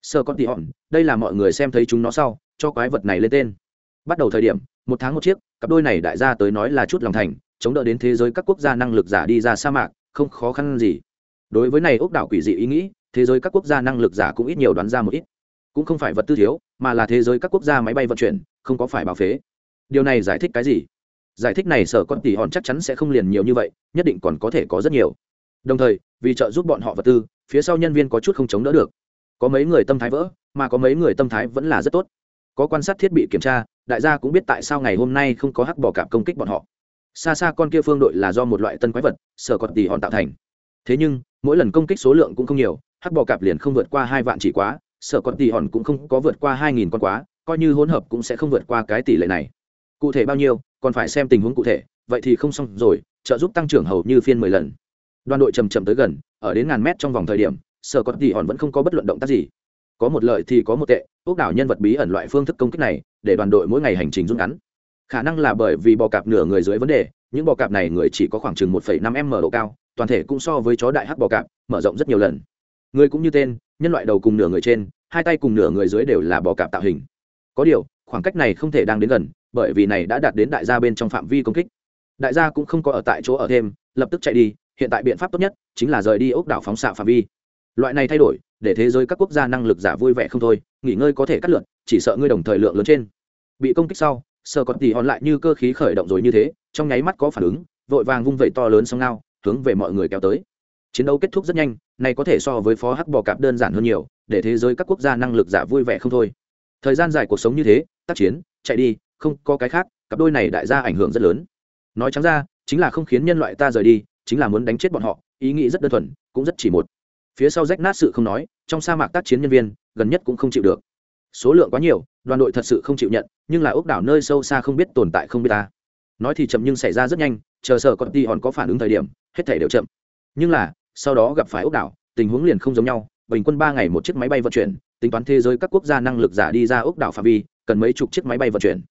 Sơ con tỉ hòn, đây là mọi người xem thấy chúng nó sau, cho quái vật này lên tên. Bắt đầu thời điểm, một tháng một chiếc cặp đôi này đại gia tới nói là chút lòng thành, chống đỡ đến thế giới các quốc gia năng lực giả đi ra sa mạc, không khó khăn gì. Đối với này ốc đảo quỷ dị ý nghĩ, thế giới các quốc gia năng lực giả cũng ít nhiều đoán ra một ít. Cũng không phải vật tư thiếu, mà là thế giới các quốc gia máy bay vận chuyển, không có phải báo phế. Điều này giải thích cái gì? Giải thích này sở con tỷ hòn chắc chắn sẽ không liền nhiều như vậy, nhất định còn có thể có rất nhiều. Đồng thời, vì trợ giúp bọn họ vật tư, phía sau nhân viên có chút không chống đỡ được. Có mấy người tâm thái vỡ, mà có mấy người tâm thái vẫn là rất tốt. Có quan sát thiết bị kiểm tra đại gia cũng biết tại sao ngày hôm nay không có hắc bỏ cạp công kích bọn họ. Xa xa con kia phương đội là do một loại tân quái vật, sở còn tỷ hòn tạo thành. Thế nhưng, mỗi lần công kích số lượng cũng không nhiều, hắc bò cạp liền không vượt qua hai vạn chỉ quá, sở còn tỷ hòn cũng không có vượt qua hai nghìn con quá, coi như hỗn hợp cũng sẽ không vượt qua cái tỷ lệ này. Cụ thể bao nhiêu, còn phải xem tình huống cụ thể, vậy thì không xong rồi, trợ giúp tăng trưởng hầu như phiên mười lần. Đoàn đội chầm chậm tới gần, ở đến ngàn mét trong vòng thời điểm, sở còn tỷ hòn vẫn không có bất luận động tác gì có một lợi thì có một tệ, ốc đảo nhân vật bí ẩn loại phương thức công kích này, để đoàn đội mỗi ngày hành trình rút ngắn. Khả năng là bởi vì bò cạp nửa người dưới vấn đề, những bò cạp này người chỉ có khoảng chừng một năm m độ cao, toàn thể cũng so với chó đại hắc bò cạp, mở rộng rất nhiều lần. Người cũng như tên, nhân loại đầu cùng nửa người trên, hai tay cùng nửa người dưới đều là bò cạp tạo hình. Có điều, khoảng cách này không thể đang đến gần, bởi vì này đã đạt đến đại gia bên trong phạm vi công kích. Đại gia cũng không có ở tại chỗ ở thêm, lập tức chạy đi, hiện tại biện pháp tốt nhất chính là rời đi ốc đảo phóng xạ phạm vi loại này thay đổi, để thế giới các quốc gia năng lực giả vui vẻ không thôi, nghỉ ngơi có thể cắt lượn, chỉ sợ ngươi đồng thời lượng lớn trên. Bị công kích sau sợ còn tỉ hòn lại như cơ khí khởi động rồi như thế, trong nháy mắt có phản ứng, vội vàng vung vẩy to lớn sông ngao, hướng về mọi người kéo tới. Chiến đấu kết thúc rất nhanh, này có thể so với phó hắc bò cạp đơn giản hơn nhiều, để thế giới các quốc gia năng lực giả vui vẻ không thôi. Thời gian dài cuộc sống như thế, tác chiến, chạy đi, không có cái khác, cặp đôi này đại gia ảnh hưởng rất lớn. Nói trắng ra, chính là không khiến nhân loại ta rời đi, chính là muốn đánh chết bọn họ, ý nghĩ rất đơn thuần, cũng rất chỉ một phía sau rách nát sự không nói, trong sa mạc tác chiến nhân viên, gần nhất cũng không chịu được. Số lượng quá nhiều, đoàn đội thật sự không chịu nhận, nhưng là ốc đảo nơi sâu xa không biết tồn tại không biết ta. Nói thì chậm nhưng xảy ra rất nhanh, chờ sợ còn đi hòn có phản ứng thời điểm, hết thể đều chậm. Nhưng là, sau đó gặp phải ốc đảo, tình huống liền không giống nhau, bình quân ba ngày một chiếc máy bay vận chuyển, tính toán thế giới các quốc gia năng lực giả đi ra ốc đảo phạm vi, cần mấy chục chiếc máy bay vận chuyển.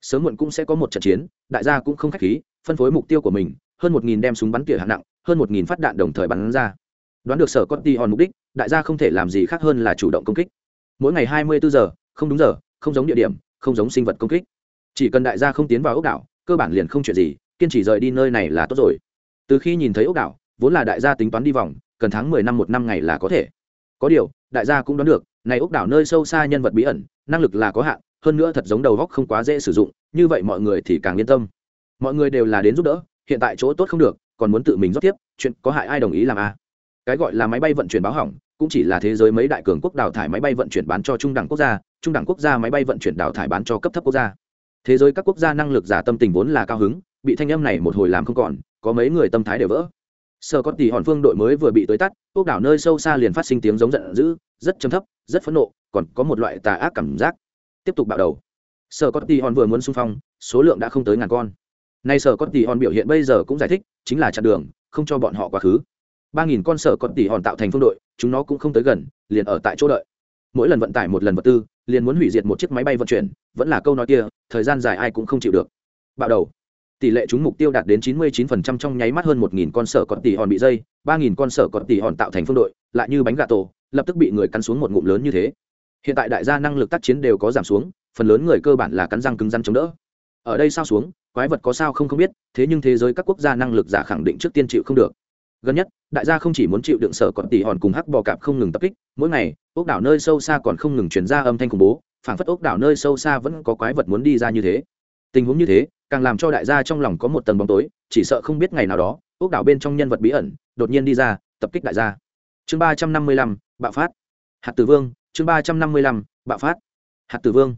Sớm muộn cũng sẽ có một trận chiến, đại gia cũng không khách khí, phân phối mục tiêu của mình, hơn một nghìn đem súng bắn tỉa hạng nặng, hơn một nghìn phát đạn đồng thời bắn ra đoán được sở con ti hòn mục đích, đại gia không thể làm gì khác hơn là chủ động công kích. Mỗi ngày hai mươi bốn giờ, không đúng giờ, không giống địa điểm, không giống sinh vật công kích. Chỉ cần đại gia không tiến vào ốc đảo, cơ bản liền không chuyện gì, kiên trì rời đi nơi này là tốt rồi. Từ khi nhìn thấy ốc đảo, vốn là đại gia tính toán đi vòng, cần tháng mười năm một năm ngày là có thể. Có điều, đại gia cũng đoán được, này ốc đảo nơi sâu xa nhân vật bí ẩn, năng lực là có hạn, hơn nữa thật giống đầu góc không quá dễ sử dụng, như vậy mọi người thì càng yên tâm. Mọi người đều là đến giúp đỡ, hiện tại chỗ tốt không được, còn muốn tự mình rót tiếp, chuyện có hại ai đồng ý làm a? à? Cái gọi là máy bay vận chuyển báo hỏng, cũng chỉ là thế giới mấy đại cường quốc đào thải máy bay vận chuyển bán cho trung đẳng quốc gia, trung đẳng quốc gia máy bay vận chuyển đào thải bán cho cấp thấp quốc gia. Thế giới các quốc gia năng lực giả tâm tình vốn là cao hứng, bị thanh âm này một hồi làm không còn, có mấy người tâm thái đều vỡ. Sơ có tỷ hòn phương đội mới vừa bị tới tắt, quốc đảo nơi sâu xa liền phát sinh tiếng giống giận dữ, rất chấm thấp, rất phẫn nộ, còn có một loại tà ác cảm giác. Tiếp tục bạo đầu. Sở có tỷ hòn vừa muốn xung phong, số lượng đã không tới ngàn con. Nay sở có tỷ hòn biểu hiện bây giờ cũng giải thích, chính là chặn đường, không cho bọn họ quá khứ ba nghìn con sở còn tỉ hòn tạo thành phương đội chúng nó cũng không tới gần liền ở tại chỗ đợi mỗi lần vận tải một lần vật tư liền muốn hủy diệt một chiếc máy bay vận chuyển vẫn là câu nói kia thời gian dài ai cũng không chịu được bạo đầu tỷ lệ chúng mục tiêu đạt đến 99% trong nháy mắt hơn 1000 con sở cọt tỷ hòn bị dây, 3000 con sở cọt tỷ hòn tạo thành phương đội, lại như bánh gà tổ, lập tức bị người cắn xuống một ngụm lớn như thế. Hiện tại đại gia năng lực tác chiến đều có giảm xuống, phần lớn người cơ bản là cắn răng cứng rắn chống đỡ. Ở đây sao xuống, quái vật có sao không không biết, thế nhưng thế giới các quốc gia năng lực giả khẳng định trước tiên chịu không được. Gần nhất, đại gia không chỉ muốn chịu đựng sở còn tỷ hòn cùng hắc bò cạp không ngừng tập kích, mỗi ngày, ốc đảo nơi sâu xa còn không ngừng truyền ra âm thanh khủng bố, phảng phất ốc đảo nơi sâu xa vẫn có quái vật muốn đi ra như thế. Tình huống như thế, càng làm cho đại gia trong lòng có một tầng bóng tối chỉ sợ không biết ngày nào đó ốc đảo bên trong nhân vật bí ẩn đột nhiên đi ra tập kích đại gia. Chương ba trăm năm mươi lăm bạo phát. Hạt tử vương chương ba trăm năm mươi lăm bạo phát. Hạt tử vương.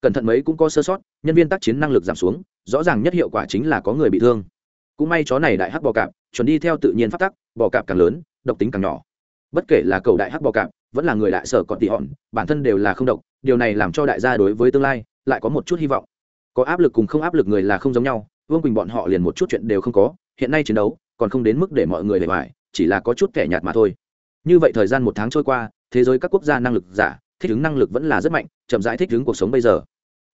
Cẩn thận mấy cũng có sơ sót nhân viên tác chiến năng lực giảm xuống rõ ràng nhất hiệu quả chính là có người bị thương cũng may chó này đại hắc bò cạp chuẩn đi theo tự nhiên phát tắc bò cạp càng lớn độc tính càng nhỏ. Bất kể là cầu đại hắc bò cạp vẫn là người đại sở còn tỉ hòn bản thân đều là không độc điều này làm cho đại gia đối với tương lai lại có một chút hy vọng. Có áp lực cùng không áp lực người là không giống nhau vương quỳnh bọn họ liền một chút chuyện đều không có hiện nay chiến đấu còn không đến mức để mọi người bề bài, chỉ là có chút kẻ nhạt mà thôi. Như vậy thời gian một tháng trôi qua thế giới các quốc gia năng lực giả thích ứng năng lực vẫn là rất mạnh chậm rãi thích ứng cuộc sống bây giờ.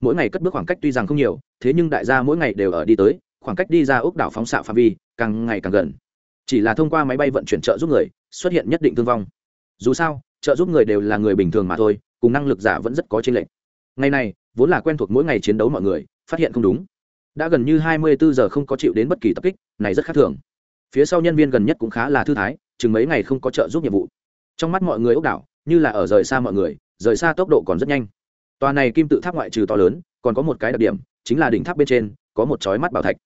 Mỗi ngày cất bước khoảng cách tuy rằng không nhiều thế nhưng đại gia mỗi ngày đều ở đi tới khoảng cách đi ra ốc đảo phóng xạ phạm vi, càng ngày càng gần. Chỉ là thông qua máy bay vận chuyển trợ giúp người, xuất hiện nhất định thương vong. Dù sao, trợ giúp người đều là người bình thường mà thôi, cùng năng lực giả vẫn rất có trên lệnh ngày này, vốn là quen thuộc mỗi ngày chiến đấu mọi người, phát hiện không đúng. Đã gần như hai mươi bốn giờ không có chịu đến bất kỳ tập kích, này rất khác thường. Phía sau nhân viên gần nhất cũng khá là thư thái, chừng mấy ngày không có trợ giúp nhiệm vụ. Trong mắt mọi người ốc đảo, như là ở rời xa mọi người, rời xa tốc độ còn rất nhanh. Tòa này kim tự tháp ngoại trừ to lớn, còn có một cái đặc điểm, chính là đỉnh tháp bên trên, có một chói mắt bảo thạch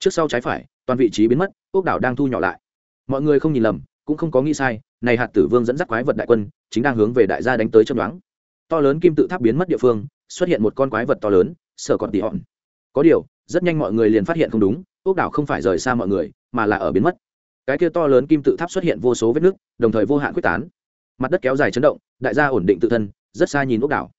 trước sau trái phải, toàn vị trí biến mất, ốc đảo đang thu nhỏ lại. Mọi người không nhìn lầm, cũng không có nghĩ sai, này hạt tử vương dẫn dắt quái vật đại quân, chính đang hướng về đại gia đánh tới chấm đoán to lớn kim tự tháp biến mất địa phương, xuất hiện một con quái vật to lớn sở còn tỉ hòn. Có điều, rất nhanh mọi người liền phát hiện không đúng, ốc đảo không phải rời xa mọi người, mà là ở biến mất. Cái kia to lớn kim tự tháp xuất hiện vô số vết nứt, đồng thời vô hạn quyết tán. Mặt đất kéo dài chấn động, đại gia ổn định tự thân, rất xa nhìn ốc đảo.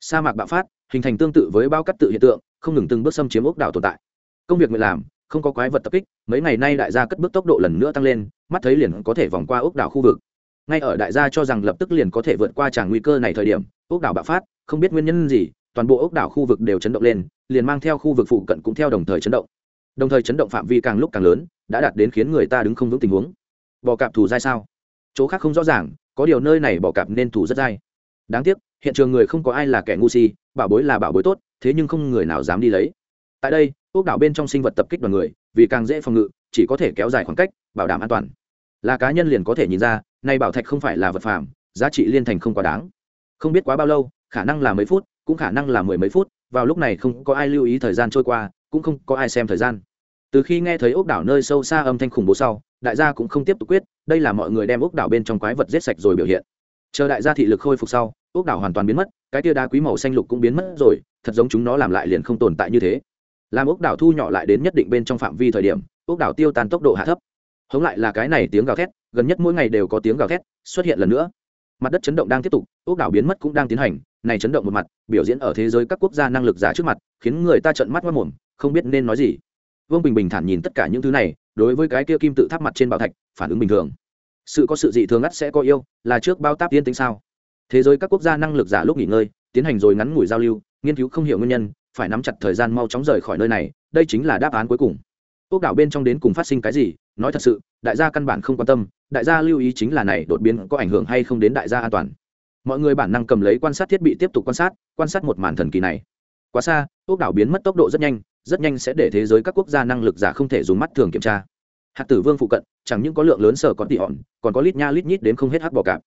Sa mạc bạo phát, hình thành tương tự với bao cắt tự hiện tượng, không ngừng từng bước xâm chiếm ốc đảo tồn tại. Công việc mình làm không có quái vật tập kích, mấy ngày nay đại gia cất bước tốc độ lần nữa tăng lên, mắt thấy liền có thể vòng qua ốc đảo khu vực. Ngay ở đại gia cho rằng lập tức liền có thể vượt qua tràng nguy cơ này thời điểm, ốc đảo bạo phát, không biết nguyên nhân gì, toàn bộ ốc đảo khu vực đều chấn động lên, liền mang theo khu vực phụ cận cũng theo đồng thời chấn động. Đồng thời chấn động phạm vi càng lúc càng lớn, đã đạt đến khiến người ta đứng không vững tình huống. Bò cạp thủ dai sao? Chỗ khác không rõ ràng, có điều nơi này bò cạp nên thủ rất dai. Đáng tiếc, hiện trường người không có ai là kẻ ngu si, bảo bối là bảo bối tốt, thế nhưng không người nào dám đi lấy. Tại đây ốc đảo bên trong sinh vật tập kích đoàn người, vì càng dễ phòng ngự, chỉ có thể kéo dài khoảng cách, bảo đảm an toàn. Là cá nhân liền có thể nhìn ra nay bảo thạch không phải là vật phẩm giá trị liên thành không quá đáng. Không biết quá bao lâu, khả năng là mấy phút, cũng khả năng là mười mấy phút, vào lúc này không có ai lưu ý thời gian trôi qua, cũng không có ai xem thời gian. Từ khi nghe thấy ốc đảo nơi sâu xa âm thanh khủng bố sau, đại gia cũng không tiếp tục quyết, đây là mọi người đem ốc đảo bên trong quái vật giết sạch rồi biểu hiện. Chờ đại gia thị lực khôi phục sau ốc đảo hoàn toàn biến mất, cái tia đá quý màu xanh lục cũng biến mất rồi, thật giống chúng nó làm lại liền không tồn tại như thế làm ốc đảo thu nhỏ lại đến nhất định bên trong phạm vi thời điểm, ốc đảo tiêu tan tốc độ hạ thấp. Hống lại là cái này tiếng gào thét, gần nhất mỗi ngày đều có tiếng gào thét xuất hiện lần nữa. Mặt đất chấn động đang tiếp tục, ốc đảo biến mất cũng đang tiến hành, này chấn động một mặt, biểu diễn ở thế giới các quốc gia năng lực giả trước mặt, khiến người ta trợn mắt mất mồm, không biết nên nói gì. Vương bình bình thản nhìn tất cả những thứ này, đối với cái kia kim tự tháp mặt trên bảo thạch, phản ứng bình thường. Sự có sự dị thường ngắt sẽ có yêu, là trước bao táp tiên tính sao? Thế giới các quốc gia năng lực giả lúc nghỉ ngơi, tiến hành rồi ngắn ngủi giao lưu, nghiên cứu không hiểu nguyên nhân phải nắm chặt thời gian mau chóng rời khỏi nơi này, đây chính là đáp án cuối cùng. Quốc đảo bên trong đến cùng phát sinh cái gì, nói thật sự, đại gia căn bản không quan tâm, đại gia lưu ý chính là này đột biến có ảnh hưởng hay không đến đại gia an toàn. Mọi người bản năng cầm lấy quan sát thiết bị tiếp tục quan sát quan sát một màn thần kỳ này. Quá xa, quốc đảo biến mất tốc độ rất nhanh rất nhanh sẽ để thế giới các quốc gia năng lực giả không thể dùng mắt thường kiểm tra. Hạt tử vương phụ cận, chẳng những có lượng lớn sở có tỉ hòn, còn có lít nha lít nhít đến không hết hắc bò cạp.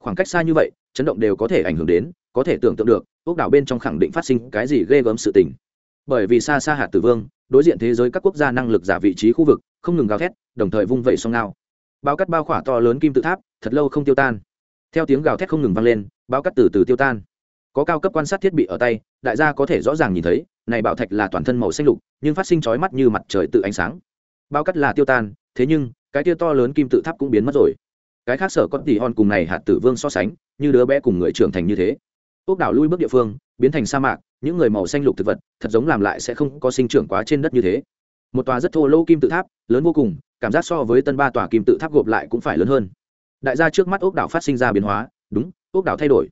Khoảng cách xa như vậy, chấn động đều có thể ảnh hưởng đến có thể tưởng tượng được, ốc đảo bên trong khẳng định phát sinh cái gì ghê gớm sự tình. Bởi vì xa xa hạt tử vương, đối diện thế giới các quốc gia năng lực giả vị trí khu vực, không ngừng gào thét, đồng thời vung vẩy song ngao. Bao cắt bao khỏa to lớn kim tự tháp, thật lâu không tiêu tan. Theo tiếng gào thét không ngừng vang lên, bao cắt từ từ tiêu tan. Có cao cấp quan sát thiết bị ở tay, đại gia có thể rõ ràng nhìn thấy, này bảo thạch là toàn thân màu xanh lục, nhưng phát sinh chói mắt như mặt trời tự ánh sáng. Bao cắt là tiêu tan, thế nhưng, cái tia to lớn kim tự tháp cũng biến mất rồi. Cái khác sở con tỷ hòn cùng này hạt tử vương so sánh, như đứa bé cùng người trưởng thành như thế ốc đảo lui bước địa phương, biến thành sa mạc, những người màu xanh lục thực vật, thật giống làm lại sẽ không có sinh trưởng quá trên đất như thế. Một tòa rất thô lô kim tự tháp, lớn vô cùng, cảm giác so với tân ba tòa kim tự tháp gộp lại cũng phải lớn hơn. Đại gia trước mắt ốc đảo phát sinh ra biến hóa, đúng ốc đảo thay đổi.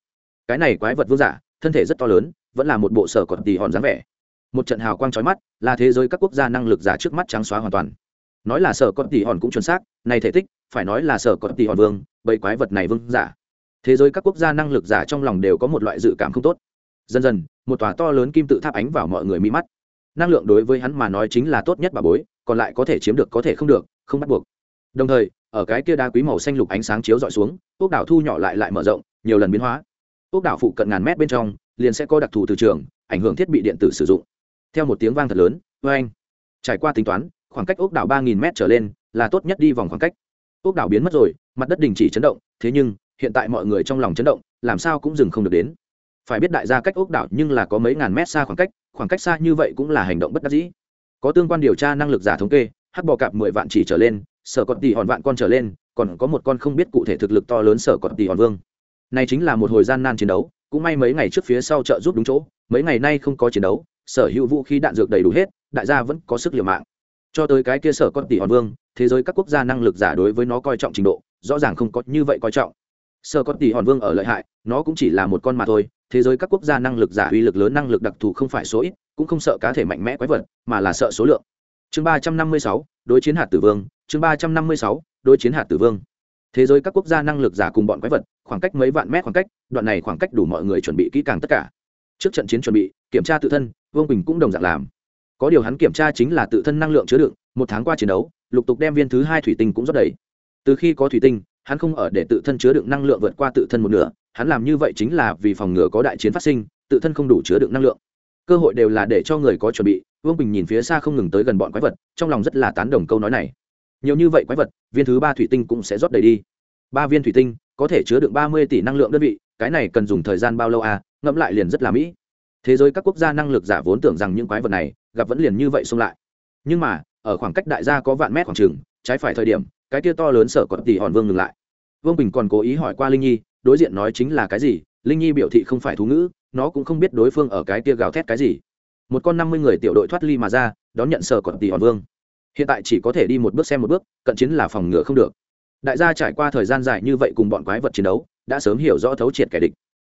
Cái này quái vật vương giả, thân thể rất to lớn, vẫn là một bộ sở còn tì hòn dáng vẻ. Một trận hào quang trói mắt, là thế giới các quốc gia năng lực giả trước mắt trắng xóa hoàn toàn. Nói là sở còn tì hòn cũng chuẩn xác, này thể tích, phải nói là sở còn tì hòn vương, bầy quái vật này vương giả thế giới các quốc gia năng lực giả trong lòng đều có một loại dự cảm không tốt. Dần dần, một tòa to lớn kim tự tháp ánh vào mọi người mi mắt. Năng lượng đối với hắn mà nói chính là tốt nhất bà bối, còn lại có thể chiếm được có thể không được, không bắt buộc. Đồng thời, ở cái kia đá quý màu xanh lục ánh sáng chiếu dọi xuống, ốc đảo thu nhỏ lại lại mở rộng, nhiều lần biến hóa. Ốc đảo phụ cận ngàn mét bên trong, liền sẽ có đặc thù từ trường, ảnh hưởng thiết bị điện tử sử dụng. Theo một tiếng vang thật lớn vê anh trải qua tính toán, khoảng cách ốc đảo ba nghìn m trở lên là tốt nhất đi vòng khoảng cách. Ốc đảo biến mất rồi, mặt đất đình chỉ chấn động, thế nhưng hiện tại mọi người trong lòng chấn động, làm sao cũng dừng không được đến. Phải biết đại gia cách ốc đảo nhưng là có mấy ngàn mét xa khoảng cách khoảng cách xa như vậy cũng là hành động bất đắc dĩ. Có tương quan điều tra năng lực giả thống kê, hắc bò cạp mười vạn chỉ trở lên, sở còn tỷ hòn vạn con trở lên, còn có một con không biết cụ thể thực lực to lớn sở còn tỷ hòn vương. Này chính là một hồi gian nan chiến đấu, cũng may mấy ngày trước phía sau trợ giúp đúng chỗ, mấy ngày nay không có chiến đấu, sở hữu vũ khí đạn dược đầy đủ hết, đại gia vẫn có sức liều mạng. Cho tới cái kia sở cọt tỷ hòn vương, thế giới các quốc gia năng lực giả đối với nó coi trọng trình độ, rõ ràng không có như vậy coi trọng. Sơ có tỷ hòn vương ở lợi hại, nó cũng chỉ là một con mà thôi, thế giới các quốc gia năng lực giả uy lực lớn, năng lực đặc thù không phải số ít, cũng không sợ cá thể mạnh mẽ quái vật, mà là sợ số lượng. Chương ba trăm năm mươi sáu, đối chiến hạt tử vương, chương ba trăm năm mươi sáu, đối chiến hạt tử vương. Thế giới các quốc gia năng lực giả cùng bọn quái vật, khoảng cách mấy vạn mét khoảng cách, đoạn này khoảng cách đủ mọi người chuẩn bị kỹ càng tất cả. Trước trận chiến chuẩn bị, kiểm tra tự thân, vương bình cũng đồng dạng làm. Có điều hắn kiểm tra chính là tự thân năng lượng chứa đựng, một tháng qua chiến đấu, lục tục đem viên thứ hai thủy tinh cũng rất đầy. Từ khi có thủy tinh hắn không ở để tự thân chứa đựng năng lượng vượt qua tự thân một nửa, hắn làm như vậy chính là vì phòng ngừa có đại chiến phát sinh, tự thân không đủ chứa đựng năng lượng. Cơ hội đều là để cho người có chuẩn bị, vương bình nhìn phía xa không ngừng tới gần bọn quái vật, trong lòng rất là tán đồng câu nói này. Nhiều như vậy quái vật, viên thứ ba thủy tinh cũng sẽ rót đầy đi. Ba viên thủy tinh, có thể chứa đựng ba mươi tỷ năng lượng đơn vị, cái này cần dùng thời gian bao lâu à? Ngẫm lại liền rất là mỹ. Thế giới các quốc gia năng lực giả vốn tưởng rằng những quái vật này, gặp vẫn liền như vậy xung lại. Nhưng mà, ở khoảng cách đại gia có vạn mét khoảng trường trái phải thời điểm, cái kia to lớn sở còn tỷ hòn vương ngừng lại vương bình còn cố ý hỏi qua linh nhi, đối diện nói chính là cái gì, linh nhi biểu thị không phải thú ngữ, nó cũng không biết đối phương ở cái kia gào thét cái gì. một con năm mươi người tiểu đội thoát ly mà ra, đón nhận sở còn tỷ hòn vương. hiện tại chỉ có thể đi một bước xem một bước, cận chiến là phòng ngựa không được. đại gia trải qua thời gian dài như vậy cùng bọn quái vật chiến đấu, đã sớm hiểu rõ thấu triệt kẻ địch.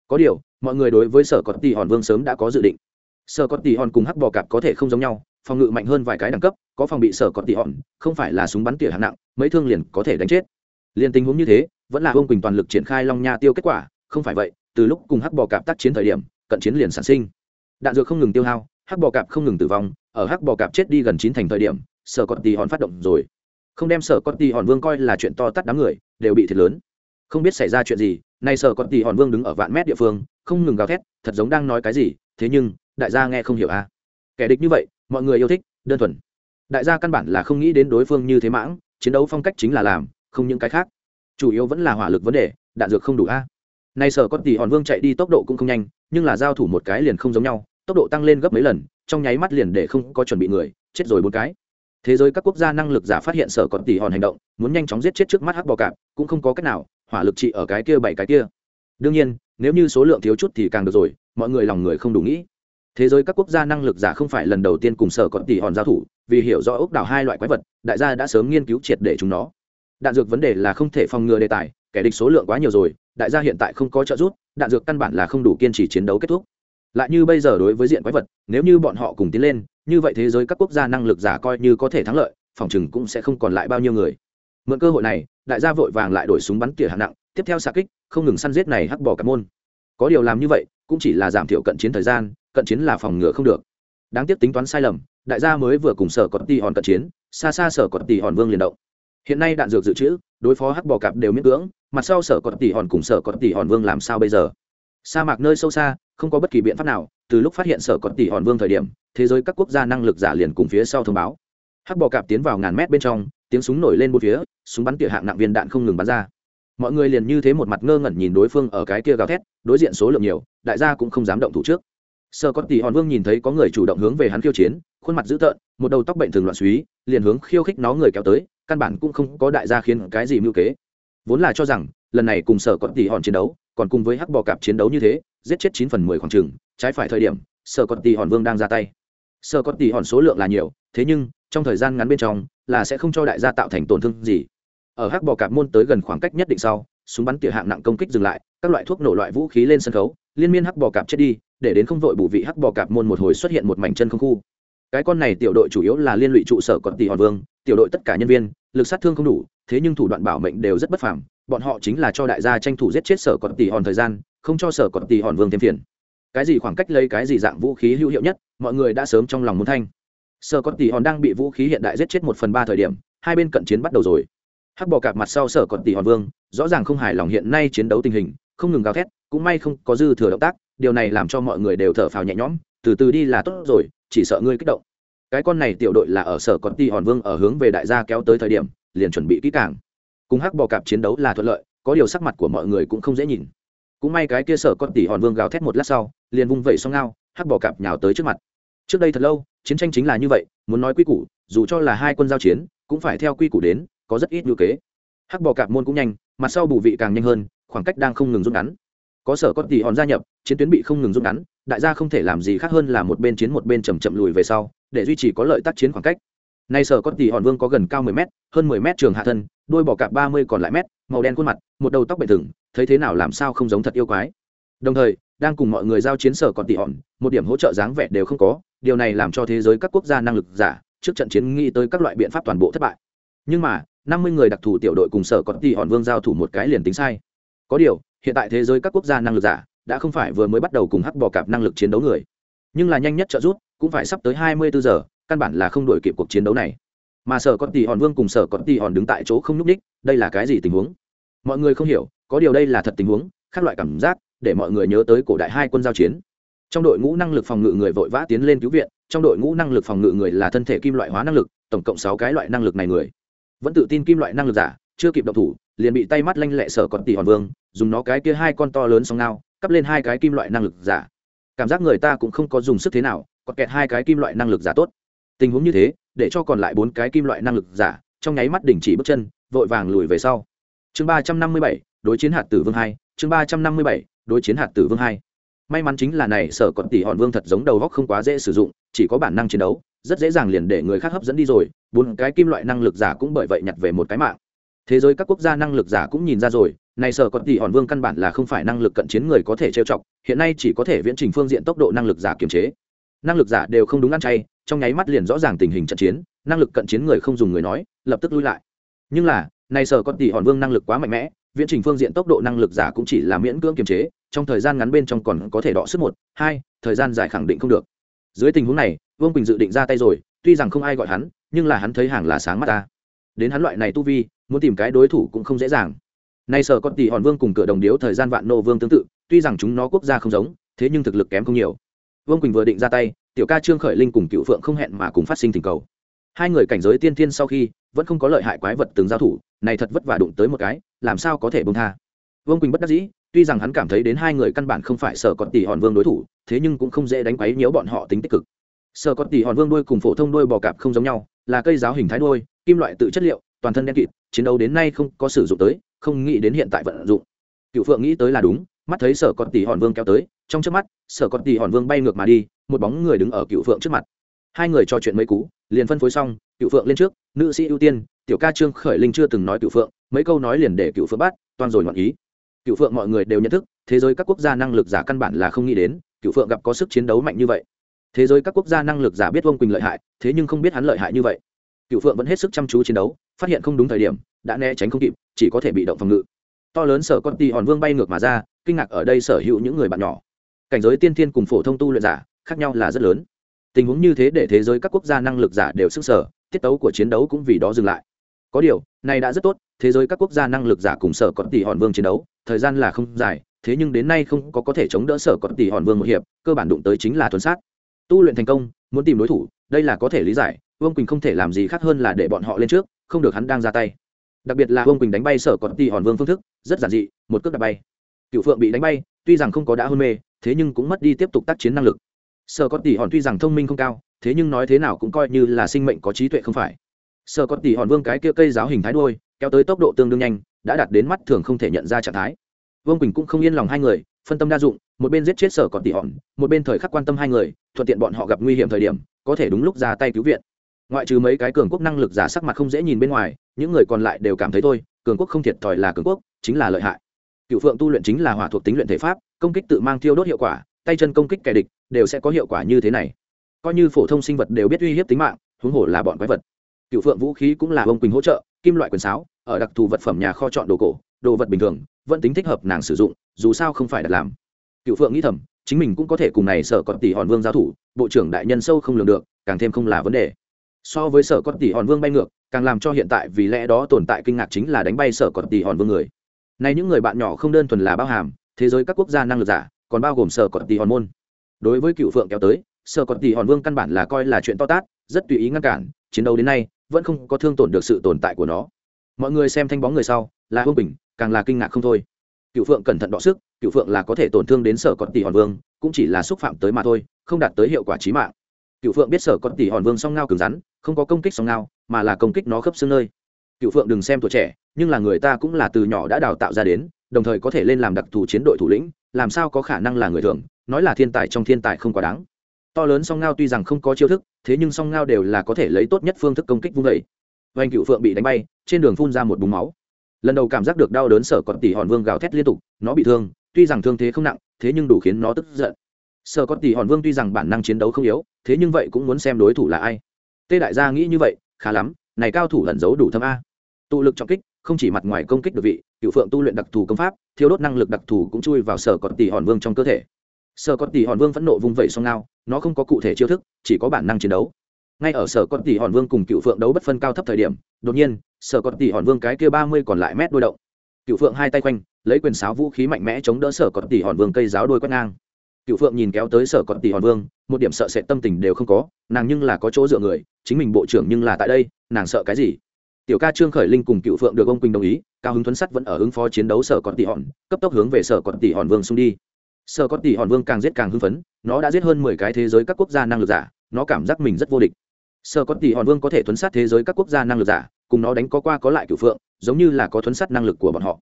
có điều, mọi người đối với sở còn tỷ hòn vương sớm đã có dự định. sở còn tỷ hòn cùng hắc bò cạp có thể không giống nhau, phòng ngự mạnh hơn vài cái đẳng cấp, có phòng bị sở còn tỷ hòn không phải là súng bắn tỉa hạng nặng, mấy thương liền có thể đánh chết liền tình huống như thế, vẫn là ông quỳnh toàn lực triển khai long nha tiêu kết quả, không phải vậy, từ lúc cùng hắc bò cạp tác chiến thời điểm, cận chiến liền sản sinh. Đạn dược không ngừng tiêu hao, hắc bò cạp không ngừng tử vong, ở hắc bò cạp chết đi gần chín thành thời điểm, sở cọt tỷ hòn phát động rồi. Không đem sở cọt tỷ hòn vương coi là chuyện to tắt đám người, đều bị thiệt lớn. Không biết xảy ra chuyện gì, nay sở cọt tỷ hòn vương đứng ở vạn mét địa phương, không ngừng gào thét, thật giống đang nói cái gì, thế nhưng, đại gia nghe không hiểu a à. kẻ địch như vậy, mọi người yêu thích, đơn thuần. Đại gia căn bản là không nghĩ đến đối phương như thế mãng, chiến đấu phong cách chính là làm không những cái khác. Chủ yếu vẫn là hỏa lực vấn đề, đạn dược không đủ a. À. nay sở có tỷ hòn vương chạy đi tốc độ cũng không nhanh, nhưng là giao thủ một cái liền không giống nhau, tốc độ tăng lên gấp mấy lần, trong nháy mắt liền để không có chuẩn bị người, chết rồi bốn cái. Thế giới các quốc gia năng lực giả phát hiện sở còn tỷ hòn hành động, muốn nhanh chóng giết chết trước mắt hắc bò cạp, cũng không có cách nào, hỏa lực trị ở cái kia bảy cái kia. Đương nhiên, nếu như số lượng thiếu chút thì càng được rồi, mọi người lòng người không đủ nghĩ. Thế giới các quốc gia năng lực giả không phải lần đầu tiên cùng sở còn tỷ hòn giao thủ, vì hiểu rõ ốc đảo hai loại quái vật, đại gia đã sớm nghiên cứu triệt để chúng nó đạn dược vấn đề là không thể phòng ngừa đề tài, kẻ địch số lượng quá nhiều rồi, đại gia hiện tại không có trợ giúp, đạn dược căn bản là không đủ kiên trì chiến đấu kết thúc. Lại như bây giờ đối với diện quái vật, nếu như bọn họ cùng tiến lên, như vậy thế giới các quốc gia năng lực giả coi như có thể thắng lợi, phòng chừng cũng sẽ không còn lại bao nhiêu người. Mượn cơ hội này, đại gia vội vàng lại đổi súng bắn tỉa hạng nặng, tiếp theo xạ kích, không ngừng săn giết này hắc bỏ cả môn. Có điều làm như vậy, cũng chỉ là giảm thiểu cận chiến thời gian, cận chiến là phòng ngừa không được. Đáng tiếc tính toán sai lầm, đại gia mới vừa cùng sở có tỷ hòn cận chiến, xa xa sở có tỷ hòn vương liền động hiện nay đạn dược dự trữ, đối phó hắc bò cạp đều miễn cưỡng, mặt sau sở còn tỷ hòn cùng sở còn tỷ hòn vương làm sao bây giờ? Sa mạc nơi sâu xa, không có bất kỳ biện pháp nào, từ lúc phát hiện sở còn tỷ hòn vương thời điểm, thế giới các quốc gia năng lực giả liền cùng phía sau thông báo. Hắc bò cạp tiến vào ngàn mét bên trong, tiếng súng nổi lên một phía, súng bắn tỉa hạng nặng viên đạn không ngừng bắn ra. Mọi người liền như thế một mặt ngơ ngẩn nhìn đối phương ở cái kia gào thét, đối diện số lượng nhiều, đại gia cũng không dám động thủ trước. Sở có tỷ hòn vương nhìn thấy có người chủ động hướng về hắn khiêu chiến, khuôn mặt dữ tợn, một đầu tóc bệnh thường loạn suý, liền hướng khiêu khích nó người kéo tới căn bản cũng không có đại gia khiến cái gì mưu kế. Vốn là cho rằng, lần này cùng sở có tỷ hòn chiến đấu, còn cùng với hắc bò cạp chiến đấu như thế, giết chết chín phần mười khoảng trừng trái phải thời điểm, sở có tỷ hòn vương đang ra tay. Sở có tỷ hòn số lượng là nhiều, thế nhưng, trong thời gian ngắn bên trong, là sẽ không cho đại gia tạo thành tổn thương gì. Ở hắc bò cạp môn tới gần khoảng cách nhất định sau, súng bắn tỉa hạng nặng công kích dừng lại, các loại thuốc nổ loại vũ khí lên sân khấu, liên miên hắc bò cạp chết đi, để đến không vội bù vị hắc bò cạp môn một hồi xuất hiện một mảnh chân không khu. Cái con này tiểu đội chủ yếu là liên lụy trụ sở còn tỷ hòn vương, tiểu đội tất cả nhân viên lực sát thương không đủ, thế nhưng thủ đoạn bảo mệnh đều rất bất phàm, bọn họ chính là cho đại gia tranh thủ giết chết sở còn tỷ hòn thời gian, không cho sở còn tỷ hòn vương thêm phiền. Cái gì khoảng cách lấy cái gì dạng vũ khí hữu hiệu nhất, mọi người đã sớm trong lòng muốn thanh. Sở còn tỷ hòn đang bị vũ khí hiện đại giết chết một phần ba thời điểm, hai bên cận chiến bắt đầu rồi. Hắc bò cạp mặt sau sở còn tỷ hòn vương, rõ ràng không hài lòng hiện nay chiến đấu tình hình, không ngừng gào thét, cũng may không có dư thừa động tác, điều này làm cho mọi người đều thở phào nhẹ nhõm, từ từ đi là tốt rồi, chỉ sợ ngươi kích động cái con này tiểu đội là ở sở còn tỷ hòn vương ở hướng về đại gia kéo tới thời điểm, liền chuẩn bị kỹ càng. Cùng hắc bò cạp chiến đấu là thuận lợi, có điều sắc mặt của mọi người cũng không dễ nhìn. Cũng may cái kia sở con tỷ hòn vương gào thét một lát sau, liền vung vẩy xong ngao, hắc bò cạp nhào tới trước mặt. Trước đây thật lâu, chiến tranh chính là như vậy, muốn nói quy củ, dù cho là hai quân giao chiến, cũng phải theo quy củ đến, có rất ít ngữ kế. Hắc bò cạp môn cũng nhanh, mặt sau bù vị càng nhanh hơn, khoảng cách đang không ngừng rút ngắn. Có sở con tỷ hòn gia nhập, chiến tuyến bị không ngừng rút ngắn đại gia không thể làm gì khác hơn là một bên chiến một bên chầm chậm lùi về sau, để duy trì có lợi tác chiến khoảng cách. Nay sở có tỷ hòn vương có gần cao 10 m hơn 10 m trường hạ thân đuôi bò cạp 30 còn lại mét, màu đen khuôn mặt, một đầu tóc bệ thừng, thấy thế nào làm sao không giống thật yêu quái. Đồng thời, đang cùng mọi người giao chiến sở còn tỷ hòn, một điểm hỗ trợ dáng vẻ đều không có, điều này làm cho thế giới các quốc gia năng lực giả, trước trận chiến nghĩ tới các loại biện pháp toàn bộ thất bại. Nhưng mà, năm mươi người đặc thù tiểu đội cùng sở còn tỷ hòn vương giao thủ một cái liền tính sai. Có điều, hiện tại thế giới các quốc gia năng lực giả đã không phải vừa mới bắt đầu cùng hắc bò cạp năng lực chiến đấu người. Nhưng là nhanh nhất trợ rút cũng phải sắp tới hai mươi bốn giờ, căn bản là không đổi kịp cuộc chiến đấu này. Mà sở có tỷ hòn vương cùng sở có tỷ hòn đứng tại chỗ không nhúc ních đây là cái gì tình huống? Mọi người không hiểu, có điều đây là thật tình huống, khác loại cảm giác, để mọi người nhớ tới cổ đại hai quân giao chiến. Trong đội ngũ năng lực phòng ngự người vội vã tiến lên cứu viện, trong đội ngũ năng lực phòng ngự người là thân thể kim loại hóa năng lực, tổng cộng sáu cái loại năng lực này người. Vẫn tự tin kim loại năng lực giả, chưa kịp động thủ, liền bị tay mắt lanh lẹ sở còn tỷ hòn vương, dùng nó cái kia hai con to lớn song ngao cắp lên hai cái kim loại năng lực giả. Cảm giác người ta cũng không có dùng sức thế nào, còn kẹt hai cái kim loại năng lực giả tốt. Tình huống như thế, để cho còn lại bốn cái kim loại năng lực giả, trong nháy mắt đình chỉ bước chân, vội vàng lùi về sau. Chương ba trăm năm mươi bảy, đối chiến hạt tử vương hai, chương ba trăm năm mươi bảy, đối chiến hạt tử vương hai. May mắn chính là này sở còn tỷ hòn vương thật giống đầu góc không quá dễ sử dụng, chỉ có bản năng chiến đấu, rất dễ dàng liền để người khác hấp dẫn đi rồi, bốn cái kim loại năng lực giả cũng bởi vậy nhặt về một cái mạng. Thế giới các quốc gia năng lực giả cũng nhìn ra rồi này sở còn tỷ hòn vương căn bản là không phải năng lực cận chiến người có thể trêu chọc, hiện nay chỉ có thể viễn trình phương diện tốc độ năng lực giả kiềm chế. Năng lực giả đều không đúng ăn chay, trong nháy mắt liền rõ ràng tình hình trận chiến, năng lực cận chiến người không dùng người nói, lập tức lui lại. Nhưng là, này sở còn tỷ hòn vương năng lực quá mạnh mẽ, viễn trình phương diện tốc độ năng lực giả cũng chỉ là miễn cưỡng kiềm chế, trong thời gian ngắn bên trong còn có thể đọ sức một, hai, thời gian dài khẳng định không được. Dưới tình huống này, vương quỳnh dự định ra tay rồi, tuy rằng không ai gọi hắn, nhưng là hắn thấy hàng là sáng mắt ta. Đến hắn loại này tu vi, muốn tìm cái đối thủ cũng không dễ dàng nay sở con tỷ hòn vương cùng cửa đồng điếu thời gian vạn nô vương tương tự, tuy rằng chúng nó quốc gia không giống, thế nhưng thực lực kém không nhiều. Vương quỳnh vừa định ra tay, tiểu ca trương khởi linh cùng cựu phượng không hẹn mà cùng phát sinh tình cầu. Hai người cảnh giới tiên tiên sau khi, vẫn không có lợi hại quái vật từng giao thủ, này thật vất vả đụng tới một cái, làm sao có thể bông tha. Vương quỳnh bất đắc dĩ, tuy rằng hắn cảm thấy đến hai người căn bản không phải sở còn tỷ hòn vương đối thủ, thế nhưng cũng không dễ đánh quấy nhiễu bọn họ tính tích cực. Sở còn tỷ hòn vương đuôi cùng phổ thông đuôi bò cạp không giống nhau, là cây giáo hình thái đuôi, kim loại tự chất liệu, toàn thân đen kịt, chiến đấu đến nay không có sử dụng tới không nghĩ đến hiện tại vận dụng. Cựu phượng nghĩ tới là đúng, mắt thấy sở còn tỷ hòn vương kéo tới, trong trước mắt, sở còn tỷ hòn vương bay ngược mà đi, một bóng người đứng ở cựu phượng trước mặt. Hai người trò chuyện mấy cú, liền phân phối xong, cựu phượng lên trước, nữ sĩ ưu tiên, tiểu ca trương khởi linh chưa từng nói cựu phượng, mấy câu nói liền để cựu phượng bắt, toàn rồi ngoạn ý. Cựu phượng mọi người đều nhận thức, thế giới các quốc gia năng lực giả căn bản là không nghĩ đến, cựu phượng gặp có sức chiến đấu mạnh như vậy. Thế giới các quốc gia năng lực giả biết vương quỳnh lợi hại, thế nhưng không biết hắn lợi hại như vậy. Cựu phượng vẫn hết sức chăm chú chiến đấu, phát hiện không đúng thời điểm đã né tránh không kịp, chỉ có thể bị động phòng ngự. To lớn sở con ti hòn vương bay ngược mà ra, kinh ngạc ở đây sở hữu những người bạn nhỏ. Cảnh giới tiên thiên cùng phổ thông tu luyện giả, khác nhau là rất lớn. Tình huống như thế để thế giới các quốc gia năng lực giả đều sức sở tiết tấu của chiến đấu cũng vì đó dừng lại. Có điều, này đã rất tốt, thế giới các quốc gia năng lực giả cùng sở còn tỷ hòn vương chiến đấu, thời gian là không dài, thế nhưng đến nay không có có thể chống đỡ sở còn tỷ hòn vương một hiệp, cơ bản đụng tới chính là tuần sát. Tu luyện thành công, muốn tìm đối thủ, đây là có thể lý giải, vương quỳnh không thể làm gì khác hơn là để bọn họ lên trước, không được hắn đang ra tay đặc biệt là vương quỳnh đánh bay sở còn tỷ hòn vương phương thức, rất giản dị, một cước đạp bay. Cựu phượng bị đánh bay, tuy rằng không có đã hôn mê, thế nhưng cũng mất đi tiếp tục tác chiến năng lực. Sở còn tỷ hòn tuy rằng thông minh không cao, thế nhưng nói thế nào cũng coi như là sinh mệnh có trí tuệ không phải. Sở còn tỷ hòn vương cái kia cây giáo hình thái đuôi, kéo tới tốc độ tương đương nhanh, đã đạt đến mắt thường không thể nhận ra trạng thái. Vương quỳnh cũng không yên lòng hai người, phân tâm đa dụng, một bên giết chết sở còn tỷ hòn, một bên thời khắc quan tâm hai người, thuận tiện bọn họ gặp nguy hiểm thời điểm, có thể đúng lúc ra tay cứu viện. Ngoại trừ mấy cái cường quốc năng lực giả sắc mặt không dễ nhìn bên ngoài những người còn lại đều cảm thấy thôi, cường quốc không thiệt thòi là cường quốc, chính là lợi hại. Cựu phượng tu luyện chính là hỏa thuộc tính luyện thể pháp, công kích tự mang thiêu đốt hiệu quả, tay chân công kích kẻ địch, đều sẽ có hiệu quả như thế này. Coi như phổ thông sinh vật đều biết uy hiếp tính mạng, huống hồ là bọn quái vật. Cựu phượng vũ khí cũng là bông quỳnh hỗ trợ, kim loại quyền sáo, ở đặc thù vật phẩm nhà kho chọn đồ cổ, đồ vật bình thường, vẫn tính thích hợp nàng sử dụng, dù sao không phải đặt làm. Cựu phượng nghĩ thầm, chính mình cũng có thể cùng này sở con tỷ hòn vương giao thủ, bộ trưởng đại nhân sâu không lường được, càng thêm không là vấn đề. So với sở con tỷ hòn vương bay ngược càng làm cho hiện tại vì lẽ đó tồn tại kinh ngạc chính là đánh bay sở con tỷ hòn vương người. Nay những người bạn nhỏ không đơn thuần là bao hàm, thế giới các quốc gia năng lực giả, còn bao gồm sở con tỷ hòn môn. Đối với cựu phượng kéo tới, sở con tỷ hòn vương căn bản là coi là chuyện to tát, rất tùy ý ngăn cản, chiến đấu đến nay, vẫn không có thương tổn được sự tồn tại của nó. Mọi người xem thanh bóng người sau, là hương bình, càng là kinh ngạc không thôi. Cựu phượng cẩn thận đọ sức, cựu phượng là có thể tổn thương đến sở con tỷ hòn vương, cũng chỉ là xúc phạm tới mà thôi, không đạt tới hiệu quả trí mạng cựu phượng biết sở con tỷ hòn vương song ngao cứng rắn, không có công kích song ngao, mà là công kích nó khớp xương nơi. Cựu phượng đừng xem tuổi trẻ, nhưng là người ta cũng là từ nhỏ đã đào tạo ra đến, đồng thời có thể lên làm đặc thù chiến đội thủ lĩnh, làm sao có khả năng là người thường, nói là thiên tài trong thiên tài không quá đáng. To lớn song ngao tuy rằng không có chiêu thức, thế nhưng song ngao đều là có thể lấy tốt nhất phương thức công kích vung vẩy vanh cựu phượng bị đánh bay, trên đường phun ra một búng máu. Lần đầu cảm giác được đau đớn sở còn tỷ hòn vương gào thét liên tục, nó bị thương, tuy rằng thương thế không nặng, thế nhưng đủ khiến nó tức giận sở có tỷ hòn vương tuy rằng bản năng chiến đấu không yếu, thế nhưng vậy cũng muốn xem đối thủ là ai. Tê đại gia nghĩ như vậy, khá lắm, này cao thủ lẩn giấu đủ thâm a. Tụ lực trọng kích, không chỉ mặt ngoài công kích được vị, cựu phượng tu luyện đặc thù công pháp, thiếu đốt năng lực đặc thù cũng chui vào sở còn tỷ hòn vương trong cơ thể. Sở còn tỷ hòn vương phẫn nộ vung vẩy song ngao, nó không có cụ thể chiêu thức, chỉ có bản năng chiến đấu. Ngay ở sở con tỷ hòn vương cùng cựu phượng đấu bất phân cao thấp thời điểm, đột nhiên, sở con tỷ hòn vương cái kia ba mươi còn lại mét đôi động. Cựu phượng hai tay quanh, lấy quyền sáo vũ khí mạnh mẽ chống đỡ sở con tỷ hòn vương cây giáo đôi quét ngang cựu phượng nhìn kéo tới sở còn tỷ hòn vương, một điểm sợ sệt tâm tình đều không có, nàng nhưng là có chỗ dựa người, chính mình bộ trưởng nhưng là tại đây, nàng sợ cái gì? Tiểu ca trương khởi linh cùng cựu phượng được ông quỳnh đồng ý, cao hứng thuấn sắt vẫn ở ứng phó chiến đấu sở còn tỷ hòn cấp tốc hướng về sở còn tỷ hòn vương xung đi. Sở còn tỷ hòn vương càng giết càng hưng phấn, nó đã giết hơn mười cái thế giới các quốc gia năng lực giả, nó cảm giác mình rất vô địch. Sở còn tỷ hòn vương có thể thuấn sát thế giới các quốc gia năng lực giả, cùng nó đánh có qua có lại cựu phượng, giống như là có thuấn sát năng lực của bọn họ.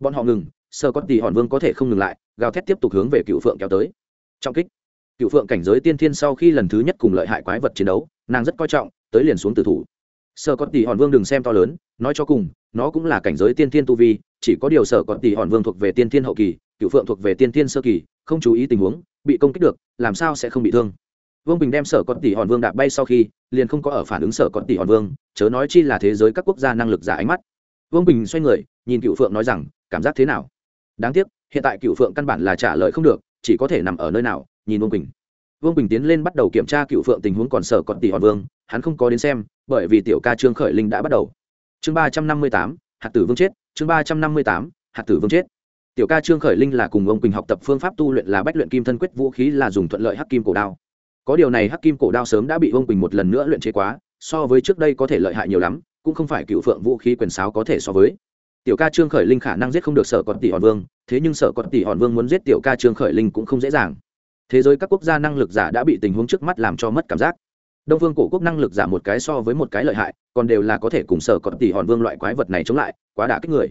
Bọn họ ngừng, sở còn tỷ hòn vương có thể không ngừng lại, gào thét tiếp tục hướng về cựu phượng kéo tới trọng kích. Cựu phượng cảnh giới tiên thiên sau khi lần thứ nhất cùng lợi hại quái vật chiến đấu, nàng rất coi trọng, tới liền xuống tử thủ. Sở con tỷ hòn vương đừng xem to lớn, nói cho cùng, nó cũng là cảnh giới tiên thiên tu vi, chỉ có điều sở con tỷ hòn vương thuộc về tiên thiên hậu kỳ, cựu phượng thuộc về tiên thiên sơ kỳ, không chú ý tình huống, bị công kích được, làm sao sẽ không bị thương. Vương bình đem sở con tỷ hòn vương đạp bay sau khi, liền không có ở phản ứng sở con tỷ hòn vương, chớ nói chi là thế giới các quốc gia năng lực giả ánh mắt. Vương bình xoay người, nhìn cựu phượng nói rằng, cảm giác thế nào? Đáng tiếc, hiện tại cựu phượng căn bản là trả lời không được chỉ có thể nằm ở nơi nào, nhìn vương bình vương bình tiến lên bắt đầu kiểm tra cựu phượng tình huống còn sở còn tỷ hòn vương, hắn không có đến xem, bởi vì tiểu ca trương khởi linh đã bắt đầu. Chương ba trăm năm mươi tám, hạt tử vương chết, chương ba trăm năm mươi tám, hạt tử vương chết. Tiểu ca trương khởi linh là cùng ông quỳnh học tập phương pháp tu luyện là bách luyện kim thân quyết vũ khí là dùng thuận lợi hắc kim cổ đao. Có điều này hắc kim cổ đao sớm đã bị ông quỳnh một lần nữa luyện chế quá, so với trước đây có thể lợi hại nhiều lắm, cũng không phải cựu phượng vũ khí quyền sáo có thể so với tiểu ca trương khởi linh khả năng giết không được sở còn tỷ hòn vương, thế nhưng sở còn tỷ hòn vương muốn giết tiểu ca trương khởi linh cũng không dễ dàng. Thế giới các quốc gia năng lực giả đã bị tình huống trước mắt làm cho mất cảm giác. Đông phương cổ quốc năng lực giả một cái so với một cái lợi hại, còn đều là có thể cùng sở còn tỷ hòn vương loại quái vật này chống lại, quá đả kích người.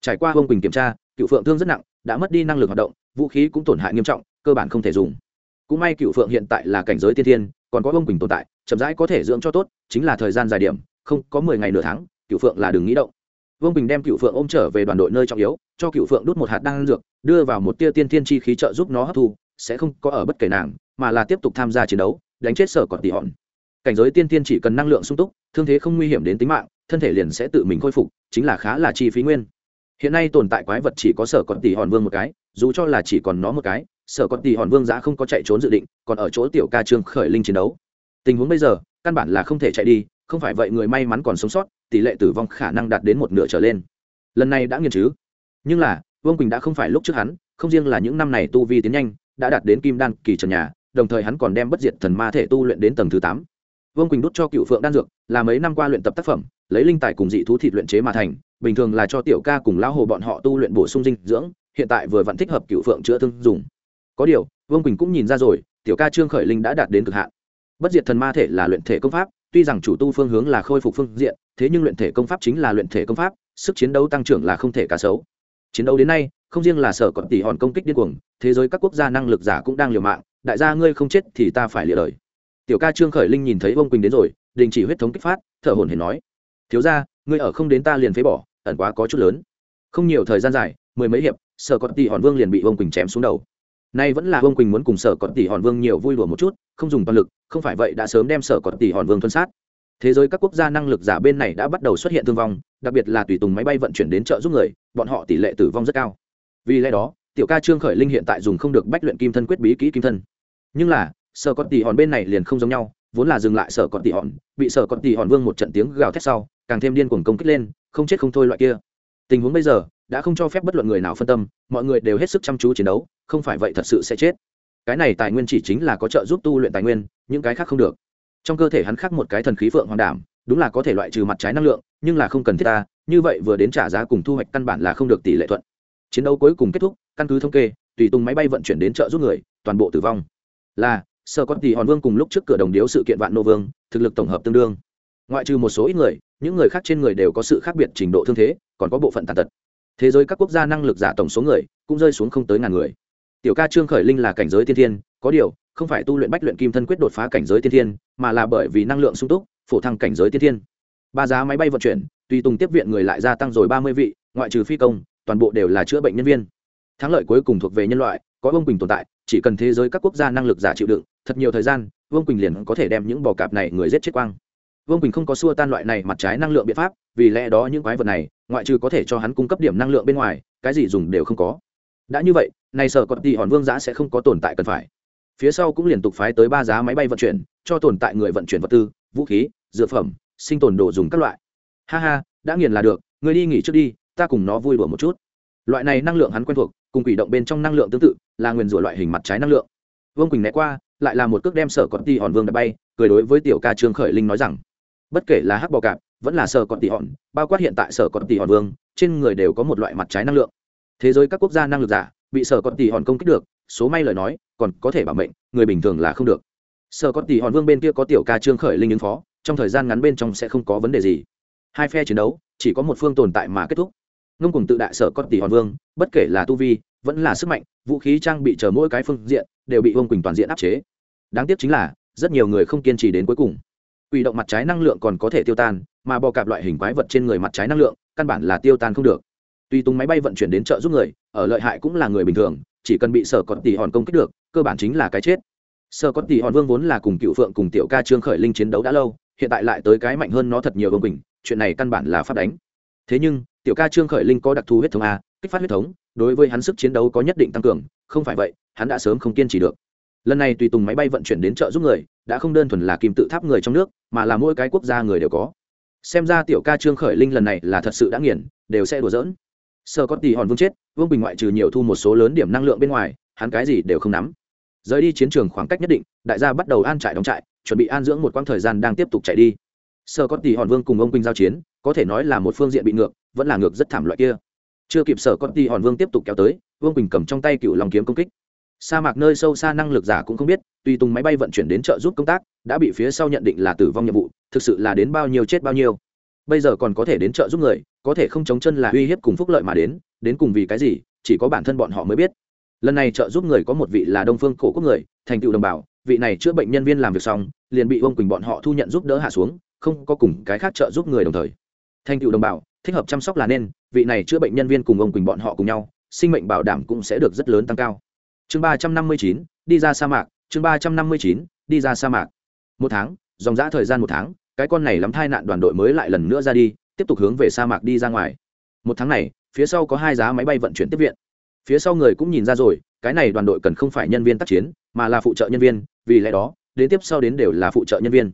Trải qua vương quỳnh kiểm tra, cựu phượng thương rất nặng, đã mất đi năng lực hoạt động, vũ khí cũng tổn hại nghiêm trọng, cơ bản không thể dùng. Cũng may cựu phượng hiện tại là cảnh giới tiên thiên, còn có vương quỳnh tồn tại, chậm rãi có thể dưỡng cho tốt, chính là thời gian dài điểm, không có mười ngày nửa tháng, cựu phượng là đừng nghĩ động vương bình đem cựu phượng ôm trở về đoàn đội nơi trọng yếu, cho cựu phượng đút một hạt đan dược, đưa vào một tia tiên thiên chi khí trợ giúp nó hấp thu, sẽ không có ở bất kể nàng, mà là tiếp tục tham gia chiến đấu, đánh chết sở còn tỉ hòn. Cảnh giới tiên thiên chỉ cần năng lượng sung túc, thương thế không nguy hiểm đến tính mạng, thân thể liền sẽ tự mình khôi phục, chính là khá là chi phí nguyên. Hiện nay tồn tại quái vật chỉ có sở còn tỉ hòn vương một cái, dù cho là chỉ còn nó một cái, sở còn tỉ hòn vương giã không có chạy trốn dự định, còn ở chỗ tiểu ca trương khởi linh chiến đấu. Tình huống bây giờ, căn bản là không thể chạy đi, không phải vậy người may mắn còn sống sót tỷ lệ tử vong khả năng đạt đến một nửa trở lên. Lần này đã nghiên chứ? Nhưng là, vương quỳnh đã không phải lúc trước hắn, không riêng là những năm này tu vi tiến nhanh, đã đạt đến kim đan kỳ trần nhà, đồng thời hắn còn đem bất diệt thần ma thể tu luyện đến tầng thứ tám. Vương quỳnh đút cho cựu phượng đan dược, là mấy năm qua luyện tập tác phẩm, lấy linh tài cùng dị thú thịt luyện chế mà thành, bình thường là cho tiểu ca cùng lão hồ bọn họ tu luyện bổ sung dinh dưỡng, hiện tại vừa vẫn thích hợp cựu phượng chữa thương dùng. Có điều, vương quỳnh cũng nhìn ra rồi, tiểu ca trương khởi linh đã đạt đến cực hạn. Bất diệt thần ma thể là luyện thể công pháp, tuy rằng chủ tu phương hướng là khôi phục phương diện thế nhưng luyện thể công pháp chính là luyện thể công pháp, sức chiến đấu tăng trưởng là không thể cá sấu. Chiến đấu đến nay, không riêng là sở còn tỷ hòn công kích điên cuồng, thế giới các quốc gia năng lực giả cũng đang liều mạng, đại gia ngươi không chết thì ta phải lìa đời. Tiểu ca trương khởi linh nhìn thấy ông quỳnh đến rồi, đình chỉ huyết thống kích phát, thở hồn hển nói, thiếu ra ngươi ở không đến ta liền phế bỏ, ẩn quá có chút lớn. Không nhiều thời gian dài, mười mấy hiệp, sở còn tỷ hòn vương liền bị ông quỳnh chém xuống đầu. Nay vẫn là ông quỳnh muốn cùng sở còn tỷ hòn vương nhiều vui đùa một chút, không dùng toàn lực, không phải vậy đã sớm đem sở còn tỷ hòn vương tuân sát thế giới các quốc gia năng lực giả bên này đã bắt đầu xuất hiện thương vong, đặc biệt là tùy tùng máy bay vận chuyển đến trợ giúp người, bọn họ tỷ lệ tử vong rất cao. Vì lẽ đó, tiểu ca trương khởi linh hiện tại dùng không được bách luyện kim thân quyết bí kỹ kim thân. Nhưng là, sở còn tỷ hòn bên này liền không giống nhau, vốn là dừng lại sở còn tỷ hòn, bị sở còn tỷ hòn vương một trận tiếng gào thét sau, càng thêm điên cuồng công kích lên, không chết không thôi loại kia. Tình huống bây giờ, đã không cho phép bất luận người nào phân tâm, mọi người đều hết sức chăm chú chiến đấu, không phải vậy thật sự sẽ chết. Cái này tài nguyên chỉ chính là có trợ giúp tu luyện tài nguyên, những cái khác không được trong cơ thể hắn khác một cái thần khí phượng hoàng đảm, đúng là có thể loại trừ mặt trái năng lượng, nhưng là không cần thiết ta, như vậy vừa đến trả giá cùng thu hoạch căn bản là không được tỷ lệ thuận. Chiến đấu cuối cùng kết thúc, căn cứ thống kê, tùy tung máy bay vận chuyển đến chợ giúp người, toàn bộ tử vong. Là sơ con tỷ hòn vương cùng lúc trước cửa đồng điếu sự kiện vạn nô vương, thực lực tổng hợp tương đương. Ngoại trừ một số ít người, những người khác trên người đều có sự khác biệt trình độ thương thế, còn có bộ phận tàn tật. Thế giới các quốc gia năng lực giả tổng số người, cũng rơi xuống không tới ngàn người. Tiểu ca trương khởi linh là cảnh giới tiên thiên, có điều không phải tu luyện bách luyện kim thân quyết đột phá cảnh giới tiên thiên, mà là bởi vì năng lượng sung túc, phổ thăng cảnh giới tiên thiên. Ba giá máy bay vận chuyển, tùy tùng tiếp viện người lại gia tăng rồi ba mươi vị, ngoại trừ phi công, toàn bộ đều là chữa bệnh nhân viên. Thắng lợi cuối cùng thuộc về nhân loại, có vương quỳnh tồn tại, chỉ cần thế giới các quốc gia năng lực giả chịu đựng, thật nhiều thời gian, vương quỳnh liền có thể đem những bò cạp này người giết chết quang. Vương quỳnh không có xua tan loại này mặt trái năng lượng biện pháp, vì lẽ đó những quái vật này, ngoại trừ có thể cho hắn cung cấp điểm năng lượng bên ngoài, cái gì dùng đều không có. Đã như vậy này sở còn thì hòn vương giã sẽ không có tồn tại cần phải phía sau cũng liên tục phái tới ba giá máy bay vận chuyển, cho tồn tại người vận chuyển vật tư, vũ khí, dược phẩm, sinh tồn đồ dùng các loại. Ha ha, đã nghiền là được, người đi nghỉ trước đi, ta cùng nó vui đùa một chút. Loại này năng lượng hắn quen thuộc, cùng quỷ động bên trong năng lượng tương tự, là nguyền rủa loại hình mặt trái năng lượng. Vương quỳnh né qua, lại là một cước đem sở còn tỷ hòn vương đã bay, cười đối với tiểu ca trương khởi linh nói rằng, bất kể là hắc bò cạp, vẫn là sở còn tỷ hòn, bao quát hiện tại sở còn tỷ hòn vương, trên người đều có một loại mặt trái năng lượng. Thế giới các quốc gia năng lực giả, bị sở còn tỷ hòn công kích được số may lời nói, còn có thể bảo mệnh, người bình thường là không được. Sở có tỷ hòn vương bên kia có tiểu ca trương khởi linh ứng phó, trong thời gian ngắn bên trong sẽ không có vấn đề gì. Hai phe chiến đấu, chỉ có một phương tồn tại mà kết thúc. Ngông cùng tự đại sở có tỷ hòn vương, bất kể là tu vi, vẫn là sức mạnh, vũ khí trang bị chờ mỗi cái phương diện, đều bị vương quỳnh toàn diện áp chế. Đáng tiếc chính là, rất nhiều người không kiên trì đến cuối cùng. Quỷ động mặt trái năng lượng còn có thể tiêu tan, mà bò cạp loại hình quái vật trên người mặt trái năng lượng, căn bản là tiêu tan không được. Tuy tung máy bay vận chuyển đến chợ giúp người, ở lợi hại cũng là người bình thường chỉ cần bị sở cọt tỷ hòn công kích được, cơ bản chính là cái chết. Sở cọt tỷ hòn vương vốn là cùng cựu phượng cùng tiểu ca trương khởi linh chiến đấu đã lâu, hiện tại lại tới cái mạnh hơn nó thật nhiều vương bình chuyện này căn bản là phát đánh. Thế nhưng, tiểu ca trương khởi linh có đặc thù huyết thống a, kích phát huyết thống, đối với hắn sức chiến đấu có nhất định tăng cường, không phải vậy, hắn đã sớm không kiên trì được. Lần này tùy tùng máy bay vận chuyển đến chợ giúp người, đã không đơn thuần là kim tự tháp người trong nước, mà là mỗi cái quốc gia người đều có. Xem ra tiểu ca trương khởi linh lần này là thật sự đã nghiền, đều sẽ đùa dỡn sợ có tỷ hòn vương chết vương bình ngoại trừ nhiều thu một số lớn điểm năng lượng bên ngoài hắn cái gì đều không nắm rời đi chiến trường khoảng cách nhất định đại gia bắt đầu an trại đóng trại chuẩn bị an dưỡng một quãng thời gian đang tiếp tục chạy đi Sơ có tỷ hòn vương cùng ông quỳnh giao chiến có thể nói là một phương diện bị ngược vẫn là ngược rất thảm loại kia chưa kịp sở con tỷ hòn vương tiếp tục kéo tới vương quỳnh cầm trong tay cựu lòng kiếm công kích sa mạc nơi sâu xa năng lực giả cũng không biết tùy tùng máy bay vận chuyển đến trợ giúp công tác đã bị phía sau nhận định là tử vong nhiệm vụ thực sự là đến bao nhiêu chết bao nhiêu bây giờ còn có thể đến trợ giúp người có thể không chống chân là uy hiếp cùng phúc lợi mà đến đến cùng vì cái gì, chỉ có bản thân bọn họ mới biết. Lần này trợ giúp người có một vị là đông phương cổ quốc người, thành tựu đồng bào, vị này chữa bệnh nhân viên làm việc xong, liền bị ông quỳnh bọn họ thu nhận giúp đỡ hạ xuống, không có cùng cái khác trợ giúp người đồng thời. Thành tựu đồng bào, thích hợp chăm sóc là nên, vị này chữa bệnh nhân viên cùng ông quỳnh bọn họ cùng nhau, sinh mệnh bảo đảm cũng sẽ được rất lớn tăng cao. Chương ba trăm năm mươi chín, đi ra sa mạc, chương ba trăm năm mươi chín, đi ra sa mạc. Một tháng, dòng giã thời gian một tháng, cái con này lắm thai nạn đoàn đội mới lại lần nữa ra đi, tiếp tục hướng về sa mạc đi ra ngoài. Một tháng này phía sau có hai giá máy bay vận chuyển tiếp viện. Phía sau người cũng nhìn ra rồi, cái này đoàn đội cần không phải nhân viên tác chiến, mà là phụ trợ nhân viên, vì lẽ đó, đến tiếp sau đến đều là phụ trợ nhân viên.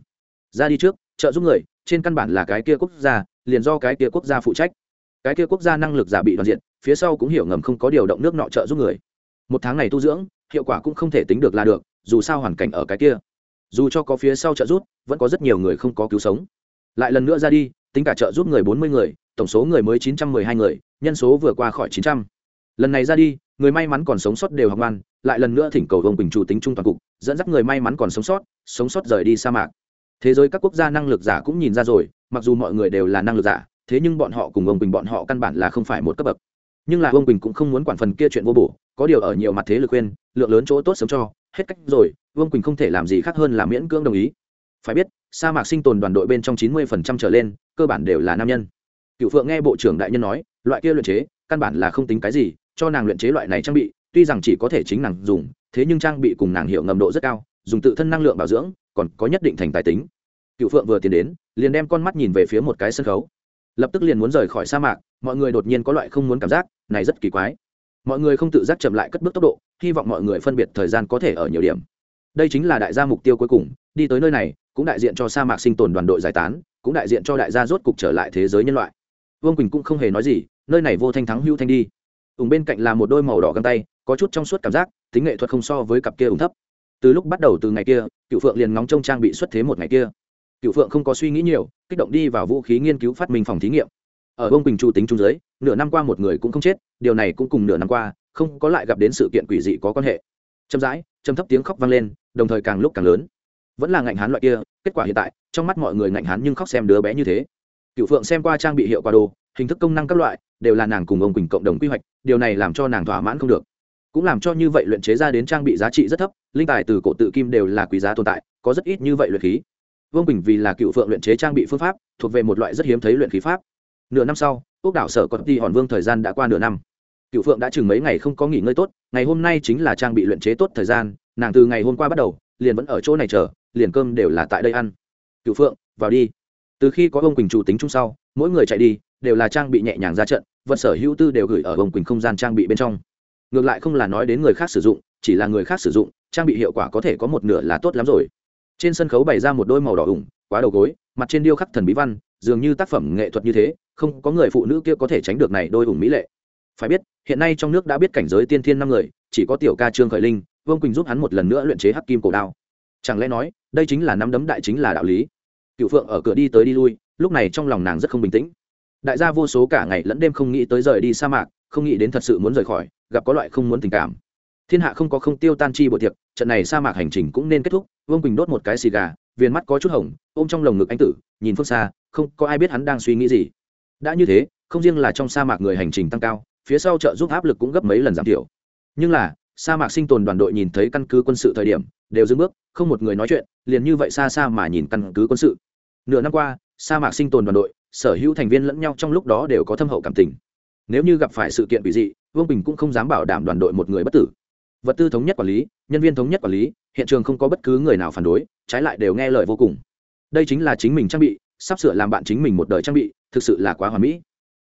Ra đi trước, trợ giúp người, trên căn bản là cái kia quốc gia, liền do cái kia quốc gia phụ trách. Cái kia quốc gia năng lực giả bị đoàn diện, phía sau cũng hiểu ngầm không có điều động nước nọ trợ giúp người. Một tháng này tu dưỡng, hiệu quả cũng không thể tính được là được, dù sao hoàn cảnh ở cái kia. Dù cho có phía sau trợ giúp, vẫn có rất nhiều người không có cứu sống. Lại lần nữa ra đi, tính cả trợ giúp người bốn mươi người tổng số người mới chín trăm mười hai người, nhân số vừa qua khỏi chín trăm. Lần này ra đi, người may mắn còn sống sót đều học ngoan, lại lần nữa thỉnh cầu ông bình chủ tính trung toàn cục, dẫn dắt người may mắn còn sống sót sống sót rời đi sa mạc. Thế giới các quốc gia năng lực giả cũng nhìn ra rồi, mặc dù mọi người đều là năng lực giả, thế nhưng bọn họ cùng ông bình bọn họ căn bản là không phải một cấp bậc. Nhưng là ông bình cũng không muốn quản phần kia chuyện vô bổ, có điều ở nhiều mặt thế lực khuyên, lượng lớn chỗ tốt sống cho, hết cách rồi vương quỳnh không thể làm gì khác hơn là miễn cưỡng đồng ý. Phải biết, sa mạc sinh tồn đoàn đội bên trong chín mươi phần trăm trở lên, cơ bản đều là nam nhân cựu phượng nghe bộ trưởng đại nhân nói, loại kia luyện chế, căn bản là không tính cái gì, cho nàng luyện chế loại này trang bị, tuy rằng chỉ có thể chính nàng dùng, thế nhưng trang bị cùng nàng hiệu ngầm độ rất cao, dùng tự thân năng lượng bảo dưỡng, còn có nhất định thành tài tính. Cựu phượng vừa tiến đến, liền đem con mắt nhìn về phía một cái sân khấu. Lập tức liền muốn rời khỏi sa mạc, mọi người đột nhiên có loại không muốn cảm giác, này rất kỳ quái. Mọi người không tự giác chậm lại cất bước tốc độ, hy vọng mọi người phân biệt thời gian có thể ở nhiều điểm. Đây chính là đại gia mục tiêu cuối cùng, đi tới nơi này, cũng đại diện cho sa mạc sinh tồn đoàn đội giải tán, cũng đại diện cho đại gia rốt cục trở lại thế giới nhân loại vương quỳnh cũng không hề nói gì nơi này vô thanh thắng hưu thanh đi ủng bên cạnh là một đôi màu đỏ găng tay có chút trong suốt cảm giác tính nghệ thuật không so với cặp kia ủng thấp từ lúc bắt đầu từ ngày kia cựu phượng liền ngóng trông trang bị xuất thế một ngày kia cựu phượng không có suy nghĩ nhiều kích động đi vào vũ khí nghiên cứu phát minh phòng thí nghiệm ở Vương quỳnh chu tính trung giới nửa năm qua một người cũng không chết điều này cũng cùng nửa năm qua không có lại gặp đến sự kiện quỷ dị có quan hệ chậm rãi châm thấp tiếng khóc vang lên đồng thời càng lúc càng lớn vẫn là ngạnh hán loại kia kết quả hiện tại trong mắt mọi người ngạnh hán nhưng khóc xem đứa bé như thế cựu phượng xem qua trang bị hiệu quả đồ, hình thức công năng các loại, đều là nàng cùng ông quỳnh cộng đồng quy hoạch, điều này làm cho nàng thỏa mãn không được. Cũng làm cho như vậy luyện chế ra đến trang bị giá trị rất thấp, linh tài từ cổ tự kim đều là quý giá tồn tại, có rất ít như vậy luyện khí. Vương bình vì là cựu phượng luyện chế trang bị phương pháp, thuộc về một loại rất hiếm thấy luyện khí pháp. Nửa năm sau quốc đảo sở còn ti hòn vương thời gian đã qua nửa năm. Cựu phượng đã chừng mấy ngày không có nghỉ ngơi tốt, ngày hôm nay chính là trang bị luyện chế tốt thời gian, nàng từ ngày hôm qua bắt đầu, liền vẫn ở chỗ này chờ, liền cơm đều là tại đây ăn. Cựu phượng, vào đi từ khi có ông quỳnh chủ tính chung sau, mỗi người chạy đi, đều là trang bị nhẹ nhàng ra trận, vật sở hữu tư đều gửi ở ông quỳnh không gian trang bị bên trong. Ngược lại không là nói đến người khác sử dụng, chỉ là người khác sử dụng, trang bị hiệu quả có thể có một nửa là tốt lắm rồi. Trên sân khấu bày ra một đôi màu đỏ ủng quá đầu gối, mặt trên điêu khắc thần bí văn, dường như tác phẩm nghệ thuật như thế, không có người phụ nữ kia có thể tránh được này đôi ủng mỹ lệ. Phải biết, hiện nay trong nước đã biết cảnh giới tiên thiên năm người, chỉ có tiểu ca trương khởi linh, vương quỳnh giúp hắn một lần nữa luyện chế hắc kim cổ đao. Chẳng lẽ nói, đây chính là năm đấm đại chính là đạo lý? Cựu phượng ở cửa đi tới đi lui, lúc này trong lòng nàng rất không bình tĩnh. Đại gia vô số cả ngày lẫn đêm không nghĩ tới rời đi sa mạc, không nghĩ đến thật sự muốn rời khỏi, gặp có loại không muốn tình cảm. Thiên hạ không có không tiêu tan chi bộ tiệc, trận này sa mạc hành trình cũng nên kết thúc, vương quỳnh đốt một cái xì gà, viền mắt có chút hồng, ôm trong lồng ngực anh tử, nhìn phương xa, không có ai biết hắn đang suy nghĩ gì. Đã như thế, không riêng là trong sa mạc người hành trình tăng cao, phía sau trợ giúp áp lực cũng gấp mấy lần giảm thiểu. Nhưng là, sa mạc sinh tồn đoàn đội nhìn thấy căn cứ quân sự thời điểm, đều dưng bước, không một người nói chuyện, liền như vậy xa xa mà nhìn căn cứ quân sự nửa năm qua, sa mạc sinh tồn đoàn đội, sở hữu thành viên lẫn nhau trong lúc đó đều có thâm hậu cảm tình. Nếu như gặp phải sự kiện bị dị, vương bình cũng không dám bảo đảm đoàn đội một người bất tử. Vật tư thống nhất quản lý, nhân viên thống nhất quản lý, hiện trường không có bất cứ người nào phản đối, trái lại đều nghe lời vô cùng. Đây chính là chính mình trang bị, sắp sửa làm bạn chính mình một đời trang bị, thực sự là quá hoàn mỹ.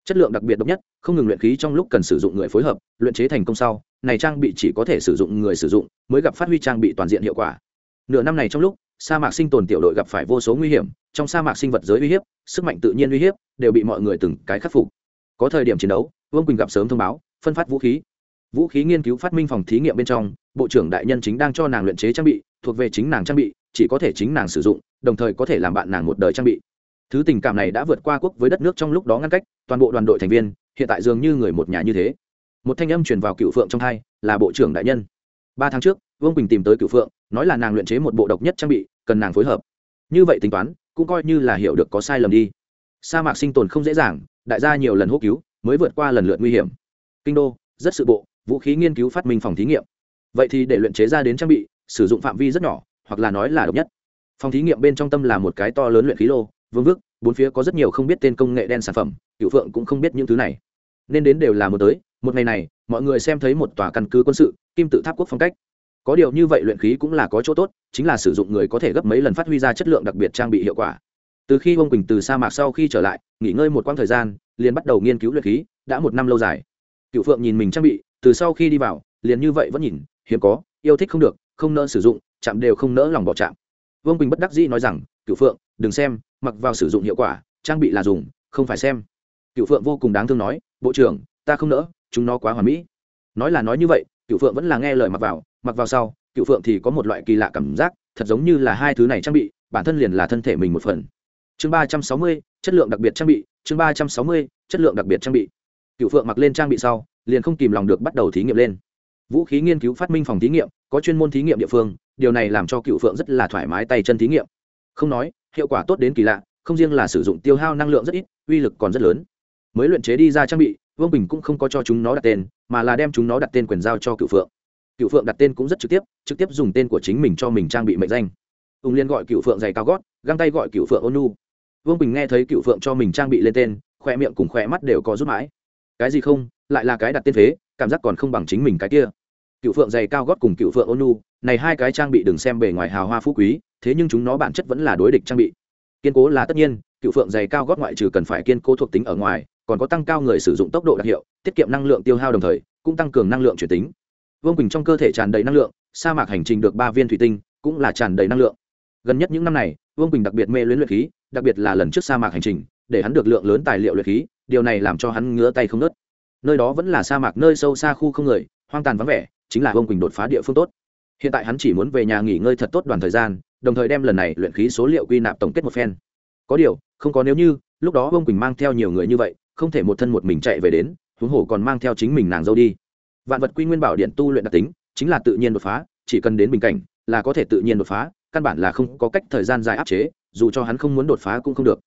Chất lượng đặc biệt độc nhất, không ngừng luyện khí trong lúc cần sử dụng người phối hợp, luyện chế thành công sau, này trang bị chỉ có thể sử dụng người sử dụng, mới gặp phát huy trang bị toàn diện hiệu quả. Nửa năm này trong lúc, sa mạc sinh tồn tiểu đội gặp phải vô số nguy hiểm trong sa mạc sinh vật giới uy hiếp, sức mạnh tự nhiên uy hiếp, đều bị mọi người từng cái khắc phục. Có thời điểm chiến đấu, vương quỳnh gặp sớm thông báo, phân phát vũ khí. Vũ khí nghiên cứu phát minh phòng thí nghiệm bên trong, bộ trưởng đại nhân chính đang cho nàng luyện chế trang bị, thuộc về chính nàng trang bị, chỉ có thể chính nàng sử dụng, đồng thời có thể làm bạn nàng một đời trang bị. Thứ tình cảm này đã vượt qua quốc với đất nước trong lúc đó ngăn cách, toàn bộ đoàn đội thành viên, hiện tại dường như người một nhà như thế. Một thanh âm truyền vào cựu phượng trong thai là bộ trưởng đại nhân. Ba tháng trước, vương bình tìm tới cựu phượng, nói là nàng luyện chế một bộ độc nhất trang bị, cần nàng phối hợp. Như vậy tính toán cũng coi như là hiểu được có sai lầm đi. Sa mạc sinh tồn không dễ dàng, đại gia nhiều lần hô cứu, mới vượt qua lần lượt nguy hiểm. Kinh đô, rất sự bộ, vũ khí nghiên cứu phát minh phòng thí nghiệm. Vậy thì để luyện chế ra đến trang bị, sử dụng phạm vi rất nhỏ, hoặc là nói là độc nhất. Phòng thí nghiệm bên trong tâm là một cái to lớn luyện khí lô, vương vức, bốn phía có rất nhiều không biết tên công nghệ đen sản phẩm, cựu phượng cũng không biết những thứ này. Nên đến đều là một tới, một ngày này, mọi người xem thấy một tòa căn cứ quân sự, kim tự tháp quốc phong cách có điều như vậy luyện khí cũng là có chỗ tốt, chính là sử dụng người có thể gấp mấy lần phát huy ra chất lượng đặc biệt trang bị hiệu quả. Từ khi ông quỳnh từ sa mạc sau khi trở lại, nghỉ ngơi một quãng thời gian, liền bắt đầu nghiên cứu luyện khí, đã một năm lâu dài. Cựu phượng nhìn mình trang bị, từ sau khi đi vào, liền như vậy vẫn nhìn, hiếm có, yêu thích không được, không nỡ sử dụng, chạm đều không nỡ lòng bỏ chạm. Vương quỳnh bất đắc dĩ nói rằng, cựu phượng, đừng xem, mặc vào sử dụng hiệu quả, trang bị là dùng, không phải xem. Cựu phượng vô cùng đáng thương nói, bộ trưởng, ta không nỡ, chúng nó quá hoàn mỹ. Nói là nói như vậy, cựu phượng vẫn là nghe lời mặc vào mặc vào sau, cựu phượng thì có một loại kỳ lạ cảm giác, thật giống như là hai thứ này trang bị, bản thân liền là thân thể mình một phần. Chương ba trăm sáu mươi, chất lượng đặc biệt trang bị, chương ba trăm sáu mươi, chất lượng đặc biệt trang bị. Cựu phượng mặc lên trang bị sau, liền không kìm lòng được bắt đầu thí nghiệm lên. Vũ khí nghiên cứu phát minh phòng thí nghiệm, có chuyên môn thí nghiệm địa phương, điều này làm cho cựu phượng rất là thoải mái tay chân thí nghiệm. Không nói, hiệu quả tốt đến kỳ lạ, không riêng là sử dụng tiêu hao năng lượng rất ít, uy lực còn rất lớn. Mới luyện chế đi ra trang bị, vương bình cũng không có cho chúng nó đặt tên, mà là đem chúng nó đặt tên quyền giao cho cựu phượng cựu phượng đặt tên cũng rất trực tiếp trực tiếp dùng tên của chính mình cho mình trang bị mệnh danh. Ung liên gọi cựu phượng dày cao gót, găng tay gọi cựu phượng ôn vương bình nghe thấy cựu phượng cho mình trang bị lên tên khoe miệng cùng khoe mắt đều có rút mãi. Cái gì không? Lại là cái đặt tên phế cảm giác còn không bằng chính mình cái kia. Cựu phượng dày cao gót cùng cựu phượng ôn này hai cái trang bị đừng xem bề ngoài hào hoa phú quý, thế nhưng chúng nó bản chất vẫn là đối địch trang bị. Kiên cố là tất nhiên cựu phượng dày cao gót ngoại trừ cần phải kiên cố thuộc tính ở ngoài, còn có tăng cao người sử dụng tốc độ đặc hiệu, tiết kiệm năng lượng tiêu hao đồng thời, cũng tăng cường năng lượng chuyển tính vương quỳnh trong cơ thể tràn đầy năng lượng, sa mạc hành trình được ba viên thủy tinh, cũng là tràn đầy năng lượng. Gần nhất những năm này, vương quỳnh đặc biệt mê luyến luyện khí, đặc biệt là lần trước sa mạc hành trình, để hắn được lượng lớn tài liệu luyện khí, điều này làm cho hắn ngứa tay không nớt nơi đó vẫn là sa mạc nơi sâu xa khu không người, hoang tàn vắng vẻ, chính là vương quỳnh đột phá địa phương tốt. Hiện tại hắn chỉ muốn về nhà nghỉ ngơi thật tốt đoàn thời gian, đồng thời đem lần này luyện khí số liệu quy nạp tổng kết một phen. Có điều, không có nếu như, lúc đó vương quỳnh mang theo nhiều người như vậy, không thể một thân một mình chạy về đến, huống hồ còn mang theo chính mình nàng dâu đi vạn vật quy nguyên bảo điện tu luyện đặc tính, chính là tự nhiên đột phá, chỉ cần đến bình cảnh, là có thể tự nhiên đột phá, căn bản là không có cách thời gian dài áp chế, dù cho hắn không muốn đột phá cũng không được.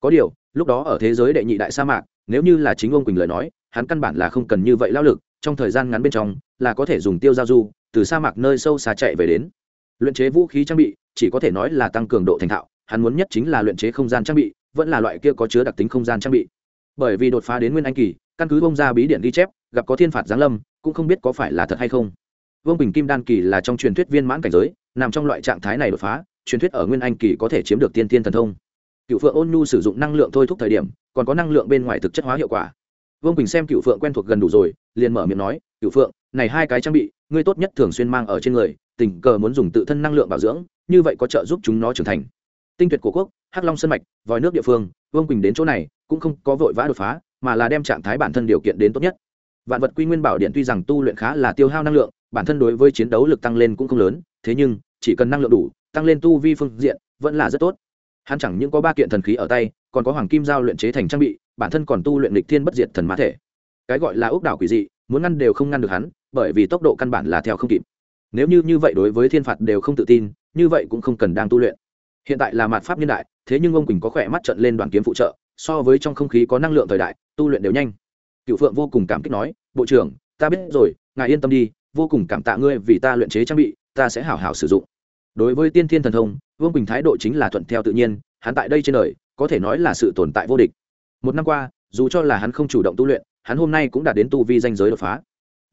Có điều, lúc đó ở thế giới đệ nhị đại sa mạc, nếu như là chính ông quỳnh lời nói, hắn căn bản là không cần như vậy lao lực, trong thời gian ngắn bên trong, là có thể dùng tiêu giao du, từ sa mạc nơi sâu xa chạy về đến. Luyện chế vũ khí trang bị, chỉ có thể nói là tăng cường độ thành thạo, hắn muốn nhất chính là luyện chế không gian trang bị, vẫn là loại kia có chứa đặc tính không gian trang bị. Bởi vì đột phá đến nguyên anh kỳ, căn cứ bông ra bí điện ghi chép, gặp có thiên phạt giáng lâm cũng không biết có phải là thật hay không. Vương bình kim đan kỳ là trong truyền thuyết viên mãn cảnh giới, nằm trong loại trạng thái này đột phá, truyền thuyết ở nguyên anh kỳ có thể chiếm được tiên tiên thần thông. Cựu phượng ôn nhu sử dụng năng lượng thôi thúc thời điểm, còn có năng lượng bên ngoài thực chất hóa hiệu quả. Vương bình xem cựu phượng quen thuộc gần đủ rồi, liền mở miệng nói, cựu phượng, này hai cái trang bị, ngươi tốt nhất thường xuyên mang ở trên người, tình cờ muốn dùng tự thân năng lượng bảo dưỡng, như vậy có trợ giúp chúng nó trưởng thành. Tinh tuyệt của quốc, hắc long sân mạch, vòi nước địa phương, vương quỳnh đến chỗ này, cũng không có vội vã đột phá, mà là đem trạng thái bản thân điều kiện đến tốt nhất vạn vật quy nguyên bảo điện tuy rằng tu luyện khá là tiêu hao năng lượng, bản thân đối với chiến đấu lực tăng lên cũng không lớn, thế nhưng, chỉ cần năng lượng đủ, tăng lên tu vi phương diện, vẫn là rất tốt. Hắn chẳng những có ba kiện thần khí ở tay, còn có hoàng kim giao luyện chế thành trang bị, bản thân còn tu luyện lịch thiên bất diệt thần mã thể. Cái gọi là ốc đảo quỷ dị, muốn ngăn đều không ngăn được hắn, bởi vì tốc độ căn bản là theo không kịp. Nếu như như vậy đối với thiên phạt đều không tự tin, như vậy cũng không cần đang tu luyện. Hiện tại là mạt pháp nhân đại, thế nhưng ông quỳnh có khỏe mắt trận lên đoàn kiếm phụ trợ, so với trong không khí có năng lượng thời đại, tu luyện đều nhanh cựu phượng vô cùng cảm kích nói, bộ trưởng, ta biết rồi, ngài yên tâm đi, vô cùng cảm tạ ngươi vì ta luyện chế trang bị, ta sẽ hảo hảo sử dụng. Đối với tiên thiên thần thông, vương quỳnh thái độ chính là thuận theo tự nhiên, hắn tại đây trên đời, có thể nói là sự tồn tại vô địch. Một năm qua, dù cho là hắn không chủ động tu luyện, hắn hôm nay cũng đã đến tu vi danh giới đột phá.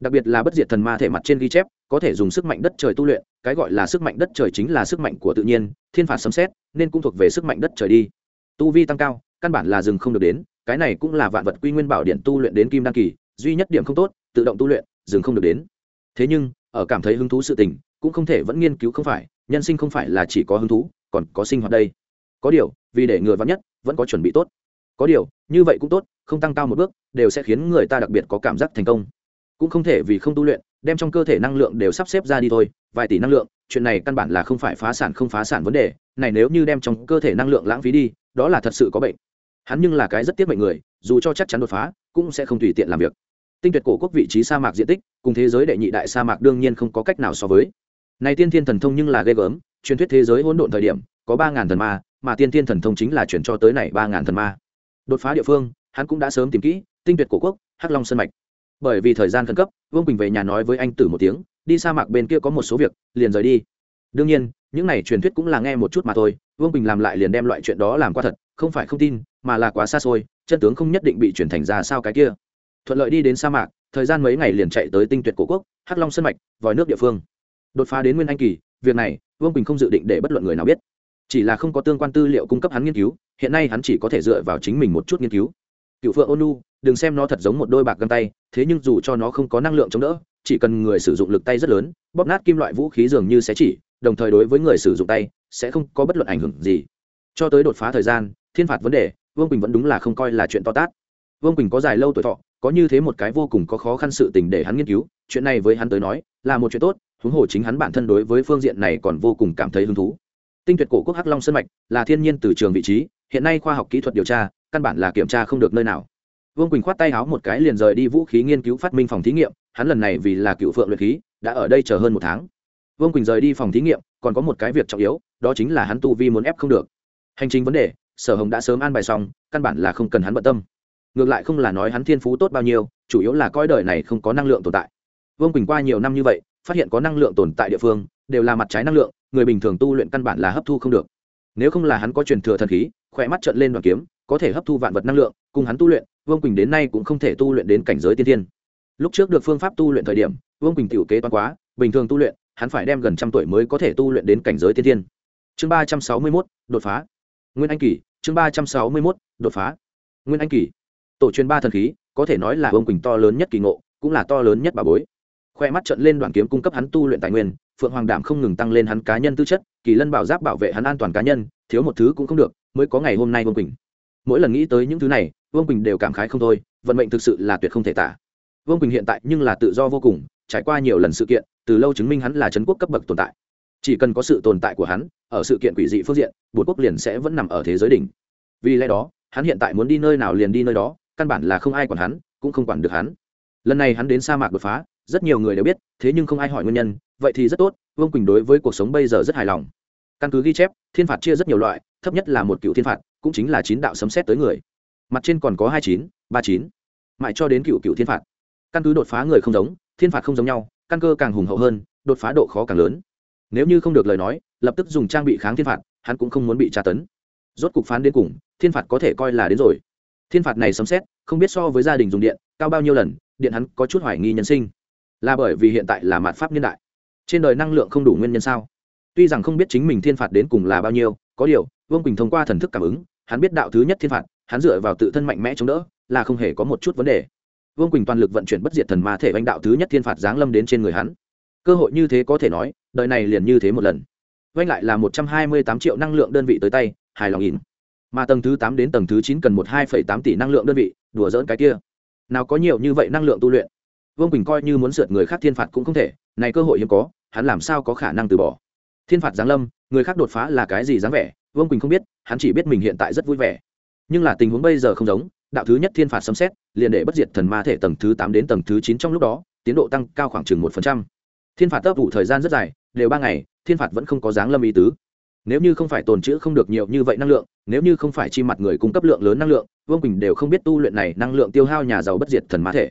Đặc biệt là bất diệt thần ma thể mặt trên ghi chép, có thể dùng sức mạnh đất trời tu luyện, cái gọi là sức mạnh đất trời chính là sức mạnh của tự nhiên, thiên phạt sấm xét nên cũng thuộc về sức mạnh đất trời đi. Tu vi tăng cao, căn bản là dừng không được đến cái này cũng là vạn vật quy nguyên bảo điện tu luyện đến kim đăng kỳ, duy nhất điểm không tốt, tự động tu luyện, dừng không được đến. Thế nhưng, ở cảm thấy hứng thú sự tình, cũng không thể vẫn nghiên cứu không phải, nhân sinh không phải là chỉ có hứng thú, còn có sinh hoạt đây. Có điều, vì để ngừa vắn nhất, vẫn có chuẩn bị tốt. Có điều, như vậy cũng tốt, không tăng cao một bước, đều sẽ khiến người ta đặc biệt có cảm giác thành công. Cũng không thể vì không tu luyện, đem trong cơ thể năng lượng đều sắp xếp ra đi thôi, vài tỷ năng lượng, chuyện này căn bản là không phải phá sản không phá sản vấn đề, này nếu như đem trong cơ thể năng lượng lãng phí đi, đó là thật sự có bệnh hắn nhưng là cái rất tiếc mệnh người, dù cho chắc chắn đột phá, cũng sẽ không tùy tiện làm việc. Tinh tuyệt cổ quốc vị trí sa mạc diện tích, cùng thế giới đệ nhị đại sa mạc đương nhiên không có cách nào so với. Này tiên thiên thần thông nhưng là ghê gớm, truyền thuyết thế giới hỗn độn thời điểm, có ba ngàn thần ma, mà tiên thiên thần thông chính là chuyển cho tới này ba ngàn thần ma. Đột phá địa phương, hắn cũng đã sớm tìm kỹ, tinh tuyệt cổ quốc, hắc long sân mạch. Bởi vì thời gian khẩn cấp, vương quỳnh về nhà nói với anh tử một tiếng, đi sa mạc bên kia có một số việc, liền rời đi đương nhiên, những này truyền thuyết cũng là nghe một chút mà thôi, vương bình làm lại liền đem loại chuyện đó làm qua thật, không phải không tin, mà là quá xa xôi, chân tướng không nhất định bị chuyển thành ra sao cái kia. Thuận lợi đi đến sa mạc, thời gian mấy ngày liền chạy tới tinh tuyệt cổ quốc, hắc long sân mạch, vòi nước địa phương. Đột phá đến nguyên anh kỳ, việc này, vương bình không dự định để bất luận người nào biết. Chỉ là không có tương quan tư liệu cung cấp hắn nghiên cứu, hiện nay hắn chỉ có thể dựa vào chính mình một chút nghiên cứu. Cựu phượng ônu đừng xem nó thật giống một đôi bạc găng tay, thế nhưng dù cho nó không có năng lượng chống đỡ chỉ cần người sử dụng lực tay rất lớn, bóp nát kim loại vũ khí dường như sẽ chỉ, đồng thời đối với người sử dụng tay, sẽ không có bất luận ảnh hưởng gì. Cho tới đột phá thời gian, thiên phạt vấn đề, vương quỳnh vẫn đúng là không coi là chuyện to tát. Vương quỳnh có dài lâu tuổi thọ, có như thế một cái vô cùng có khó khăn sự tình để hắn nghiên cứu, chuyện này với hắn tới nói, là một chuyện tốt, huống hồ chính hắn bản thân đối với phương diện này còn vô cùng cảm thấy hứng thú. Tinh tuyệt cổ quốc hắc long sơn mạch là thiên nhiên từ trường vị trí, hiện nay khoa học kỹ thuật điều tra, căn bản là kiểm tra không được nơi nào. Vương quỳnh khoát tay háo một cái liền rời đi vũ khí nghiên cứu phát minh phòng thí nghiệm hắn lần này vì là cựu phượng luyện khí, đã ở đây chờ hơn một tháng. Vương quỳnh rời đi phòng thí nghiệm, còn có một cái việc trọng yếu, đó chính là hắn tu vi muốn ép không được. Hành trình vấn đề, sở hồng đã sớm an bài xong, căn bản là không cần hắn bận tâm. Ngược lại không là nói hắn thiên phú tốt bao nhiêu, chủ yếu là coi đời này không có năng lượng tồn tại. Vương quỳnh qua nhiều năm như vậy, phát hiện có năng lượng tồn tại địa phương, đều là mặt trái năng lượng, người bình thường tu luyện căn bản là hấp thu không được. Nếu không là hắn có truyền thừa thần khí, khỏe mắt trận lên đoàn kiếm, có thể hấp thu vạn vật năng lượng, cùng hắn tu luyện, vương quỳnh đến nay cũng không thể tu luyện đến cảnh giới tiên thiên lúc trước được phương pháp tu luyện thời điểm, vương quỳnh tiểu kế toán quá, bình thường tu luyện, hắn phải đem gần trăm tuổi mới có thể tu luyện đến cảnh giới tiên tiên chương ba trăm sáu mươi mốt, đột phá. Nguyên anh kỳ, chương ba trăm sáu mươi mốt, đột phá. Nguyên anh kỳ. Tổ truyền ba thần khí, có thể nói là vương quỳnh to lớn nhất kỳ ngộ, cũng là to lớn nhất bà bối. Khoe mắt trận lên đoàn kiếm cung cấp hắn tu luyện tài nguyên, phượng hoàng đảm không ngừng tăng lên hắn cá nhân tư chất, kỳ lân bảo giáp bảo vệ hắn an toàn cá nhân, thiếu một thứ cũng không được, mới có ngày hôm nay vương quỳnh. Mỗi lần nghĩ tới những thứ này, vương quỳnh đều cảm khái không thôi, vận mệnh thực sự là tuyệt không thể tả vương quỳnh hiện tại nhưng là tự do vô cùng trải qua nhiều lần sự kiện từ lâu chứng minh hắn là trấn quốc cấp bậc tồn tại chỉ cần có sự tồn tại của hắn ở sự kiện quỷ dị phương diện bốn quốc liền sẽ vẫn nằm ở thế giới đỉnh vì lẽ đó hắn hiện tại muốn đi nơi nào liền đi nơi đó căn bản là không ai quản hắn cũng không quản được hắn lần này hắn đến sa mạc đột phá rất nhiều người đều biết thế nhưng không ai hỏi nguyên nhân vậy thì rất tốt vương quỳnh đối với cuộc sống bây giờ rất hài lòng căn cứ ghi chép thiên phạt chia rất nhiều loại thấp nhất là một cựu thiên phạt cũng chính là chín đạo sấm xét tới người mặt trên còn có hai chín ba chín mãi cho đến cựu cựu thiên phạt căn cứ đột phá người không giống, thiên phạt không giống nhau, căn cơ càng hùng hậu hơn, đột phá độ khó càng lớn. Nếu như không được lời nói, lập tức dùng trang bị kháng thiên phạt, hắn cũng không muốn bị tra tấn. Rốt cục phán đến cùng, thiên phạt có thể coi là đến rồi. Thiên phạt này sấm xét không biết so với gia đình dùng điện, cao bao nhiêu lần, điện hắn có chút hoài nghi nhân sinh. Là bởi vì hiện tại là mạt pháp niên đại. Trên đời năng lượng không đủ nguyên nhân sao? Tuy rằng không biết chính mình thiên phạt đến cùng là bao nhiêu, có điều, vương quỳnh thông qua thần thức cảm ứng, hắn biết đạo thứ nhất thiên phạt, hắn dựa vào tự thân mạnh mẽ chống đỡ, là không hề có một chút vấn đề vương quỳnh toàn lực vận chuyển bất diệt thần ma thể oanh đạo thứ nhất thiên phạt giáng lâm đến trên người hắn cơ hội như thế có thể nói đời này liền như thế một lần oanh lại là một trăm hai mươi tám triệu năng lượng đơn vị tới tay hài lòng nhìn mà tầng thứ tám đến tầng thứ chín cần một hai phẩy tám tỷ năng lượng đơn vị đùa dỡn cái kia nào có nhiều như vậy năng lượng tu luyện vương quỳnh coi như muốn sượt người khác thiên phạt cũng không thể này cơ hội hiếm có hắn làm sao có khả năng từ bỏ thiên phạt giáng lâm người khác đột phá là cái gì dáng vẻ vương quỳnh không biết hắn chỉ biết mình hiện tại rất vui vẻ nhưng là tình huống bây giờ không giống đạo thứ nhất thiên phạt xâm xét liền để bất diệt thần ma thể tầng thứ tám đến tầng thứ chín trong lúc đó, tiến độ tăng cao khoảng chừng một phần trăm. Thiên phạt tấp vụ thời gian rất dài, đều ba ngày, thiên phạt vẫn không có dáng lâm ý tứ. Nếu như không phải tồn chữ không được nhiều như vậy năng lượng, nếu như không phải chi mặt người cung cấp lượng lớn năng lượng, vương quỳnh đều không biết tu luyện này năng lượng tiêu hao nhà giàu bất diệt thần ma thể.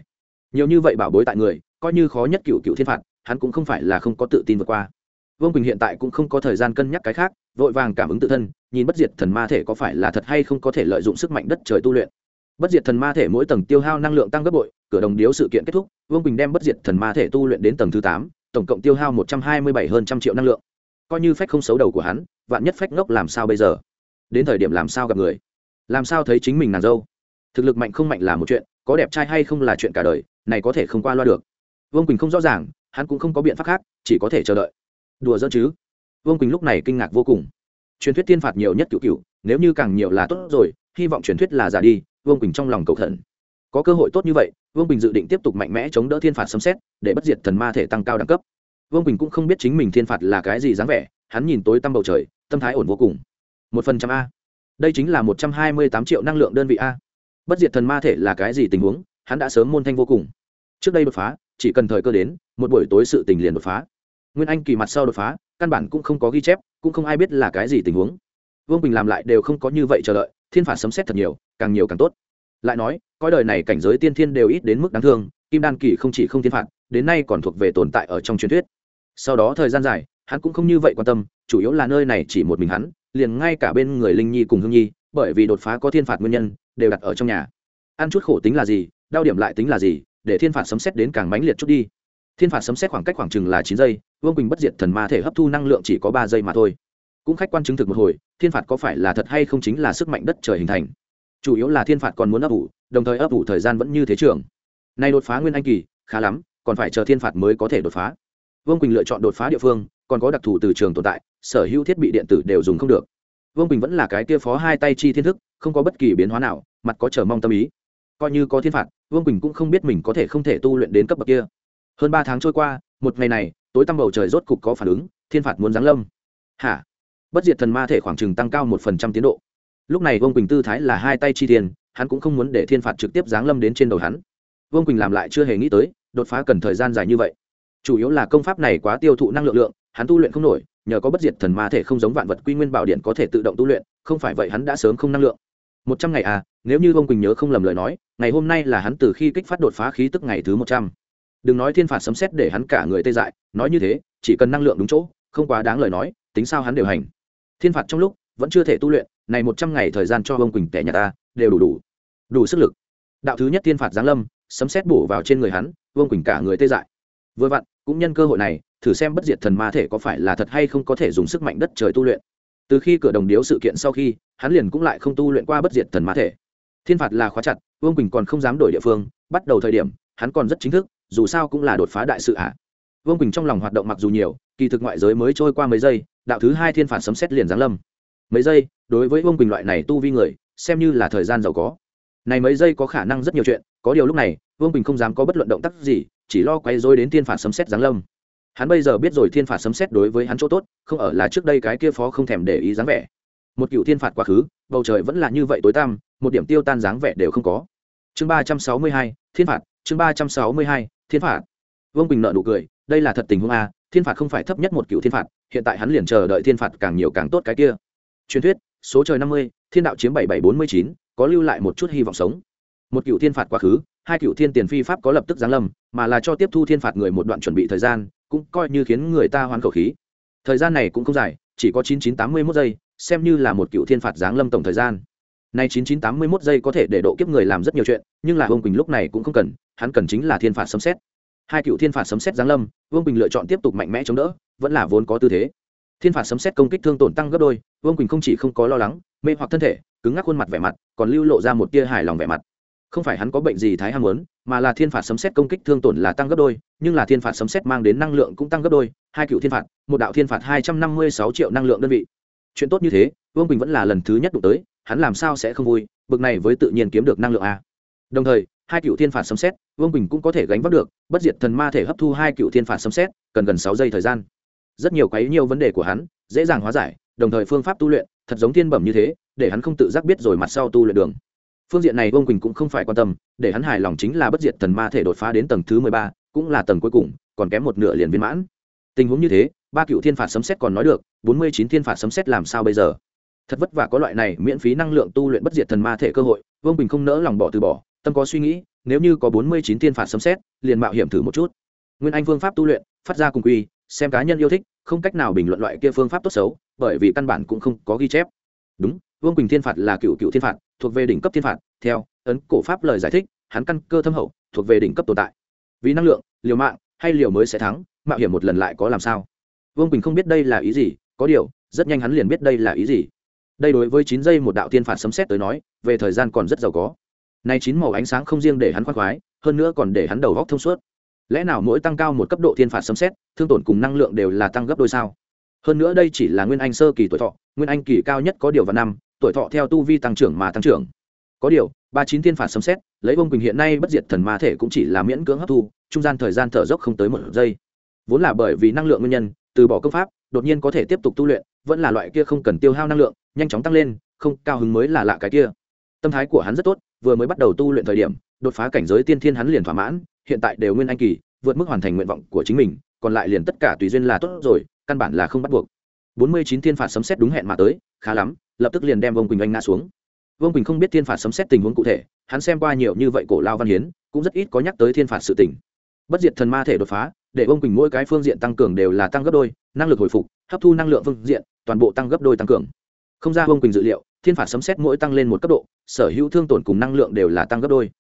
Nhiều như vậy bảo bối tại người, coi như khó nhất cựu cựu thiên phạt, hắn cũng không phải là không có tự tin vượt qua. Vương quỳnh hiện tại cũng không có thời gian cân nhắc cái khác, vội vàng cảm ứng tự thân, nhìn bất diệt thần ma thể có phải là thật hay không có thể lợi dụng sức mạnh đất trời tu luyện bất diệt thần ma thể mỗi tầng tiêu hao năng lượng tăng gấp bội, cửa đồng điếu sự kiện kết thúc, vương quỳnh đem bất diệt thần ma thể tu luyện đến tầng thứ tám, tổng cộng tiêu hao một trăm hai mươi bảy hơn trăm triệu năng lượng. Coi như phách không xấu đầu của hắn, vạn nhất phách ngốc làm sao bây giờ? Đến thời điểm làm sao gặp người? Làm sao thấy chính mình nàng dâu? Thực lực mạnh không mạnh là một chuyện, có đẹp trai hay không là chuyện cả đời, này có thể không qua loa được. Vương quỳnh không rõ ràng, hắn cũng không có biện pháp khác, chỉ có thể chờ đợi. Đùa dỡ chứ? Vương quỳnh lúc này kinh ngạc vô cùng. Truyền thuyết tiên phạt nhiều nhất cựu cựu nếu như càng nhiều là tốt rồi, hy vọng truyền thuyết là giả đi vương quỳnh trong lòng cầu thần có cơ hội tốt như vậy vương quỳnh dự định tiếp tục mạnh mẽ chống đỡ thiên phạt sấm xét để bất diệt thần ma thể tăng cao đẳng cấp vương quỳnh cũng không biết chính mình thiên phạt là cái gì dáng vẻ hắn nhìn tối tăm bầu trời tâm thái ổn vô cùng một phần trăm a đây chính là một trăm hai mươi tám triệu năng lượng đơn vị a bất diệt thần ma thể là cái gì tình huống hắn đã sớm môn thanh vô cùng trước đây đột phá chỉ cần thời cơ đến một buổi tối sự tình liền đột phá nguyên anh kỳ mặt sau đột phá căn bản cũng không có ghi chép cũng không ai biết là cái gì tình huống vương bình làm lại đều không có như vậy chờ đợi thiên phạt sấm xét thật nhiều càng nhiều càng tốt. Lại nói coi đời này cảnh giới tiên thiên đều ít đến mức đáng thương, kim đan kỳ không chỉ không thiên phạt, đến nay còn thuộc về tồn tại ở trong truyền thuyết. Sau đó thời gian dài, hắn cũng không như vậy quan tâm, chủ yếu là nơi này chỉ một mình hắn, liền ngay cả bên người linh nhi cùng hương nhi, bởi vì đột phá có thiên phạt nguyên nhân, đều đặt ở trong nhà. Ăn chút khổ tính là gì, đau điểm lại tính là gì, để thiên phạt sấm xét đến càng mãnh liệt chút đi. Thiên phạt sấm xét khoảng cách khoảng chừng là chín giây, vương quỳnh bất diệt thần ma thể hấp thu năng lượng chỉ có ba giây mà thôi. Cũng khách quan chứng thực một hồi, thiên phạt có phải là thật hay không chính là sức mạnh đất trời hình thành chủ yếu là thiên phạt còn muốn ấp ủ, đồng thời ấp ủ thời gian vẫn như thế trường. Nay đột phá nguyên anh kỳ, khá lắm, còn phải chờ thiên phạt mới có thể đột phá. Vương quỳnh lựa chọn đột phá địa phương, còn có đặc thù từ trường tồn tại, sở hữu thiết bị điện tử đều dùng không được. Vương quỳnh vẫn là cái kia phó hai tay chi thiên thức, không có bất kỳ biến hóa nào, mặt có chờ mong tâm ý. Coi như có thiên phạt, vương quỳnh cũng không biết mình có thể không thể tu luyện đến cấp bậc kia. Hơn ba tháng trôi qua, một ngày này, tối tăm bầu trời rốt cục có phản ứng, thiên phạt muốn giáng lâm. Hả? Bất diệt thần ma thể khoảng chừng tăng cao một phần trăm tiến độ lúc này vương quỳnh tư thái là hai tay chi tiền hắn cũng không muốn để thiên phạt trực tiếp giáng lâm đến trên đầu hắn. Vương quỳnh làm lại chưa hề nghĩ tới, đột phá cần thời gian dài như vậy. Chủ yếu là công pháp này quá tiêu thụ năng lượng lượng, hắn tu luyện không nổi, nhờ có bất diệt thần ma thể không giống vạn vật quy nguyên bảo điện có thể tự động tu luyện, không phải vậy hắn đã sớm không năng lượng. Một trăm ngày à nếu như vương quỳnh nhớ không lầm lời nói, ngày hôm nay là hắn từ khi kích phát đột phá khí tức ngày thứ một trăm. Đừng nói thiên phạt sấm xét để hắn cả người tê dại, nói như thế, chỉ cần năng lượng đúng chỗ, không quá đáng lời nói, tính sao hắn điều hành. Thiên phạt trong lúc, vẫn chưa thể tu luyện này một trăm ngày thời gian cho ông quỳnh tẻ nhà ta, đều đủ đủ. Đủ sức lực. Đạo thứ nhất thiên phạt giáng lâm, sấm xét bổ vào trên người hắn vương quỳnh cả người tê dại. Vừa vặn, cũng nhân cơ hội này, thử xem bất diệt thần ma thể có phải là thật hay không có thể dùng sức mạnh đất trời tu luyện. Từ khi cửa đồng điếu sự kiện sau khi, hắn liền cũng lại không tu luyện qua bất diệt thần ma thể. Thiên phạt là khóa chặt vương quỳnh còn không dám đổi địa phương, bắt đầu thời điểm, hắn còn rất chính thức, dù sao cũng là đột phá đại sự ạ. À. vương quỳnh trong lòng hoạt động mặc dù nhiều, kỳ thực ngoại giới mới trôi qua mấy giây, đạo thứ hai thiên phạt sấm xét liền giáng lâm mấy giây, đối với vương quỳnh loại này tu vi người, xem như là thời gian giàu có. Này mấy giây có khả năng rất nhiều chuyện, có điều lúc này, vương quỳnh không dám có bất luận động tác gì, chỉ lo quay dối đến thiên phạt sấm xét giáng lâm. Hắn bây giờ biết rồi thiên phạt sấm xét đối với hắn chỗ tốt, không ở là trước đây cái kia phó không thèm để ý dáng vẻ. Một cựu thiên phạt quá khứ, bầu trời vẫn là như vậy tối tăm, một điểm tiêu tan dáng vẻ đều không có. Chương ba trăm sáu mươi hai, thiên phạt, chương ba trăm sáu mươi hai, thiên phạt. Vương bình nợ nụ cười, đây là thật tình huống a, thiên phạt không phải thấp nhất một cựu thiên phạt, hiện tại hắn liền chờ đợi thiên phạt càng nhiều càng tốt cái kia truyền thuyết, số trời năm mươi, thiên đạo chiếm bảy bảy bốn mươi chín, có lưu lại một chút hy vọng sống. Một cựu thiên phạt quá khứ, hai cựu thiên tiền phi pháp có lập tức giáng lâm, mà là cho tiếp thu thiên phạt người một đoạn chuẩn bị thời gian, cũng coi như khiến người ta hoán khẩu khí. Thời gian này cũng không dài, chỉ có chín chín tám mươi mốt giây, xem như là một cựu thiên phạt giáng lâm tổng thời gian. Nay chín chín tám mươi mốt giây có thể để độ kiếp người làm rất nhiều chuyện, nhưng là vương quỳnh lúc này cũng không cần, hắn cần chính là thiên phạt sấm xét hai cựu thiên phạt sấm xét giáng lâm, vương quỳnh lựa chọn tiếp tục mạnh mẽ chống đỡ, vẫn là vốn có tư thế thiên phạt sấm xét công kích thương tổn tăng gấp đôi, vương quỳnh không chỉ không có lo lắng, mê hoặc thân thể, cứng ngắc khuôn mặt vẻ mặt, còn lưu lộ ra một tia hài lòng vẻ mặt. Không phải hắn có bệnh gì thái ham muốn, mà là thiên phạt sấm xét công kích thương tổn là tăng gấp đôi, nhưng là thiên phạt sấm xét mang đến năng lượng cũng tăng gấp đôi, hai cựu thiên phạt, một đạo thiên phạt hai trăm năm mươi sáu triệu năng lượng đơn vị. Chuyện tốt như thế, vương quỳnh vẫn là lần thứ nhất đụng tới, hắn làm sao sẽ không vui, bực này với tự nhiên kiếm được năng lượng a. Đồng thời, hai cựu thiên phạt sấm xét vương quỳnh cũng có thể gánh vác được, bất diệt thần ma thể hấp thu hai cựu thiên phạt sấm xét cần gần sáu giây thời gian rất nhiều quấy nhiều vấn đề của hắn, dễ dàng hóa giải, đồng thời phương pháp tu luyện thật giống thiên bẩm như thế, để hắn không tự giác biết rồi mặt sau tu luyện đường. Phương diện này vương quỳnh cũng không phải quan tâm, để hắn hài lòng chính là bất diệt thần ma thể đột phá đến tầng thứ mười ba, cũng là tầng cuối cùng, còn kém một nửa liền viên mãn. Tình huống như thế, ba cựu thiên phạt sấm xét còn nói được, bốn mươi chín thiên phạt sấm xét làm sao bây giờ? Thật vất vả có loại này miễn phí năng lượng tu luyện bất diệt thần ma thể cơ hội, vương bình không nỡ lòng bỏ từ bỏ, tâm có suy nghĩ, nếu như có bốn mươi chín thiên phạt sấm xét liền mạo hiểm thử một chút. Nguyên anh phương pháp tu luyện, phát ra cùng quy xem cá nhân yêu thích, không cách nào bình luận loại kia phương pháp tốt xấu, bởi vì căn bản cũng không có ghi chép. Đúng, vương quỳnh thiên phạt là cựu cựu thiên phạt, thuộc về đỉnh cấp thiên phạt, theo ấn cổ pháp lời giải thích, hắn căn cơ thâm hậu, thuộc về đỉnh cấp tồn tại. Vì năng lượng, liều mạng, hay liều mới sẽ thắng, mạo hiểm một lần lại có làm sao? Vương quỳnh không biết đây là ý gì, có điều, rất nhanh hắn liền biết đây là ý gì. Đây đối với chín giây một đạo tiên phạt sấm xét tới nói, về thời gian còn rất giàu có. Nay chín màu ánh sáng không riêng để hắn khoác khoái, hơn nữa còn để hắn đầu góc thông suốt lẽ nào mỗi tăng cao một cấp độ thiên phạt sấm xét thương tổn cùng năng lượng đều là tăng gấp đôi sao? Hơn nữa đây chỉ là nguyên anh sơ kỳ tuổi thọ, nguyên anh kỳ cao nhất có điều và năm, tuổi thọ theo tu vi tăng trưởng mà tăng trưởng. Có điều, ba chín thiên phạt sấm xét lấy bông quỳnh hiện nay bất diệt thần ma thể cũng chỉ là miễn cưỡng hấp thu, trung gian thời gian thở dốc không tới một giây. Vốn là bởi vì năng lượng nguyên nhân, từ bỏ công pháp, đột nhiên có thể tiếp tục tu luyện, vẫn là loại kia không cần tiêu hao năng lượng, nhanh chóng tăng lên, không, cao hứng mới là lạ cái kia. Tâm thái của hắn rất tốt, vừa mới bắt đầu tu luyện thời điểm, đột phá cảnh giới tiên thiên hắn liền thỏa mãn hiện tại đều nguyên anh kỳ, vượt mức hoàn thành nguyện vọng của chính mình, còn lại liền tất cả tùy duyên là tốt rồi, căn bản là không bắt buộc. Bốn mươi chín thiên phạt sấm xét đúng hẹn mà tới, khá lắm, lập tức liền đem vương quỳnh anh ngã xuống. Vương quỳnh không biết thiên phạt sấm xét tình huống cụ thể, hắn xem qua nhiều như vậy cổ lao văn hiến, cũng rất ít có nhắc tới thiên phạt sự tỉnh bất diệt thần ma thể đột phá, để vương quỳnh mỗi cái phương diện tăng cường đều là tăng gấp đôi, năng lực hồi phục, hấp thu năng lượng phương diện, toàn bộ tăng gấp đôi tăng cường. Không ra vương quỳnh dự liệu, thiên phạt sấm xét mỗi tăng lên một cấp độ, sở hữu thương tổn cùng năng lượng đều là tăng gấp đôi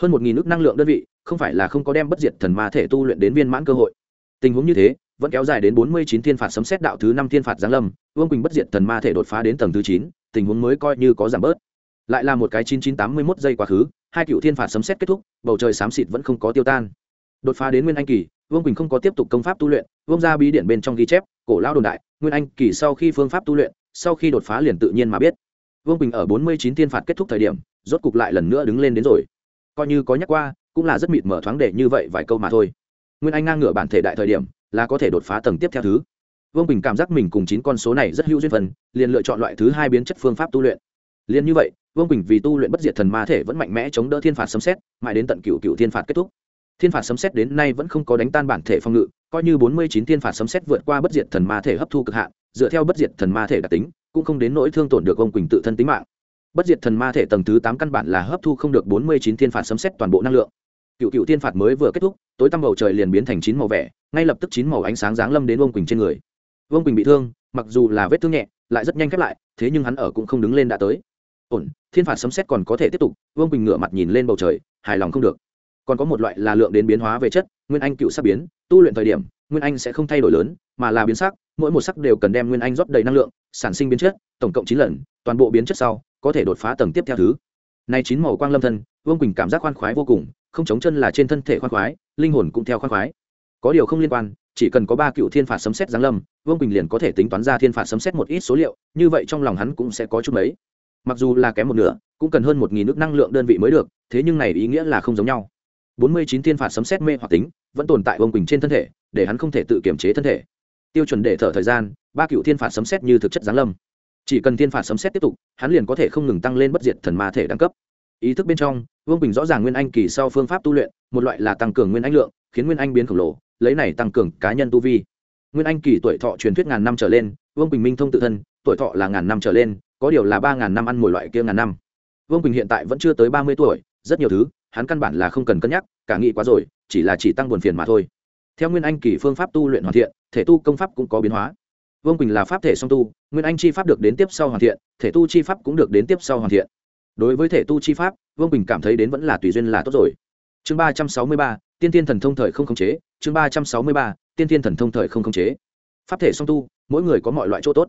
hơn một nghìn nước năng lượng đơn vị, không phải là không có đem bất diệt thần ma thể tu luyện đến viên mãn cơ hội. Tình huống như thế, vẫn kéo dài đến bốn mươi chín thiên phạt sấm xét đạo thứ năm thiên phạt giáng lâm, vương quỳnh bất diệt thần ma thể đột phá đến tầng thứ chín, tình huống mới coi như có giảm bớt. Lại là một cái chín chín tám mươi mốt giây quá khứ, hai cựu thiên phạt sấm xét kết thúc, bầu trời xám xịt vẫn không có tiêu tan. Đột phá đến nguyên anh kỳ, vương quỳnh không có tiếp tục công pháp tu luyện, vương ra bí điện bên trong ghi chép, cổ lao đồn đại, nguyên anh kỳ sau khi phương pháp tu luyện, sau khi đột phá liền tự nhiên mà biết. Vương quỳnh ở bốn mươi chín thiên phạt kết thúc thời điểm, rốt cục lại lần nữa đứng lên đến rồi coi như có nhắc qua, cũng là rất mịt mở thoáng để như vậy vài câu mà thôi. Nguyên anh ngang ngửa bản thể đại thời điểm, là có thể đột phá tầng tiếp theo thứ. Vương bình cảm giác mình cùng chín con số này rất hữu duyên phần, liền lựa chọn loại thứ hai biến chất phương pháp tu luyện. Liền như vậy, vương bình vì tu luyện bất diệt thần ma thể vẫn mạnh mẽ chống đỡ thiên phạt sấm xét, mãi đến tận cựu cựu thiên phạt kết thúc. Thiên phạt sấm xét đến nay vẫn không có đánh tan bản thể phòng ngự, coi như bốn mươi chín thiên phạt sấm xét vượt qua bất diệt thần ma thể hấp thu cực hạn, dựa theo bất diệt thần ma thể đặc tính, cũng không đến nỗi thương tổn được ông quỳnh tự thân tính mạng bất diệt thần ma thể tầng thứ tám căn bản là hấp thu không được bốn mươi chín thiên phạt sấm xét toàn bộ năng lượng. Cựu cựu thiên phạt mới vừa kết thúc, tối tăm bầu trời liền biến thành chín màu vẻ, ngay lập tức chín màu ánh sáng giáng lâm đến vương quỳnh trên người. Vương quỳnh bị thương, mặc dù là vết thương nhẹ, lại rất nhanh khép lại, thế nhưng hắn ở cũng không đứng lên đã tới. Ổn, thiên phạt sấm xét còn có thể tiếp tục, vương quỳnh ngửa mặt nhìn lên bầu trời, hài lòng không được. Còn có một loại là lượng đến biến hóa về chất, nguyên anh cựu sắc biến, tu luyện thời điểm, nguyên anh sẽ không thay đổi lớn, mà là biến sắc, mỗi một sắc đều cần đem nguyên anh rót đầy năng lượng, sản sinh biến chất, tổng cộng chín lần, toàn bộ biến chất sau có thể đột phá tầng tiếp theo thứ. Nay chín màu quang lâm thân, vương quỳnh cảm giác khoan khoái vô cùng, không chống chân là trên thân thể khoan khoái, linh hồn cũng theo khoan khoái. Có điều không liên quan, chỉ cần có ba cựu thiên phạt sấm xét giáng lâm, vương quỳnh liền có thể tính toán ra thiên phạt sấm xét một ít số liệu, như vậy trong lòng hắn cũng sẽ có chút mấy. Mặc dù là kém một nửa, cũng cần hơn một nghìn nước năng lượng đơn vị mới được, thế nhưng này ý nghĩa là không giống nhau. Bốn mươi chín thiên phạt sấm xét mê hoặc tính, vẫn tồn tại vương quỳnh trên thân thể, để hắn không thể tự kiểm chế thân thể. Tiêu chuẩn để thở thời gian, ba cựu thiên phạt sấm xét như thực chất giáng lâm chỉ cần thiên phạt sấm xét tiếp tục, hắn liền có thể không ngừng tăng lên bất diệt thần ma thể đẳng cấp. Ý thức bên trong, vương bình rõ ràng nguyên anh kỳ sau phương pháp tu luyện, một loại là tăng cường nguyên anh lượng, khiến nguyên anh biến khổng lồ, lấy này tăng cường cá nhân tu vi. Nguyên anh kỳ tuổi thọ truyền thuyết ngàn năm trở lên, vương bình minh thông tự thân, tuổi thọ là ngàn năm trở lên, có điều là ba ngàn năm ăn mỗi loại kia ngàn năm. Vương bình hiện tại vẫn chưa tới ba mươi tuổi, rất nhiều thứ, hắn căn bản là không cần cân nhắc, cả nghĩ quá rồi, chỉ là chỉ tăng buồn phiền mà thôi. Theo nguyên anh kỳ phương pháp tu luyện hoàn thiện, thể tu công pháp cũng có biến hóa vương quỳnh là pháp thể song tu, nguyên anh chi pháp được đến tiếp sau hoàn thiện, thể tu chi pháp cũng được đến tiếp sau hoàn thiện. Đối với thể tu chi pháp, vương quỳnh cảm thấy đến vẫn là tùy duyên là tốt rồi. Chương ba trăm sáu mươi ba, tiên tiên thần thông thời không khống chế, chương ba trăm sáu mươi ba, tiên tiên thần thông thời không khống chế. Pháp thể song tu, mỗi người có mọi loại chỗ tốt.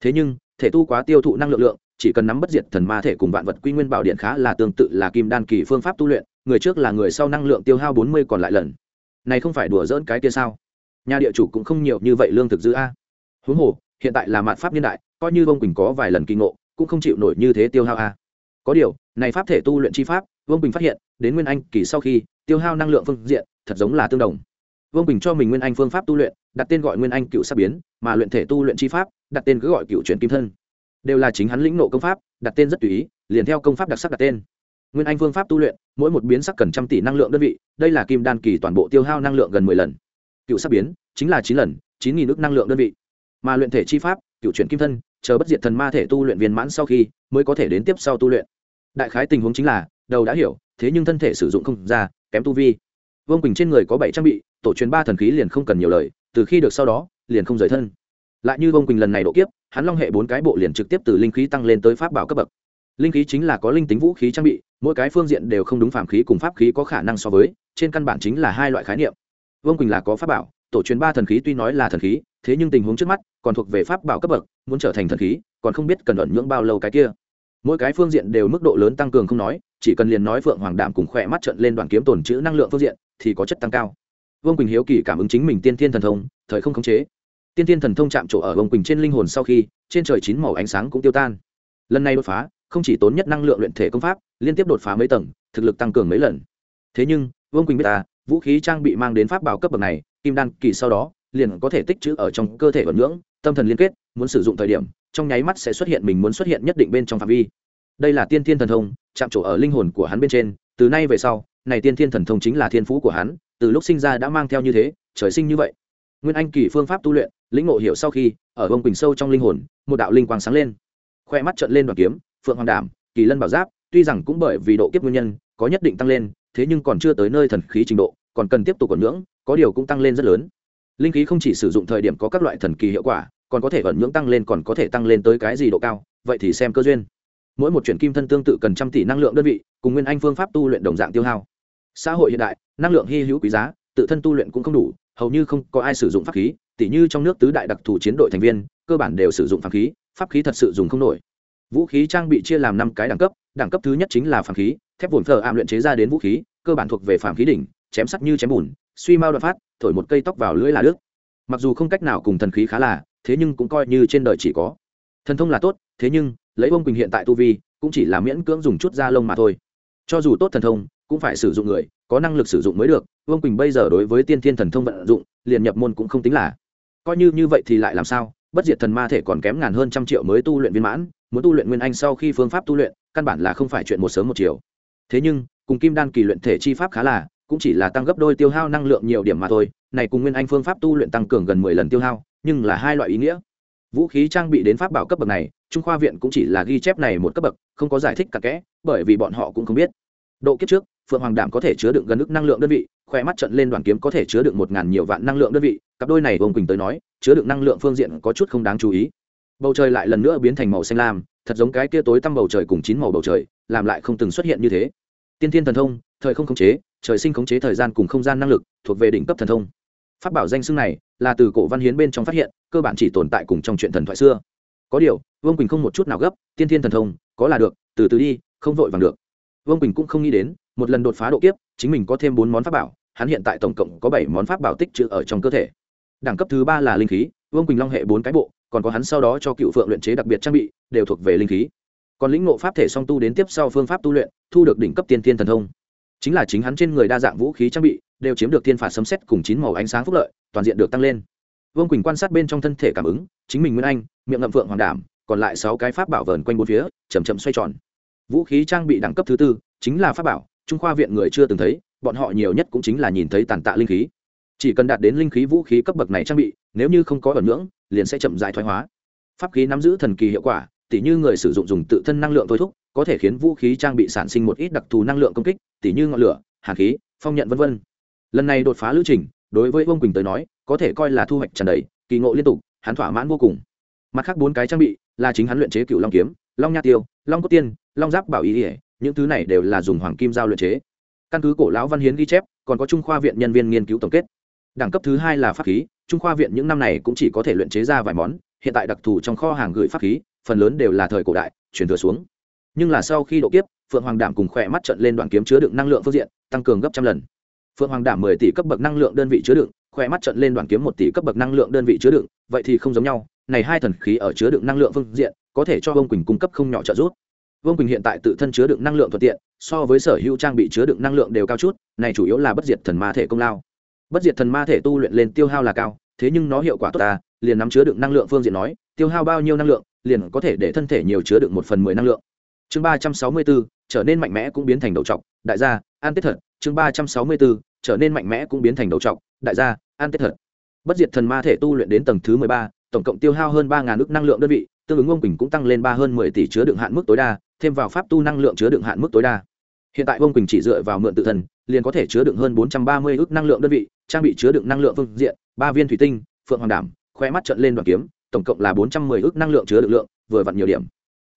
Thế nhưng, thể tu quá tiêu thụ năng lượng lượng, chỉ cần nắm bất diệt thần ma thể cùng vạn vật quy nguyên bảo điện khá là tương tự là kim đan kỳ phương pháp tu luyện, người trước là người sau năng lượng tiêu hao bốn mươi còn lại lần. Này không phải đùa dỡn cái kia sao? Nhà địa chủ cũng không nhiều như vậy lương thực dư a huống hồ, hiện tại là mạt pháp niên đại, coi như Vương quỳnh có vài lần kinh ngộ, cũng không chịu nổi như thế tiêu hao a. Có điều, này pháp thể tu luyện chi pháp, vương bình phát hiện, đến nguyên anh kỳ sau khi, tiêu hao năng lượng phương diện, thật giống là tương đồng. Vương bình cho mình nguyên anh phương pháp tu luyện, đặt tên gọi nguyên anh cựu sắc biến, mà luyện thể tu luyện chi pháp, đặt tên cứ gọi cựu chuyển kim thân. Đều là chính hắn lĩnh nộ công pháp, đặt tên rất tùy ý, liền theo công pháp đặc sắc đặt tên. Nguyên anh phương pháp tu luyện, mỗi một biến sắc cần trăm tỷ năng lượng đơn vị, đây là kim đan kỳ toàn bộ tiêu hao năng lượng gần mười lần. Cựu sắc biến, chính là chín lần, chín nghìn ước năng lượng đơn vị mà luyện thể chi pháp, cựu chuyển kim thân, chờ bất diệt thần ma thể tu luyện viên mãn sau khi mới có thể đến tiếp sau tu luyện. Đại khái tình huống chính là, đầu đã hiểu, thế nhưng thân thể sử dụng không ra, kém tu vi. Vương quỳnh trên người có bảy trang bị, tổ truyền ba thần khí liền không cần nhiều lời, từ khi được sau đó, liền không rời thân. Lại như vương quỳnh lần này độ kiếp, hắn long hệ bốn cái bộ liền trực tiếp từ linh khí tăng lên tới pháp bảo cấp bậc. Linh khí chính là có linh tính vũ khí trang bị, mỗi cái phương diện đều không đúng phạm khí cùng pháp khí có khả năng so với, trên căn bản chính là hai loại khái niệm. Vương quỳnh là có pháp bảo, tổ truyền ba thần khí tuy nói là thần khí thế nhưng tình huống trước mắt còn thuộc về pháp bảo cấp bậc, muốn trở thành thần khí, còn không biết cần ẩn nhưỡng bao lâu cái kia. Mỗi cái phương diện đều mức độ lớn tăng cường không nói, chỉ cần liền nói phượng hoàng đạm cùng khỏe mắt trận lên đoàn kiếm tồn chữ năng lượng phương diện, thì có chất tăng cao. Vương quỳnh hiếu kỳ cảm ứng chính mình tiên thiên thần thông, thời không khống chế. Tiên thiên thần thông chạm trổ ở vương quỳnh trên linh hồn sau khi, trên trời chín màu ánh sáng cũng tiêu tan. Lần này đột phá, không chỉ tốn nhất năng lượng luyện thể công pháp, liên tiếp đột phá mấy tầng, thực lực tăng cường mấy lần. Thế nhưng, vương quỳnh biết ta vũ khí trang bị mang đến pháp bảo cấp bậc này, kim đan kỳ sau đó liền có thể tích trữ ở trong cơ thể vận nhưỡng tâm thần liên kết, muốn sử dụng thời điểm, trong nháy mắt sẽ xuất hiện mình muốn xuất hiện nhất định bên trong phạm vi. Đây là tiên thiên thần thông, chạm trổ ở linh hồn của hắn bên trên, từ nay về sau, này tiên thiên thần thông chính là thiên phú của hắn, từ lúc sinh ra đã mang theo như thế, trời sinh như vậy. Nguyên anh kỳ phương pháp tu luyện, lĩnh ngộ hiểu sau khi, ở bông quỳnh sâu trong linh hồn, một đạo linh quang sáng lên. Khoe mắt trận lên đoàn kiếm, phượng hoàng đảm, kỳ lân bảo giáp, tuy rằng cũng bởi vì độ kiếp nguyên nhân, có nhất định tăng lên, thế nhưng còn chưa tới nơi thần khí trình độ, còn cần tiếp tục còn nhưỡng có điều cũng tăng lên rất lớn linh khí không chỉ sử dụng thời điểm có các loại thần kỳ hiệu quả, còn có thể ẩn nhưỡng tăng lên còn có thể tăng lên tới cái gì độ cao, vậy thì xem cơ duyên. Mỗi một chuyển kim thân tương tự cần trăm tỷ năng lượng đơn vị, cùng nguyên anh phương pháp tu luyện đồng dạng tiêu hao. Xã hội hiện đại, năng lượng hy hữu quý giá, tự thân tu luyện cũng không đủ, hầu như không có ai sử dụng pháp khí, tỉ như trong nước tứ đại đặc thù chiến đội thành viên, cơ bản đều sử dụng pháp khí pháp khí thật sự dùng không nổi. Vũ khí trang bị chia làm năm cái đẳng cấp đẳng cấp thứ nhất chính là phàm khí, thép vồn phở ạm luyện chế ra đến vũ khí, cơ bản thuộc về phàm khí đỉnh, chém sắt như chém bùn, suy mau đoạn phát thổi một cây tóc vào lưỡi là nước mặc dù không cách nào cùng thần khí khá là, thế nhưng cũng coi như trên đời chỉ có. Thần thông là tốt, thế nhưng, lấy ông quỳnh hiện tại tu vi, cũng chỉ là miễn cưỡng dùng chút da lông mà thôi. Cho dù tốt thần thông, cũng phải sử dụng người, có năng lực sử dụng mới được. Vương quỳnh bây giờ đối với tiên thiên thần thông vận dụng, liền nhập môn cũng không tính là. Coi như như vậy thì lại làm sao? Bất diệt thần ma thể còn kém ngàn hơn trăm triệu mới tu luyện viên mãn, muốn tu luyện nguyên anh sau khi phương pháp tu luyện, căn bản là không phải chuyện một sớm một chiều. Thế nhưng, cùng kim đan kỳ luyện thể chi pháp khá là cũng chỉ là tăng gấp đôi tiêu hao năng lượng nhiều điểm mà thôi, này cùng nguyên anh phương pháp tu luyện tăng cường gần mười lần tiêu hao, nhưng là hai loại ý nghĩa. Vũ khí trang bị đến pháp bảo cấp bậc này, trung khoa viện cũng chỉ là ghi chép này một cấp bậc, không có giải thích cả kẽ, bởi vì bọn họ cũng không biết. Độ kiếp trước, phượng hoàng đảm có thể chứa đựng gần ức năng lượng đơn vị khoe mắt trận lên đoàn kiếm có thể chứa đựng một ngàn nhiều vạn năng lượng đơn vị, cặp đôi này ông quỳnh tới nói, chứa đựng năng lượng phương diện có chút không đáng chú ý. Bầu trời lại lần nữa biến thành màu xanh lam, thật giống cái kia tối tăm bầu trời cùng chín màu bầu trời, làm lại không từng xuất hiện như thế. Tiên thiên thần thông thời không khống chế, trời sinh khống chế thời gian cùng không gian năng lực thuộc về đỉnh cấp thần thông. Phát bảo danh xưng này là từ cổ văn hiến bên trong phát hiện, cơ bản chỉ tồn tại cùng trong chuyện thần thoại xưa. Có điều, vương quỳnh không một chút nào gấp, tiên thiên thần thông, có là được, từ từ đi, không vội vàng được. Vương quỳnh cũng không nghĩ đến, một lần đột phá độ kiếp, chính mình có thêm bốn món pháp bảo, hắn hiện tại tổng cộng có bảy món pháp bảo tích trữ ở trong cơ thể. Đẳng cấp thứ ba là linh khí, vương quỳnh long hệ bốn cái bộ, còn có hắn sau đó cho cựu phượng luyện chế đặc biệt trang bị, đều thuộc về linh khí. Còn lĩnh ngộ pháp thể song tu đến tiếp sau phương pháp tu luyện, thu được đỉnh cấp tiên thiên thần thông chính là chính hắn trên người đa dạng vũ khí trang bị, đều chiếm được thiên phạt sấm xét cùng chín màu ánh sáng phúc lợi, toàn diện được tăng lên. Vương quỳnh quan sát bên trong thân thể cảm ứng, chính mình nguyên anh, miệng ngậm phượng hoàng đảm, còn lại sáu cái pháp bảo vờn quanh bốn phía chầm chậm xoay tròn. Vũ khí trang bị đẳng cấp thứ tư, chính là pháp bảo, trung khoa viện người chưa từng thấy, bọn họ nhiều nhất cũng chính là nhìn thấy tàn tạ linh khí. Chỉ cần đạt đến linh khí vũ khí cấp bậc này trang bị, nếu như không có ẩn ngưỡng, liền sẽ chậm dài thoái hóa. Pháp khí nắm giữ thần kỳ hiệu quả tỉ như người sử dụng dùng tự thân năng lượng thôi thúc, có thể khiến vũ khí trang bị sản sinh một ít đặc thù năng lượng công kích, tỉ như ngọn lửa hạt khí, phong nhận v v lần này đột phá lữ trình, đối với vương quỳnh tới nói, có thể coi là thu hoạch tràn đầy, kỳ ngộ liên tục, hắn thỏa mãn vô cùng. Mặt khác bốn cái trang bị, là chính hắn luyện chế cựu long kiếm, long nha tiêu, long cốt tiên, long giáp bảo ý ỉa những thứ này đều là dùng hoàng kim giao luyện chế. Căn cứ cổ lão văn hiến ghi chép, còn có trung khoa viện nhân viên nghiên cứu tổng kết. Đẳng cấp thứ hai là pháp khí, trung khoa viện những năm này cũng chỉ có thể luyện chế ra vài món, hiện tại đặc thù trong kho hàng gửi pháp khí phần lớn đều là thời cổ đại, truyền thừa xuống. Nhưng là sau khi độ kiếp, phượng hoàng đảm cùng khỏe mắt trận lên đoạn kiếm chứa đựng năng lượng phương diện, tăng cường gấp trăm lần. Phượng hoàng đảm mười tỷ cấp bậc năng lượng đơn vị chứa đựng, khỏe mắt trận lên đoạn kiếm một tỷ cấp bậc năng lượng đơn vị chứa đựng, vậy thì không giống nhau, này hai thần khí ở chứa đựng năng lượng phương diện, có thể cho vương quỳnh cung cấp không nhỏ trợ giúp. Vương quỳnh hiện tại tự thân chứa đựng năng lượng thuận tiện, so với sở hữu trang bị chứa đựng năng lượng đều cao chút, này chủ yếu là bất diệt thần ma thể công lao. Bất diệt thần ma thể tu luyện lên tiêu hao là cao, thế nhưng nó hiệu quả tốt ta, liền nắm chứa đựng năng lượng phương diện nói, tiêu hao bao nhiêu năng lượng liền có thể để thân thể nhiều chứa đựng một phần mười năng lượng. Chương ba trăm sáu mươi bốn, trở nên mạnh mẽ cũng biến thành đầu trọc. Đại gia an tết thật. Chương ba trăm sáu mươi bốn, trở nên mạnh mẽ cũng biến thành đầu trọc. Đại gia an tết thật. Bất diệt thần ma thể tu luyện đến tầng thứ mười ba, tổng cộng tiêu hao hơn ba ngàn ước năng lượng đơn vị, tương ứng ông quỳnh cũng tăng lên ba hơn mười tỷ chứa đựng hạn mức tối đa, thêm vào pháp tu năng lượng chứa đựng hạn mức tối đa. Hiện tại ông quỳnh chỉ dựa vào mượn tự thần liền có thể chứa đựng hơn bốn trăm ba mươi ước năng lượng đơn vị, trang bị chứa đựng năng lượng phương diện, ba viên thủy tinh, phượng hoàng đảm khoe mắt trận lên đoàn kiếm tổng cộng là bốn trăm mười ước năng lượng chứa đựng lượng, vừa vặn nhiều điểm.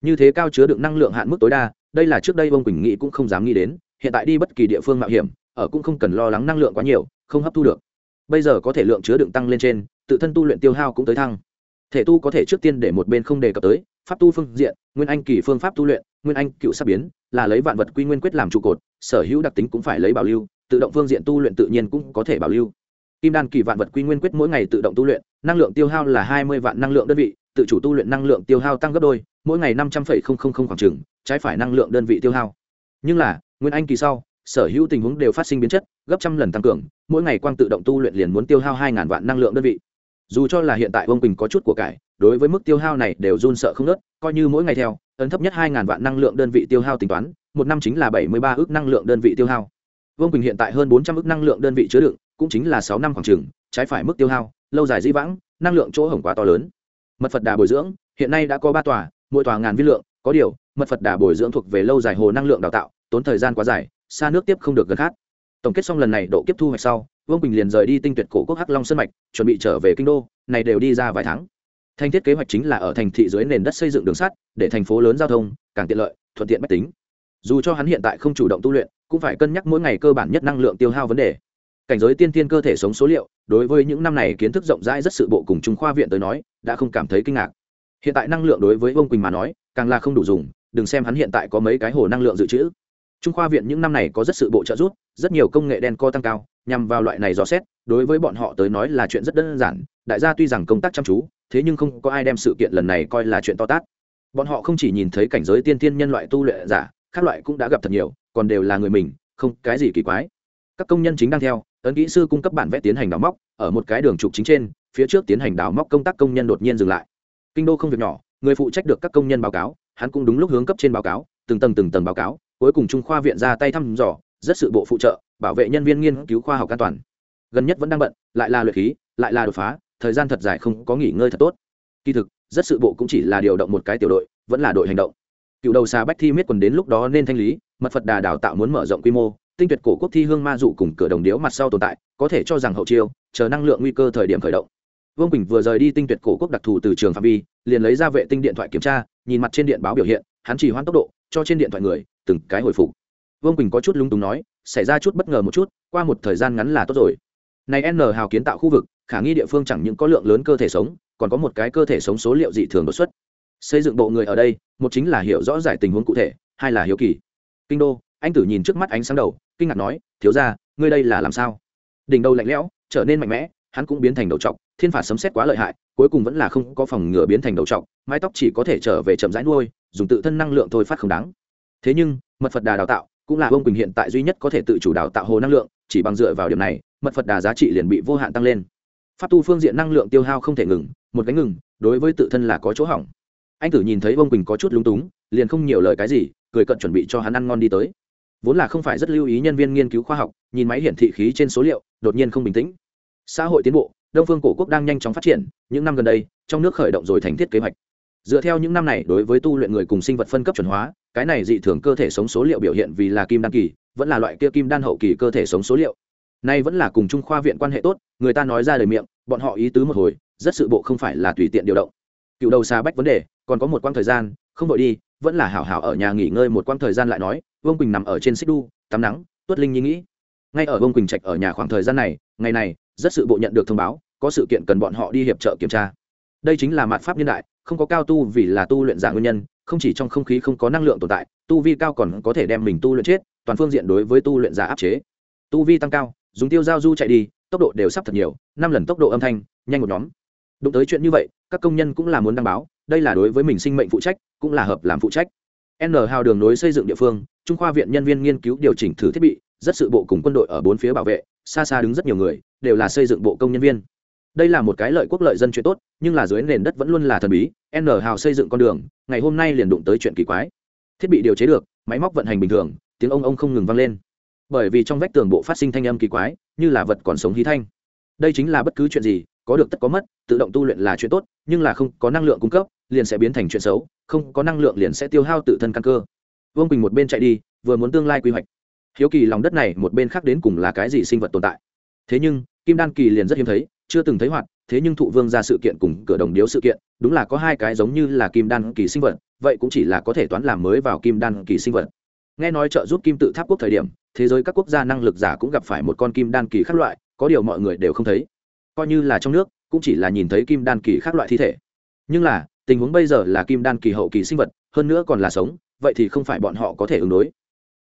Như thế cao chứa đựng năng lượng hạn mức tối đa, đây là trước đây Vương quỳnh nghĩ cũng không dám nghĩ đến, hiện tại đi bất kỳ địa phương mạo hiểm, ở cũng không cần lo lắng năng lượng quá nhiều, không hấp thu được. Bây giờ có thể lượng chứa đựng tăng lên trên, tự thân tu luyện tiêu hao cũng tới thăng. Thể tu có thể trước tiên để một bên không đề cập tới, pháp tu phương diện, nguyên anh kỳ phương pháp tu luyện, nguyên anh cựu sắp biến, là lấy vạn vật quy nguyên quyết làm trụ cột, sở hữu đặc tính cũng phải lấy bảo lưu, tự động phương diện tu luyện tự nhiên cũng có thể bảo lưu kim đan kỳ vạn vật quy nguyên quyết mỗi ngày tự động tu luyện, năng lượng tiêu hao là hai mươi vạn năng lượng đơn vị, tự chủ tu luyện năng lượng tiêu hao tăng gấp đôi, mỗi ngày năm trăm linh khoảng trừng trái phải năng lượng đơn vị tiêu hao. Nhưng là, nguyên anh kỳ sau, sở hữu tình huống đều phát sinh biến chất, gấp trăm lần tăng cường, mỗi ngày quang tự động tu luyện liền muốn tiêu hao hai ngàn vạn năng lượng đơn vị. Dù cho là hiện tại ông quỳnh có chút của cải, đối với mức tiêu hao này đều run sợ không nớt, coi như mỗi ngày theo, ấn thấp nhất hai ngàn vạn năng lượng đơn vị tiêu hao tính toán, một năm chính là bảy mươi ba ước năng lượng đơn vị tiêu hao. Vương quỳnh hiện tại hơn bốn trăm ước năng lượng đơn vị chứa đựng cũng chính là sáu năm khoảng trường trái phải mức tiêu hao, lâu dài dĩ vãng, năng lượng chỗ hổng quá to lớn. Mật phật đà bồi dưỡng, hiện nay đã có ba tòa, mỗi tòa ngàn viên lượng, có điều, mật phật đà bồi dưỡng thuộc về lâu dài hồ năng lượng đào tạo, tốn thời gian quá dài, xa nước tiếp không được gần khác. Tổng kết xong lần này độ kiếp thu hoạch sau, vương quỳnh liền rời đi tinh tuyệt cổ quốc hắc long sân mạch, chuẩn bị trở về kinh đô, này đều đi ra vài tháng. Thanh thiết kế hoạch chính là ở thành thị dưới nền đất xây dựng đường sắt, để thành phố lớn giao thông, càng tiện lợi, thuận tiện bách tính. Dù cho hắn hiện tại không chủ động tu luyện, cũng phải cân nhắc mỗi ngày cơ bản nhất năng lượng tiêu hao vấn đề cảnh giới tiên tiên cơ thể sống số liệu, đối với những năm này kiến thức rộng rãi rất sự bộ cùng trung khoa viện tới nói, đã không cảm thấy kinh ngạc. Hiện tại năng lượng đối với ông quỳnh mà nói, càng là không đủ dùng, đừng xem hắn hiện tại có mấy cái hồ năng lượng dự trữ. Trung khoa viện những năm này có rất sự bộ trợ giúp, rất nhiều công nghệ đen co tăng cao, nhằm vào loại này dò xét, đối với bọn họ tới nói là chuyện rất đơn giản, đại gia tuy rằng công tác chăm chú, thế nhưng không có ai đem sự kiện lần này coi là chuyện to tát. Bọn họ không chỉ nhìn thấy cảnh giới tiên tiên nhân loại tu luyện giả các loại cũng đã gặp thật nhiều, còn đều là người mình, không cái gì kỳ quái. Các công nhân chính đang theo ấn kỹ sư cung cấp bản vẽ tiến hành đào móc, ở một cái đường trục chính trên, phía trước tiến hành đào móc công tác công nhân đột nhiên dừng lại. Kinh đô không việc nhỏ, người phụ trách được các công nhân báo cáo, hắn cũng đúng lúc hướng cấp trên báo cáo, từng tầng từng tầng báo cáo, cuối cùng trung khoa viện ra tay thăm dò, rất sự bộ phụ trợ, bảo vệ nhân viên nghiên cứu khoa học an toàn. Gần nhất vẫn đang bận, lại là luyện khí, lại là đột phá, thời gian thật dài không có nghỉ ngơi thật tốt. Kỳ thực, rất sự bộ cũng chỉ là điều động một cái tiểu đội, vẫn là đội hành động. Cựu đầu xà bách thi miết quần đến lúc đó nên thanh lý, mật phật đà đào tạo muốn mở rộng quy mô tinh tuyệt cổ quốc thi hương ma dụ cùng cửa đồng điếu mặt sau tồn tại, có thể cho rằng hậu chiêu, chờ năng lượng nguy cơ thời điểm khởi động. Vương quỳnh vừa rời đi tinh tuyệt cổ quốc đặc thù từ trường phạm vi, liền lấy ra vệ tinh điện thoại kiểm tra, nhìn mặt trên điện báo biểu hiện, hắn chỉ hoãn tốc độ, cho trên điện thoại người, từng cái hồi phục. Vương quỳnh có chút lung túng nói, xảy ra chút bất ngờ một chút, qua một thời gian ngắn là tốt rồi. Này n hào kiến tạo khu vực, khả nghi địa phương chẳng những có lượng lớn cơ thể sống, còn có một cái cơ thể sống số liệu dị thường đột xuất. Xây dựng bộ người ở đây, một chính là hiểu rõ giải tình huống cụ thể, hai là hiếu kỳ. Kinh đô, anh tử nhìn trước mắt ánh sáng đầu kinh ngạc nói, thiếu ra ngươi đây là làm sao? Đỉnh đầu lạnh lẽo, trở nên mạnh mẽ, hắn cũng biến thành đầu trọc, thiên phạt sấm xét quá lợi hại, cuối cùng vẫn là không có phòng ngừa biến thành đầu trọc, mái tóc chỉ có thể trở về chậm rãi nuôi, dùng tự thân năng lượng thôi phát không đáng. Thế nhưng, mật phật đà đào tạo cũng là ông quỳnh hiện tại duy nhất có thể tự chủ đào tạo hồ năng lượng, chỉ bằng dựa vào điểm này, mật phật đà giá trị liền bị vô hạn tăng lên. Pháp tu phương diện năng lượng tiêu hao không thể ngừng, một cánh ngừng, đối với tự thân là có chỗ hỏng. Anh tử nhìn thấy ông quỳnh có chút lúng túng, liền không nhiều lời cái gì, cười cận chuẩn bị cho hắn ăn ngon đi tới vốn là không phải rất lưu ý nhân viên nghiên cứu khoa học, nhìn máy hiển thị khí trên số liệu, đột nhiên không bình tĩnh. Xã hội tiến bộ, đông phương cổ quốc đang nhanh chóng phát triển, những năm gần đây, trong nước khởi động rồi thành thiết kế hoạch. Dựa theo những năm này, đối với tu luyện người cùng sinh vật phân cấp chuẩn hóa, cái này dị thường cơ thể sống số liệu biểu hiện vì là kim đan kỳ, vẫn là loại kia kim đan hậu kỳ cơ thể sống số liệu. Nay vẫn là cùng trung khoa viện quan hệ tốt, người ta nói ra lời miệng, bọn họ ý tứ một hồi, rất sự bộ không phải là tùy tiện điều động. Cựu đầu xa bách vấn đề, còn có một quãng thời gian, không vội đi, vẫn là hảo hảo ở nhà nghỉ ngơi một quãng thời gian lại nói vương quỳnh nằm ở trên xích đu, tắm nắng, tuất linh nhi nghĩ. Ngay ở vương quỳnh trạch ở nhà khoảng thời gian này, ngày này, rất sự bộ nhận được thông báo, có sự kiện cần bọn họ đi hiệp trợ kiểm tra. Đây chính là mạt pháp niên đại, không có cao tu vì là tu luyện giả nguyên nhân, không chỉ trong không khí không có năng lượng tồn tại, tu vi cao còn có thể đem mình tu luyện chết, toàn phương diện đối với tu luyện giả áp chế. Tu vi tăng cao, dùng tiêu giao du chạy đi, tốc độ đều sắp thật nhiều, năm lần tốc độ âm thanh, nhanh một nhóm. Đụng tới chuyện như vậy, các công nhân cũng là muốn đăng báo, đây là đối với mình sinh mệnh phụ trách, cũng là hợp làm phụ trách. N hào đường nối xây dựng địa phương trung khoa viện nhân viên nghiên cứu điều chỉnh thử thiết bị, rất sự bộ cùng quân đội ở bốn phía bảo vệ, xa xa đứng rất nhiều người, đều là xây dựng bộ công nhân viên. Đây là một cái lợi quốc lợi dân chuyện tốt, nhưng là dưới nền đất vẫn luôn là thần bí, n hào xây dựng con đường, ngày hôm nay liền đụng tới chuyện kỳ quái. Thiết bị điều chế được, máy móc vận hành bình thường, tiếng ông ông không ngừng vang lên. Bởi vì trong vách tường bộ phát sinh thanh âm kỳ quái, như là vật còn sống hí thanh. Đây chính là bất cứ chuyện gì, có được tất có mất, tự động tu luyện là chuyện tốt, nhưng là không có năng lượng cung cấp, liền sẽ biến thành chuyện xấu, không có năng lượng liền sẽ tiêu hao tự thân căn cơ vương quỳnh một bên chạy đi, vừa muốn tương lai quy hoạch. Hiếu kỳ lòng đất này một bên khác đến cùng là cái gì sinh vật tồn tại? Thế nhưng, kim đan kỳ liền rất hiếm thấy, chưa từng thấy hoạt, thế nhưng thụ vương ra sự kiện cùng cửa đồng điếu sự kiện, đúng là có hai cái giống như là kim đan kỳ sinh vật, vậy cũng chỉ là có thể toán làm mới vào kim đan kỳ sinh vật. Nghe nói trợ giúp kim tự tháp quốc thời điểm, thế giới các quốc gia năng lực giả cũng gặp phải một con kim đan kỳ khác loại, có điều mọi người đều không thấy. Coi như là trong nước, cũng chỉ là nhìn thấy kim đan kỳ khác loại thi thể. Nhưng là, tình huống bây giờ là kim đan kỳ hậu kỳ sinh vật, hơn nữa còn là sống vậy thì không phải bọn họ có thể ứng đối.